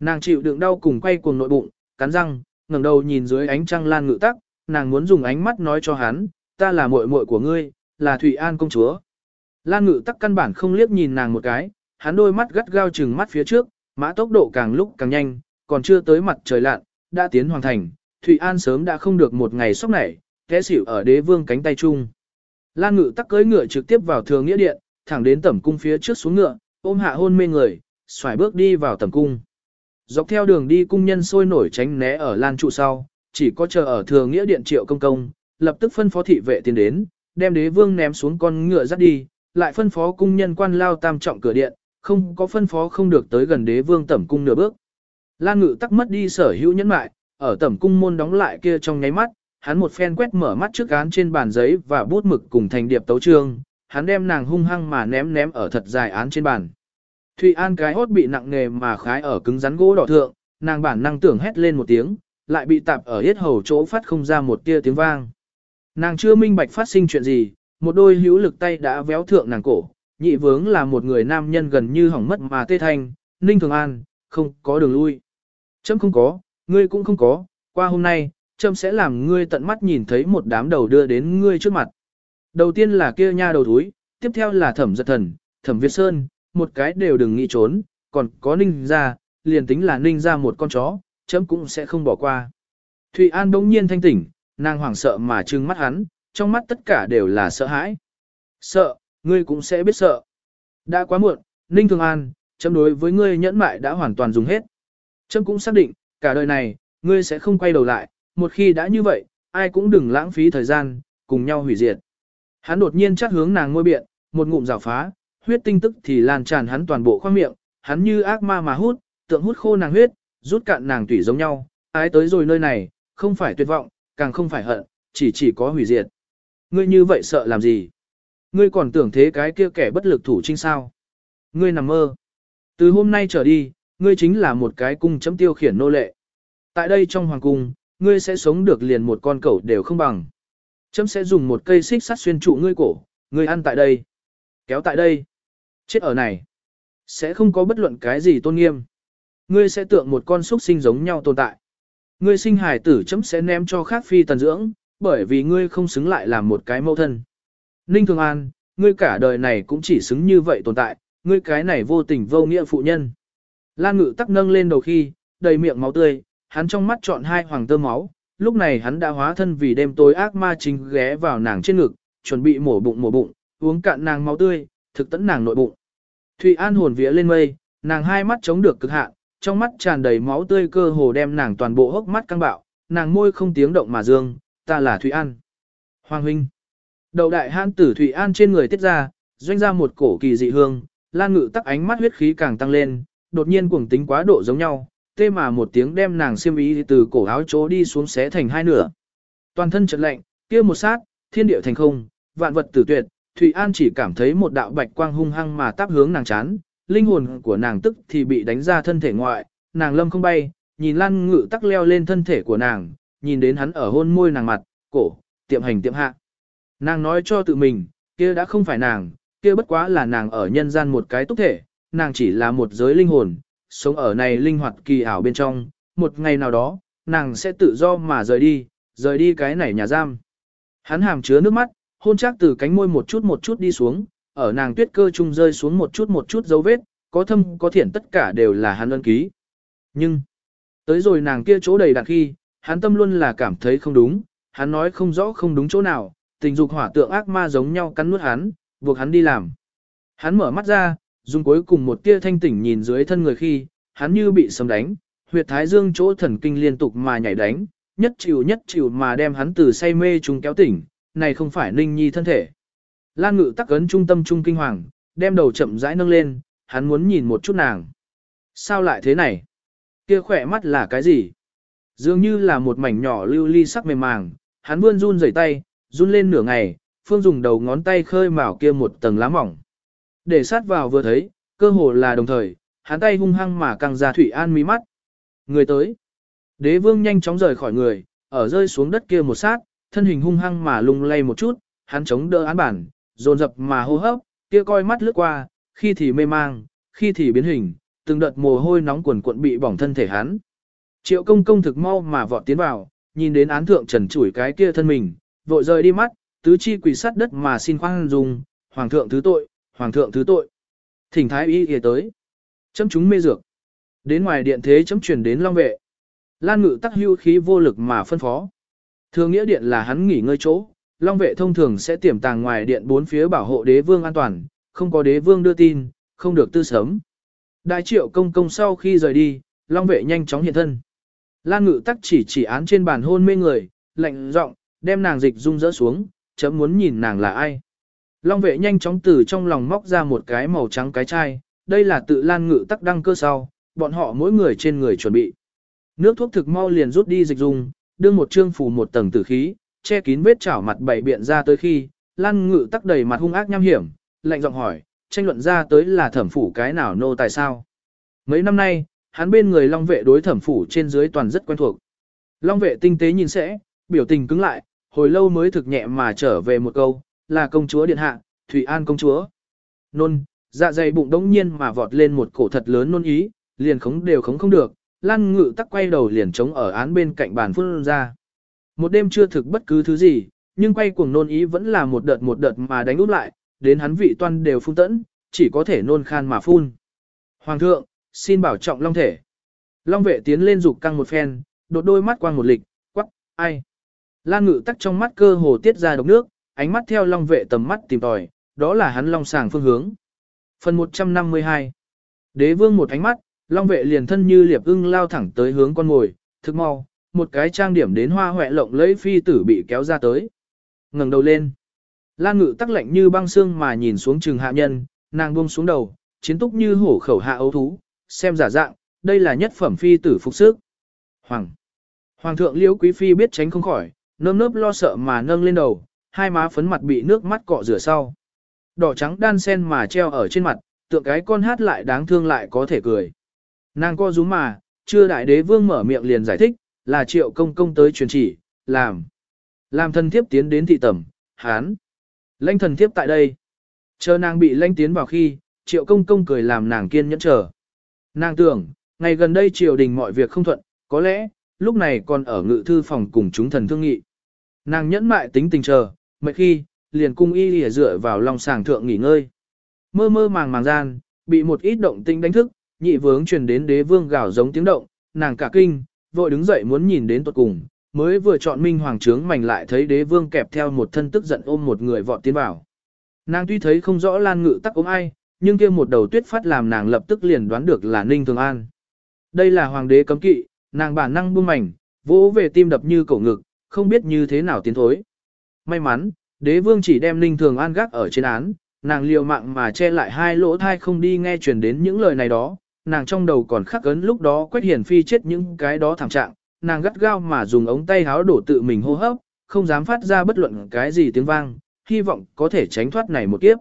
Nàng chịu đựng đau cùng quay cuồng nội bụng, cắn răng, ngẩng đầu nhìn dưới ánh trăng lan ngự tắc, nàng muốn dùng ánh mắt nói cho hắn, ta là muội muội của ngươi, là Thủy An công chúa. Lan ngự tắc căn bản không liếc nhìn nàng một cái, hắn đôi mắt gắt gao chừng mắt phía trước, mã tốc độ càng lúc càng nhanh, còn chưa tới mặt trời lặn, đã tiến hoàn thành, Thụy An sớm đã không được một ngày sốc nảy, té xỉu ở đế vương cánh tay chung. Lan ngự tắc cưỡi ngựa trực tiếp vào thường nghĩa điện, thẳng đến tẩm cung phía trước xuống ngựa, ôm hạ hôn mê người, xoài bước đi vào tẩm cung. Dọc theo đường đi cung nhân sôi nổi tránh né ở lan trụ sau, chỉ có chờ ở thường nghĩa điện triệu công công, lập tức phân phó thị vệ tiến đến, đem đế vương ném xuống con ngựa dắt đi, lại phân phó cung nhân quan lao tam trọng cửa điện, không có phân phó không được tới gần đế vương tẩm cung nửa bước. Lan ngự tắc mất đi sở hữu nhẫn mại, ở tẩm cung môn đóng lại kia trong nháy mắt, hắn một phen quét mở mắt trước án trên bàn giấy và bút mực cùng thành điệp tấu trương, hắn đem nàng hung hăng mà ném ném ở thật dài án trên bàn. Thụy An cái hốt bị nặng nề mà khái ở cứng rắn gỗ đỏ thượng, nàng bản năng tưởng hét lên một tiếng, lại bị tạp ở hết hầu chỗ phát không ra một tia tiếng vang. Nàng chưa minh bạch phát sinh chuyện gì, một đôi hữu lực tay đã véo thượng nàng cổ, nhị vướng là một người nam nhân gần như hỏng mất mà tê thanh, ninh thường an, không có đường lui. Chấm không có, ngươi cũng không có, qua hôm nay, chấm sẽ làm ngươi tận mắt nhìn thấy một đám đầu đưa đến ngươi trước mặt. Đầu tiên là kia nha đầu thúi, tiếp theo là thẩm giật thần, thẩm Việt Sơn, một cái đều đừng nghĩ trốn, còn có ninh ra, liền tính là ninh ra một con chó, chấm cũng sẽ không bỏ qua. Thụy An bỗng nhiên thanh tỉnh, nàng hoảng sợ mà trừng mắt hắn, trong mắt tất cả đều là sợ hãi. Sợ, ngươi cũng sẽ biết sợ. Đã quá muộn, Ninh Thường An, chấm đối với ngươi nhẫn mại đã hoàn toàn dùng hết. Trâm cũng xác định, cả đời này, ngươi sẽ không quay đầu lại, một khi đã như vậy, ai cũng đừng lãng phí thời gian, cùng nhau hủy diệt. Hắn đột nhiên chắt hướng nàng ngôi biện, một ngụm rào phá, huyết tinh tức thì lan tràn hắn toàn bộ khoang miệng, hắn như ác ma mà hút, tượng hút khô nàng huyết, rút cạn nàng tủy giống nhau, ái tới rồi nơi này, không phải tuyệt vọng, càng không phải hận, chỉ chỉ có hủy diệt. Ngươi như vậy sợ làm gì? Ngươi còn tưởng thế cái kia kẻ bất lực thủ trinh sao? Ngươi nằm mơ. Từ hôm nay trở đi, ngươi chính là một cái cung chấm tiêu khiển nô lệ. Tại đây trong hoàng cung, ngươi sẽ sống được liền một con cẩu đều không bằng. Chấm sẽ dùng một cây xích sắt xuyên trụ ngươi cổ, ngươi ăn tại đây. Kéo tại đây. Chết ở này. Sẽ không có bất luận cái gì tôn nghiêm. Ngươi sẽ tượng một con súc sinh giống nhau tồn tại. Ngươi sinh hài tử chấm sẽ ném cho khác phi tần dưỡng, bởi vì ngươi không xứng lại làm một cái mẫu thân. Ninh Thường An, ngươi cả đời này cũng chỉ xứng như vậy tồn tại, ngươi cái này vô tình vô nghĩa phụ nhân. Lan ngự tắc nâng lên đầu khi, đầy miệng máu tươi, hắn trong mắt chọn hai hoàng tơ máu, lúc này hắn đã hóa thân vì đêm tối ác ma chính ghé vào nàng trên ngực, chuẩn bị mổ bụng mổ bụng, uống cạn nàng máu tươi, thực tẫn nàng nội bụng. Thụy An hồn vía lên mây, nàng hai mắt chống được cực hạn, trong mắt tràn đầy máu tươi cơ hồ đem nàng toàn bộ hốc mắt căng bạo, nàng môi không tiếng động mà dương, ta là Thụy An. Hoàng huynh. Đầu đại hãn tử Thụy An trên người tiết ra, doanh ra một cổ kỳ dị hương, lan ngự tắc ánh mắt huyết khí càng tăng lên, đột nhiên cuồng tính quá độ giống nhau, tê mà một tiếng đem nàng xiêm ý từ cổ áo chỗ đi xuống xé thành hai nửa. Toàn thân chợt lạnh, kia một sát, thiên địa thành không, vạn vật tử tuyệt, Thụy An chỉ cảm thấy một đạo bạch quang hung hăng mà táp hướng nàng chán, linh hồn của nàng tức thì bị đánh ra thân thể ngoại, nàng lâm không bay, nhìn Lan Ngự tắc leo lên thân thể của nàng, nhìn đến hắn ở hôn môi nàng mặt, cổ, tiệm hành tiệm hạ. Nàng nói cho tự mình, kia đã không phải nàng, kia bất quá là nàng ở nhân gian một cái túc thể, nàng chỉ là một giới linh hồn, sống ở này linh hoạt kỳ ảo bên trong, một ngày nào đó, nàng sẽ tự do mà rời đi, rời đi cái này nhà giam. Hắn hàm chứa nước mắt, hôn chắc từ cánh môi một chút một chút đi xuống, ở nàng tuyết cơ trung rơi xuống một chút một chút dấu vết, có thâm có thiện tất cả đều là hắn ân ký. Nhưng, tới rồi nàng kia chỗ đầy đặn khi, hắn tâm luôn là cảm thấy không đúng, hắn nói không rõ không đúng chỗ nào, tình dục hỏa tượng ác ma giống nhau cắn nuốt hắn, buộc hắn đi làm. Hắn mở mắt ra, dùng cuối cùng một tia thanh tỉnh nhìn dưới thân người khi, hắn như bị sấm đánh, huyệt thái dương chỗ thần kinh liên tục mà nhảy đánh, nhất chịu nhất chịu mà đem hắn từ say mê chúng kéo tỉnh, này không phải Ninh Nhi thân thể. Lan ngự tắc ấn trung tâm trung kinh hoàng, đem đầu chậm rãi nâng lên, hắn muốn nhìn một chút nàng. Sao lại thế này? Kia khỏe mắt là cái gì? Dường như là một mảnh nhỏ lưu ly sắc mềm màng, hắn vươn run rẩy tay, run lên nửa ngày, phương dùng đầu ngón tay khơi mào kia một tầng lá mỏng. Để sát vào vừa thấy, cơ hồ là đồng thời, hắn tay hung hăng mà càng ra Thủy An mí mắt. Người tới. Đế vương nhanh chóng rời khỏi người, ở rơi xuống đất kia một sát, thân hình hung hăng mà lung lay một chút, hắn chống đỡ án bản, dồn dập mà hô hấp, kia coi mắt lướt qua, khi thì mê mang, khi thì biến hình, từng đợt mồ hôi nóng quần cuộn bị bỏng thân thể hắn. Triệu công công thực mau mà vọt tiến vào, nhìn đến án thượng trần chủi cái kia thân mình, vội rời đi mắt, tứ chi quỳ sát đất mà xin khoan dung, hoàng thượng thứ tội, hoàng thượng thứ tội. Thỉnh thái y y tới. Chấm chúng mê dược. Đến ngoài điện thế chấm truyền đến long vệ. Lan ngự tắc hưu khí vô lực mà phân phó. Thường nghĩa điện là hắn nghỉ ngơi chỗ, long vệ thông thường sẽ tiềm tàng ngoài điện bốn phía bảo hộ đế vương an toàn, không có đế vương đưa tin, không được tư sớm. Đại triệu công công sau khi rời đi, long vệ nhanh chóng hiện thân. Lan ngự tắc chỉ chỉ án trên bàn hôn mê người, lạnh giọng đem nàng dịch dung dỡ xuống, chấm muốn nhìn nàng là ai. Long vệ nhanh chóng từ trong lòng móc ra một cái màu trắng cái chai, đây là tự lan ngự tắc đăng cơ sau, bọn họ mỗi người trên người chuẩn bị. Nước thuốc thực mau liền rút đi dịch dùng, đưa một trương phủ một tầng tử khí, che kín vết chảo mặt bảy biện ra tới khi, lan ngự tắc đầy mặt hung ác nham hiểm, lạnh giọng hỏi, tranh luận ra tới là thẩm phủ cái nào nô tài sao. Mấy năm nay, hắn bên người long vệ đối thẩm phủ trên dưới toàn rất quen thuộc. Long vệ tinh tế nhìn sẽ, biểu tình cứng lại, hồi lâu mới thực nhẹ mà trở về một câu, là công chúa điện hạ, Thủy An công chúa. Nôn, dạ dày bụng đống nhiên mà vọt lên một cổ thật lớn nôn ý, liền khống đều khống không được, Lan Ngự tắc quay đầu liền chống ở án bên cạnh bàn phun ra. Một đêm chưa thực bất cứ thứ gì, nhưng quay cuồng nôn ý vẫn là một đợt một đợt mà đánh úp lại, đến hắn vị toan đều phun tẫn, chỉ có thể nôn khan mà phun. Hoàng thượng, xin bảo trọng long thể. Long vệ tiến lên dục căng một phen, đột đôi mắt quang một lịch, quắc, ai. Lan ngự tắc trong mắt cơ hồ tiết ra độc nước, ánh mắt theo long vệ tầm mắt tìm tòi, đó là hắn long sàng phương hướng. Phần 152 Đế vương một ánh mắt, long vệ liền thân như liệp ưng lao thẳng tới hướng con ngồi, thực mau, một cái trang điểm đến hoa hoẹ lộng lấy phi tử bị kéo ra tới. ngẩng đầu lên. Lan ngự tắc lạnh như băng xương mà nhìn xuống trừng hạ nhân, nàng buông xuống đầu, chiến túc như hổ khẩu hạ ấu thú, xem giả dạng, đây là nhất phẩm phi tử phục sức. Hoàng. Hoàng thượng liễu quý phi biết tránh không khỏi, nơm nớp lo sợ mà nâng lên đầu, hai má phấn mặt bị nước mắt cọ rửa sau. Đỏ trắng đan sen mà treo ở trên mặt, tượng cái con hát lại đáng thương lại có thể cười. Nàng co rúm mà, chưa đại đế vương mở miệng liền giải thích, là triệu công công tới truyền chỉ, làm. Làm thần thiếp tiến đến thị tẩm, hán. lênh thần thiếp tại đây. Chờ nàng bị lênh tiến vào khi, triệu công công cười làm nàng kiên nhẫn chờ. Nàng tưởng, ngày gần đây triều đình mọi việc không thuận, có lẽ, lúc này còn ở ngự thư phòng cùng chúng thần thương nghị. Nàng nhẫn mại tính tình chờ, mệt khi, liền cung y lìa dựa vào lòng sàng thượng nghỉ ngơi. Mơ mơ màng màng gian, bị một ít động tinh đánh thức, nhị vướng truyền đến đế vương gào giống tiếng động, nàng cả kinh, vội đứng dậy muốn nhìn đến tuột cùng, mới vừa chọn minh hoàng trướng mảnh lại thấy đế vương kẹp theo một thân tức giận ôm một người vọt tiến vào. Nàng tuy thấy không rõ lan ngự tắc ôm ai, nhưng kia một đầu tuyết phát làm nàng lập tức liền đoán được là ninh thường an. Đây là hoàng đế cấm kỵ, nàng bản năng buông mảnh, vỗ về tim đập như cổ ngực, không biết như thế nào tiến thối. May mắn, đế vương chỉ đem ninh thường an gác ở trên án, nàng liều mạng mà che lại hai lỗ thai không đi nghe truyền đến những lời này đó, nàng trong đầu còn khắc ấn lúc đó Quách Hiển Phi chết những cái đó thảm trạng, nàng gắt gao mà dùng ống tay háo đổ tự mình hô hấp, không dám phát ra bất luận cái gì tiếng vang, hy vọng có thể tránh thoát này một kiếp.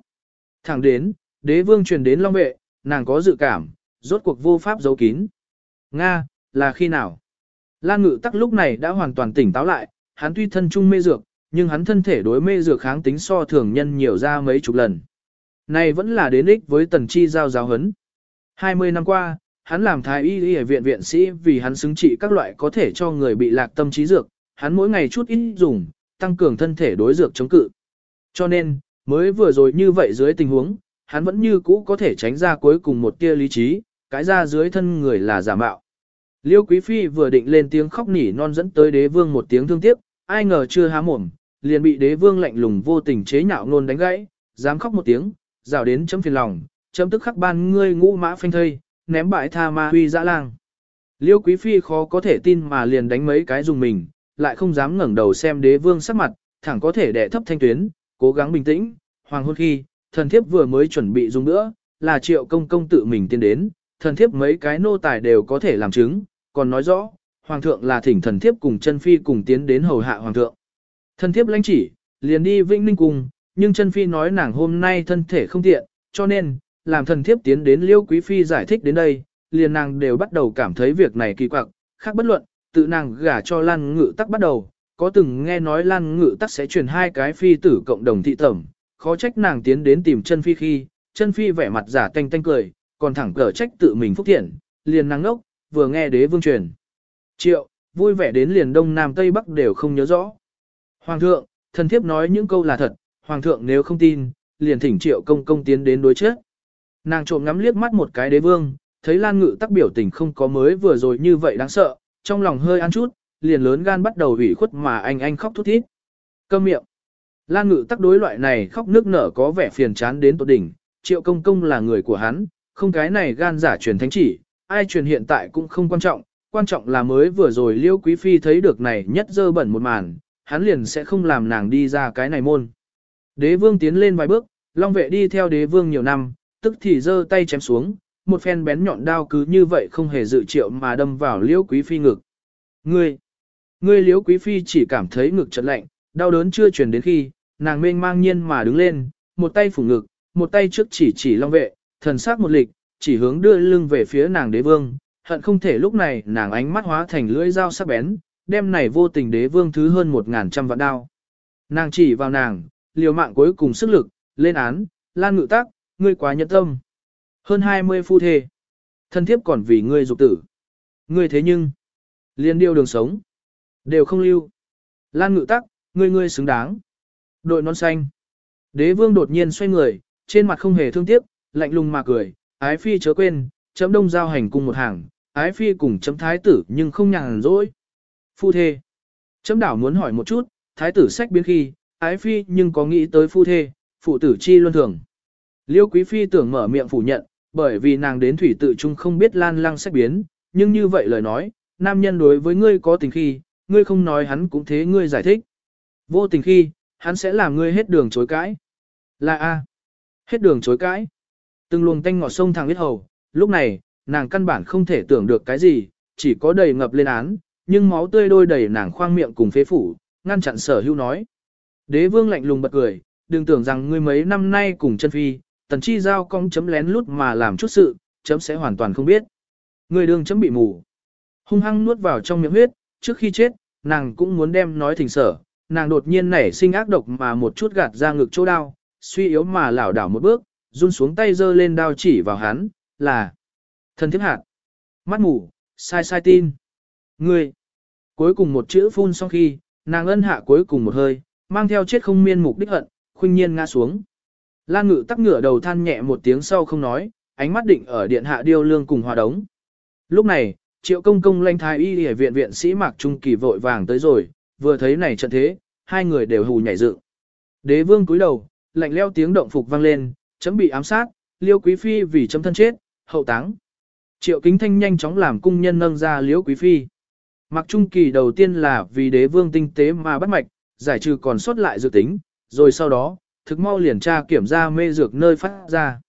Thẳng đến, đế vương truyền đến long vệ, nàng có dự cảm, rốt cuộc vô pháp giấu kín. Nga, là khi nào? Lan ngự tắc lúc này đã hoàn toàn tỉnh táo lại, hắn tuy thân trung mê dược, nhưng hắn thân thể đối mê dược kháng tính so thường nhân nhiều ra mấy chục lần. Này vẫn là đến ích với tần chi giao giáo hấn. 20 năm qua, hắn làm thái y y ở viện viện sĩ vì hắn xứng trị các loại có thể cho người bị lạc tâm trí dược, hắn mỗi ngày chút ít dùng, tăng cường thân thể đối dược chống cự. Cho nên, mới vừa rồi như vậy dưới tình huống, hắn vẫn như cũ có thể tránh ra cuối cùng một tia lý trí, cái ra dưới thân người là giả mạo. Liêu Quý Phi vừa định lên tiếng khóc nỉ non dẫn tới đế vương một tiếng thương tiếc, ai ngờ chưa há mồm, liền bị đế vương lạnh lùng vô tình chế nhạo nôn đánh gãy, dám khóc một tiếng, rào đến chấm phiền lòng, chấm tức khắc ban ngươi ngũ mã phanh thây, ném bại tha ma huy dã lang. Liêu Quý Phi khó có thể tin mà liền đánh mấy cái dùng mình, lại không dám ngẩng đầu xem đế vương sắc mặt, thẳng có thể đẻ thấp thanh tuyến, cố gắng bình tĩnh, hoàng hôn khi, thần thiếp vừa mới chuẩn bị dùng nữa, là triệu công công tự mình tiến đến, thần thiếp mấy cái nô tài đều có thể làm chứng, còn nói rõ, hoàng thượng là thỉnh thần thiếp cùng chân phi cùng tiến đến hầu hạ hoàng thượng. Thần thiếp lãnh chỉ, liền đi Vĩnh Ninh cùng, nhưng chân phi nói nàng hôm nay thân thể không tiện, cho nên, làm thần thiếp tiến đến liêu quý phi giải thích đến đây, liền nàng đều bắt đầu cảm thấy việc này kỳ quặc, khác bất luận, tự nàng gả cho Lan Ngự Tắc bắt đầu, có từng nghe nói Lan Ngự Tắc sẽ truyền hai cái phi tử cộng đồng thị tẩm, khó trách nàng tiến đến tìm chân phi khi, chân phi vẻ mặt giả tanh tanh cười, còn thẳng cờ trách tự mình phúc thiện, liền nàng ngốc, vừa nghe đế vương truyền. Triệu, vui vẻ đến liền đông nam tây bắc đều không nhớ rõ. Hoàng thượng, thần thiếp nói những câu là thật, hoàng thượng nếu không tin, liền thỉnh triệu công công tiến đến đối chết. Nàng trộm ngắm liếc mắt một cái đế vương, thấy Lan Ngự tắc biểu tình không có mới vừa rồi như vậy đáng sợ, trong lòng hơi ăn chút, liền lớn gan bắt đầu ủy khuất mà anh anh khóc thút thít. Câm miệng. Lan Ngự tắc đối loại này khóc nước nở có vẻ phiền chán đến tột đỉnh, triệu công công là người của hắn, không cái này gan giả truyền thánh chỉ, ai truyền hiện tại cũng không quan trọng, quan trọng là mới vừa rồi Liêu Quý Phi thấy được này nhất dơ bẩn một màn, hắn liền sẽ không làm nàng đi ra cái này môn. Đế vương tiến lên vài bước, long vệ đi theo đế vương nhiều năm, tức thì giơ tay chém xuống, một phen bén nhọn đao cứ như vậy không hề dự triệu mà đâm vào liễu quý phi ngực. Ngươi, ngươi liễu quý phi chỉ cảm thấy ngực chật lạnh, đau đớn chưa truyền đến khi, nàng mênh mang nhiên mà đứng lên, một tay phủ ngực, một tay trước chỉ chỉ long vệ, thần sắc một lịch, chỉ hướng đưa lưng về phía nàng đế vương, hận không thể lúc này nàng ánh mắt hóa thành lưỡi dao sắc bén, đem này vô tình đế vương thứ hơn một ngàn trăm vạn đao. Nàng chỉ vào nàng, liều mạng cuối cùng sức lực, lên án, lan ngự tác, ngươi quá nhẫn tâm. Hơn 20 phu thê. Thân thiếp còn vì ngươi dục tử. Ngươi thế nhưng, liên điêu đường sống. Đều không lưu. Lan ngự tắc, ngươi ngươi xứng đáng. Đội non xanh. Đế vương đột nhiên xoay người, trên mặt không hề thương tiếc, lạnh lùng mà cười. Ái phi chớ quên, chấm đông giao hành cùng một hàng. Ái phi cùng chấm thái tử nhưng không nhàn rỗi. Phu thê. Chấm đảo muốn hỏi một chút, thái tử sách biến khi, ái phi nhưng có nghĩ tới phu thê, phụ tử chi luân thường. Liêu Quý Phi tưởng mở miệng phủ nhận, bởi vì nàng đến thủy tự trung không biết lan lăng sách biến, nhưng như vậy lời nói, nam nhân đối với ngươi có tình khi, ngươi không nói hắn cũng thế ngươi giải thích. Vô tình khi, hắn sẽ làm ngươi hết đường chối cãi. Là A. Hết đường chối cãi. Từng luồng tanh ngọt sông thẳng biết hầu, lúc này, nàng căn bản không thể tưởng được cái gì, chỉ có đầy ngập lên án, nhưng máu tươi đôi đầy nàng khoang miệng cùng phế phủ, ngăn chặn sở hữu nói. Đế vương lạnh lùng bật cười, đừng tưởng rằng ngươi mấy năm nay cùng chân phi, tần chi giao cong chấm lén lút mà làm chút sự, chấm sẽ hoàn toàn không biết. Người đường chấm bị mù. Hung hăng nuốt vào trong miệng huyết, trước khi chết, nàng cũng muốn đem nói thỉnh sở, nàng đột nhiên nảy sinh ác độc mà một chút gạt ra ngực chỗ đau, suy yếu mà lảo đảo một bước, run xuống tay giơ lên đao chỉ vào hắn, là thần thiếp hạt. Mắt mù, sai sai tin. Ngươi. Cuối cùng một chữ phun xong khi, nàng ân hạ cuối cùng một hơi, mang theo chết không miên mục đích hận, khuynh nhiên ngã xuống. Lan ngự tắc ngửa đầu than nhẹ một tiếng sau không nói, ánh mắt định ở điện hạ điêu lương cùng hòa đống. Lúc này, triệu công công lanh thái y ở viện viện sĩ mạc trung kỳ vội vàng tới rồi, vừa thấy này trận thế, hai người đều hù nhảy dựng. Đế vương cúi đầu, lạnh leo tiếng động phục vang lên, chấm bị ám sát, liêu quý phi vì chấm thân chết, hậu táng. Triệu kính thanh nhanh chóng làm cung nhân nâng ra liêu quý phi. Mạc trung kỳ đầu tiên là vì đế vương tinh tế mà bắt mạch, giải trừ còn sót lại dự tính, rồi sau đó, thực mau liền tra kiểm ra mê dược nơi phát ra.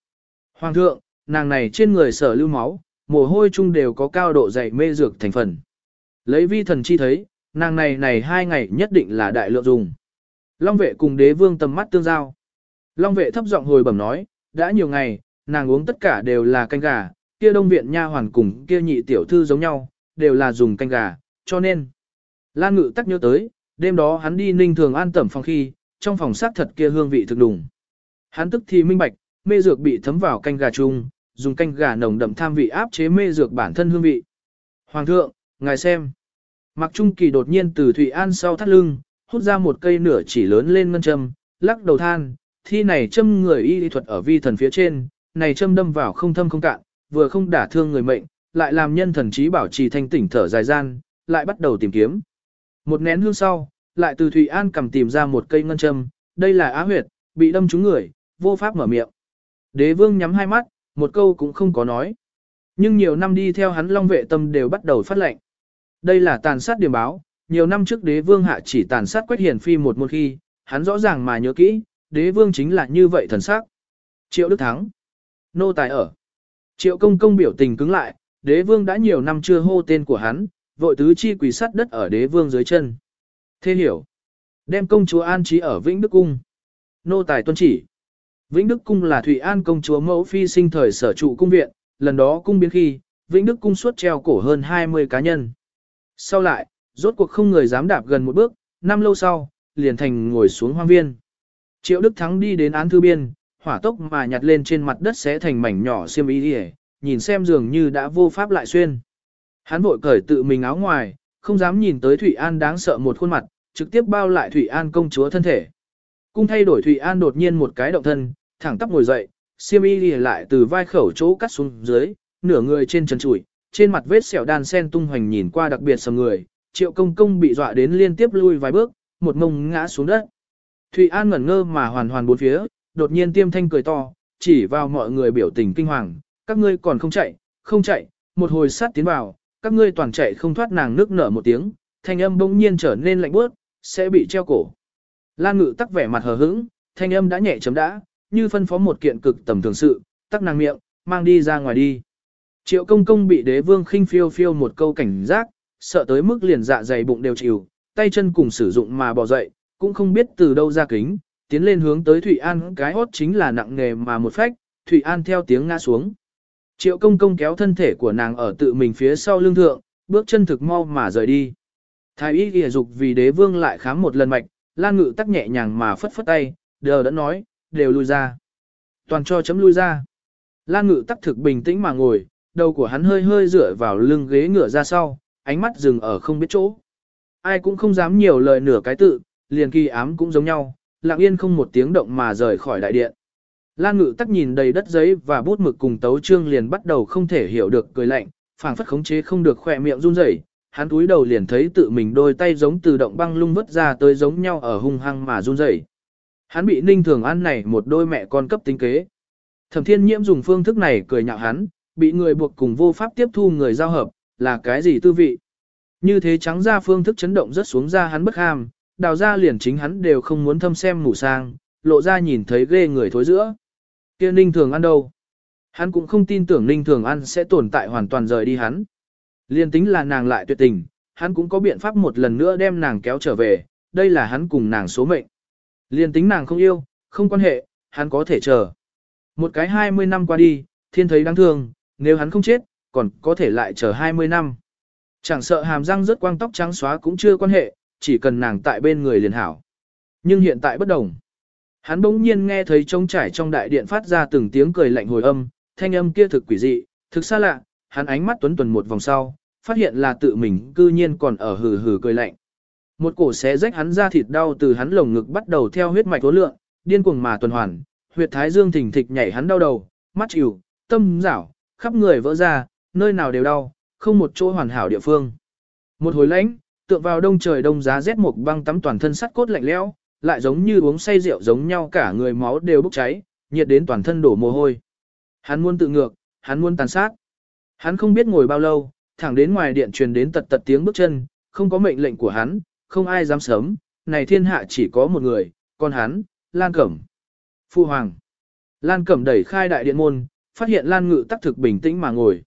Hoàng thượng, nàng này trên người sở lưu máu, mồ hôi chung đều có cao độ dày mê dược thành phần. Lấy vi thần chi thấy, nàng này này hai ngày nhất định là đại lượng dùng. Long vệ cùng đế vương tầm mắt tương giao. Long vệ thấp giọng hồi bẩm nói, đã nhiều ngày, nàng uống tất cả đều là canh gà, kia đông viện nha hoàn cùng kia nhị tiểu thư giống nhau, đều là dùng canh gà, cho nên. Lan ngự tắc nhớ tới, đêm đó hắn đi ninh thường an tẩm phòng khi, trong phòng xác thật kia hương vị thực đùng. Hắn tức thì minh bạch, mê dược bị thấm vào canh gà chung, dùng canh gà nồng đậm tham vị áp chế mê dược bản thân hương vị. Hoàng thượng, ngài xem. Mặc Trung Kỳ đột nhiên từ Thụy An sau thắt lưng, hút ra một cây nửa chỉ lớn lên ngân châm, lắc đầu than, thi này châm người y thuật ở vi thần phía trên, này châm đâm vào không thâm không cạn, vừa không đả thương người mệnh, lại làm nhân thần trí bảo trì thanh tỉnh thở dài gian, lại bắt đầu tìm kiếm. Một nén hương sau, lại từ Thụy An cầm tìm ra một cây ngân châm, đây là á huyệt, bị đâm trúng người, vô pháp mở miệng. Đế vương nhắm hai mắt, một câu cũng không có nói. Nhưng nhiều năm đi theo hắn long vệ tâm đều bắt đầu phát lệnh. Đây là tàn sát điểm báo, nhiều năm trước đế vương hạ chỉ tàn sát quét hiển phi một một khi, hắn rõ ràng mà nhớ kỹ, đế vương chính là như vậy thần sắc. Triệu Đức Thắng. Nô tài ở. Triệu công công biểu tình cứng lại, đế vương đã nhiều năm chưa hô tên của hắn, vội tứ chi quỳ sắt đất ở đế vương dưới chân. Thế hiểu. Đem công chúa an trí ở Vĩnh Đức Cung. Nô tài tuân chỉ. Vĩnh Đức Cung là Thụy An công chúa mẫu phi sinh thời sở trụ cung viện, lần đó cung biến khi, Vĩnh Đức Cung suốt treo cổ hơn 20 cá nhân. Sau lại, rốt cuộc không người dám đạp gần một bước, năm lâu sau, liền thành ngồi xuống hoang viên. Triệu Đức Thắng đi đến án thư biên, hỏa tốc mà nhặt lên trên mặt đất sẽ thành mảnh nhỏ xiêm y đi nhìn xem dường như đã vô pháp lại xuyên. Hắn vội cởi tự mình áo ngoài, không dám nhìn tới Thủy An đáng sợ một khuôn mặt, trực tiếp bao lại Thủy An công chúa thân thể. Cung thay đổi Thủy An đột nhiên một cái động thân, thẳng tắp ngồi dậy, xiêm y lìa lại từ vai khẩu chỗ cắt xuống dưới, nửa người trên trần trụi, trên mặt vết sẹo đan sen tung hoành nhìn qua đặc biệt sầm người, triệu công công bị dọa đến liên tiếp lui vài bước, một mông ngã xuống đất. Thụy An ngẩn ngơ mà hoàn hoàn bốn phía, đột nhiên tiêm thanh cười to, chỉ vào mọi người biểu tình kinh hoàng, các ngươi còn không chạy, không chạy, một hồi sát tiến vào, các ngươi toàn chạy không thoát nàng nước nở một tiếng, thanh âm bỗng nhiên trở nên lạnh bớt, sẽ bị treo cổ. Lan ngự tắc vẻ mặt hờ hững, thanh âm đã nhẹ chấm đã, như phân phó một kiện cực tầm thường sự, tắc nàng miệng, mang đi ra ngoài đi. Triệu công công bị đế vương khinh phiêu phiêu một câu cảnh giác, sợ tới mức liền dạ dày bụng đều chịu, tay chân cùng sử dụng mà bỏ dậy, cũng không biết từ đâu ra kính, tiến lên hướng tới Thủy An cái hốt chính là nặng nghề mà một phách, Thủy An theo tiếng ngã xuống. Triệu công công kéo thân thể của nàng ở tự mình phía sau lưng thượng, bước chân thực mau mà rời đi. Thái y ghi dục vì đế vương lại khám một lần mạch, lan ngự tắc nhẹ nhàng mà phất phất tay, đều đã nói, đều lui ra. Toàn cho chấm lui ra. Lan ngự tắc thực bình tĩnh mà ngồi, đầu của hắn hơi hơi dựa vào lưng ghế ngựa ra sau, ánh mắt dừng ở không biết chỗ. Ai cũng không dám nhiều lời nửa cái tự, liền kỳ ám cũng giống nhau, lặng yên không một tiếng động mà rời khỏi đại điện. Lan ngự tắc nhìn đầy đất giấy và bút mực cùng tấu trương liền bắt đầu không thể hiểu được cười lạnh, phảng phất khống chế không được khỏe miệng run rẩy. Hắn túi đầu liền thấy tự mình đôi tay giống từ động băng lung vứt ra tới giống nhau ở hung hăng mà run rẩy. Hắn bị ninh thường ăn này một đôi mẹ con cấp tính kế. Thẩm thiên nhiễm dùng phương thức này cười nhạo hắn, bị người buộc cùng vô pháp tiếp thu người giao hợp, là cái gì tư vị. Như thế trắng ra phương thức chấn động rất xuống ra hắn bất ham, đào ra liền chính hắn đều không muốn thâm xem mù sang, lộ ra nhìn thấy ghê người thối giữa kia ninh thường ăn đâu? Hắn cũng không tin tưởng ninh thường ăn sẽ tồn tại hoàn toàn rời đi hắn. Liên tính là nàng lại tuyệt tình, hắn cũng có biện pháp một lần nữa đem nàng kéo trở về, đây là hắn cùng nàng số mệnh. Liên tính nàng không yêu, không quan hệ, hắn có thể chờ. Một cái 20 năm qua đi, thiên thấy đáng thương, nếu hắn không chết, còn có thể lại chờ 20 năm. Chẳng sợ hàm răng rớt quang tóc trắng xóa cũng chưa quan hệ, chỉ cần nàng tại bên người liền hảo. Nhưng hiện tại bất đồng. Hắn bỗng nhiên nghe thấy trống trải trong đại điện phát ra từng tiếng cười lạnh hồi âm, thanh âm kia thực quỷ dị, thực xa lạ, hắn ánh mắt tuấn tuần một vòng sau, phát hiện là tự mình cư nhiên còn ở hừ hừ cười lạnh. Một cổ xé rách hắn ra thịt đau từ hắn lồng ngực bắt đầu theo huyết mạch tố lượng, điên cuồng mà tuần hoàn, huyệt thái dương thình thịch nhảy hắn đau đầu, mắt chịu, tâm rảo, khắp người vỡ ra, nơi nào đều đau, không một chỗ hoàn hảo địa phương. Một hồi lãnh, tựa vào đông trời đông giá rét một băng tắm toàn thân sắt cốt lạnh lẽo, lại giống như uống say rượu giống nhau cả người máu đều bốc cháy, nhiệt đến toàn thân đổ mồ hôi. Hắn muốn tự ngược, hắn muốn tàn sát. Hắn không biết ngồi bao lâu, thẳng đến ngoài điện truyền đến tật tật tiếng bước chân, không có mệnh lệnh của hắn, không ai dám sớm, này thiên hạ chỉ có một người, con hắn, Lan Cẩm. Phu Hoàng. Lan Cẩm đẩy khai đại điện môn, phát hiện Lan Ngự tắc thực bình tĩnh mà ngồi.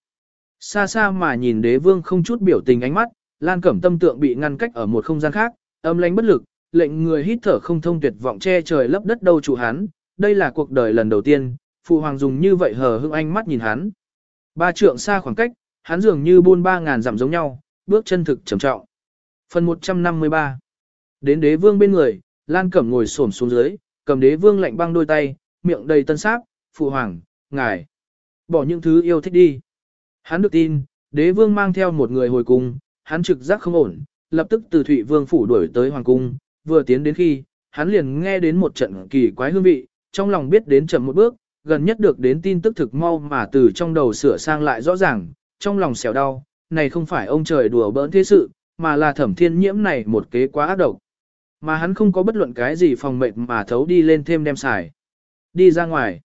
Xa xa mà nhìn đế vương không chút biểu tình ánh mắt, Lan Cẩm tâm tượng bị ngăn cách ở một không gian khác, âm lãnh bất lực, lệnh người hít thở không thông tuyệt vọng che trời lấp đất đâu chủ hắn, đây là cuộc đời lần đầu tiên, phụ hoàng dùng như vậy hờ hững ánh mắt nhìn hắn. Ba trượng xa khoảng cách, hắn dường như buôn ba ngàn dặm giống nhau, bước chân thực trầm trọng. Phần 153 Đến đế vương bên người, Lan Cẩm ngồi xổm xuống dưới, cầm đế vương lạnh băng đôi tay, miệng đầy tân sáp, phụ hoàng, ngài. Bỏ những thứ yêu thích đi. Hắn được tin, đế vương mang theo một người hồi cung, hắn trực giác không ổn, lập tức từ Thụy Vương phủ đuổi tới hoàng cung, vừa tiến đến khi, hắn liền nghe đến một trận kỳ quái hương vị, trong lòng biết đến chậm một bước, gần nhất được đến tin tức thực mau mà từ trong đầu sửa sang lại rõ ràng, trong lòng xẻo đau, này không phải ông trời đùa bỡn thế sự, mà là thẩm thiên nhiễm này một kế quá ác độc. Mà hắn không có bất luận cái gì phòng mệnh mà thấu đi lên thêm đem xài. Đi ra ngoài.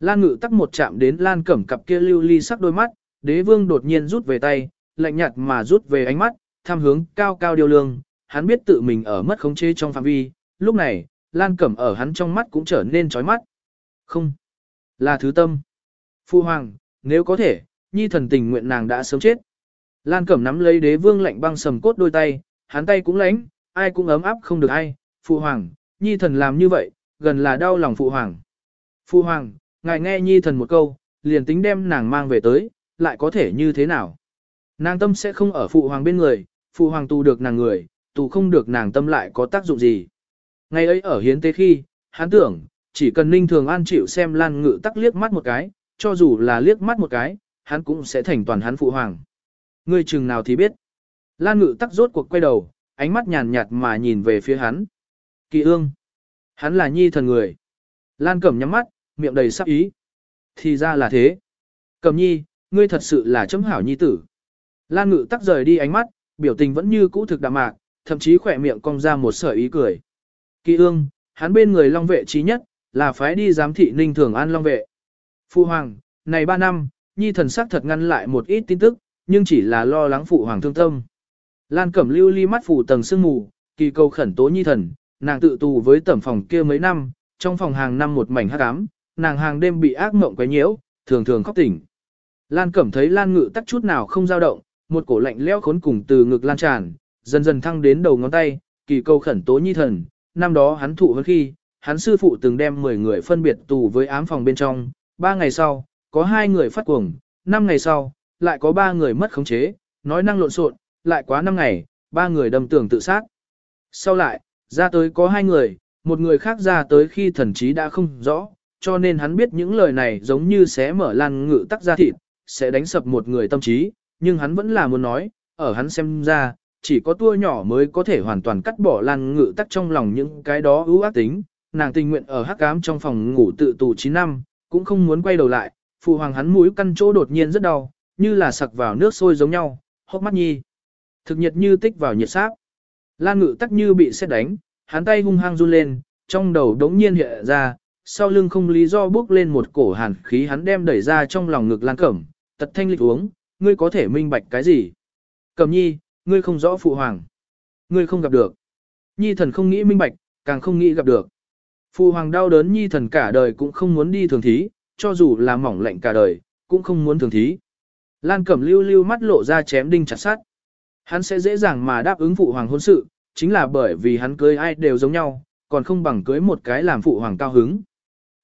Lan ngự tắc một chạm đến Lan cẩm cặp kia lưu ly sắc đôi mắt, đế vương đột nhiên rút về tay, lạnh nhạt mà rút về ánh mắt, tham hướng cao cao điều lương, hắn biết tự mình ở mất khống chế trong phạm vi, lúc này, Lan Cẩm ở hắn trong mắt cũng trở nên chói mắt. Không, là thứ tâm. Phu Hoàng, nếu có thể, nhi thần tình nguyện nàng đã sớm chết. Lan Cẩm nắm lấy đế vương lạnh băng sầm cốt đôi tay, hắn tay cũng lánh, ai cũng ấm áp không được ai. Phu Hoàng, nhi thần làm như vậy, gần là đau lòng Phụ Hoàng. Phu Hoàng, ngài nghe nhi thần một câu, liền tính đem nàng mang về tới, lại có thể như thế nào? Nàng tâm sẽ không ở Phụ Hoàng bên người, Phụ Hoàng tu được nàng người, tù không được nàng tâm lại có tác dụng gì. Ngày ấy ở hiến tế khi, hắn tưởng, chỉ cần Ninh Thường An chịu xem Lan Ngự tắc liếc mắt một cái, cho dù là liếc mắt một cái, hắn cũng sẽ thành toàn hắn phụ hoàng. Ngươi chừng nào thì biết. Lan Ngự tắc rốt cuộc quay đầu, ánh mắt nhàn nhạt mà nhìn về phía hắn. Kỳ ương. Hắn là nhi thần người. Lan Cẩm nhắm mắt, miệng đầy sắc ý. Thì ra là thế. Cẩm nhi, ngươi thật sự là chấm hảo nhi tử. Lan Ngự tắc rời đi ánh mắt, biểu tình vẫn như cũ thực đạm mạc, thậm chí khỏe miệng cong ra một sợi ý cười. Kỳ ương, hắn bên người long vệ trí nhất, là phái đi giám thị ninh thường an long vệ. Phụ hoàng, này ba năm, nhi thần sắc thật ngăn lại một ít tin tức, nhưng chỉ là lo lắng phụ hoàng thương tâm. Lan cẩm lưu ly mắt phủ tầng sương mù, kỳ cầu khẩn tố nhi thần, nàng tự tù với tẩm phòng kia mấy năm, trong phòng hàng năm một mảnh hắc ám, nàng hàng đêm bị ác mộng quấy nhiễu, thường thường khóc tỉnh. Lan cẩm thấy Lan ngự tắc chút nào không dao động, một cổ lạnh lẽo khốn cùng từ ngực lan tràn, dần dần thăng đến đầu ngón tay, kỳ câu khẩn tố nhi thần, năm đó hắn thụ hơn khi, hắn sư phụ từng đem 10 người phân biệt tù với ám phòng bên trong, 3 ngày sau, có 2 người phát cuồng, 5 ngày sau, lại có 3 người mất khống chế, nói năng lộn xộn, lại quá 5 ngày, 3 người đâm tưởng tự sát. Sau lại, ra tới có 2 người, một người khác ra tới khi thần trí đã không rõ, cho nên hắn biết những lời này giống như sẽ mở lan ngự tắc ra thịt, sẽ đánh sập một người tâm trí, nhưng hắn vẫn là muốn nói, ở hắn xem ra, chỉ có tua nhỏ mới có thể hoàn toàn cắt bỏ lan ngự tắc trong lòng những cái đó ưu ác tính, nàng tình nguyện ở hắc ám trong phòng ngủ tự tù 9 năm, cũng không muốn quay đầu lại, phụ hoàng hắn mũi căn chỗ đột nhiên rất đau, như là sặc vào nước sôi giống nhau, hốc mắt nhi. Thực nhiệt như tích vào nhiệt sáp. Lan ngự tắc như bị xét đánh, hắn tay hung hăng run lên, trong đầu đống nhiên hiện ra, sau lưng không lý do bước lên một cổ hàn khí hắn đem đẩy ra trong lòng ngực Lan Cẩm, tật thanh lịch uống, ngươi có thể minh bạch cái gì? Cẩm nhi, ngươi không rõ phụ hoàng. Ngươi không gặp được. Nhi thần không nghĩ minh bạch, càng không nghĩ gặp được. Phụ hoàng đau đớn nhi thần cả đời cũng không muốn đi thường thí, cho dù là mỏng lạnh cả đời, cũng không muốn thường thí. Lan Cẩm lưu lưu mắt lộ ra chém đinh chặt sắt. Hắn sẽ dễ dàng mà đáp ứng phụ hoàng hôn sự, chính là bởi vì hắn cưới ai đều giống nhau, còn không bằng cưới một cái làm phụ hoàng cao hứng.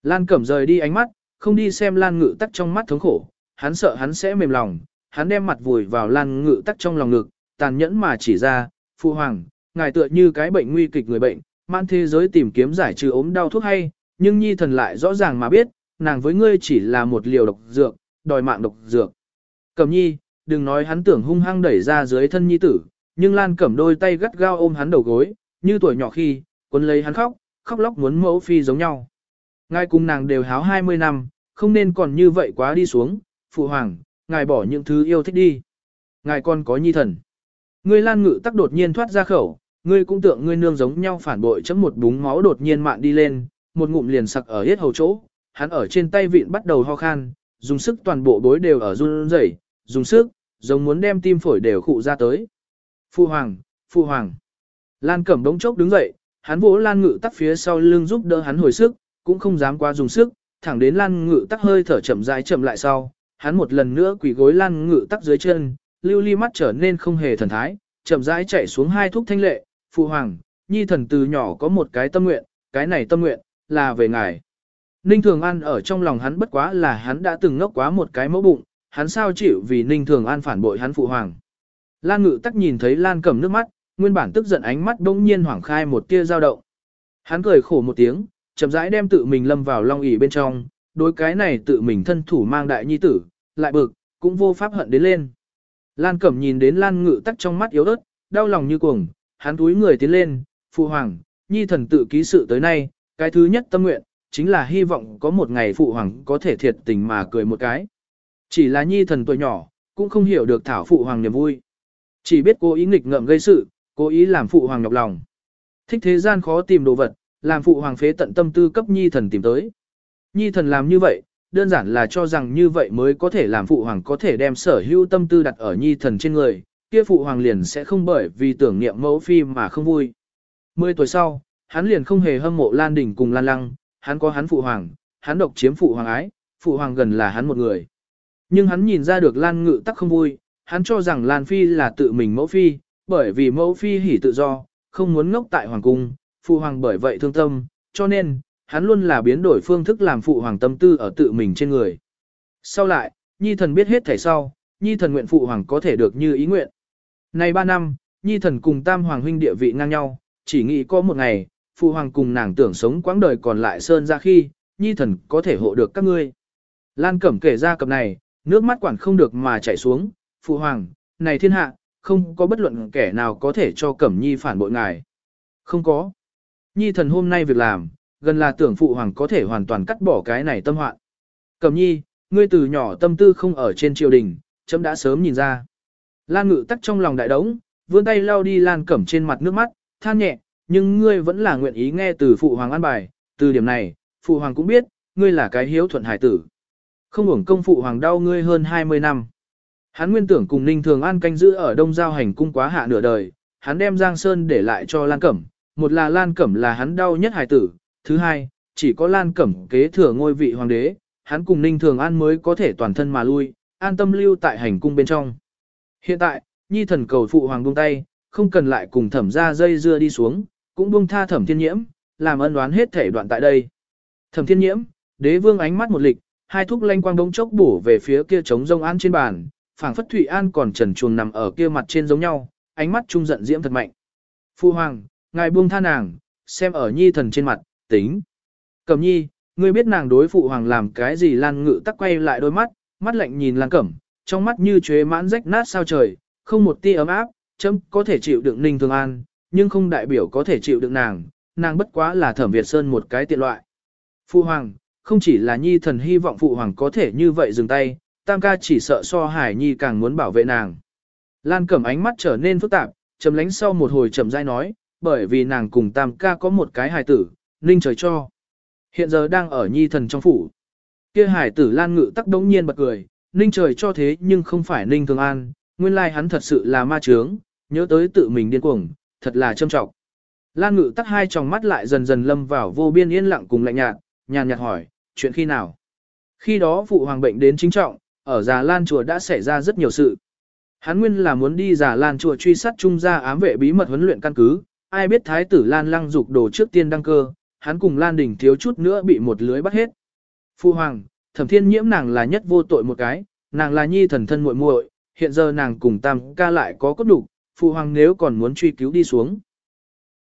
Lan Cẩm rời đi ánh mắt, không đi xem Lan Ngự tắc trong mắt thống khổ, hắn sợ hắn sẽ mềm lòng, hắn đem mặt vùi vào Lan Ngự tắc trong lòng ngực, tàn nhẫn mà chỉ ra, phụ hoàng, ngài tựa như cái bệnh nguy kịch người bệnh, mãn thế giới tìm kiếm giải trừ ốm đau thuốc hay, nhưng nhi thần lại rõ ràng mà biết, nàng với ngươi chỉ là một liều độc dược, đòi mạng độc dược. Cẩm nhi, đừng nói hắn tưởng hung hăng đẩy ra dưới thân nhi tử, nhưng Lan Cẩm đôi tay gắt gao ôm hắn đầu gối, như tuổi nhỏ khi, quân lấy hắn khóc, khóc lóc muốn mẫu phi giống nhau. Ngài cùng nàng đều háo 20 năm, không nên còn như vậy quá đi xuống, phụ hoàng, ngài bỏ những thứ yêu thích đi. Ngài còn có nhi thần. Ngươi Lan Ngự tắc đột nhiên thoát ra khẩu, ngươi cũng tượng ngươi nương giống nhau phản bội chấm một búng máu đột nhiên mạn đi lên, một ngụm liền sặc ở hết hầu chỗ, hắn ở trên tay vịn bắt đầu ho khan, dùng sức toàn bộ bối đều ở run rẩy, dùng sức, giống muốn đem tim phổi đều khụ ra tới. Phu hoàng, phu hoàng. Lan Cẩm đống chốc đứng dậy, hắn vỗ Lan Ngự tắc phía sau lưng giúp đỡ hắn hồi sức, cũng không dám quá dùng sức, thẳng đến Lan Ngự tắc hơi thở chậm rãi chậm lại sau, hắn một lần nữa quỳ gối lan ngự tắc dưới chân, lưu ly mắt trở nên không hề thần thái, chậm rãi chạy xuống hai thúc thanh lệ, phụ hoàng, nhi thần từ nhỏ có một cái tâm nguyện, cái này tâm nguyện, là về ngài. Ninh Thường An ở trong lòng hắn bất quá là hắn đã từng ngốc quá một cái mẫu bụng, hắn sao chịu vì Ninh Thường An phản bội hắn phụ hoàng. Lan Ngự tắc nhìn thấy Lan cầm nước mắt, nguyên bản tức giận ánh mắt bỗng nhiên hoảng khai một tia dao động. Hắn cười khổ một tiếng, chậm rãi đem tự mình lâm vào long ỷ bên trong, đối cái này tự mình thân thủ mang đại nhi tử, lại bực, cũng vô pháp hận đến lên. Lan Cẩm nhìn đến Lan Ngự tắc trong mắt yếu ớt, đau lòng như cuồng, hắn túi người tiến lên, phụ hoàng, nhi thần tự ký sự tới nay, cái thứ nhất tâm nguyện, chính là hy vọng có một ngày phụ hoàng có thể thiệt tình mà cười một cái. Chỉ là nhi thần tuổi nhỏ, cũng không hiểu được thảo phụ hoàng niềm vui. Chỉ biết cố ý nghịch ngợm gây sự, cố ý làm phụ hoàng nhọc lòng. Thích thế gian khó tìm đồ vật, làm phụ hoàng phế tận tâm tư cấp nhi thần tìm tới. Nhi thần làm như vậy, đơn giản là cho rằng như vậy mới có thể làm phụ hoàng có thể đem sở hữu tâm tư đặt ở nhi thần trên người, kia phụ hoàng liền sẽ không bởi vì tưởng niệm mẫu phi mà không vui. Mười tuổi sau, hắn liền không hề hâm mộ Lan Đình cùng Lan Lăng, hắn có hắn phụ hoàng, hắn độc chiếm phụ hoàng ái, phụ hoàng gần là hắn một người. Nhưng hắn nhìn ra được Lan Ngự tắc không vui, hắn cho rằng Lan Phi là tự mình mẫu phi, bởi vì mẫu phi hỉ tự do, không muốn ngốc tại hoàng cung, phụ hoàng bởi vậy thương tâm, cho nên, hắn luôn là biến đổi phương thức làm phụ hoàng tâm tư ở tự mình trên người. Sau lại, nhi thần biết hết thể sau, nhi thần nguyện phụ hoàng có thể được như ý nguyện. Này ba năm, nhi thần cùng tam hoàng huynh địa vị ngang nhau, chỉ nghĩ có một ngày, phụ hoàng cùng nàng tưởng sống quãng đời còn lại sơn ra khi, nhi thần có thể hộ được các ngươi. Lan Cẩm kể ra cập này, nước mắt quản không được mà chảy xuống, phụ hoàng, này thiên hạ, không có bất luận kẻ nào có thể cho Cẩm Nhi phản bội ngài. Không có. Nhi thần hôm nay việc làm, gần là tưởng phụ hoàng có thể hoàn toàn cắt bỏ cái này tâm hoạn. Cẩm Nhi, ngươi từ nhỏ tâm tư không ở trên triều đình, chấm đã sớm nhìn ra. Lan ngự tắc trong lòng đại đống, vươn tay lau đi Lan Cẩm trên mặt nước mắt, than nhẹ, nhưng ngươi vẫn là nguyện ý nghe từ phụ hoàng an bài, từ điểm này, phụ hoàng cũng biết, ngươi là cái hiếu thuận hải tử. Không hưởng công phụ hoàng đau ngươi hơn 20 năm. Hắn nguyên tưởng cùng Ninh Thường An canh giữ ở Đông Giao hành cung quá hạ nửa đời, hắn đem Giang Sơn để lại cho Lan Cẩm, một là Lan Cẩm là hắn đau nhất hải tử, thứ hai, chỉ có Lan Cẩm kế thừa ngôi vị hoàng đế, hắn cùng Ninh Thường An mới có thể toàn thân mà lui, an tâm lưu tại hành cung bên trong. Hiện tại, Nhi thần cầu phụ hoàng buông tay, không cần lại cùng thẩm ra dây dưa đi xuống, cũng buông tha thẩm thiên nhiễm, làm ân đoán hết thể đoạn tại đây. Thẩm thiên nhiễm, đế vương ánh mắt một lịch, hai thúc lanh quang đống chốc bổ về phía kia trống rông an trên bàn, phảng phất Thụy An còn trần chuồng nằm ở kia mặt trên giống nhau, ánh mắt trung giận diễm thật mạnh. Phu hoàng, ngài buông tha nàng, xem ở nhi thần trên mặt, tính. Cẩm nhi, ngươi biết nàng đối phụ hoàng làm cái gì lan ngự tắc quay lại đôi mắt, mắt lạnh nhìn lan cẩm, trong mắt như chuế mãn rách nát sao trời, không một tia ấm áp, chấm có thể chịu đựng ninh thường an, nhưng không đại biểu có thể chịu đựng nàng, nàng bất quá là thẩm Việt Sơn một cái tiện loại. Phụ hoàng, không chỉ là nhi thần hy vọng phụ hoàng có thể như vậy dừng tay, tam ca chỉ sợ so hải nhi càng muốn bảo vệ nàng. Lan cẩm ánh mắt trở nên phức tạp, chấm lánh sau một hồi chậm rãi nói, bởi vì nàng cùng tam ca có một cái hài tử, ninh trời cho. Hiện giờ đang ở nhi thần trong phủ. Kia hải tử lan ngự tắc đống nhiên bật cười, ninh trời cho thế nhưng không phải ninh thường an, nguyên lai hắn thật sự là ma trướng, nhớ tới tự mình điên cuồng, thật là châm trọng. Lan ngự tắc hai tròng mắt lại dần dần lâm vào vô biên yên lặng cùng lạnh nhạt, nhàn nhạt hỏi, chuyện khi nào? Khi đó phụ hoàng bệnh đến chính trọng, ở già Lan chùa đã xảy ra rất nhiều sự. Hắn nguyên là muốn đi giả Lan chùa truy sát trung gia ám vệ bí mật huấn luyện căn cứ, ai biết thái tử Lan lăng dục đồ trước tiên đăng cơ, hắn cùng Lan Đình thiếu chút nữa bị một lưới bắt hết. Phu hoàng, thẩm thiên nhiễm nàng là nhất vô tội một cái, nàng là nhi thần thân muội muội, hiện giờ nàng cùng tam ca lại có cốt đủ, phu hoàng nếu còn muốn truy cứu đi xuống.